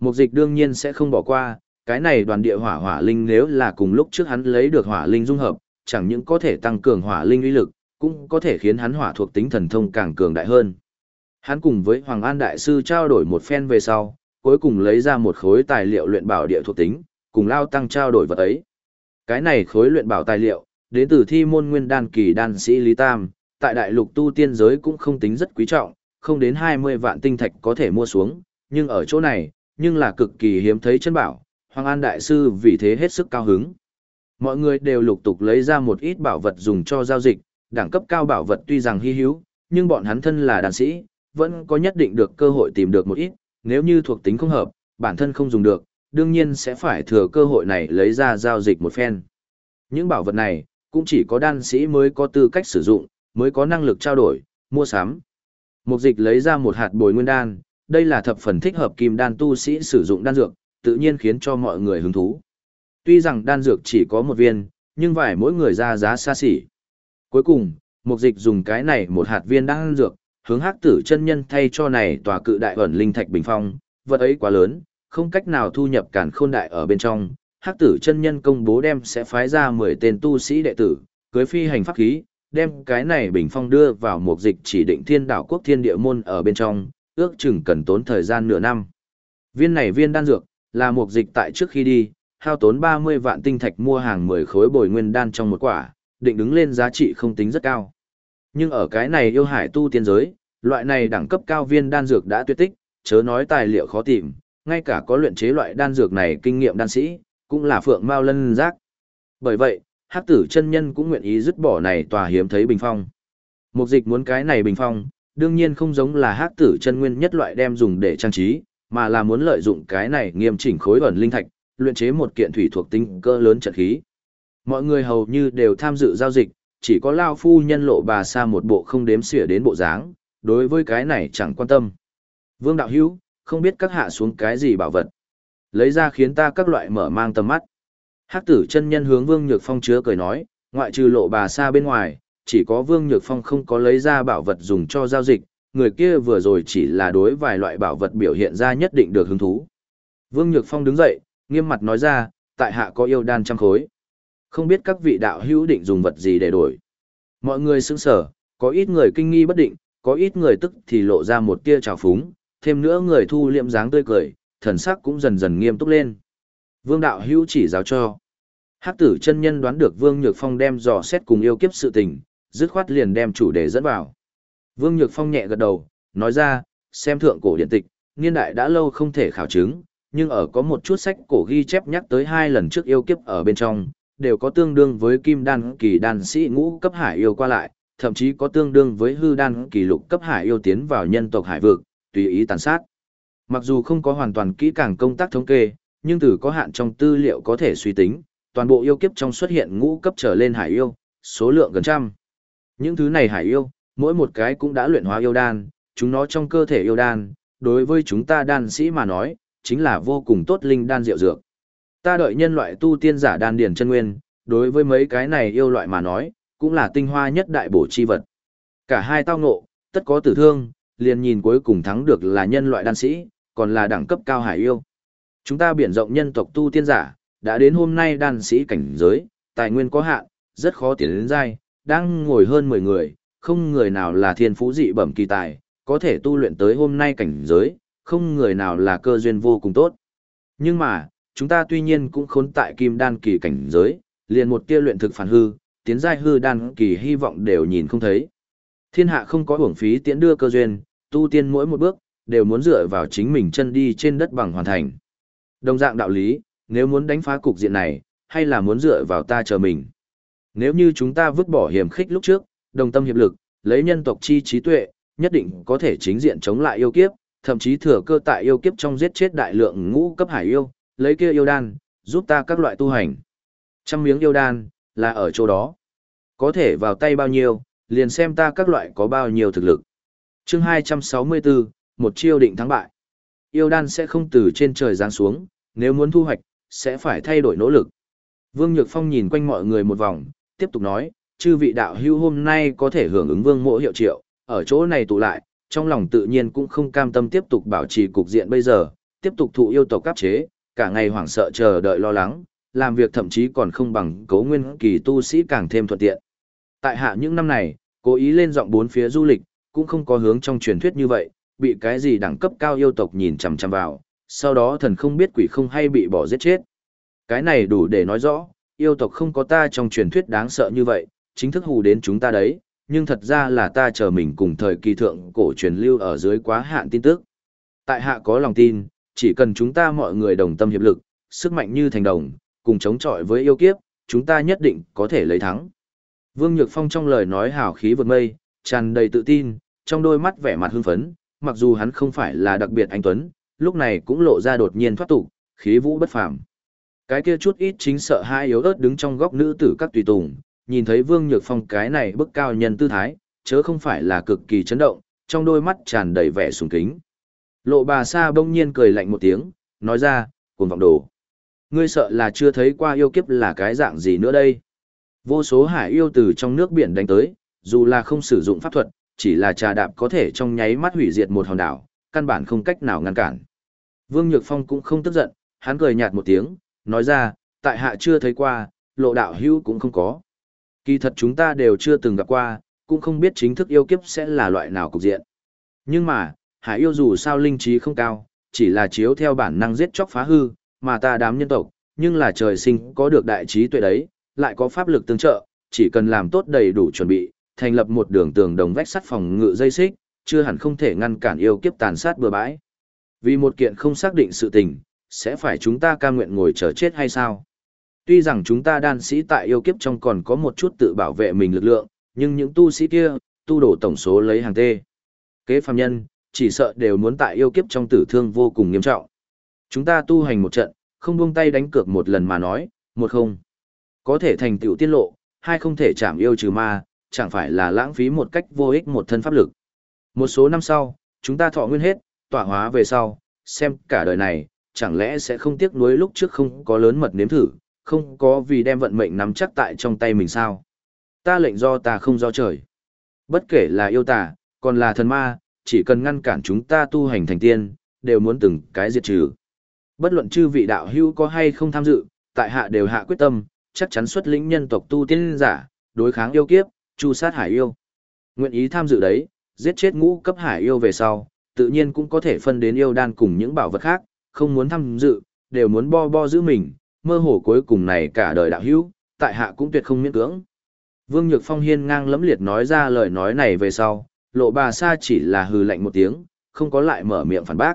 Một dịch đương nhiên sẽ không bỏ qua, cái này đoàn địa hỏa hỏa linh nếu là cùng lúc trước hắn lấy được hỏa linh dung hợp, chẳng những có thể tăng cường hỏa linh uy lực, cũng có thể khiến hắn hỏa thuộc tính thần thông càng cường đại hơn. Hắn cùng với Hoàng An Đại Sư trao đổi một phen về sau, cuối cùng lấy ra một khối tài liệu luyện bảo địa thuộc tính, cùng Lao Tăng trao đổi vật ấy. Cái này khối luyện bảo tài liệu, đến từ thi môn nguyên đan kỳ đan sĩ Lý Tam, tại đại lục tu tiên giới cũng không tính rất quý trọng, không đến 20 vạn tinh thạch có thể mua xuống, nhưng ở chỗ này, nhưng là cực kỳ hiếm thấy chân bảo, Hoàng An Đại Sư vì thế hết sức cao hứng. Mọi người đều lục tục lấy ra một ít bảo vật dùng cho giao dịch, đẳng cấp cao bảo vật tuy rằng hy hữu, nhưng bọn hắn thân là đàn sĩ, vẫn có nhất định được cơ hội tìm được một ít, nếu như thuộc tính không hợp, bản thân không dùng được, đương nhiên sẽ phải thừa cơ hội này lấy ra giao dịch một phen. Những bảo vật này, cũng chỉ có đan sĩ mới có tư cách sử dụng, mới có năng lực trao đổi, mua sắm. Mục dịch lấy ra một hạt bồi nguyên đan, đây là thập phần thích hợp kim đan tu sĩ sử dụng đan dược, tự nhiên khiến cho mọi người hứng thú. Tuy rằng đan dược chỉ có một viên, nhưng vải mỗi người ra giá xa xỉ. Cuối cùng, mục dịch dùng cái này một hạt viên đan dược, hướng hắc tử chân nhân thay cho này tòa cự đại ẩn linh thạch bình phong, vật ấy quá lớn, không cách nào thu nhập cản khôn đại ở bên trong. Hắc tử chân nhân công bố đem sẽ phái ra 10 tên tu sĩ đệ tử, cưới phi hành pháp khí, đem cái này bình phong đưa vào một dịch chỉ định thiên đảo quốc thiên địa môn ở bên trong, ước chừng cần tốn thời gian nửa năm. Viên này viên đan dược, là một dịch tại trước khi đi, hao tốn 30 vạn tinh thạch mua hàng 10 khối bồi nguyên đan trong một quả, định đứng lên giá trị không tính rất cao. Nhưng ở cái này yêu hải tu tiên giới, loại này đẳng cấp cao viên đan dược đã tuyệt tích, chớ nói tài liệu khó tìm, ngay cả có luyện chế loại đan dược này kinh nghiệm đan sĩ, cũng là phượng mao lân rác Bởi vậy, hắc tử chân nhân cũng nguyện ý dứt bỏ này tòa hiếm thấy bình phong. Mục dịch muốn cái này bình phong, đương nhiên không giống là hắc tử chân nguyên nhất loại đem dùng để trang trí, mà là muốn lợi dụng cái này nghiêm chỉnh khối ẩn linh thạch, luyện chế một kiện thủy thuộc tinh cơ lớn trận khí. Mọi người hầu như đều tham dự giao dịch, chỉ có Lao Phu nhân lộ bà xa một bộ không đếm xỉa đến bộ dáng, đối với cái này chẳng quan tâm. Vương Đạo Hữu không biết các hạ xuống cái gì bảo vật. Lấy ra khiến ta các loại mở mang tầm mắt. Hắc tử chân nhân hướng Vương Nhược Phong chứa cười nói, ngoại trừ lộ bà xa bên ngoài, chỉ có Vương Nhược Phong không có lấy ra bảo vật dùng cho giao dịch, người kia vừa rồi chỉ là đối vài loại bảo vật biểu hiện ra nhất định được hứng thú. Vương Nhược Phong đứng dậy, nghiêm mặt nói ra, tại hạ có yêu đan trăm khối. Không biết các vị đạo hữu định dùng vật gì để đổi. Mọi người sững sở, có ít người kinh nghi bất định, có ít người tức thì lộ ra một tia trào phúng, thêm nữa người thu liệm dáng tươi cười, thần sắc cũng dần dần nghiêm túc lên. Vương đạo hữu chỉ giáo cho. Hắc tử chân nhân đoán được Vương Nhược Phong đem dò xét cùng yêu kiếp sự tình, dứt khoát liền đem chủ đề dẫn vào. Vương Nhược Phong nhẹ gật đầu, nói ra, xem thượng cổ điện tịch, niên đại đã lâu không thể khảo chứng, nhưng ở có một chút sách cổ ghi chép nhắc tới hai lần trước yêu kiếp ở bên trong, đều có tương đương với kim đan kỳ đan sĩ ngũ cấp hải yêu qua lại, thậm chí có tương đương với hư đan kỳ lục cấp hải yêu tiến vào nhân tộc hải vực, tùy ý tàn sát. Mặc dù không có hoàn toàn kỹ càng công tác thống kê, nhưng từ có hạn trong tư liệu có thể suy tính, toàn bộ yêu kiếp trong xuất hiện ngũ cấp trở lên hải yêu, số lượng gần trăm. Những thứ này hải yêu, mỗi một cái cũng đã luyện hóa yêu đan, chúng nó trong cơ thể yêu đan, đối với chúng ta đan sĩ mà nói, chính là vô cùng tốt linh đan diệu dược. Ta đợi nhân loại tu tiên giả đan điển chân nguyên, đối với mấy cái này yêu loại mà nói, cũng là tinh hoa nhất đại bổ chi vật. Cả hai tao ngộ, tất có tử thương, liền nhìn cuối cùng thắng được là nhân loại đan sĩ, còn là đẳng cấp cao hải yêu. Chúng ta biển rộng nhân tộc tu tiên giả, đã đến hôm nay đan sĩ cảnh giới, tài nguyên có hạn, rất khó tiến đến giai, đang ngồi hơn 10 người, không người nào là thiên phú dị bẩm kỳ tài, có thể tu luyện tới hôm nay cảnh giới, không người nào là cơ duyên vô cùng tốt. Nhưng mà, chúng ta tuy nhiên cũng khốn tại kim đan kỳ cảnh giới, liền một tia luyện thực phản hư, tiến giai hư đan kỳ hy vọng đều nhìn không thấy. Thiên hạ không có hưởng phí tiễn đưa cơ duyên, tu tiên mỗi một bước, đều muốn dựa vào chính mình chân đi trên đất bằng hoàn thành. Đồng dạng đạo lý, nếu muốn đánh phá cục diện này, hay là muốn dựa vào ta chờ mình. Nếu như chúng ta vứt bỏ hiểm khích lúc trước, đồng tâm hiệp lực, lấy nhân tộc chi trí tuệ, nhất định có thể chính diện chống lại yêu kiếp, thậm chí thừa cơ tại yêu kiếp trong giết chết đại lượng ngũ cấp hải yêu, lấy kia yêu đan, giúp ta các loại tu hành. Trăm miếng yêu đan, là ở chỗ đó. Có thể vào tay bao nhiêu, liền xem ta các loại có bao nhiêu thực lực. chương 264, một chiêu định thắng bại. Yêu đan sẽ không từ trên trời giáng xuống, nếu muốn thu hoạch, sẽ phải thay đổi nỗ lực. Vương Nhược Phong nhìn quanh mọi người một vòng, tiếp tục nói, chư vị đạo hữu hôm nay có thể hưởng ứng vương mộ hiệu triệu, ở chỗ này tụ lại, trong lòng tự nhiên cũng không cam tâm tiếp tục bảo trì cục diện bây giờ, tiếp tục thụ yêu tộc cấp chế, cả ngày hoảng sợ chờ đợi lo lắng, làm việc thậm chí còn không bằng cấu nguyên kỳ tu sĩ càng thêm thuận tiện. Tại hạ những năm này, cố ý lên giọng bốn phía du lịch, cũng không có hướng trong truyền thuyết như vậy, bị cái gì đẳng cấp cao yêu tộc nhìn chằm chằm vào, sau đó thần không biết quỷ không hay bị bỏ giết chết. Cái này đủ để nói rõ, yêu tộc không có ta trong truyền thuyết đáng sợ như vậy, chính thức hù đến chúng ta đấy, nhưng thật ra là ta chờ mình cùng thời kỳ thượng cổ truyền lưu ở dưới quá hạn tin tức. Tại hạ có lòng tin, chỉ cần chúng ta mọi người đồng tâm hiệp lực, sức mạnh như thành đồng, cùng chống chọi với yêu kiếp, chúng ta nhất định có thể lấy thắng. Vương Nhược Phong trong lời nói hào khí vượt mây, tràn đầy tự tin, trong đôi mắt vẻ mặt hưng phấn, mặc dù hắn không phải là đặc biệt anh Tuấn, lúc này cũng lộ ra đột nhiên thoát tục, khí vũ bất phàm. Cái kia chút ít chính sợ hai yếu ớt đứng trong góc nữ tử các tùy tùng, nhìn thấy Vương Nhược Phong cái này bức cao nhân tư thái, chớ không phải là cực kỳ chấn động, trong đôi mắt tràn đầy vẻ sùng kính. Lộ bà sa bỗng nhiên cười lạnh một tiếng, nói ra, cuồng vọng đồ. Ngươi sợ là chưa thấy qua yêu kiếp là cái dạng gì nữa đây. Vô số hải yêu từ trong nước biển đánh tới, dù là không sử dụng pháp thuật, chỉ là trà đạp có thể trong nháy mắt hủy diệt một hòn đảo, căn bản không cách nào ngăn cản. Vương Nhược Phong cũng không tức giận, hắn cười nhạt một tiếng, nói ra, tại hạ chưa thấy qua, lộ đạo hữu cũng không có. Kỳ thật chúng ta đều chưa từng gặp qua, cũng không biết chính thức yêu kiếp sẽ là loại nào cục diện. Nhưng mà, hải yêu dù sao linh trí không cao, chỉ là chiếu theo bản năng giết chóc phá hư, mà ta đám nhân tộc, nhưng là trời sinh có được đại trí tuệ đấy, lại có pháp lực tương trợ, chỉ cần làm tốt đầy đủ chuẩn bị, thành lập một đường tường đồng vách sắt phòng ngự dây xích, chưa hẳn không thể ngăn cản yêu kiếp tàn sát bừa bãi. Vì một kiện không xác định sự tình, sẽ phải chúng ta cam nguyện ngồi chờ chết hay sao? Tuy rằng chúng ta đan sĩ tại yêu kiếp trong còn có một chút tự bảo vệ mình lực lượng, nhưng những tu sĩ kia, tu đổ tổng số lấy hàng tê. Kế phàm nhân, chỉ sợ đều muốn tại yêu kiếp trong tử thương vô cùng nghiêm trọng. Chúng ta tu hành một trận, không buông tay đánh cược một lần mà nói, một không. Có thể thành tựu tiên lộ, hai không thể chạm yêu trừ ma, chẳng phải là lãng phí một cách vô ích một thân pháp lực. Một số năm sau, chúng ta thọ nguyên hết, tỏa hóa về sau, xem cả đời này, chẳng lẽ sẽ không tiếc nuối lúc trước không có lớn mật nếm thử, không có vì đem vận mệnh nắm chắc tại trong tay mình sao. Ta lệnh do ta không do trời. Bất kể là yêu tà, còn là thần ma, chỉ cần ngăn cản chúng ta tu hành thành tiên, đều muốn từng cái diệt trừ. Bất luận chư vị đạo hữu có hay không tham dự, tại hạ đều hạ quyết tâm, chắc chắn xuất lĩnh nhân tộc tu tiên giả, đối kháng yêu kiếp, chu sát hải yêu. Nguyện ý tham dự đấy, giết chết ngũ cấp hải yêu về sau, tự nhiên cũng có thể phân đến yêu đan cùng những bảo vật khác, không muốn tham dự, đều muốn bo bo giữ mình, mơ hồ cuối cùng này cả đời đạo hữu, tại hạ cũng tuyệt không miễn cưỡng. Vương Nhược Phong hiên ngang lẫm liệt nói ra lời nói này về sau, lộ bà sa chỉ là hừ lạnh một tiếng, không có lại mở miệng phản bác.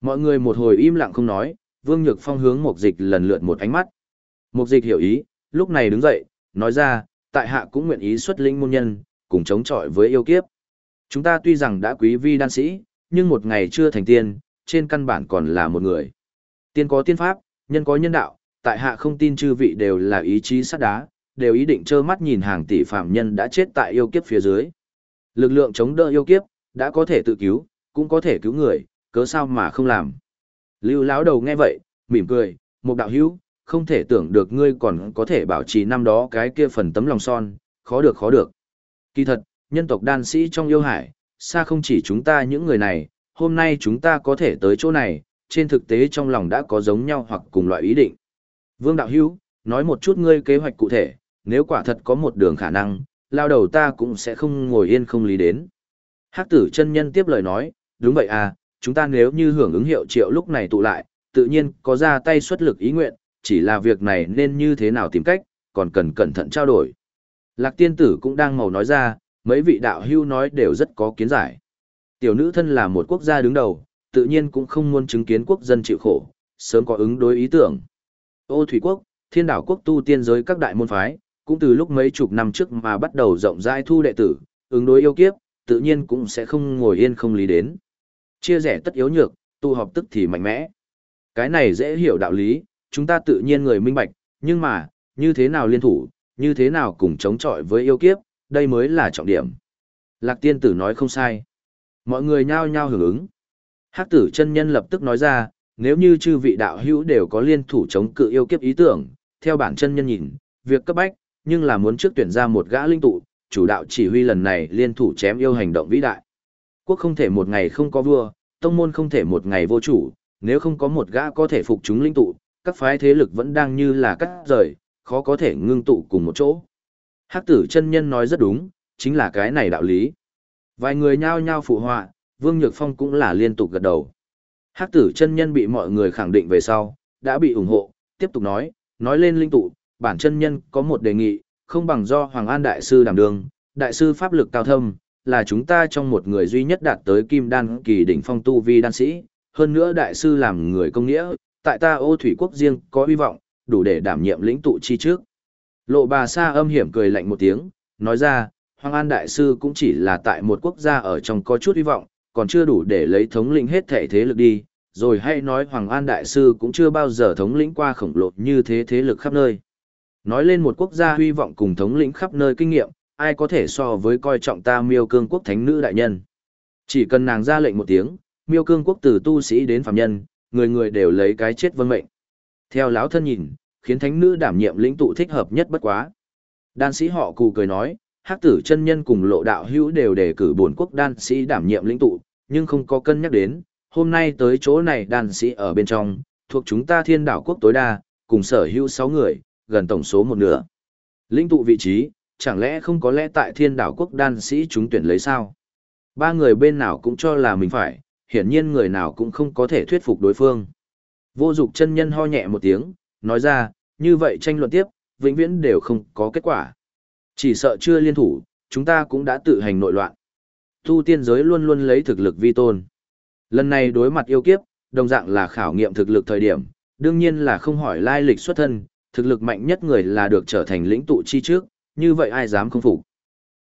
Mọi người một hồi im lặng không nói, Vương Nhược Phong hướng Mục Dịch lần lượt một ánh mắt. Mục Dịch hiểu ý, lúc này đứng dậy, nói ra, tại hạ cũng nguyện ý xuất linh môn nhân, cùng chống chọi với yêu kiếp. Chúng ta tuy rằng đã quý vi đan sĩ, nhưng một ngày chưa thành tiên, trên căn bản còn là một người. Tiên có tiên pháp, nhân có nhân đạo, tại hạ không tin chư vị đều là ý chí sắt đá, đều ý định trơ mắt nhìn hàng tỷ phạm nhân đã chết tại yêu kiếp phía dưới. Lực lượng chống đỡ yêu kiếp, đã có thể tự cứu, cũng có thể cứu người, cớ sao mà không làm. Lưu lão đầu nghe vậy, mỉm cười, một đạo hữu, không thể tưởng được ngươi còn có thể bảo trì năm đó cái kia phần tấm lòng son, khó được khó được. Kỳ thật, nhân tộc đan sĩ trong yêu hải, xa không chỉ chúng ta những người này, hôm nay chúng ta có thể tới chỗ này, trên thực tế trong lòng đã có giống nhau hoặc cùng loại ý định. Vương Đạo Hữu nói một chút ngươi kế hoạch cụ thể, nếu quả thật có một đường khả năng, lao đầu ta cũng sẽ không ngồi yên không lý đến. Hắc tử chân nhân tiếp lời nói, đúng vậy à, chúng ta nếu như hưởng ứng hiệu triệu lúc này tụ lại, tự nhiên có ra tay xuất lực ý nguyện, chỉ là việc này nên như thế nào tìm cách, còn cần cẩn thận trao đổi. Lạc tiên tử cũng đang màu nói ra, mấy vị đạo hưu nói đều rất có kiến giải. Tiểu nữ thân là một quốc gia đứng đầu, tự nhiên cũng không muốn chứng kiến quốc dân chịu khổ, sớm có ứng đối ý tưởng. Ô Thủy Quốc, thiên đảo quốc tu tiên giới các đại môn phái, cũng từ lúc mấy chục năm trước mà bắt đầu rộng rãi thu đệ tử, ứng đối yêu kiếp, tự nhiên cũng sẽ không ngồi yên không lý đến. Chia rẽ tất yếu nhược, tu họp tức thì mạnh mẽ. Cái này dễ hiểu đạo lý, chúng ta tự nhiên người minh bạch, nhưng mà, như thế nào liên thủ, như thế nào cùng chống chọi với yêu kiếp, đây mới là trọng điểm. Lạc tiên tử nói không sai. Mọi người nhao nhao hưởng ứng. Hắc tử chân nhân lập tức nói ra, nếu như chư vị đạo hữu đều có liên thủ chống cự yêu kiếp ý tưởng, theo bản chân nhân nhìn, việc cấp bách, nhưng là muốn trước tuyển ra một gã linh tụ, chủ đạo chỉ huy lần này liên thủ chém yêu hành động vĩ đại. Quốc không thể một ngày không có vua, tông môn không thể một ngày vô chủ, nếu không có một gã có thể phục chúng linh tụ, các phái thế lực vẫn đang như là cắt rời, khó có thể ngưng tụ cùng một chỗ. Hắc tử chân nhân nói rất đúng, chính là cái này đạo lý. Vài người nhao nhao phụ họa, Vương Nhược Phong cũng là liên tục gật đầu. Hắc tử chân nhân bị mọi người khẳng định về sau, đã bị ủng hộ, tiếp tục nói, nói lên linh tụ, bản chân nhân có một đề nghị, không bằng do Hoàng An Đại Sư đảm đường, Đại Sư Pháp lực cao thâm, là chúng ta trong một người duy nhất đạt tới kim đan kỳ đỉnh phong tu vi đan sĩ, hơn nữa Đại Sư làm người công nghĩa, tại ta ô thủy quốc riêng có hy vọng, đủ để đảm nhiệm lĩnh tụ chi trước. Lộ bà sa âm hiểm cười lạnh một tiếng, nói ra, Hoàng An Đại Sư cũng chỉ là tại một quốc gia ở trong có chút hy vọng, còn chưa đủ để lấy thống lĩnh hết thể thế lực đi, rồi hay nói Hoàng An Đại Sư cũng chưa bao giờ thống lĩnh qua khổng lồ như thế thế lực khắp nơi. Nói lên một quốc gia hy vọng cùng thống lĩnh khắp nơi kinh nghiệm, ai có thể so với coi trọng ta miêu cương quốc thánh nữ đại nhân. Chỉ cần nàng ra lệnh một tiếng, miêu cương quốc từ tu sĩ đến phạm nhân, người người đều lấy cái chết vân mệnh. Theo lão thân nhìn, khiến thánh nữ đảm nhiệm lĩnh tụ thích hợp nhất bất quá. Đan sĩ họ cụ cười nói, hắc tử chân nhân cùng lộ đạo hữu đều đề cử bổn quốc đan sĩ đảm nhiệm lĩnh tụ, nhưng không có cân nhắc đến, hôm nay tới chỗ này đan sĩ ở bên trong, thuộc chúng ta thiên đảo quốc tối đa, cùng sở hữu 6 người, gần tổng số một nửa. Lĩnh tụ vị trí, chẳng lẽ không có lẽ tại thiên đảo quốc đan sĩ chúng tuyển lấy sao? Ba người bên nào cũng cho là mình phải, hiển nhiên người nào cũng không có thể thuyết phục đối phương. Vô dục chân nhân ho nhẹ một tiếng, nói ra, như vậy tranh luận tiếp, vĩnh viễn đều không có kết quả. Chỉ sợ chưa liên thủ, chúng ta cũng đã tự hành nội loạn. Tu tiên giới luôn luôn lấy thực lực vi tôn. Lần này đối mặt yêu kiếp, đồng dạng là khảo nghiệm thực lực thời điểm, đương nhiên là không hỏi lai lịch xuất thân, thực lực mạnh nhất người là được trở thành lĩnh tụ chi trước, như vậy ai dám không phục.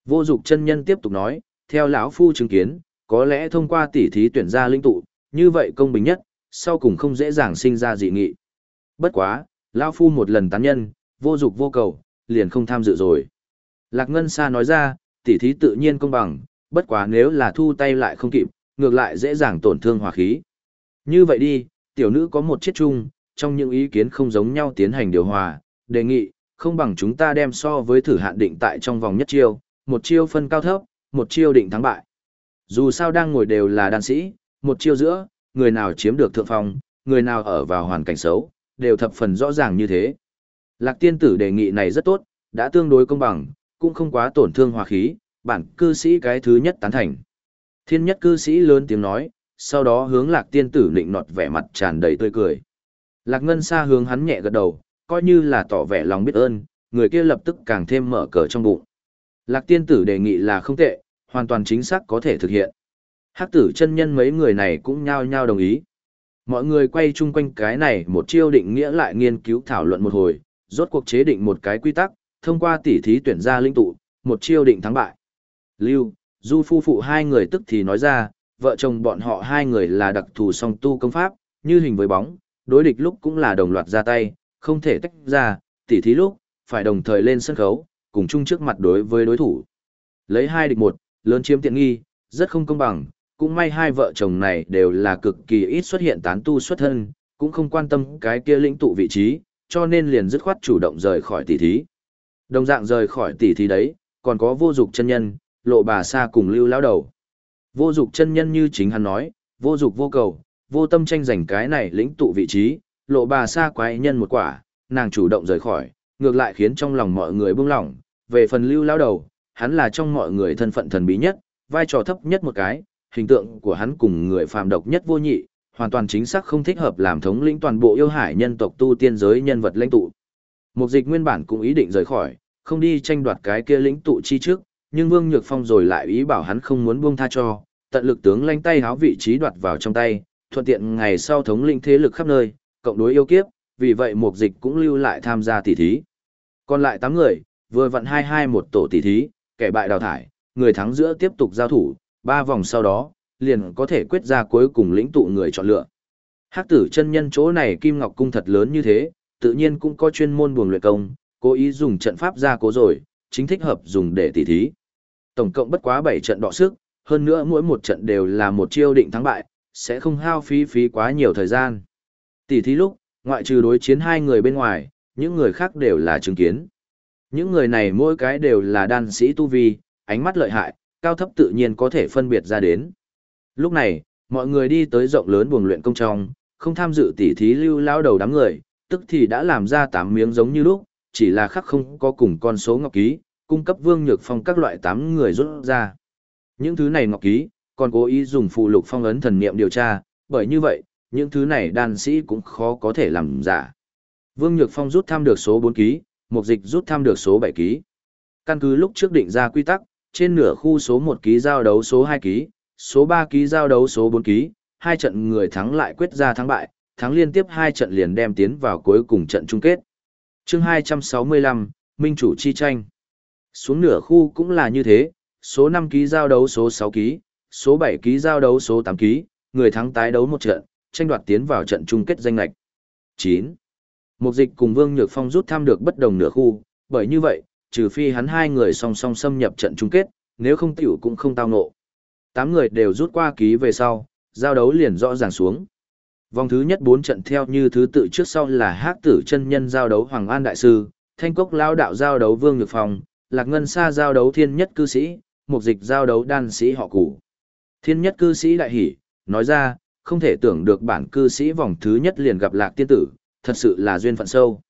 Vô dục chân nhân tiếp tục nói, theo lão phu chứng kiến, có lẽ thông qua tỉ thí tuyển ra linh tụ, như vậy công bình nhất, sau cùng không dễ dàng sinh ra dị nghị. Bất quá, lão phu một lần tán nhân, vô dục vô cầu, liền không tham dự rồi. Lạc Ngân Sa nói ra, tỉ thí tự nhiên công bằng, bất quá nếu là thu tay lại không kịp, ngược lại dễ dàng tổn thương hòa khí. Như vậy đi, tiểu nữ có một chiếc chung, trong những ý kiến không giống nhau tiến hành điều hòa, đề nghị, không bằng chúng ta đem so với thử hạn định tại trong vòng nhất chiêu, một chiêu phân cao thấp, một chiêu định thắng bại. Dù sao đang ngồi đều là đan sĩ, một chiêu giữa, người nào chiếm được thượng phong, người nào ở vào hoàn cảnh xấu, đều thập phần rõ ràng như thế. Lạc tiên tử đề nghị này rất tốt, đã tương đối công bằng, cũng không quá tổn thương hòa khí, bản cư sĩ cái thứ nhất tán thành. Thiên nhất cư sĩ lớn tiếng nói, sau đó hướng lạc tiên tử nịnh nọt vẻ mặt tràn đầy tươi cười. Lạc ngân xa hướng hắn nhẹ gật đầu, coi như là tỏ vẻ lòng biết ơn, người kia lập tức càng thêm mở cờ trong bụng. Lạc tiên tử đề nghị là không tệ, hoàn toàn chính xác có thể thực hiện. Hắc tử chân nhân mấy người này cũng nhao nhao đồng ý. Mọi người quay chung quanh cái này một chiêu định nghĩa lại nghiên cứu thảo luận một hồi, rốt cuộc chế định một cái quy tắc, thông qua tỉ thí tuyển ra linh tụ, một chiêu định thắng bại. Lưu, Du phu phụ hai người tức thì nói ra, vợ chồng bọn họ hai người là đặc thù song tu công pháp, như hình với bóng, đối địch lúc cũng là đồng loạt ra tay, không thể tách ra, tỉ thí lúc, phải đồng thời lên sân khấu, cùng chung trước mặt đối với đối thủ. Lấy hai địch một, lớn chiếm tiện nghi, rất không công bằng, cũng may hai vợ chồng này đều là cực kỳ ít xuất hiện tán tu xuất thân, cũng không quan tâm cái kia lĩnh tụ vị trí, cho nên liền dứt khoát chủ động rời khỏi tỷ thí. Đồng dạng rời khỏi tỷ thí đấy, còn có vô dục chân nhân, lộ bà sa cùng lưu lão đầu. Vô dục chân nhân như chính hắn nói, vô dục vô cầu, vô tâm tranh giành cái này lĩnh tụ vị trí, lộ bà sa quái nhân một quả, nàng chủ động rời khỏi, ngược lại khiến trong lòng mọi người buông lỏng. Về phần lưu lão đầu, hắn là trong mọi người thân phận thần bí nhất, vai trò thấp nhất một cái, hình tượng của hắn cùng người phàm độc nhất vô nhị, hoàn toàn chính xác không thích hợp làm thống lĩnh toàn bộ yêu hải nhân tộc tu tiên giới nhân vật lãnh tụ. Mục dịch nguyên bản cũng ý định rời khỏi, không đi tranh đoạt cái kia lĩnh tụ chi trước, nhưng Vương Nhược Phong rồi lại ý bảo hắn không muốn buông tha cho, tận lực tướng lanh tay háo vị trí đoạt vào trong tay, thuận tiện ngày sau thống lĩnh thế lực khắp nơi, cộng đối yêu kiếp, vì vậy mục dịch cũng lưu lại tham gia tỷ thí. Còn lại 8 người, vừa vặn hai hai một tổ tỷ thí, kẻ bại đào thải, người thắng giữa tiếp tục giao thủ, ba vòng sau đó, liền có thể quyết ra cuối cùng lĩnh tụ người chọn lựa. Hắc tử chân nhân chỗ này Kim Ngọc Cung thật lớn như thế, tự nhiên cũng có chuyên môn buồng luyện công, cố ý dùng trận pháp ra cố rồi, chính thích hợp dùng để tỉ thí. Tổng cộng bất quá 7 trận đọ sức, hơn nữa mỗi một trận đều là một chiêu định thắng bại, sẽ không hao phí phí quá nhiều thời gian. Tỉ thí lúc, ngoại trừ đối chiến hai người bên ngoài, những người khác đều là chứng kiến. Những người này mỗi cái đều là đan sĩ tu vi, ánh mắt lợi hại, cao thấp tự nhiên có thể phân biệt ra đến. Lúc này, mọi người đi tới rộng lớn buồng luyện công trong, không tham dự tỉ thí lưu lao đầu đám người, tức thì đã làm ra tám miếng giống như lúc, chỉ là khắc không có cùng con số ngọc ký, cung cấp Vương Nhược Phong các loại tám người rút ra. Những thứ này ngọc ký, còn cố ý dùng phụ lục phong ấn thần niệm điều tra, bởi như vậy, những thứ này đan sĩ cũng khó có thể làm giả. Vương Nhược Phong rút tham được số 4 ký, Mục Dịch rút thăm được số 7 ký. Căn cứ lúc trước định ra quy tắc, trên nửa khu số 1 ký giao đấu số 2 ký, số 3 ký giao đấu số 4 ký, hai trận người thắng lại quyết ra thắng bại, thắng liên tiếp hai trận liền đem tiến vào cuối cùng trận chung kết. Chương 265, Minh chủ chi tranh. Xuống nửa khu cũng là như thế, số 5 ký giao đấu số 6 ký, số 7 ký giao đấu số 8 ký, người thắng tái đấu một trận, tranh đoạt tiến vào trận chung kết danh lạch. 9. Mục dịch cùng Vương Nhược Phong rút thăm được bất đồng nửa khu, bởi như vậy, trừ phi hắn hai người song song xâm nhập trận chung kết, nếu không tiểu cũng không tao ngộ. Tám người đều rút qua ký về sau, giao đấu liền rõ ràng xuống. Vòng thứ nhất bốn trận theo như thứ tự trước sau là Hắc Tử chân nhân giao đấu Hoàng An đại sư, Thanh Cốc lão đạo giao đấu Vương Nhược Phong, Lạc Ngân Sa giao đấu Thiên Nhất cư sĩ, Mục Dịch giao đấu đan sĩ họ Củ. Thiên Nhất cư sĩ đại hỉ, nói ra, không thể tưởng được bản cư sĩ vòng thứ nhất liền gặp Lạc tiên tử, thật sự là duyên phận sâu.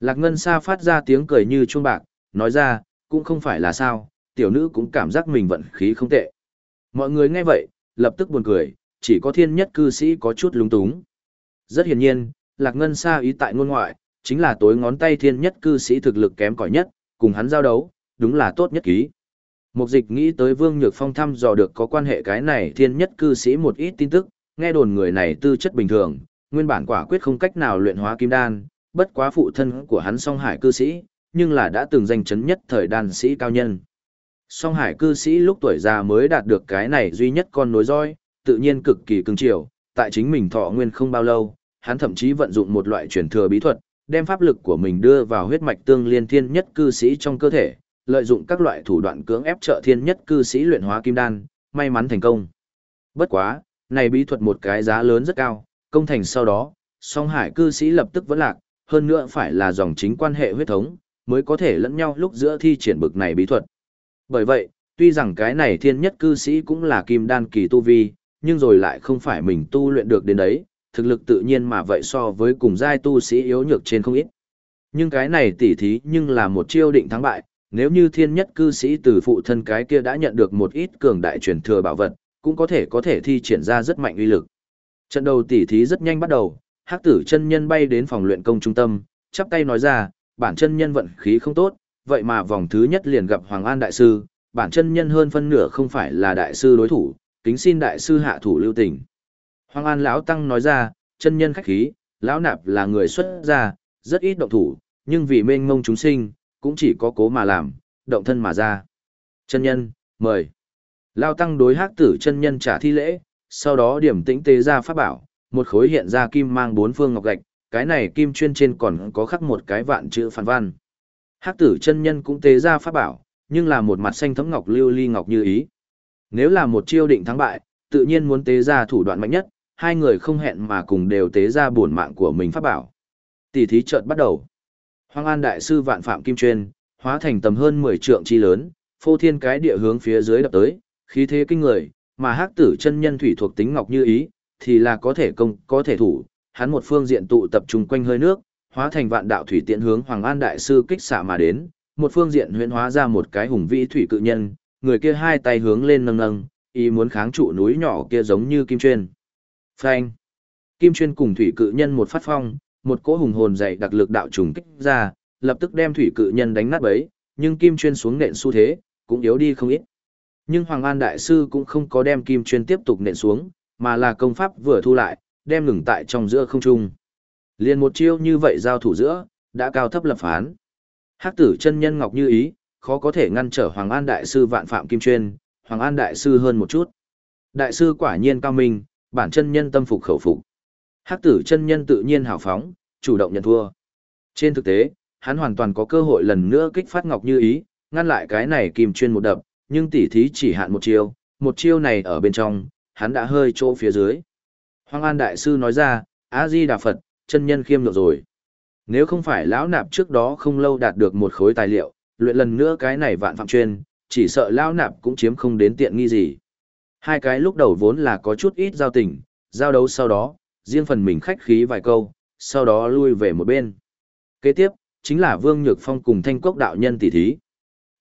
Lạc Ngân Sa phát ra tiếng cười như chuông bạc, nói ra, cũng không phải là sao, tiểu nữ cũng cảm giác mình vận khí không tệ. Mọi người nghe vậy, lập tức buồn cười, chỉ có thiên nhất cư sĩ có chút lúng túng. Rất hiển nhiên, Lạc Ngân Sa ý tại ngôn ngoại, chính là tối ngón tay thiên nhất cư sĩ thực lực kém cỏi nhất, cùng hắn giao đấu, đúng là tốt nhất ký. Mục dịch nghĩ tới Vương Nhược Phong thăm dò được có quan hệ cái này thiên nhất cư sĩ một ít tin tức, nghe đồn người này tư chất bình thường, nguyên bản quả quyết không cách nào luyện hóa kim đan, bất quá phụ thân của hắn song hải cư sĩ, nhưng là đã từng danh chấn nhất thời đan sĩ cao nhân. Song hải cư sĩ lúc tuổi già mới đạt được cái này duy nhất con nối roi, tự nhiên cực kỳ cứng chiều, tại chính mình thọ nguyên không bao lâu, hắn thậm chí vận dụng một loại truyền thừa bí thuật, đem pháp lực của mình đưa vào huyết mạch tương liên thiên nhất cư sĩ trong cơ thể, lợi dụng các loại thủ đoạn cưỡng ép trợ thiên nhất cư sĩ luyện hóa kim đan, may mắn thành công. Bất quá, này bí thuật một cái giá lớn rất cao, công thành sau đó, song hải cư sĩ lập tức vẫn lạc, hơn nữa phải là dòng chính quan hệ huyết thống, mới có thể lẫn nhau lúc giữa thi triển bực này bí thuật. Bởi vậy, tuy rằng cái này thiên nhất cư sĩ cũng là kim đan kỳ tu vi, nhưng rồi lại không phải mình tu luyện được đến đấy, thực lực tự nhiên mà vậy so với cùng giai tu sĩ yếu nhược trên không ít. Nhưng cái này tỉ thí nhưng là một chiêu định thắng bại, nếu như thiên nhất cư sĩ từ phụ thân cái kia đã nhận được một ít cường đại truyền thừa bảo vật, cũng có thể có thể thi triển ra rất mạnh uy lực. Trận đầu tỉ thí rất nhanh bắt đầu, hắc tử chân nhân bay đến phòng luyện công trung tâm, chắp tay nói ra, bản chân nhân vận khí không tốt, vậy mà vòng thứ nhất liền gặp Hoàng An Đại Sư, bản chân nhân hơn phân nửa không phải là Đại Sư đối thủ, kính xin Đại Sư hạ thủ lưu tình. Hoàng An Lão Tăng nói ra, chân nhân khách khí, Lão Nạp là người xuất gia, rất ít động thủ, nhưng vì mênh mông chúng sinh, cũng chỉ có cố mà làm, động thân mà ra. Chân nhân, mời. Lão Tăng đối hắc tử chân nhân trả thi lễ, sau đó điểm tĩnh tế ra pháp bảo, một khối hiện ra kim mang bốn phương ngọc gạch, cái này kim chuyên trên còn có khắc một cái vạn chữ phản văn. Hắc tử chân nhân cũng tế ra pháp bảo, nhưng là một mặt xanh thấm ngọc lưu ly ngọc như ý. Nếu là một chiêu định thắng bại, tự nhiên muốn tế ra thủ đoạn mạnh nhất, hai người không hẹn mà cùng đều tế ra buồn mạng của mình pháp bảo. Tỷ thí chợt bắt đầu. Hoàng An đại sư vạn phạm kim chuyên, hóa thành tầm hơn 10 trượng chi lớn, phô thiên cái địa hướng phía dưới đập tới, khí thế kinh người, mà hắc tử chân nhân thủy thuộc tính ngọc như ý, thì là có thể công, có thể thủ, hắn một phương diện tụ tập trung quanh hơi nước, hóa thành vạn đạo thủy tiện hướng Hoàng An đại sư kích xạ mà đến, một phương diện huyễn hóa ra một cái hùng vĩ thủy cự nhân, người kia hai tay hướng lên nâng nâng, ý muốn kháng trụ núi nhỏ kia giống như kim chuyên. Phanh. Kim chuyên cùng thủy cự nhân một phát phong, một cỗ hùng hồn dày đặc lực đạo trùng kích ra, lập tức đem thủy cự nhân đánh nát bấy, nhưng kim chuyên xuống nện xu thế, cũng yếu đi không ít. Nhưng Hoàng An Đại Sư cũng không có đem kim chuyên tiếp tục nện xuống, mà là công pháp vừa thu lại, đem ngừng tại trong giữa không trung. Liền một chiêu như vậy giao thủ giữa, đã cao thấp lập phán. Hắc tử chân nhân ngọc như ý, khó có thể ngăn trở Hoàng An Đại Sư vạn phạm kim chuyên, Hoàng An Đại Sư hơn một chút. Đại Sư quả nhiên cao minh, bản chân nhân tâm phục khẩu phục. Hắc tử chân nhân tự nhiên hào phóng, chủ động nhận thua. Trên thực tế, hắn hoàn toàn có cơ hội lần nữa kích phát ngọc như ý, ngăn lại cái này kim chuyên một đập, nhưng tỉ thí chỉ hạn một chiêu, một chiêu này ở bên trong, hắn đã hơi chỗ phía dưới. Hoàng An Đại Sư nói ra, A-di Đà Phật, chân nhân khiêm nhượng rồi. Nếu không phải lão nạp trước đó không lâu đạt được một khối tài liệu, luyện lần nữa cái này vạn phạm chuyên, chỉ sợ lão nạp cũng chiếm không đến tiện nghi gì. Hai cái lúc đầu vốn là có chút ít giao tình, giao đấu sau đó, riêng phần mình khách khí vài câu, sau đó lui về một bên. Kế tiếp, chính là Vương Nhược Phong cùng Thanh Quốc đạo nhân tỷ thí.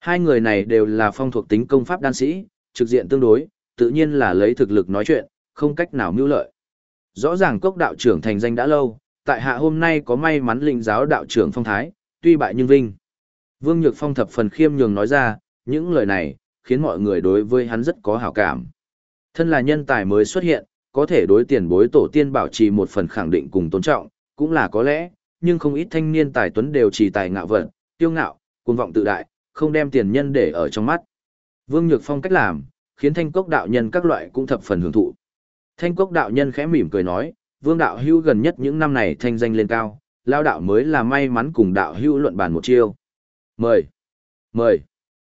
Hai người này đều là phong thuộc tính công pháp đan sĩ, trực diện tương đối, tự nhiên là lấy thực lực nói chuyện, không cách nào mưu lợi. Rõ ràng cốc đạo trưởng thành danh đã lâu, tại hạ hôm nay có may mắn lĩnh giáo đạo trưởng phong thái, tuy bại nhưng vinh. Vương Nhược Phong thập phần khiêm nhường nói ra, những lời này, khiến mọi người đối với hắn rất có hảo cảm. Thân là nhân tài mới xuất hiện, có thể đối tiền bối tổ tiên bảo trì một phần khẳng định cùng tôn trọng, cũng là có lẽ, nhưng không ít thanh niên tài tuấn đều chỉ tài ngạo vật, tiêu ngạo, cuồng vọng tự đại, không đem tiền nhân để ở trong mắt. Vương Nhược Phong cách làm, khiến thanh cốc đạo nhân các loại cũng thập phần hưởng thụ. Thanh cốc đạo nhân khẽ mỉm cười nói, vương đạo hưu gần nhất những năm này thanh danh lên cao, lao đạo mới là may mắn cùng đạo hưu luận bàn một chiêu. Mời! Mời!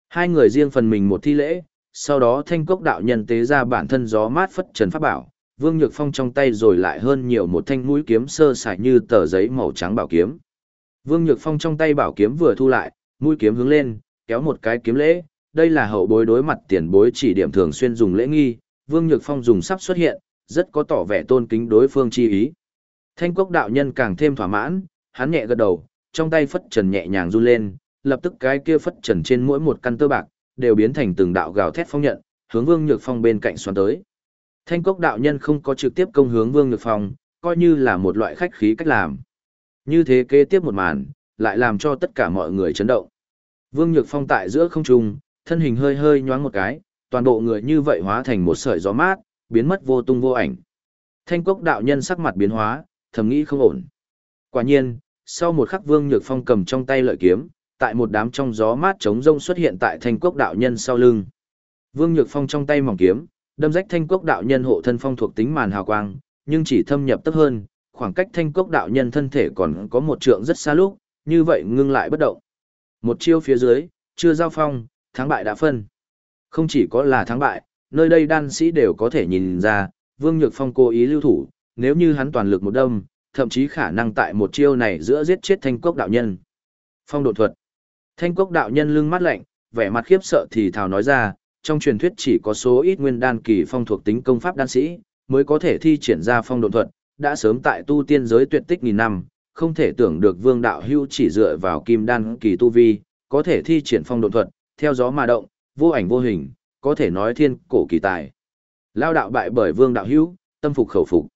Hai người riêng phần mình một thi lễ, sau đó thanh cốc đạo nhân tế ra bản thân gió mát phất trần pháp bảo, vương nhược phong trong tay rồi lại hơn nhiều một thanh mũi kiếm sơ sài như tờ giấy màu trắng bảo kiếm. Vương nhược phong trong tay bảo kiếm vừa thu lại, mũi kiếm hướng lên, kéo một cái kiếm lễ, đây là hậu bối đối mặt tiền bối chỉ điểm thường xuyên dùng lễ nghi, Vương Nhược Phong dùng sắp xuất hiện, rất có tỏ vẻ tôn kính đối phương chi ý. Thanh Cốc đạo nhân càng thêm thỏa mãn, hắn nhẹ gật đầu, trong tay phất trần nhẹ nhàng run lên, lập tức cái kia phất trần trên mỗi một căn tơ bạc đều biến thành từng đạo gào thét phong nhận, hướng Vương Nhược Phong bên cạnh xoắn tới. Thanh Cốc đạo nhân không có trực tiếp công hướng Vương Nhược Phong, coi như là một loại khách khí cách làm. Như thế kế tiếp một màn, lại làm cho tất cả mọi người chấn động. Vương Nhược Phong tại giữa không trung, thân hình hơi hơi nhoáng một cái, toàn bộ người như vậy hóa thành một sợi gió mát, biến mất vô tung vô ảnh. Thanh cốc đạo nhân sắc mặt biến hóa, thầm nghĩ không ổn. Quả nhiên, sau một khắc Vương Nhược Phong cầm trong tay lợi kiếm, tại một đám trong gió mát trống rông xuất hiện tại thanh cốc đạo nhân sau lưng. Vương Nhược Phong trong tay mỏng kiếm, đâm rách thanh cốc đạo nhân hộ thân phong thuộc tính màn hào quang, nhưng chỉ thâm nhập tấp hơn, khoảng cách thanh cốc đạo nhân thân thể còn có một trượng rất xa lúc, như vậy ngưng lại bất động. Một chiêu phía dưới, chưa giao phong, thắng bại đã phân. Không chỉ có là thắng bại, nơi đây đan sĩ đều có thể nhìn ra, Vương Nhược Phong cố ý lưu thủ, nếu như hắn toàn lực một đâm, thậm chí khả năng tại một chiêu này giữa giết chết thanh cốc đạo nhân. Phong độ thuật. Thanh cốc đạo nhân lưng mắt lạnh, vẻ mặt khiếp sợ thì thào nói ra, trong truyền thuyết chỉ có số ít nguyên đan kỳ phong thuộc tính công pháp đan sĩ, mới có thể thi triển ra phong độ thuật, đã sớm tại tu tiên giới tuyệt tích nghìn năm, không thể tưởng được vương đạo hưu chỉ dựa vào kim đan kỳ tu vi, có thể thi triển phong độn thuật, theo gió mà động, vô ảnh vô hình, có thể nói thiên cổ kỳ tài. Lao đạo bại bởi vương đạo hưu, tâm phục khẩu phục.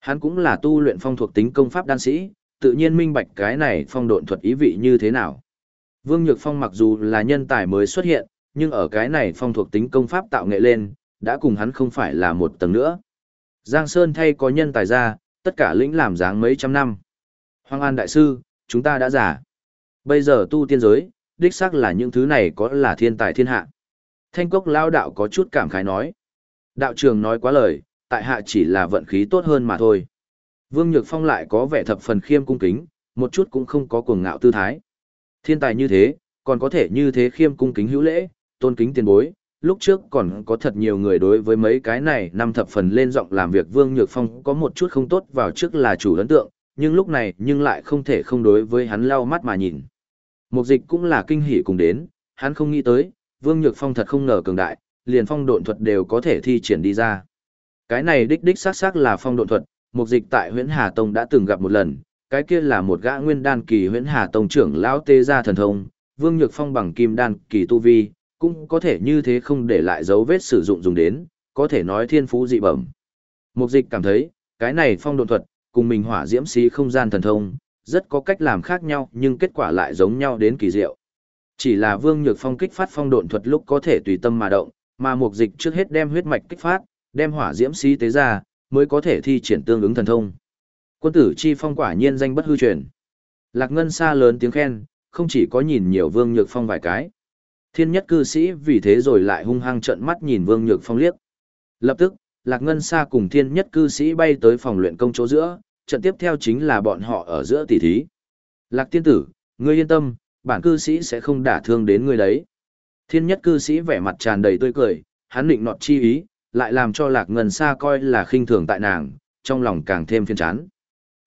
Hắn cũng là tu luyện phong thuộc tính công pháp đan sĩ, tự nhiên minh bạch cái này phong độn thuật ý vị như thế nào. Vương Nhược Phong mặc dù là nhân tài mới xuất hiện, nhưng ở cái này phong thuộc tính công pháp tạo nghệ lên, đã cùng hắn không phải là một tầng nữa. Giang Sơn thay có nhân tài ra, tất cả lĩnh làm dáng mấy trăm năm. Hoàng An Đại Sư, chúng ta đã giả. Bây giờ tu tiên giới, đích xác là những thứ này có là thiên tài thiên hạ. Thanh cốc lao đạo có chút cảm khái nói. Đạo trường nói quá lời, tại hạ chỉ là vận khí tốt hơn mà thôi. Vương Nhược Phong lại có vẻ thập phần khiêm cung kính, một chút cũng không có cuồng ngạo tư thái. Thiên tài như thế, còn có thể như thế khiêm cung kính hữu lễ, tôn kính tiền bối. Lúc trước còn có thật nhiều người đối với mấy cái này năm thập phần lên giọng làm việc Vương Nhược Phong có một chút không tốt vào trước là chủ ấn tượng, nhưng lúc này nhưng lại không thể không đối với hắn lau mắt mà nhìn. Mục dịch cũng là kinh hỉ cùng đến, hắn không nghĩ tới, Vương Nhược Phong thật không ngờ cường đại, liền phong độn thuật đều có thể thi triển đi ra. Cái này đích đích xác xác là phong độn thuật, mục dịch tại Huyễn Hà Tông đã từng gặp một lần, cái kia là một gã nguyên đan kỳ Huyễn Hà Tông trưởng lão tê gia thần thông, Vương Nhược Phong bằng kim đan kỳ tu vi, cũng có thể như thế không để lại dấu vết sử dụng dùng đến, có thể nói thiên phú dị bẩm. Mục dịch cảm thấy, cái này phong độn thuật, cùng mình hỏa diễm xí không gian thần thông, rất có cách làm khác nhau nhưng kết quả lại giống nhau đến kỳ diệu. Chỉ là Vương Nhược Phong kích phát phong độn thuật lúc có thể tùy tâm mà động, mà mục dịch trước hết đem huyết mạch kích phát, đem hỏa diễm xí tế ra, mới có thể thi triển tương ứng thần thông. Quân tử chi phong quả nhiên danh bất hư truyền. Lạc Ngân xa lớn tiếng khen, không chỉ có nhìn nhiều Vương Nhược Phong vài cái. Thiên nhất cư sĩ vì thế rồi lại hung hăng trợn mắt nhìn Vương Nhược Phong liếc. Lập tức, Lạc Ngân Sa cùng thiên nhất cư sĩ bay tới phòng luyện công chỗ giữa, trận tiếp theo chính là bọn họ ở giữa tỷ thí. Lạc tiên tử, ngươi yên tâm, bản cư sĩ sẽ không đả thương đến ngươi đấy. Thiên nhất cư sĩ vẻ mặt tràn đầy tươi cười, hắn định nọt chi ý, lại làm cho Lạc Ngân Sa coi là khinh thường tại nàng, trong lòng càng thêm phiền chán.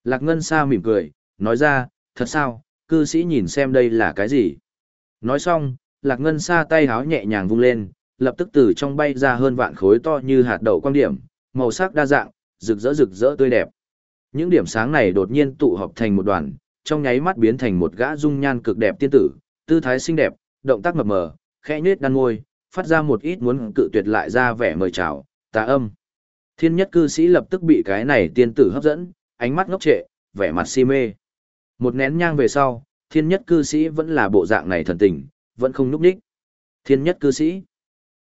Lạc Ngân Sa mỉm cười, nói ra, thật sao, cư sĩ nhìn xem đây là cái gì. Nói xong, Lạc Ngân Sa tay háo nhẹ nhàng vung lên, lập tức từ trong bay ra hơn vạn khối to như hạt đậu quang điểm, màu sắc đa dạng, rực rỡ rực rỡ tươi đẹp. Những điểm sáng này đột nhiên tụ họp thành một đoàn, trong nháy mắt biến thành một gã dung nhan cực đẹp tiên tử, tư thái xinh đẹp, động tác mập mờ, khẽ nhếch đan môi, phát ra một ít muốn cự tuyệt lại ra vẻ mời chào, tà âm. Thiên nhất cư sĩ lập tức bị cái này tiên tử hấp dẫn, ánh mắt ngốc trệ, vẻ mặt si mê. Một nén nhang về sau, thiên nhất cư sĩ vẫn là bộ dạng này thần tình, vẫn không núp đích. Thiên nhất cư sĩ.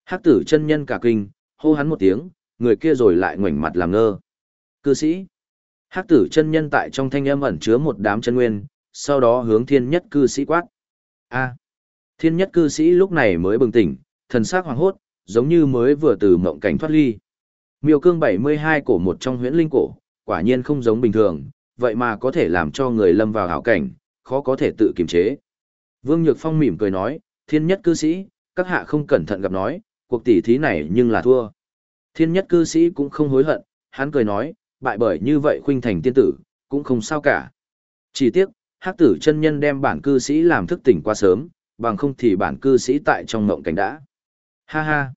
Hắc tử chân nhân cả kinh, hô hắn một tiếng, người kia rồi lại ngoảnh mặt làm ngơ. Cư sĩ. Hắc tử chân nhân tại trong thanh âm ẩn chứa một đám chân nguyên, sau đó hướng thiên nhất cư sĩ quát. A. Thiên nhất cư sĩ lúc này mới bừng tỉnh, thần sắc hoàng hốt, giống như mới vừa từ mộng cảnh thoát ly. Miêu cương 72 cổ một trong huyễn linh cổ, quả nhiên không giống bình thường, vậy mà có thể làm cho người lâm vào hảo cảnh, khó có thể tự kiềm chế. Vương Nhược Phong mỉm cười nói, thiên nhất cư sĩ, các hạ không cẩn thận gặp nói, cuộc tỷ thí này nhưng là thua. Thiên nhất cư sĩ cũng không hối hận, hắn cười nói, bại bởi như vậy khuynh thành tiên tử, cũng không sao cả. Chỉ tiếc, hắc tử chân nhân đem bản cư sĩ làm thức tỉnh quá sớm, bằng không thì bản cư sĩ tại trong mộng cảnh đã. Ha ha.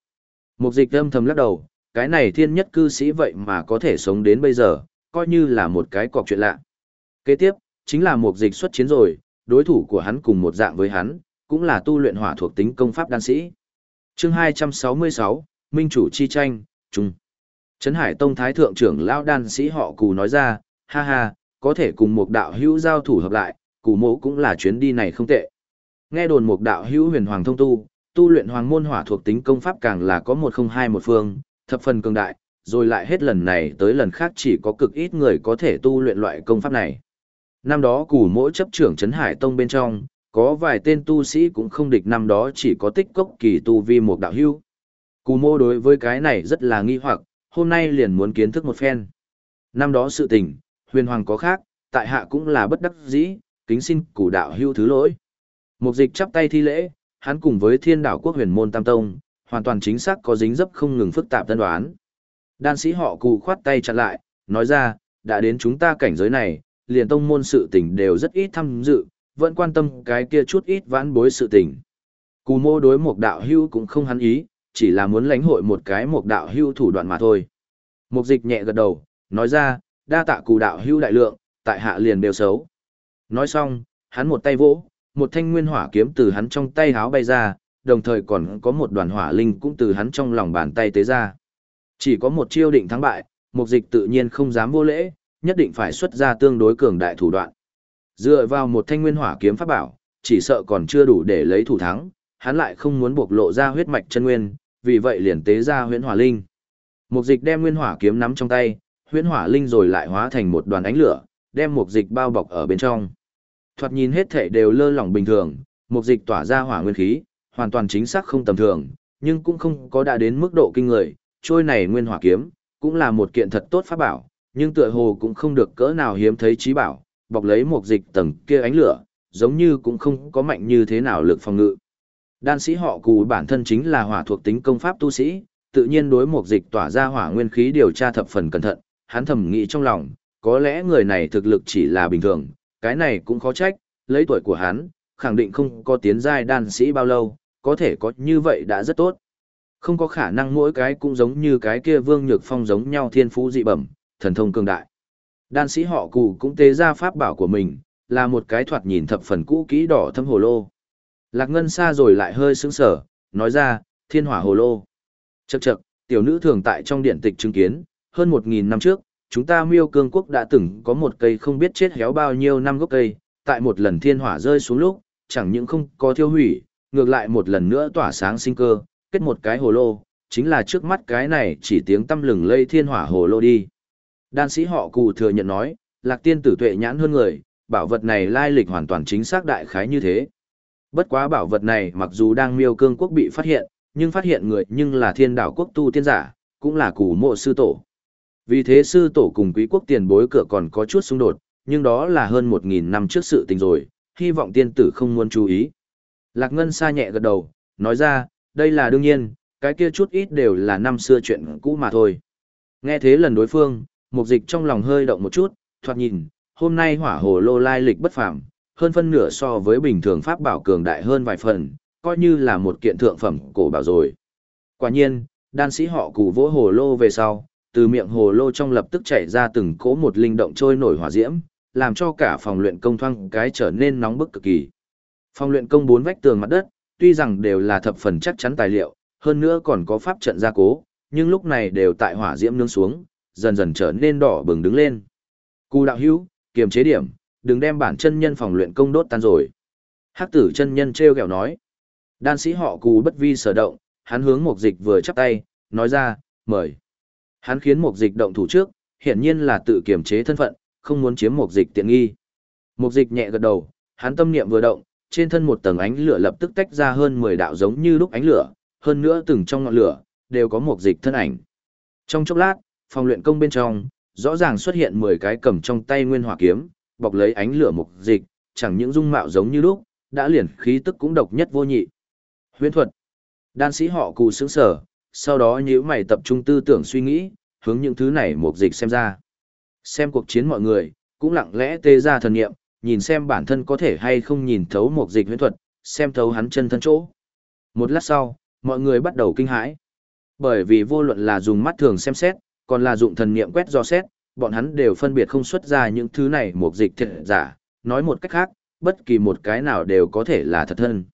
một dịch âm thầm lắc đầu, cái này thiên nhất cư sĩ vậy mà có thể sống đến bây giờ, coi như là một cái cọc chuyện lạ. Kế tiếp, chính là một dịch xuất chiến rồi, đối thủ của hắn cùng một dạng với hắn, cũng là tu luyện hỏa thuộc tính công pháp đan sĩ chương 266, Minh chủ chi tranh, trung. Trấn Hải Tông Thái Thượng trưởng lão đan sĩ họ cù nói ra, ha ha, có thể cùng một đạo hữu giao thủ hợp lại, cù mộ cũng là chuyến đi này không tệ. Nghe đồn một đạo hữu huyền hoàng thông tu, tu luyện hoàng môn hỏa thuộc tính công pháp càng là có một không hai một phương, thập phần cường đại, rồi lại hết lần này tới lần khác chỉ có cực ít người có thể tu luyện loại công pháp này. Năm đó cù mỗ chấp trưởng Trấn Hải Tông bên trong, có vài tên tu sĩ cũng không địch năm đó chỉ có tích cốc kỳ tu vi một đạo hưu. Cù mô đối với cái này rất là nghi hoặc, hôm nay liền muốn kiến thức một phen. Năm đó sự tình, huyền hoàng có khác, tại hạ cũng là bất đắc dĩ, kính xin củ đạo hưu thứ lỗi. Mục dịch chắp tay thi lễ, hắn cùng với thiên đạo quốc huyền môn tam tông, hoàn toàn chính xác có dính dấp không ngừng phức tạp tân đoán. Đan sĩ họ cụ khoát tay chặn lại, nói ra, đã đến chúng ta cảnh giới này, liền tông môn sự tình đều rất ít tham dự, vẫn quan tâm cái kia chút ít vãn bối sự tình. Cù mô đối một đạo hưu cũng không hắn ý, chỉ là muốn lãnh hội một cái một đạo hưu thủ đoạn mà thôi. Mục dịch nhẹ gật đầu, nói ra, đa tạ cù đạo hưu đại lượng, tại hạ liền đều xấu. Nói xong, hắn một tay vỗ, một thanh nguyên hỏa kiếm từ hắn trong tay háo bay ra, đồng thời còn có một đoàn hỏa linh cũng từ hắn trong lòng bàn tay tế ra. Chỉ có một chiêu định thắng bại, mục dịch tự nhiên không dám vô lễ, nhất định phải xuất ra tương đối cường đại thủ đoạn. Dựa vào một thanh nguyên hỏa kiếm pháp bảo, chỉ sợ còn chưa đủ để lấy thủ thắng, hắn lại không muốn bộc lộ ra huyết mạch chân nguyên, vì vậy liền tế ra huyễn hỏa linh. Mục dịch đem nguyên hỏa kiếm nắm trong tay, huyễn hỏa linh rồi lại hóa thành một đoàn ánh lửa, đem mục dịch bao bọc ở bên trong. Thoạt nhìn hết thể đều lơ lỏng bình thường, mục dịch tỏa ra hỏa nguyên khí, hoàn toàn chính xác không tầm thường, nhưng cũng không có đã đến mức độ kinh người, trôi này nguyên hỏa kiếm, cũng là một kiện thật tốt pháp bảo, nhưng tựa hồ cũng không được cỡ nào hiếm thấy trí bảo, bọc lấy một dịch tầng kia ánh lửa, giống như cũng không có mạnh như thế nào lực phòng ngự. Đan sĩ họ cù bản thân chính là hỏa thuộc tính công pháp tu sĩ, tự nhiên đối một dịch tỏa ra hỏa nguyên khí điều tra thập phần cẩn thận, hắn thầm nghĩ trong lòng, có lẽ người này thực lực chỉ là bình thường, cái này cũng khó trách, lấy tuổi của hắn, khẳng định không có tiến giai đan sĩ bao lâu, có thể có như vậy đã rất tốt. Không có khả năng mỗi cái cũng giống như cái kia Vương Nhược Phong giống nhau thiên phú dị bẩm, thần thông cường đại. Đan sĩ họ cụ cũng tế ra pháp bảo của mình, là một cái thoạt nhìn thập phần cũ kỹ đỏ thâm hồ lô. Lạc Ngân xa rồi lại hơi sững sở, nói ra, thiên hỏa hồ lô. Chậc chậc, tiểu nữ thường tại trong điện tịch chứng kiến, hơn một nghìn năm trước, chúng ta miêu cương quốc đã từng có một cây không biết chết héo bao nhiêu năm gốc cây, tại một lần thiên hỏa rơi xuống lúc, chẳng những không có thiêu hủy, ngược lại một lần nữa tỏa sáng sinh cơ, kết một cái hồ lô, chính là trước mắt cái này chỉ tiếng tâm lừng lây thiên hỏa hồ lô đi. Đan sĩ họ cụ thừa nhận nói, lạc tiên tử tuệ nhãn hơn người, bảo vật này lai lịch hoàn toàn chính xác đại khái như thế. Bất quá bảo vật này mặc dù đang miêu cương quốc bị phát hiện, nhưng phát hiện người nhưng là thiên đảo quốc tu tiên giả, cũng là củ mộ sư tổ. Vì thế sư tổ cùng quý quốc tiền bối cửa còn có chút xung đột, nhưng đó là hơn một nghìn năm trước sự tình rồi, hy vọng tiên tử không muốn chú ý. Lạc Ngân xa nhẹ gật đầu, nói ra, đây là đương nhiên, cái kia chút ít đều là năm xưa chuyện cũ mà thôi. Nghe thế lần đối phương, mục dịch trong lòng hơi động một chút, thoạt nhìn, hôm nay hỏa hồ lô lai lịch bất phàm, hơn phân nửa so với bình thường pháp bảo cường đại hơn vài phần, coi như là một kiện thượng phẩm cổ bảo rồi. Quả nhiên, đan sĩ họ củ vỗ hồ lô về sau, từ miệng hồ lô trong lập tức chảy ra từng cỗ một linh động trôi nổi hỏa diễm, làm cho cả phòng luyện công thoang cái trở nên nóng bức cực kỳ. Phòng luyện công bốn vách tường mặt đất, tuy rằng đều là thập phần chắc chắn tài liệu, hơn nữa còn có pháp trận gia cố, nhưng lúc này đều tại hỏa diễm nướng xuống, dần dần trở nên đỏ bừng đứng lên. Cù đạo hữu, kiềm chế điểm, đừng đem bản chân nhân phòng luyện công đốt tan rồi. Hắc tử chân nhân treo kẹo nói. Đan sĩ họ cù bất vi sở động, hắn hướng một dịch vừa chắp tay, nói ra, mời. Hắn khiến một dịch động thủ trước, hiển nhiên là tự kiềm chế thân phận, không muốn chiếm một dịch tiện nghi. Một dịch nhẹ gật đầu, hắn tâm niệm vừa động, trên thân một tầng ánh lửa lập tức tách ra hơn 10 đạo giống như lúc ánh lửa, hơn nữa từng trong ngọn lửa, đều có một dịch thân ảnh. Trong chốc lát, phòng luyện công bên trong, rõ ràng xuất hiện 10 cái cầm trong tay nguyên hỏa kiếm, bọc lấy ánh lửa mục dịch, chẳng những dung mạo giống như lúc, đã liền khí tức cũng độc nhất vô nhị. Huyễn thuật. Đan sĩ họ cụ sướng sở, sau đó nhíu mày tập trung tư tưởng suy nghĩ, hướng những thứ này mục dịch xem ra. Xem cuộc chiến mọi người, cũng lặng lẽ tê ra thần niệm, nhìn xem bản thân có thể hay không nhìn thấu mục dịch huyễn thuật, xem thấu hắn chân thân chỗ. Một lát sau, mọi người bắt đầu kinh hãi. Bởi vì vô luận là dùng mắt thường xem xét, còn là dụng thần niệm quét do xét, bọn hắn đều phân biệt không xuất ra những thứ này một dịch thiệt giả, nói một cách khác, bất kỳ một cái nào đều có thể là thật thân.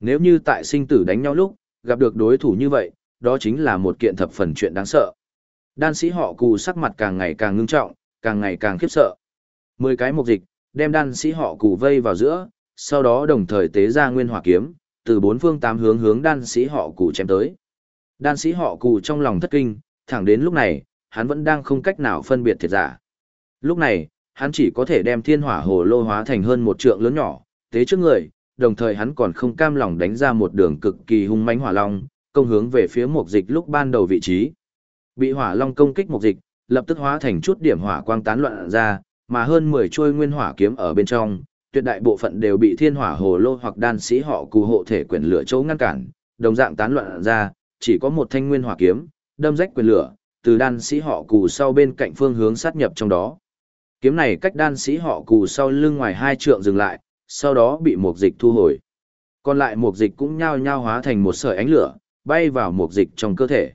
Nếu như tại sinh tử đánh nhau lúc, gặp được đối thủ như vậy, đó chính là một kiện thập phần chuyện đáng sợ. Đan sĩ họ cù sắc mặt càng ngày càng ngưng trọng, càng ngày càng khiếp sợ. Mười cái mục dịch, đem đan sĩ họ cù vây vào giữa, sau đó đồng thời tế ra nguyên hỏa kiếm, từ bốn phương tám hướng hướng đan sĩ họ cù chém tới. Đan sĩ họ cù trong lòng thất kinh, thẳng đến lúc này, hắn vẫn đang không cách nào phân biệt thiệt giả. Lúc này, hắn chỉ có thể đem thiên hỏa hồ lô hóa thành hơn một trượng lớn nhỏ, tế trước người, đồng thời hắn còn không cam lòng đánh ra một đường cực kỳ hung mãnh hỏa long, công hướng về phía mục dịch lúc ban đầu vị trí. Bị hỏa long công kích mục dịch, lập tức hóa thành chút điểm hỏa quang tán loạn ra, mà hơn 10 chuôi nguyên hỏa kiếm ở bên trong, tuyệt đại bộ phận đều bị thiên hỏa hồ lô hoặc đan sĩ họ cù hộ thể quyền lửa chỗ ngăn cản, đồng dạng tán loạn ra, chỉ có một thanh nguyên hỏa kiếm, đâm rách quyền lửa, từ đan sĩ họ cù sau bên cạnh phương hướng sát nhập trong đó. Kiếm này cách đan sĩ họ cù sau lưng ngoài hai trượng dừng lại, sau đó bị mục dịch thu hồi. Còn lại mục dịch cũng nhao nhao hóa thành một sợi ánh lửa, bay vào mục dịch trong cơ thể.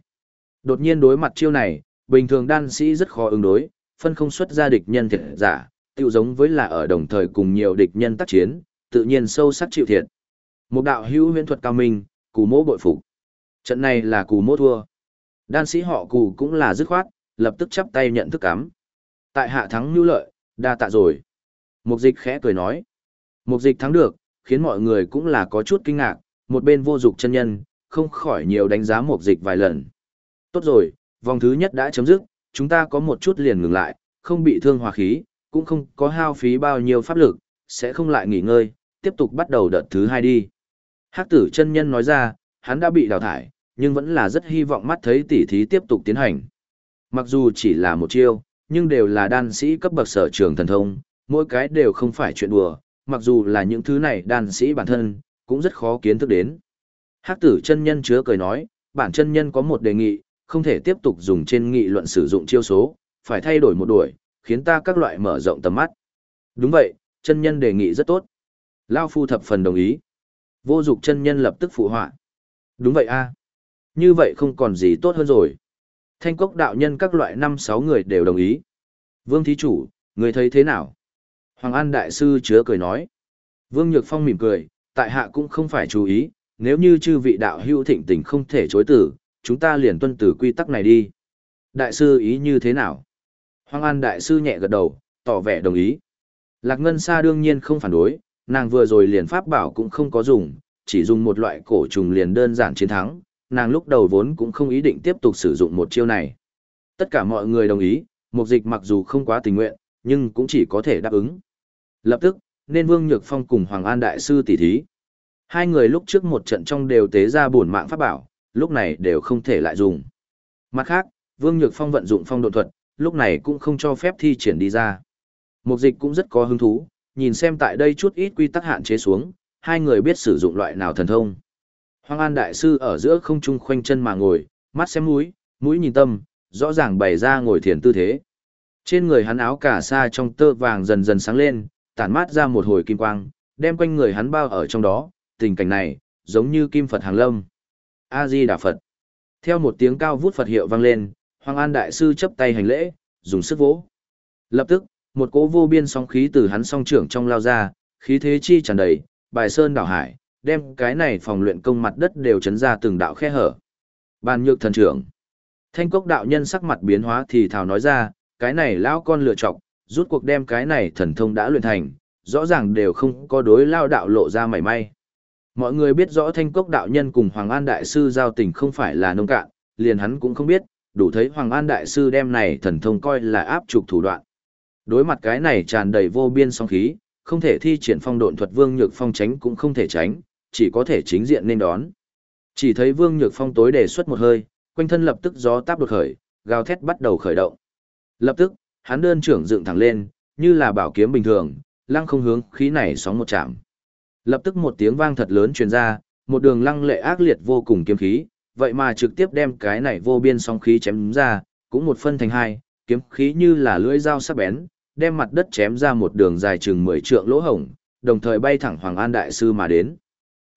Đột nhiên đối mặt chiêu này, bình thường đan sĩ rất khó ứng đối, phân không xuất ra địch nhân thiệt giả, tiêu giống với là ở đồng thời cùng nhiều địch nhân tác chiến, tự nhiên sâu sắc chịu thiệt. Một đạo hữu huyễn thuật cao minh, cù mỗ bội phục. Trận này là cù mỗ thua. Đan sĩ họ cù cũng là dứt khoát, lập tức chắp tay nhận thức cắm. Tại hạ thắng nhu lợi, đa tạ rồi. Mục dịch khẽ cười nói. Mục dịch thắng được, khiến mọi người cũng là có chút kinh ngạc, một bên vô dục chân nhân, không khỏi nhiều đánh giá mục dịch vài lần. Tốt rồi, vòng thứ nhất đã chấm dứt, chúng ta có một chút liền ngừng lại, không bị thương hòa khí, cũng không có hao phí bao nhiêu pháp lực, sẽ không lại nghỉ ngơi, tiếp tục bắt đầu đợt thứ hai đi. Hắc tử chân nhân nói ra, hắn đã bị đào thải, nhưng vẫn là rất hy vọng mắt thấy tỉ thí tiếp tục tiến hành. Mặc dù chỉ là một chiêu, nhưng đều là đan sĩ cấp bậc sở trường thần thông, mỗi cái đều không phải chuyện đùa, mặc dù là những thứ này đan sĩ bản thân, cũng rất khó kiến thức đến. Hắc tử chân nhân chứa cười nói, bản chân nhân có một đề nghị, không thể tiếp tục dùng trên nghị luận sử dụng chiêu số, phải thay đổi một đuổi, khiến ta các loại mở rộng tầm mắt. Đúng vậy, chân nhân đề nghị rất tốt. Lao phu thập phần đồng ý. Vô dục chân nhân lập tức phụ họa. Đúng vậy a như vậy không còn gì tốt hơn rồi. Thanh cốc đạo nhân các loại năm sáu người đều đồng ý. Vương thí chủ, người thấy thế nào? Hoàng An Đại Sư chứa cười nói. Vương Nhược Phong mỉm cười, tại hạ cũng không phải chú ý, nếu như chư vị đạo hữu thịnh tình không thể chối tử, chúng ta liền tuân tử quy tắc này đi. Đại sư ý như thế nào? Hoàng An Đại Sư nhẹ gật đầu, tỏ vẻ đồng ý. Lạc Ngân Sa đương nhiên không phản đối, nàng vừa rồi liền pháp bảo cũng không có dùng, chỉ dùng một loại cổ trùng liền đơn giản chiến thắng, nàng lúc đầu vốn cũng không ý định tiếp tục sử dụng một chiêu này. Tất cả mọi người đồng ý, mục dịch mặc dù không quá tình nguyện, nhưng cũng chỉ có thể đáp ứng. Lập tức, nên Vương Nhược Phong cùng Hoàng An Đại Sư tỉ thí. Hai người lúc trước một trận trong đều tế ra bổn mạng pháp bảo, lúc này đều không thể lại dùng. Mặt khác, Vương Nhược Phong vận dụng phong độ thuật, lúc này cũng không cho phép thi triển đi ra. Mục dịch cũng rất có hứng thú, nhìn xem tại đây chút ít quy tắc hạn chế xuống, hai người biết sử dụng loại nào thần thông. Hoàng An Đại Sư ở giữa không trung khoanh chân mà ngồi, mắt xem mũi, mũi nhìn tâm, rõ ràng bày ra ngồi thiền tư thế. Trên người hắn áo cả sa trong tơ vàng dần dần sáng lên, tản mát ra một hồi kim quang, đem quanh người hắn bao ở trong đó, tình cảnh này, giống như kim Phật hàng lâm. A-di Đà Phật. Theo một tiếng cao vút Phật hiệu vang lên, Hoàng An Đại Sư chấp tay hành lễ, dùng sức vỗ. Lập tức, một cỗ vô biên sóng khí từ hắn song trưởng trong lao ra, khí thế chi tràn đầy, bài sơn đảo hải, đem cái này phòng luyện công mặt đất đều chấn ra từng đạo khe hở. Ban nhược thần trưởng. Thanh cốc đạo nhân sắc mặt biến hóa thì thào nói ra, cái này lão con lựa chọc, rút cuộc đem cái này thần thông đã luyện thành, rõ ràng đều không có đối lao đạo lộ ra mảy may. Mọi người biết rõ thanh cốc đạo nhân cùng Hoàng An Đại Sư giao tình không phải là nông cạn, liền hắn cũng không biết, đủ thấy Hoàng An Đại Sư đem này thần thông coi là áp trục thủ đoạn. Đối mặt cái này tràn đầy vô biên song khí, không thể thi triển phong độn thuật Vương Nhược Phong tránh cũng không thể tránh, chỉ có thể chính diện nên đón. Chỉ thấy Vương Nhược Phong tối đề xuất một hơi, quanh thân lập tức gió táp đột khởi, gào thét bắt đầu khởi động. Lập tức, hắn đơn trưởng dựng thẳng lên, như là bảo kiếm bình thường, lăng không hướng khí này sóng một chạm. Lập tức một tiếng vang thật lớn truyền ra, một đường lăng lệ ác liệt vô cùng kiếm khí, vậy mà trực tiếp đem cái này vô biên sóng khí chém ra, cũng một phân thành hai, kiếm khí như là lưỡi dao sắc bén, đem mặt đất chém ra một đường dài chừng 10 trượng lỗ hổng, đồng thời bay thẳng Hoàng An Đại Sư mà đến.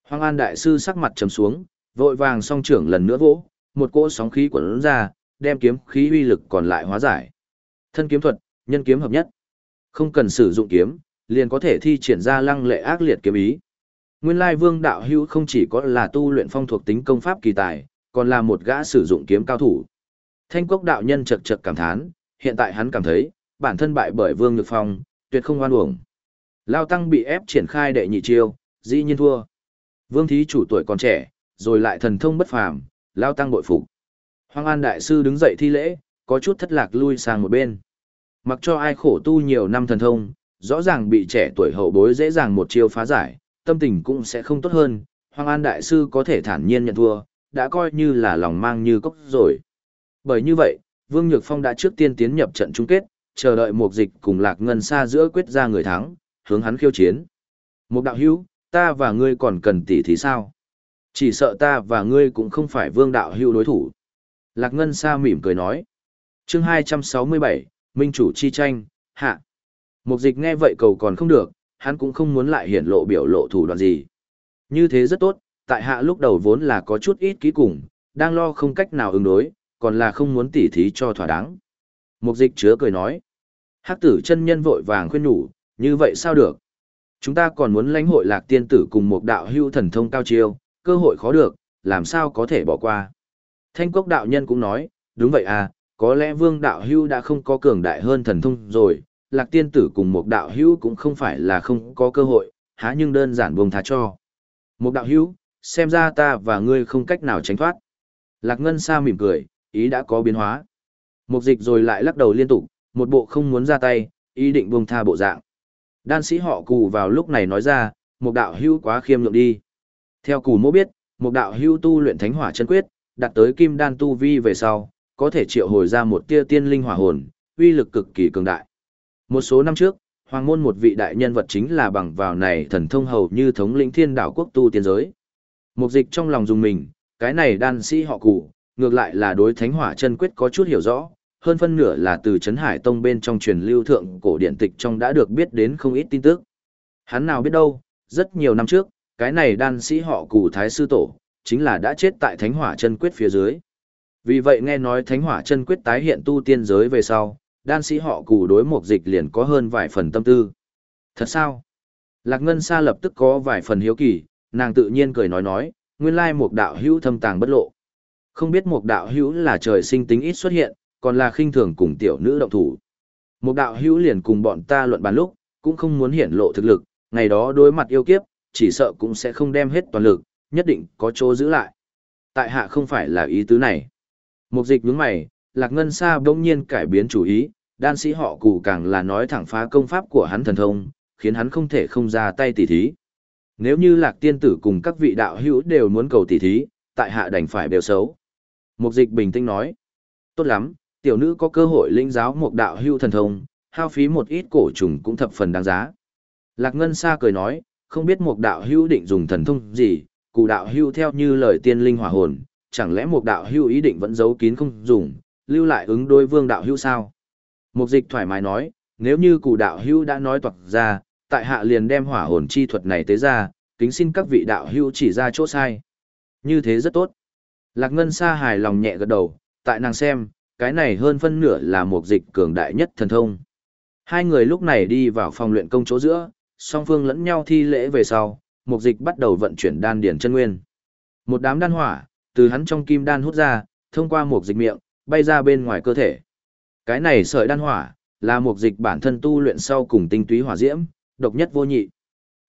Hoàng An Đại Sư sắc mặt trầm xuống, vội vàng song trưởng lần nữa vỗ, một cỗ sóng khí quẩn ra, đem kiếm khí uy lực còn lại hóa giải. Thân kiếm thuật, nhân kiếm hợp nhất. Không cần sử dụng kiếm, liền có thể thi triển ra lăng lệ ác liệt kiếm ý. Nguyên lai vương đạo hữu không chỉ có là tu luyện phong thuộc tính công pháp kỳ tài, còn là một gã sử dụng kiếm cao thủ. Thanh cốc đạo nhân chật chật cảm thán, hiện tại hắn cảm thấy, bản thân bại bởi vương nhược phong, tuyệt không oan uổng. Lao tăng bị ép triển khai đệ nhị chiêu, dĩ nhiên thua. Vương thí chủ tuổi còn trẻ, rồi lại thần thông bất phàm, Lao tăng bội phục. Hoàng An Đại Sư đứng dậy thi lễ, có chút thất lạc lui sang một bên. Mặc cho ai khổ tu nhiều năm thần thông, rõ ràng bị trẻ tuổi hậu bối dễ dàng một chiêu phá giải, tâm tình cũng sẽ không tốt hơn. Hoàng An Đại Sư có thể thản nhiên nhận thua, đã coi như là lòng mang như cốc rồi. Bởi như vậy, Vương Nhược Phong đã trước tiên tiến nhập trận chung kết, chờ đợi một dịch cùng Lạc Ngân xa giữa quyết ra người thắng, hướng hắn khiêu chiến. Một đạo hữu, ta và ngươi còn cần tỉ thí sao? Chỉ sợ ta và ngươi cũng không phải Vương đạo hữu đối thủ. Lạc Ngân Sa mỉm cười nói. chương 267, Minh chủ chi tranh, hạ. Một dịch nghe vậy cầu còn không được, hắn cũng không muốn lại hiển lộ biểu lộ thủ đoạn gì. Như thế rất tốt, tại hạ lúc đầu vốn là có chút ít ký cùng, đang lo không cách nào ứng đối, còn là không muốn tỉ thí cho thỏa đáng. Mục dịch chứa cười nói. Hắc tử chân nhân vội vàng khuyên nhủ, như vậy sao được? Chúng ta còn muốn lãnh hội lạc tiên tử cùng một đạo hưu thần thông cao chiêu, cơ hội khó được, làm sao có thể bỏ qua. Thanh cốc đạo nhân cũng nói, đúng vậy à, có lẽ vương đạo hưu đã không có cường đại hơn thần thông rồi, lạc tiên tử cùng một đạo hưu cũng không phải là không có cơ hội, há nhưng đơn giản buông tha cho. Một đạo hưu, xem ra ta và ngươi không cách nào tránh thoát. Lạc Ngân Sa mỉm cười, ý đã có biến hóa. Mục dịch rồi lại lắc đầu liên tục, một bộ không muốn ra tay, ý định buông tha bộ dạng. Đan sĩ họ cù vào lúc này nói ra, một đạo hưu quá khiêm nhượng đi. Theo cù mô biết, một đạo hưu tu luyện thánh hỏa chân quyết, đặt tới kim đan tu vi về sau, có thể triệu hồi ra một tia tiên linh hỏa hồn, uy lực cực kỳ cường đại. Một số năm trước, hoàng môn một vị đại nhân vật chính là bằng vào này thần thông hầu như thống lĩnh thiên đảo quốc tu tiên giới. Mục dịch trong lòng dùng mình, cái này đan sĩ họ cù, ngược lại là đối thánh hỏa chân quyết có chút hiểu rõ, hơn phân nửa là từ Trấn Hải Tông bên trong truyền lưu thượng cổ điện tịch trong đã được biết đến không ít tin tức. Hắn nào biết đâu, rất nhiều năm trước, cái này đan sĩ họ Cù thái sư tổ, chính là đã chết tại thánh hỏa chân quyết phía dưới. Vì vậy nghe nói thánh hỏa chân quyết tái hiện tu tiên giới về sau, đan sĩ họ Cù đối một dịch liền có hơn vài phần tâm tư. Thật sao? Lạc Ngân Sa lập tức có vài phần hiếu kỳ, nàng tự nhiên cười nói nói, nguyên lai một đạo hữu thâm tàng bất lộ. Không biết một đạo hữu là trời sinh tính ít xuất hiện, còn là khinh thường cùng tiểu nữ động thủ. Một đạo hữu liền cùng bọn ta luận bàn lúc, cũng không muốn hiển lộ thực lực, ngày đó đối mặt yêu kiếp, chỉ sợ cũng sẽ không đem hết toàn lực, nhất định có chỗ giữ lại. Tại hạ không phải là ý tứ này. Một dịch nhướng mày, Lạc Ngân Sa bỗng nhiên cải biến chủ ý, đan sĩ họ cụ càng là nói thẳng phá công pháp của hắn thần thông, khiến hắn không thể không ra tay tỉ thí. Nếu như lạc tiên tử cùng các vị đạo hữu đều muốn cầu tỷ thí, tại hạ đành phải đều xấu. Mục dịch bình tĩnh nói. Tốt lắm, tiểu nữ có cơ hội lĩnh giáo một đạo hưu thần thông, hao phí một ít cổ trùng cũng thập phần đáng giá. Lạc Ngân Sa cười nói, không biết một đạo hưu định dùng thần thông gì, cụ đạo hưu theo như lời tiên linh hỏa hồn, chẳng lẽ một đạo hưu ý định vẫn giấu kín không dùng, lưu lại ứng đối vương đạo hưu sao? Mục dịch thoải mái nói, nếu như cụ đạo hưu đã nói toạc ra, tại hạ liền đem hỏa hồn chi thuật này tới ra, kính xin các vị đạo hưu chỉ ra chỗ sai. Như thế rất tốt. Lạc Ngân Sa hài lòng nhẹ gật đầu, tại nàng xem, cái này hơn phân nửa là một dịch cường đại nhất thần thông. Hai người lúc này đi vào phòng luyện công chỗ giữa, song phương lẫn nhau thi lễ về sau, một dịch bắt đầu vận chuyển đan điển chân nguyên. Một đám đan hỏa, từ hắn trong kim đan hút ra, thông qua một dịch miệng, bay ra bên ngoài cơ thể. Cái này sợi đan hỏa, là một dịch bản thân tu luyện sau cùng tinh túy hỏa diễm, độc nhất vô nhị.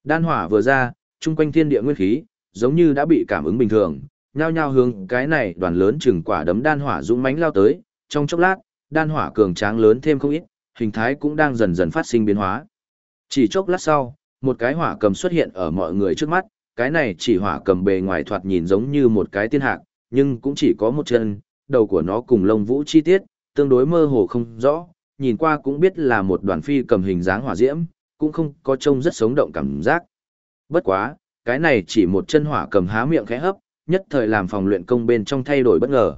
Đan hỏa vừa ra, chung quanh thiên địa nguyên khí, giống như đã bị cảm ứng bình thường, nhao nhao hướng cái này đoàn lớn chừng quả đấm đan hỏa dũng mãnh lao tới, trong chốc lát, đan hỏa cường tráng lớn thêm không ít, hình thái cũng đang dần dần phát sinh biến hóa. Chỉ chốc lát sau, một cái hỏa cầm xuất hiện ở mọi người trước mắt, cái này chỉ hỏa cầm bề ngoài thoạt nhìn giống như một cái tiên hạc, nhưng cũng chỉ có một chân, đầu của nó cùng lông vũ chi tiết, tương đối mơ hồ không rõ, nhìn qua cũng biết là một đoàn phi cầm hình dáng hỏa diễm, cũng không có trông rất sống động cảm giác. Bất quá, cái này chỉ một chân hỏa cầm há miệng khẽ hấp, nhất thời làm phòng luyện công bên trong thay đổi bất ngờ.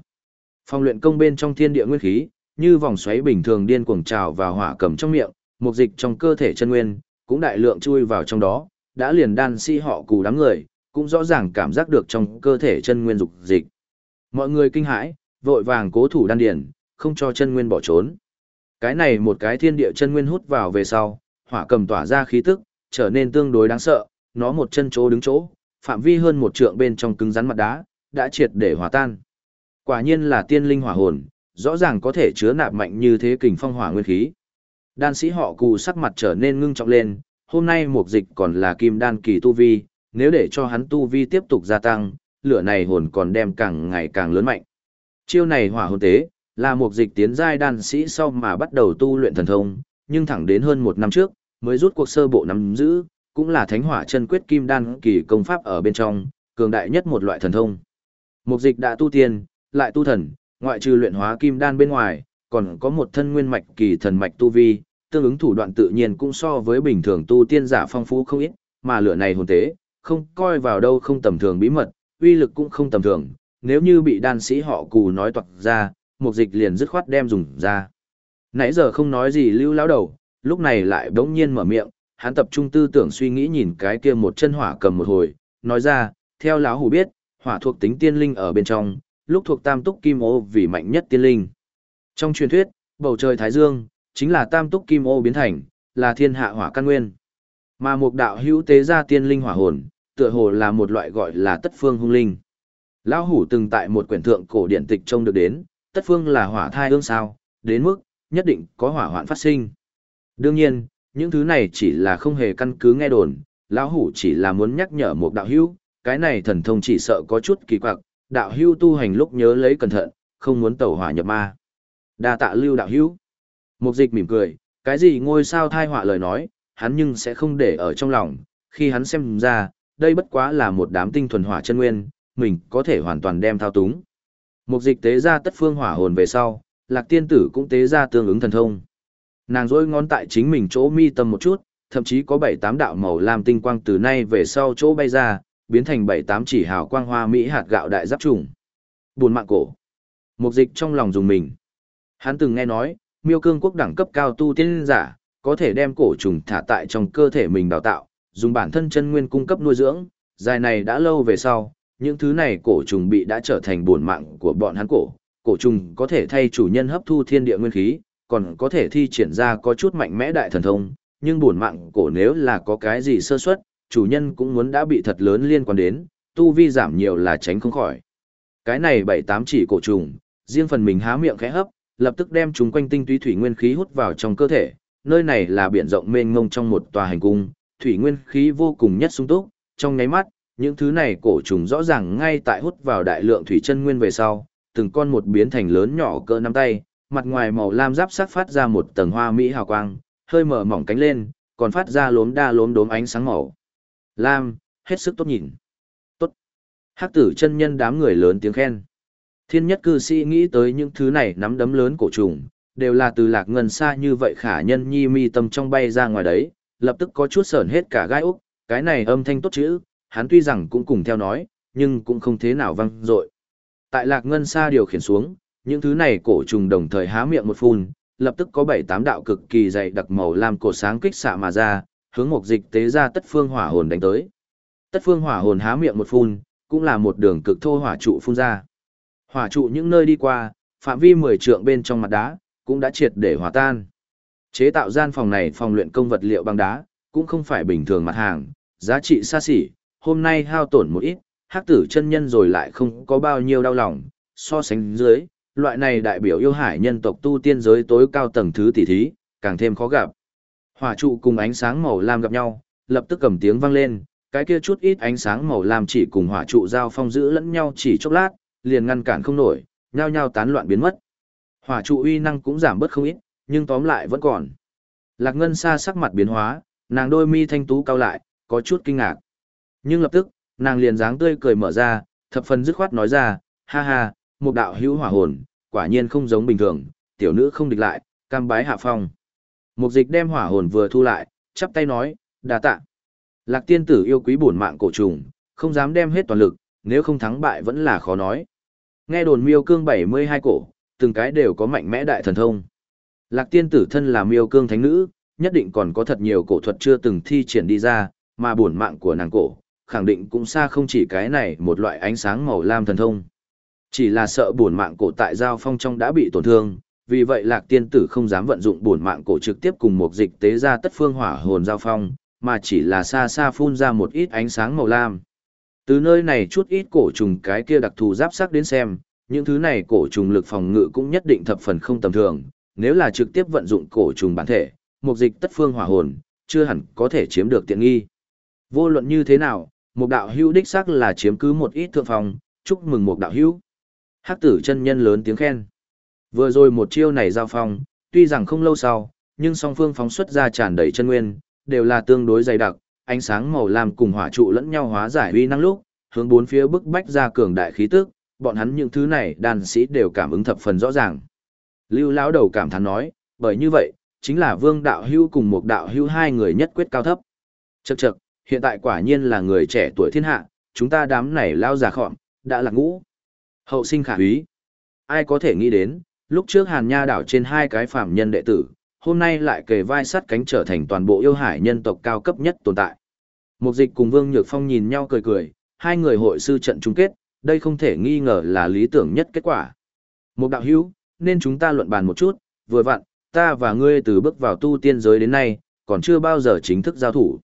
Phòng luyện công bên trong thiên địa nguyên khí, như vòng xoáy bình thường điên cuồng trào vào hỏa cầm trong miệng, một dịch trong cơ thể chân nguyên, cũng đại lượng chui vào trong đó, đã liền đan si họ cù đám người, cũng rõ ràng cảm giác được trong cơ thể chân nguyên dục dịch. Mọi người kinh hãi, vội vàng cố thủ đan điền, không cho chân nguyên bỏ trốn. Cái này một cái thiên địa chân nguyên hút vào về sau, hỏa cầm tỏa ra khí tức, trở nên tương đối đáng sợ, nó một chân chỗ đứng chỗ, phạm vi hơn một trượng bên trong cứng rắn mặt đá, đã triệt để hòa tan. Quả nhiên là tiên linh hỏa hồn, rõ ràng có thể chứa nạp mạnh như thế kình phong hỏa nguyên khí. Đan sĩ họ cù sắc mặt trở nên ngưng trọng lên, hôm nay một dịch còn là kim đan kỳ tu vi, nếu để cho hắn tu vi tiếp tục gia tăng, lửa này hồn còn đem càng ngày càng lớn mạnh. Chiêu này hỏa hồn tế, là một dịch tiến giai đan sĩ sau mà bắt đầu tu luyện thần thông, nhưng thẳng đến hơn một năm trước, mới rút cuộc sơ bộ nắm giữ, cũng là thánh hỏa chân quyết kim đan kỳ công pháp ở bên trong, cường đại nhất một loại thần thông. Mục dịch đã tu tiên, lại tu thần, ngoại trừ luyện hóa kim đan bên ngoài, còn có một thân nguyên mạch kỳ thần mạch tu vi, tương ứng thủ đoạn tự nhiên cũng so với bình thường tu tiên giả phong phú không ít, mà lửa này hồn tế, không coi vào đâu không tầm thường bí mật, uy lực cũng không tầm thường, nếu như bị đan sĩ họ cù nói toạc ra, mục dịch liền dứt khoát đem dùng ra. Nãy giờ không nói gì lưu lão đầu, lúc này lại bỗng nhiên mở miệng, hắn tập trung tư tưởng suy nghĩ nhìn cái kia một chân hỏa cầm một hồi, nói ra, theo lão hủ biết, hỏa thuộc tính tiên linh ở bên trong, lúc thuộc tam túc kim ô vì mạnh nhất tiên linh. Trong truyền thuyết, bầu trời Thái Dương, chính là tam túc kim ô biến thành, là thiên hạ hỏa căn nguyên. Mà một đạo hữu tế ra tiên linh hỏa hồn, tựa hồ là một loại gọi là tất phương hung linh. Lão hủ từng tại một quyển thượng cổ điển tịch trông được đến, tất phương là hỏa thai ương sao, đến mức, nhất định có hỏa hoạn phát sinh. Đương nhiên, những thứ này chỉ là không hề căn cứ nghe đồn, lão hủ chỉ là muốn nhắc nhở một đạo hữu, cái này thần thông chỉ sợ có chút kỳ quặc, đạo Hưu tu hành lúc nhớ lấy cẩn thận, không muốn tẩu hỏa nhập ma. Đa tạ lưu đạo hữu. Mục dịch mỉm cười, cái gì ngôi sao thai họa lời nói, hắn nhưng sẽ không để ở trong lòng, khi hắn xem ra, đây bất quá là một đám tinh thuần hỏa chân nguyên, mình có thể hoàn toàn đem thao túng. Mục dịch tế ra tất phương hỏa hồn về sau, lạc tiên tử cũng tế ra tương ứng thần thông. Nàng rôi ngón tại chính mình chỗ mi tâm một chút, thậm chí có bảy tám đạo màu làm tinh quang từ nay về sau chỗ bay ra, biến thành bảy tám chỉ hào quang hoa mỹ hạt gạo đại giáp trùng. Buồn mạng cổ. Mục dịch trong lòng dùng mình. Hắn từng nghe nói, miêu cương quốc đẳng cấp cao tu tiên giả, có thể đem cổ trùng thả tại trong cơ thể mình đào tạo, dùng bản thân chân nguyên cung cấp nuôi dưỡng, dài này đã lâu về sau, những thứ này cổ trùng bị đã trở thành buồn mạng của bọn hắn cổ, cổ trùng có thể thay chủ nhân hấp thu thiên địa nguyên khí, còn có thể thi triển ra có chút mạnh mẽ đại thần thông, nhưng buồn mạng cổ nếu là có cái gì sơ suất, chủ nhân cũng muốn đã bị thật lớn liên quan đến, tu vi giảm nhiều là tránh không khỏi. Cái này bảy tám chỉ cổ trùng, riêng phần mình há miệng khẽ hấp, lập tức đem chúng quanh tinh túy thủy nguyên khí hút vào trong cơ thể. Nơi này là biển rộng mênh mông trong một tòa hành cung, thủy nguyên khí vô cùng nhất sung túc, trong nháy mắt, những thứ này cổ trùng rõ ràng ngay tại hút vào đại lượng thủy chân nguyên về sau, từng con một biến thành lớn nhỏ cỡ nắm tay, mặt ngoài màu lam giáp sắc phát ra một tầng hoa mỹ hào quang, hơi mở mỏng cánh lên, còn phát ra lốm đa lốm đốm ánh sáng màu. Lam, hết sức tốt nhìn. Tốt. Hắc tử chân nhân đám người lớn tiếng khen. Thiên nhất cư sĩ nghĩ tới những thứ này nắm đấm lớn cổ trùng, đều là từ lạc ngân xa như vậy khả nhân nhi mi tâm trong bay ra ngoài đấy, lập tức có chút sởn hết cả gai úc, cái này âm thanh tốt chữ, hắn tuy rằng cũng cùng theo nói, nhưng cũng không thế nào văng dội. Tại lạc ngân xa điều khiển xuống, những thứ này cổ trùng đồng thời há miệng một phun, lập tức có bảy tám đạo cực kỳ dày đặc màu lam cổ sáng kích xạ mà ra, hướng mục dịch tế ra tất phương hỏa hồn đánh tới. Tất phương hỏa hồn há miệng một phun, cũng là một đường cực thô hỏa trụ phun ra. Hỏa trụ những nơi đi qua, phạm vi 10 trượng bên trong mặt đá, cũng đã triệt để hòa tan. Chế tạo gian phòng này phòng luyện công vật liệu bằng đá, cũng không phải bình thường mặt hàng, giá trị xa xỉ, hôm nay hao tổn một ít, hắc tử chân nhân rồi lại không có bao nhiêu đau lòng, so sánh dưới, loại này đại biểu yêu hải nhân tộc tu tiên giới tối cao tầng thứ tỷ thí, càng thêm khó gặp. Hỏa trụ cùng ánh sáng màu lam gặp nhau, lập tức cầm tiếng vang lên, cái kia chút ít ánh sáng màu lam chỉ cùng hỏa trụ giao phong giữ lẫn nhau chỉ chốc lát, liền ngăn cản không nổi, nhao nhao tán loạn biến mất. Hỏa trụ uy năng cũng giảm bớt không ít, nhưng tóm lại vẫn còn. Lạc Ngân Sa sắc mặt biến hóa, nàng đôi mi thanh tú cao lại, có chút kinh ngạc. Nhưng lập tức, nàng liền dáng tươi cười mở ra, thập phần dứt khoát nói ra, ha ha, một đạo hữu hỏa hồn, quả nhiên không giống bình thường, tiểu nữ không địch lại, cam bái hạ phong. Mục dịch đem hỏa hồn vừa thu lại, chắp tay nói, đà tạ. Lạc tiên tử yêu quý bổn mạng cổ trùng, không dám đem hết toàn lực, nếu không thắng bại vẫn là khó nói. Nghe đồn miêu cương 72 cổ, từng cái đều có mạnh mẽ đại thần thông. Lạc tiên tử thân là miêu cương thánh nữ, nhất định còn có thật nhiều cổ thuật chưa từng thi triển đi ra, mà bổn mạng của nàng cổ, khẳng định cũng xa không chỉ cái này một loại ánh sáng màu lam thần thông. Chỉ là sợ bổn mạng cổ tại giao phong trong đã bị tổn thương, vì vậy lạc tiên tử không dám vận dụng bổn mạng cổ trực tiếp cùng một dịch tế ra tất phương hỏa hồn giao phong, mà chỉ là xa xa phun ra một ít ánh sáng màu lam. Từ nơi này chút ít cổ trùng cái kia đặc thù giáp sắc đến xem, những thứ này cổ trùng lực phòng ngự cũng nhất định thập phần không tầm thường, nếu là trực tiếp vận dụng cổ trùng bản thể, một dịch tất phương hỏa hồn, chưa hẳn có thể chiếm được tiện nghi. Vô luận như thế nào, một đạo hữu đích xác là chiếm cứ một ít thượng phòng, chúc mừng một đạo hữu. Hắc tử chân nhân lớn tiếng khen. Vừa rồi một chiêu này giao phong, tuy rằng không lâu sau, nhưng song phương phóng xuất ra tràn đầy chân nguyên, đều là tương đối dày đặc, ánh sáng màu lam cùng hỏa trụ lẫn nhau hóa giải uy năng lúc, hướng bốn phía bức bách ra cường đại khí tức, bọn hắn những thứ này đàn sĩ đều cảm ứng thập phần rõ ràng. Lưu lão đầu cảm thán nói, bởi như vậy, chính là Vương đạo hưu cùng một đạo hưu hai người nhất quyết cao thấp. Chậc chậc, hiện tại quả nhiên là người trẻ tuổi thiên hạ, chúng ta đám này lao già khọm, đã là ngũ. Hậu sinh khả úy. Ai có thể nghĩ đến, lúc trước Hàn Nha đảo trên hai cái phạm nhân đệ tử, hôm nay lại kề vai sắt cánh trở thành toàn bộ yêu hải nhân tộc cao cấp nhất tồn tại. Mục dịch cùng Vương Nhược Phong nhìn nhau cười cười, hai người hội sư trận chung kết, đây không thể nghi ngờ là lý tưởng nhất kết quả. Một đạo hữu, nên chúng ta luận bàn một chút, vừa vặn, ta và ngươi từ bước vào tu tiên giới đến nay, còn chưa bao giờ chính thức giao thủ.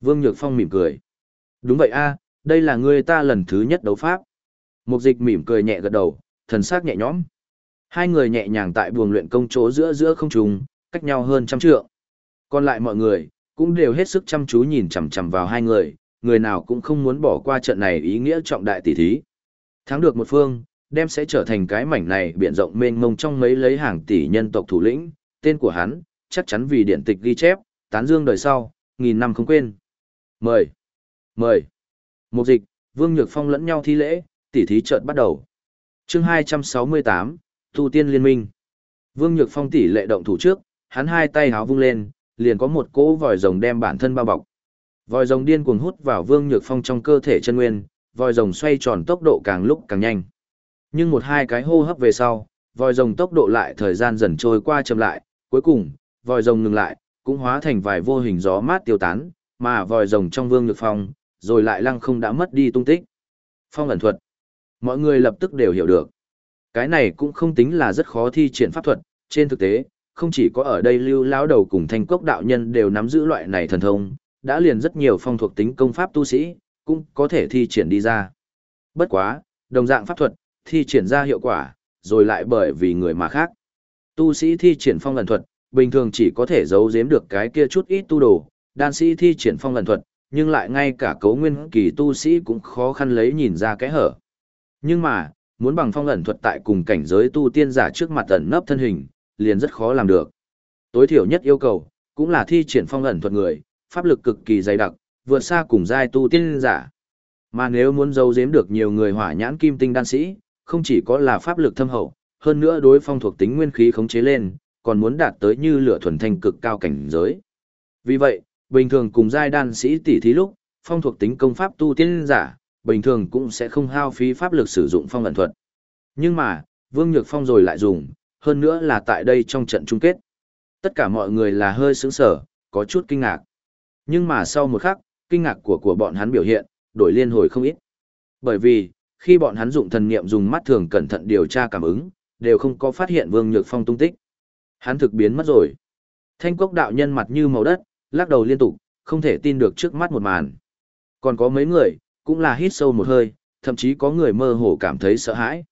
Vương Nhược Phong mỉm cười. Đúng vậy a, đây là ngươi ta lần thứ nhất đấu pháp. Mục dịch mỉm cười nhẹ gật đầu, thần sắc nhẹ nhõm. Hai người nhẹ nhàng tại buồng luyện công chỗ giữa giữa không trùng, cách nhau hơn trăm trượng. Còn lại mọi người, cũng đều hết sức chăm chú nhìn chằm chằm vào hai người, người nào cũng không muốn bỏ qua trận này ý nghĩa trọng đại tỷ thí. Thắng được một phương, đem sẽ trở thành cái mảnh này biển rộng mênh mông trong mấy lấy hàng tỷ nhân tộc thủ lĩnh, tên của hắn, chắc chắn vì điện tịch ghi chép, tán dương đời sau, nghìn năm không quên. Mời! Mời! Một dịch, Vương Nhược Phong lẫn nhau thi lễ, tỷ thí chợt bắt đầu. chương 268, Tu Tiên Liên Minh. Vương Nhược Phong tỷ lệ động thủ trước, hắn hai tay háo vung lên, liền có một cỗ vòi rồng đem bản thân bao bọc. Vòi rồng điên cuồng hút vào Vương Nhược Phong trong cơ thể chân nguyên, vòi rồng xoay tròn tốc độ càng lúc càng nhanh. Nhưng một hai cái hô hấp về sau, vòi rồng tốc độ lại thời gian dần trôi qua chậm lại, cuối cùng, vòi rồng ngừng lại, cũng hóa thành vài vô hình gió mát tiêu tán, mà vòi rồng trong Vương Nhược Phong, rồi lại lăng không đã mất đi tung tích. Phong ẩn thuật. Mọi người lập tức đều hiểu được. Cái này cũng không tính là rất khó thi triển pháp thuật, trên thực tế, không chỉ có ở đây lưu lão đầu cùng thanh cốc đạo nhân đều nắm giữ loại này thần thông, đã liền rất nhiều phong thuộc tính công pháp tu sĩ, cũng có thể thi triển đi ra. Bất quá, đồng dạng pháp thuật, thi triển ra hiệu quả, rồi lại bởi vì người mà khác. Tu sĩ thi triển phong lần thuật, bình thường chỉ có thể giấu giếm được cái kia chút ít tu đồ, đan sĩ thi triển phong lần thuật, nhưng lại ngay cả cấu nguyên kỳ tu sĩ cũng khó khăn lấy nhìn ra cái hở. Nhưng mà, muốn bằng phong ẩn thuật tại cùng cảnh giới tu tiên giả trước mặt ẩn nấp thân hình, liền rất khó làm được. Tối thiểu nhất yêu cầu, cũng là thi triển phong ẩn thuật người, pháp lực cực kỳ dày đặc, vượt xa cùng giai tu tiên giả. Mà nếu muốn giấu giếm được nhiều người hỏa nhãn kim tinh đan sĩ, không chỉ có là pháp lực thâm hậu, hơn nữa đối phong thuộc tính nguyên khí khống chế lên, còn muốn đạt tới như lửa thuần thanh cực cao cảnh giới. Vì vậy, bình thường cùng giai đan sĩ tỷ thí lúc, phong thuộc tính công pháp tu tiên giả, bình thường cũng sẽ không hao phí pháp lực sử dụng phong ẩn thuật. Nhưng mà, Vương Nhược Phong rồi lại dùng, hơn nữa là tại đây trong trận chung kết. Tất cả mọi người là hơi sững sở, có chút kinh ngạc. Nhưng mà sau một khắc, kinh ngạc của của bọn hắn biểu hiện, đổi liên hồi không ít. Bởi vì, khi bọn hắn dụng thần niệm dùng mắt thường cẩn thận điều tra cảm ứng, đều không có phát hiện Vương Nhược Phong tung tích. Hắn thực biến mất rồi. Thanh cốc đạo nhân mặt như màu đất, lắc đầu liên tục, không thể tin được trước mắt một màn. Còn có mấy người, cũng là hít sâu một hơi, thậm chí có người mơ hồ cảm thấy sợ hãi.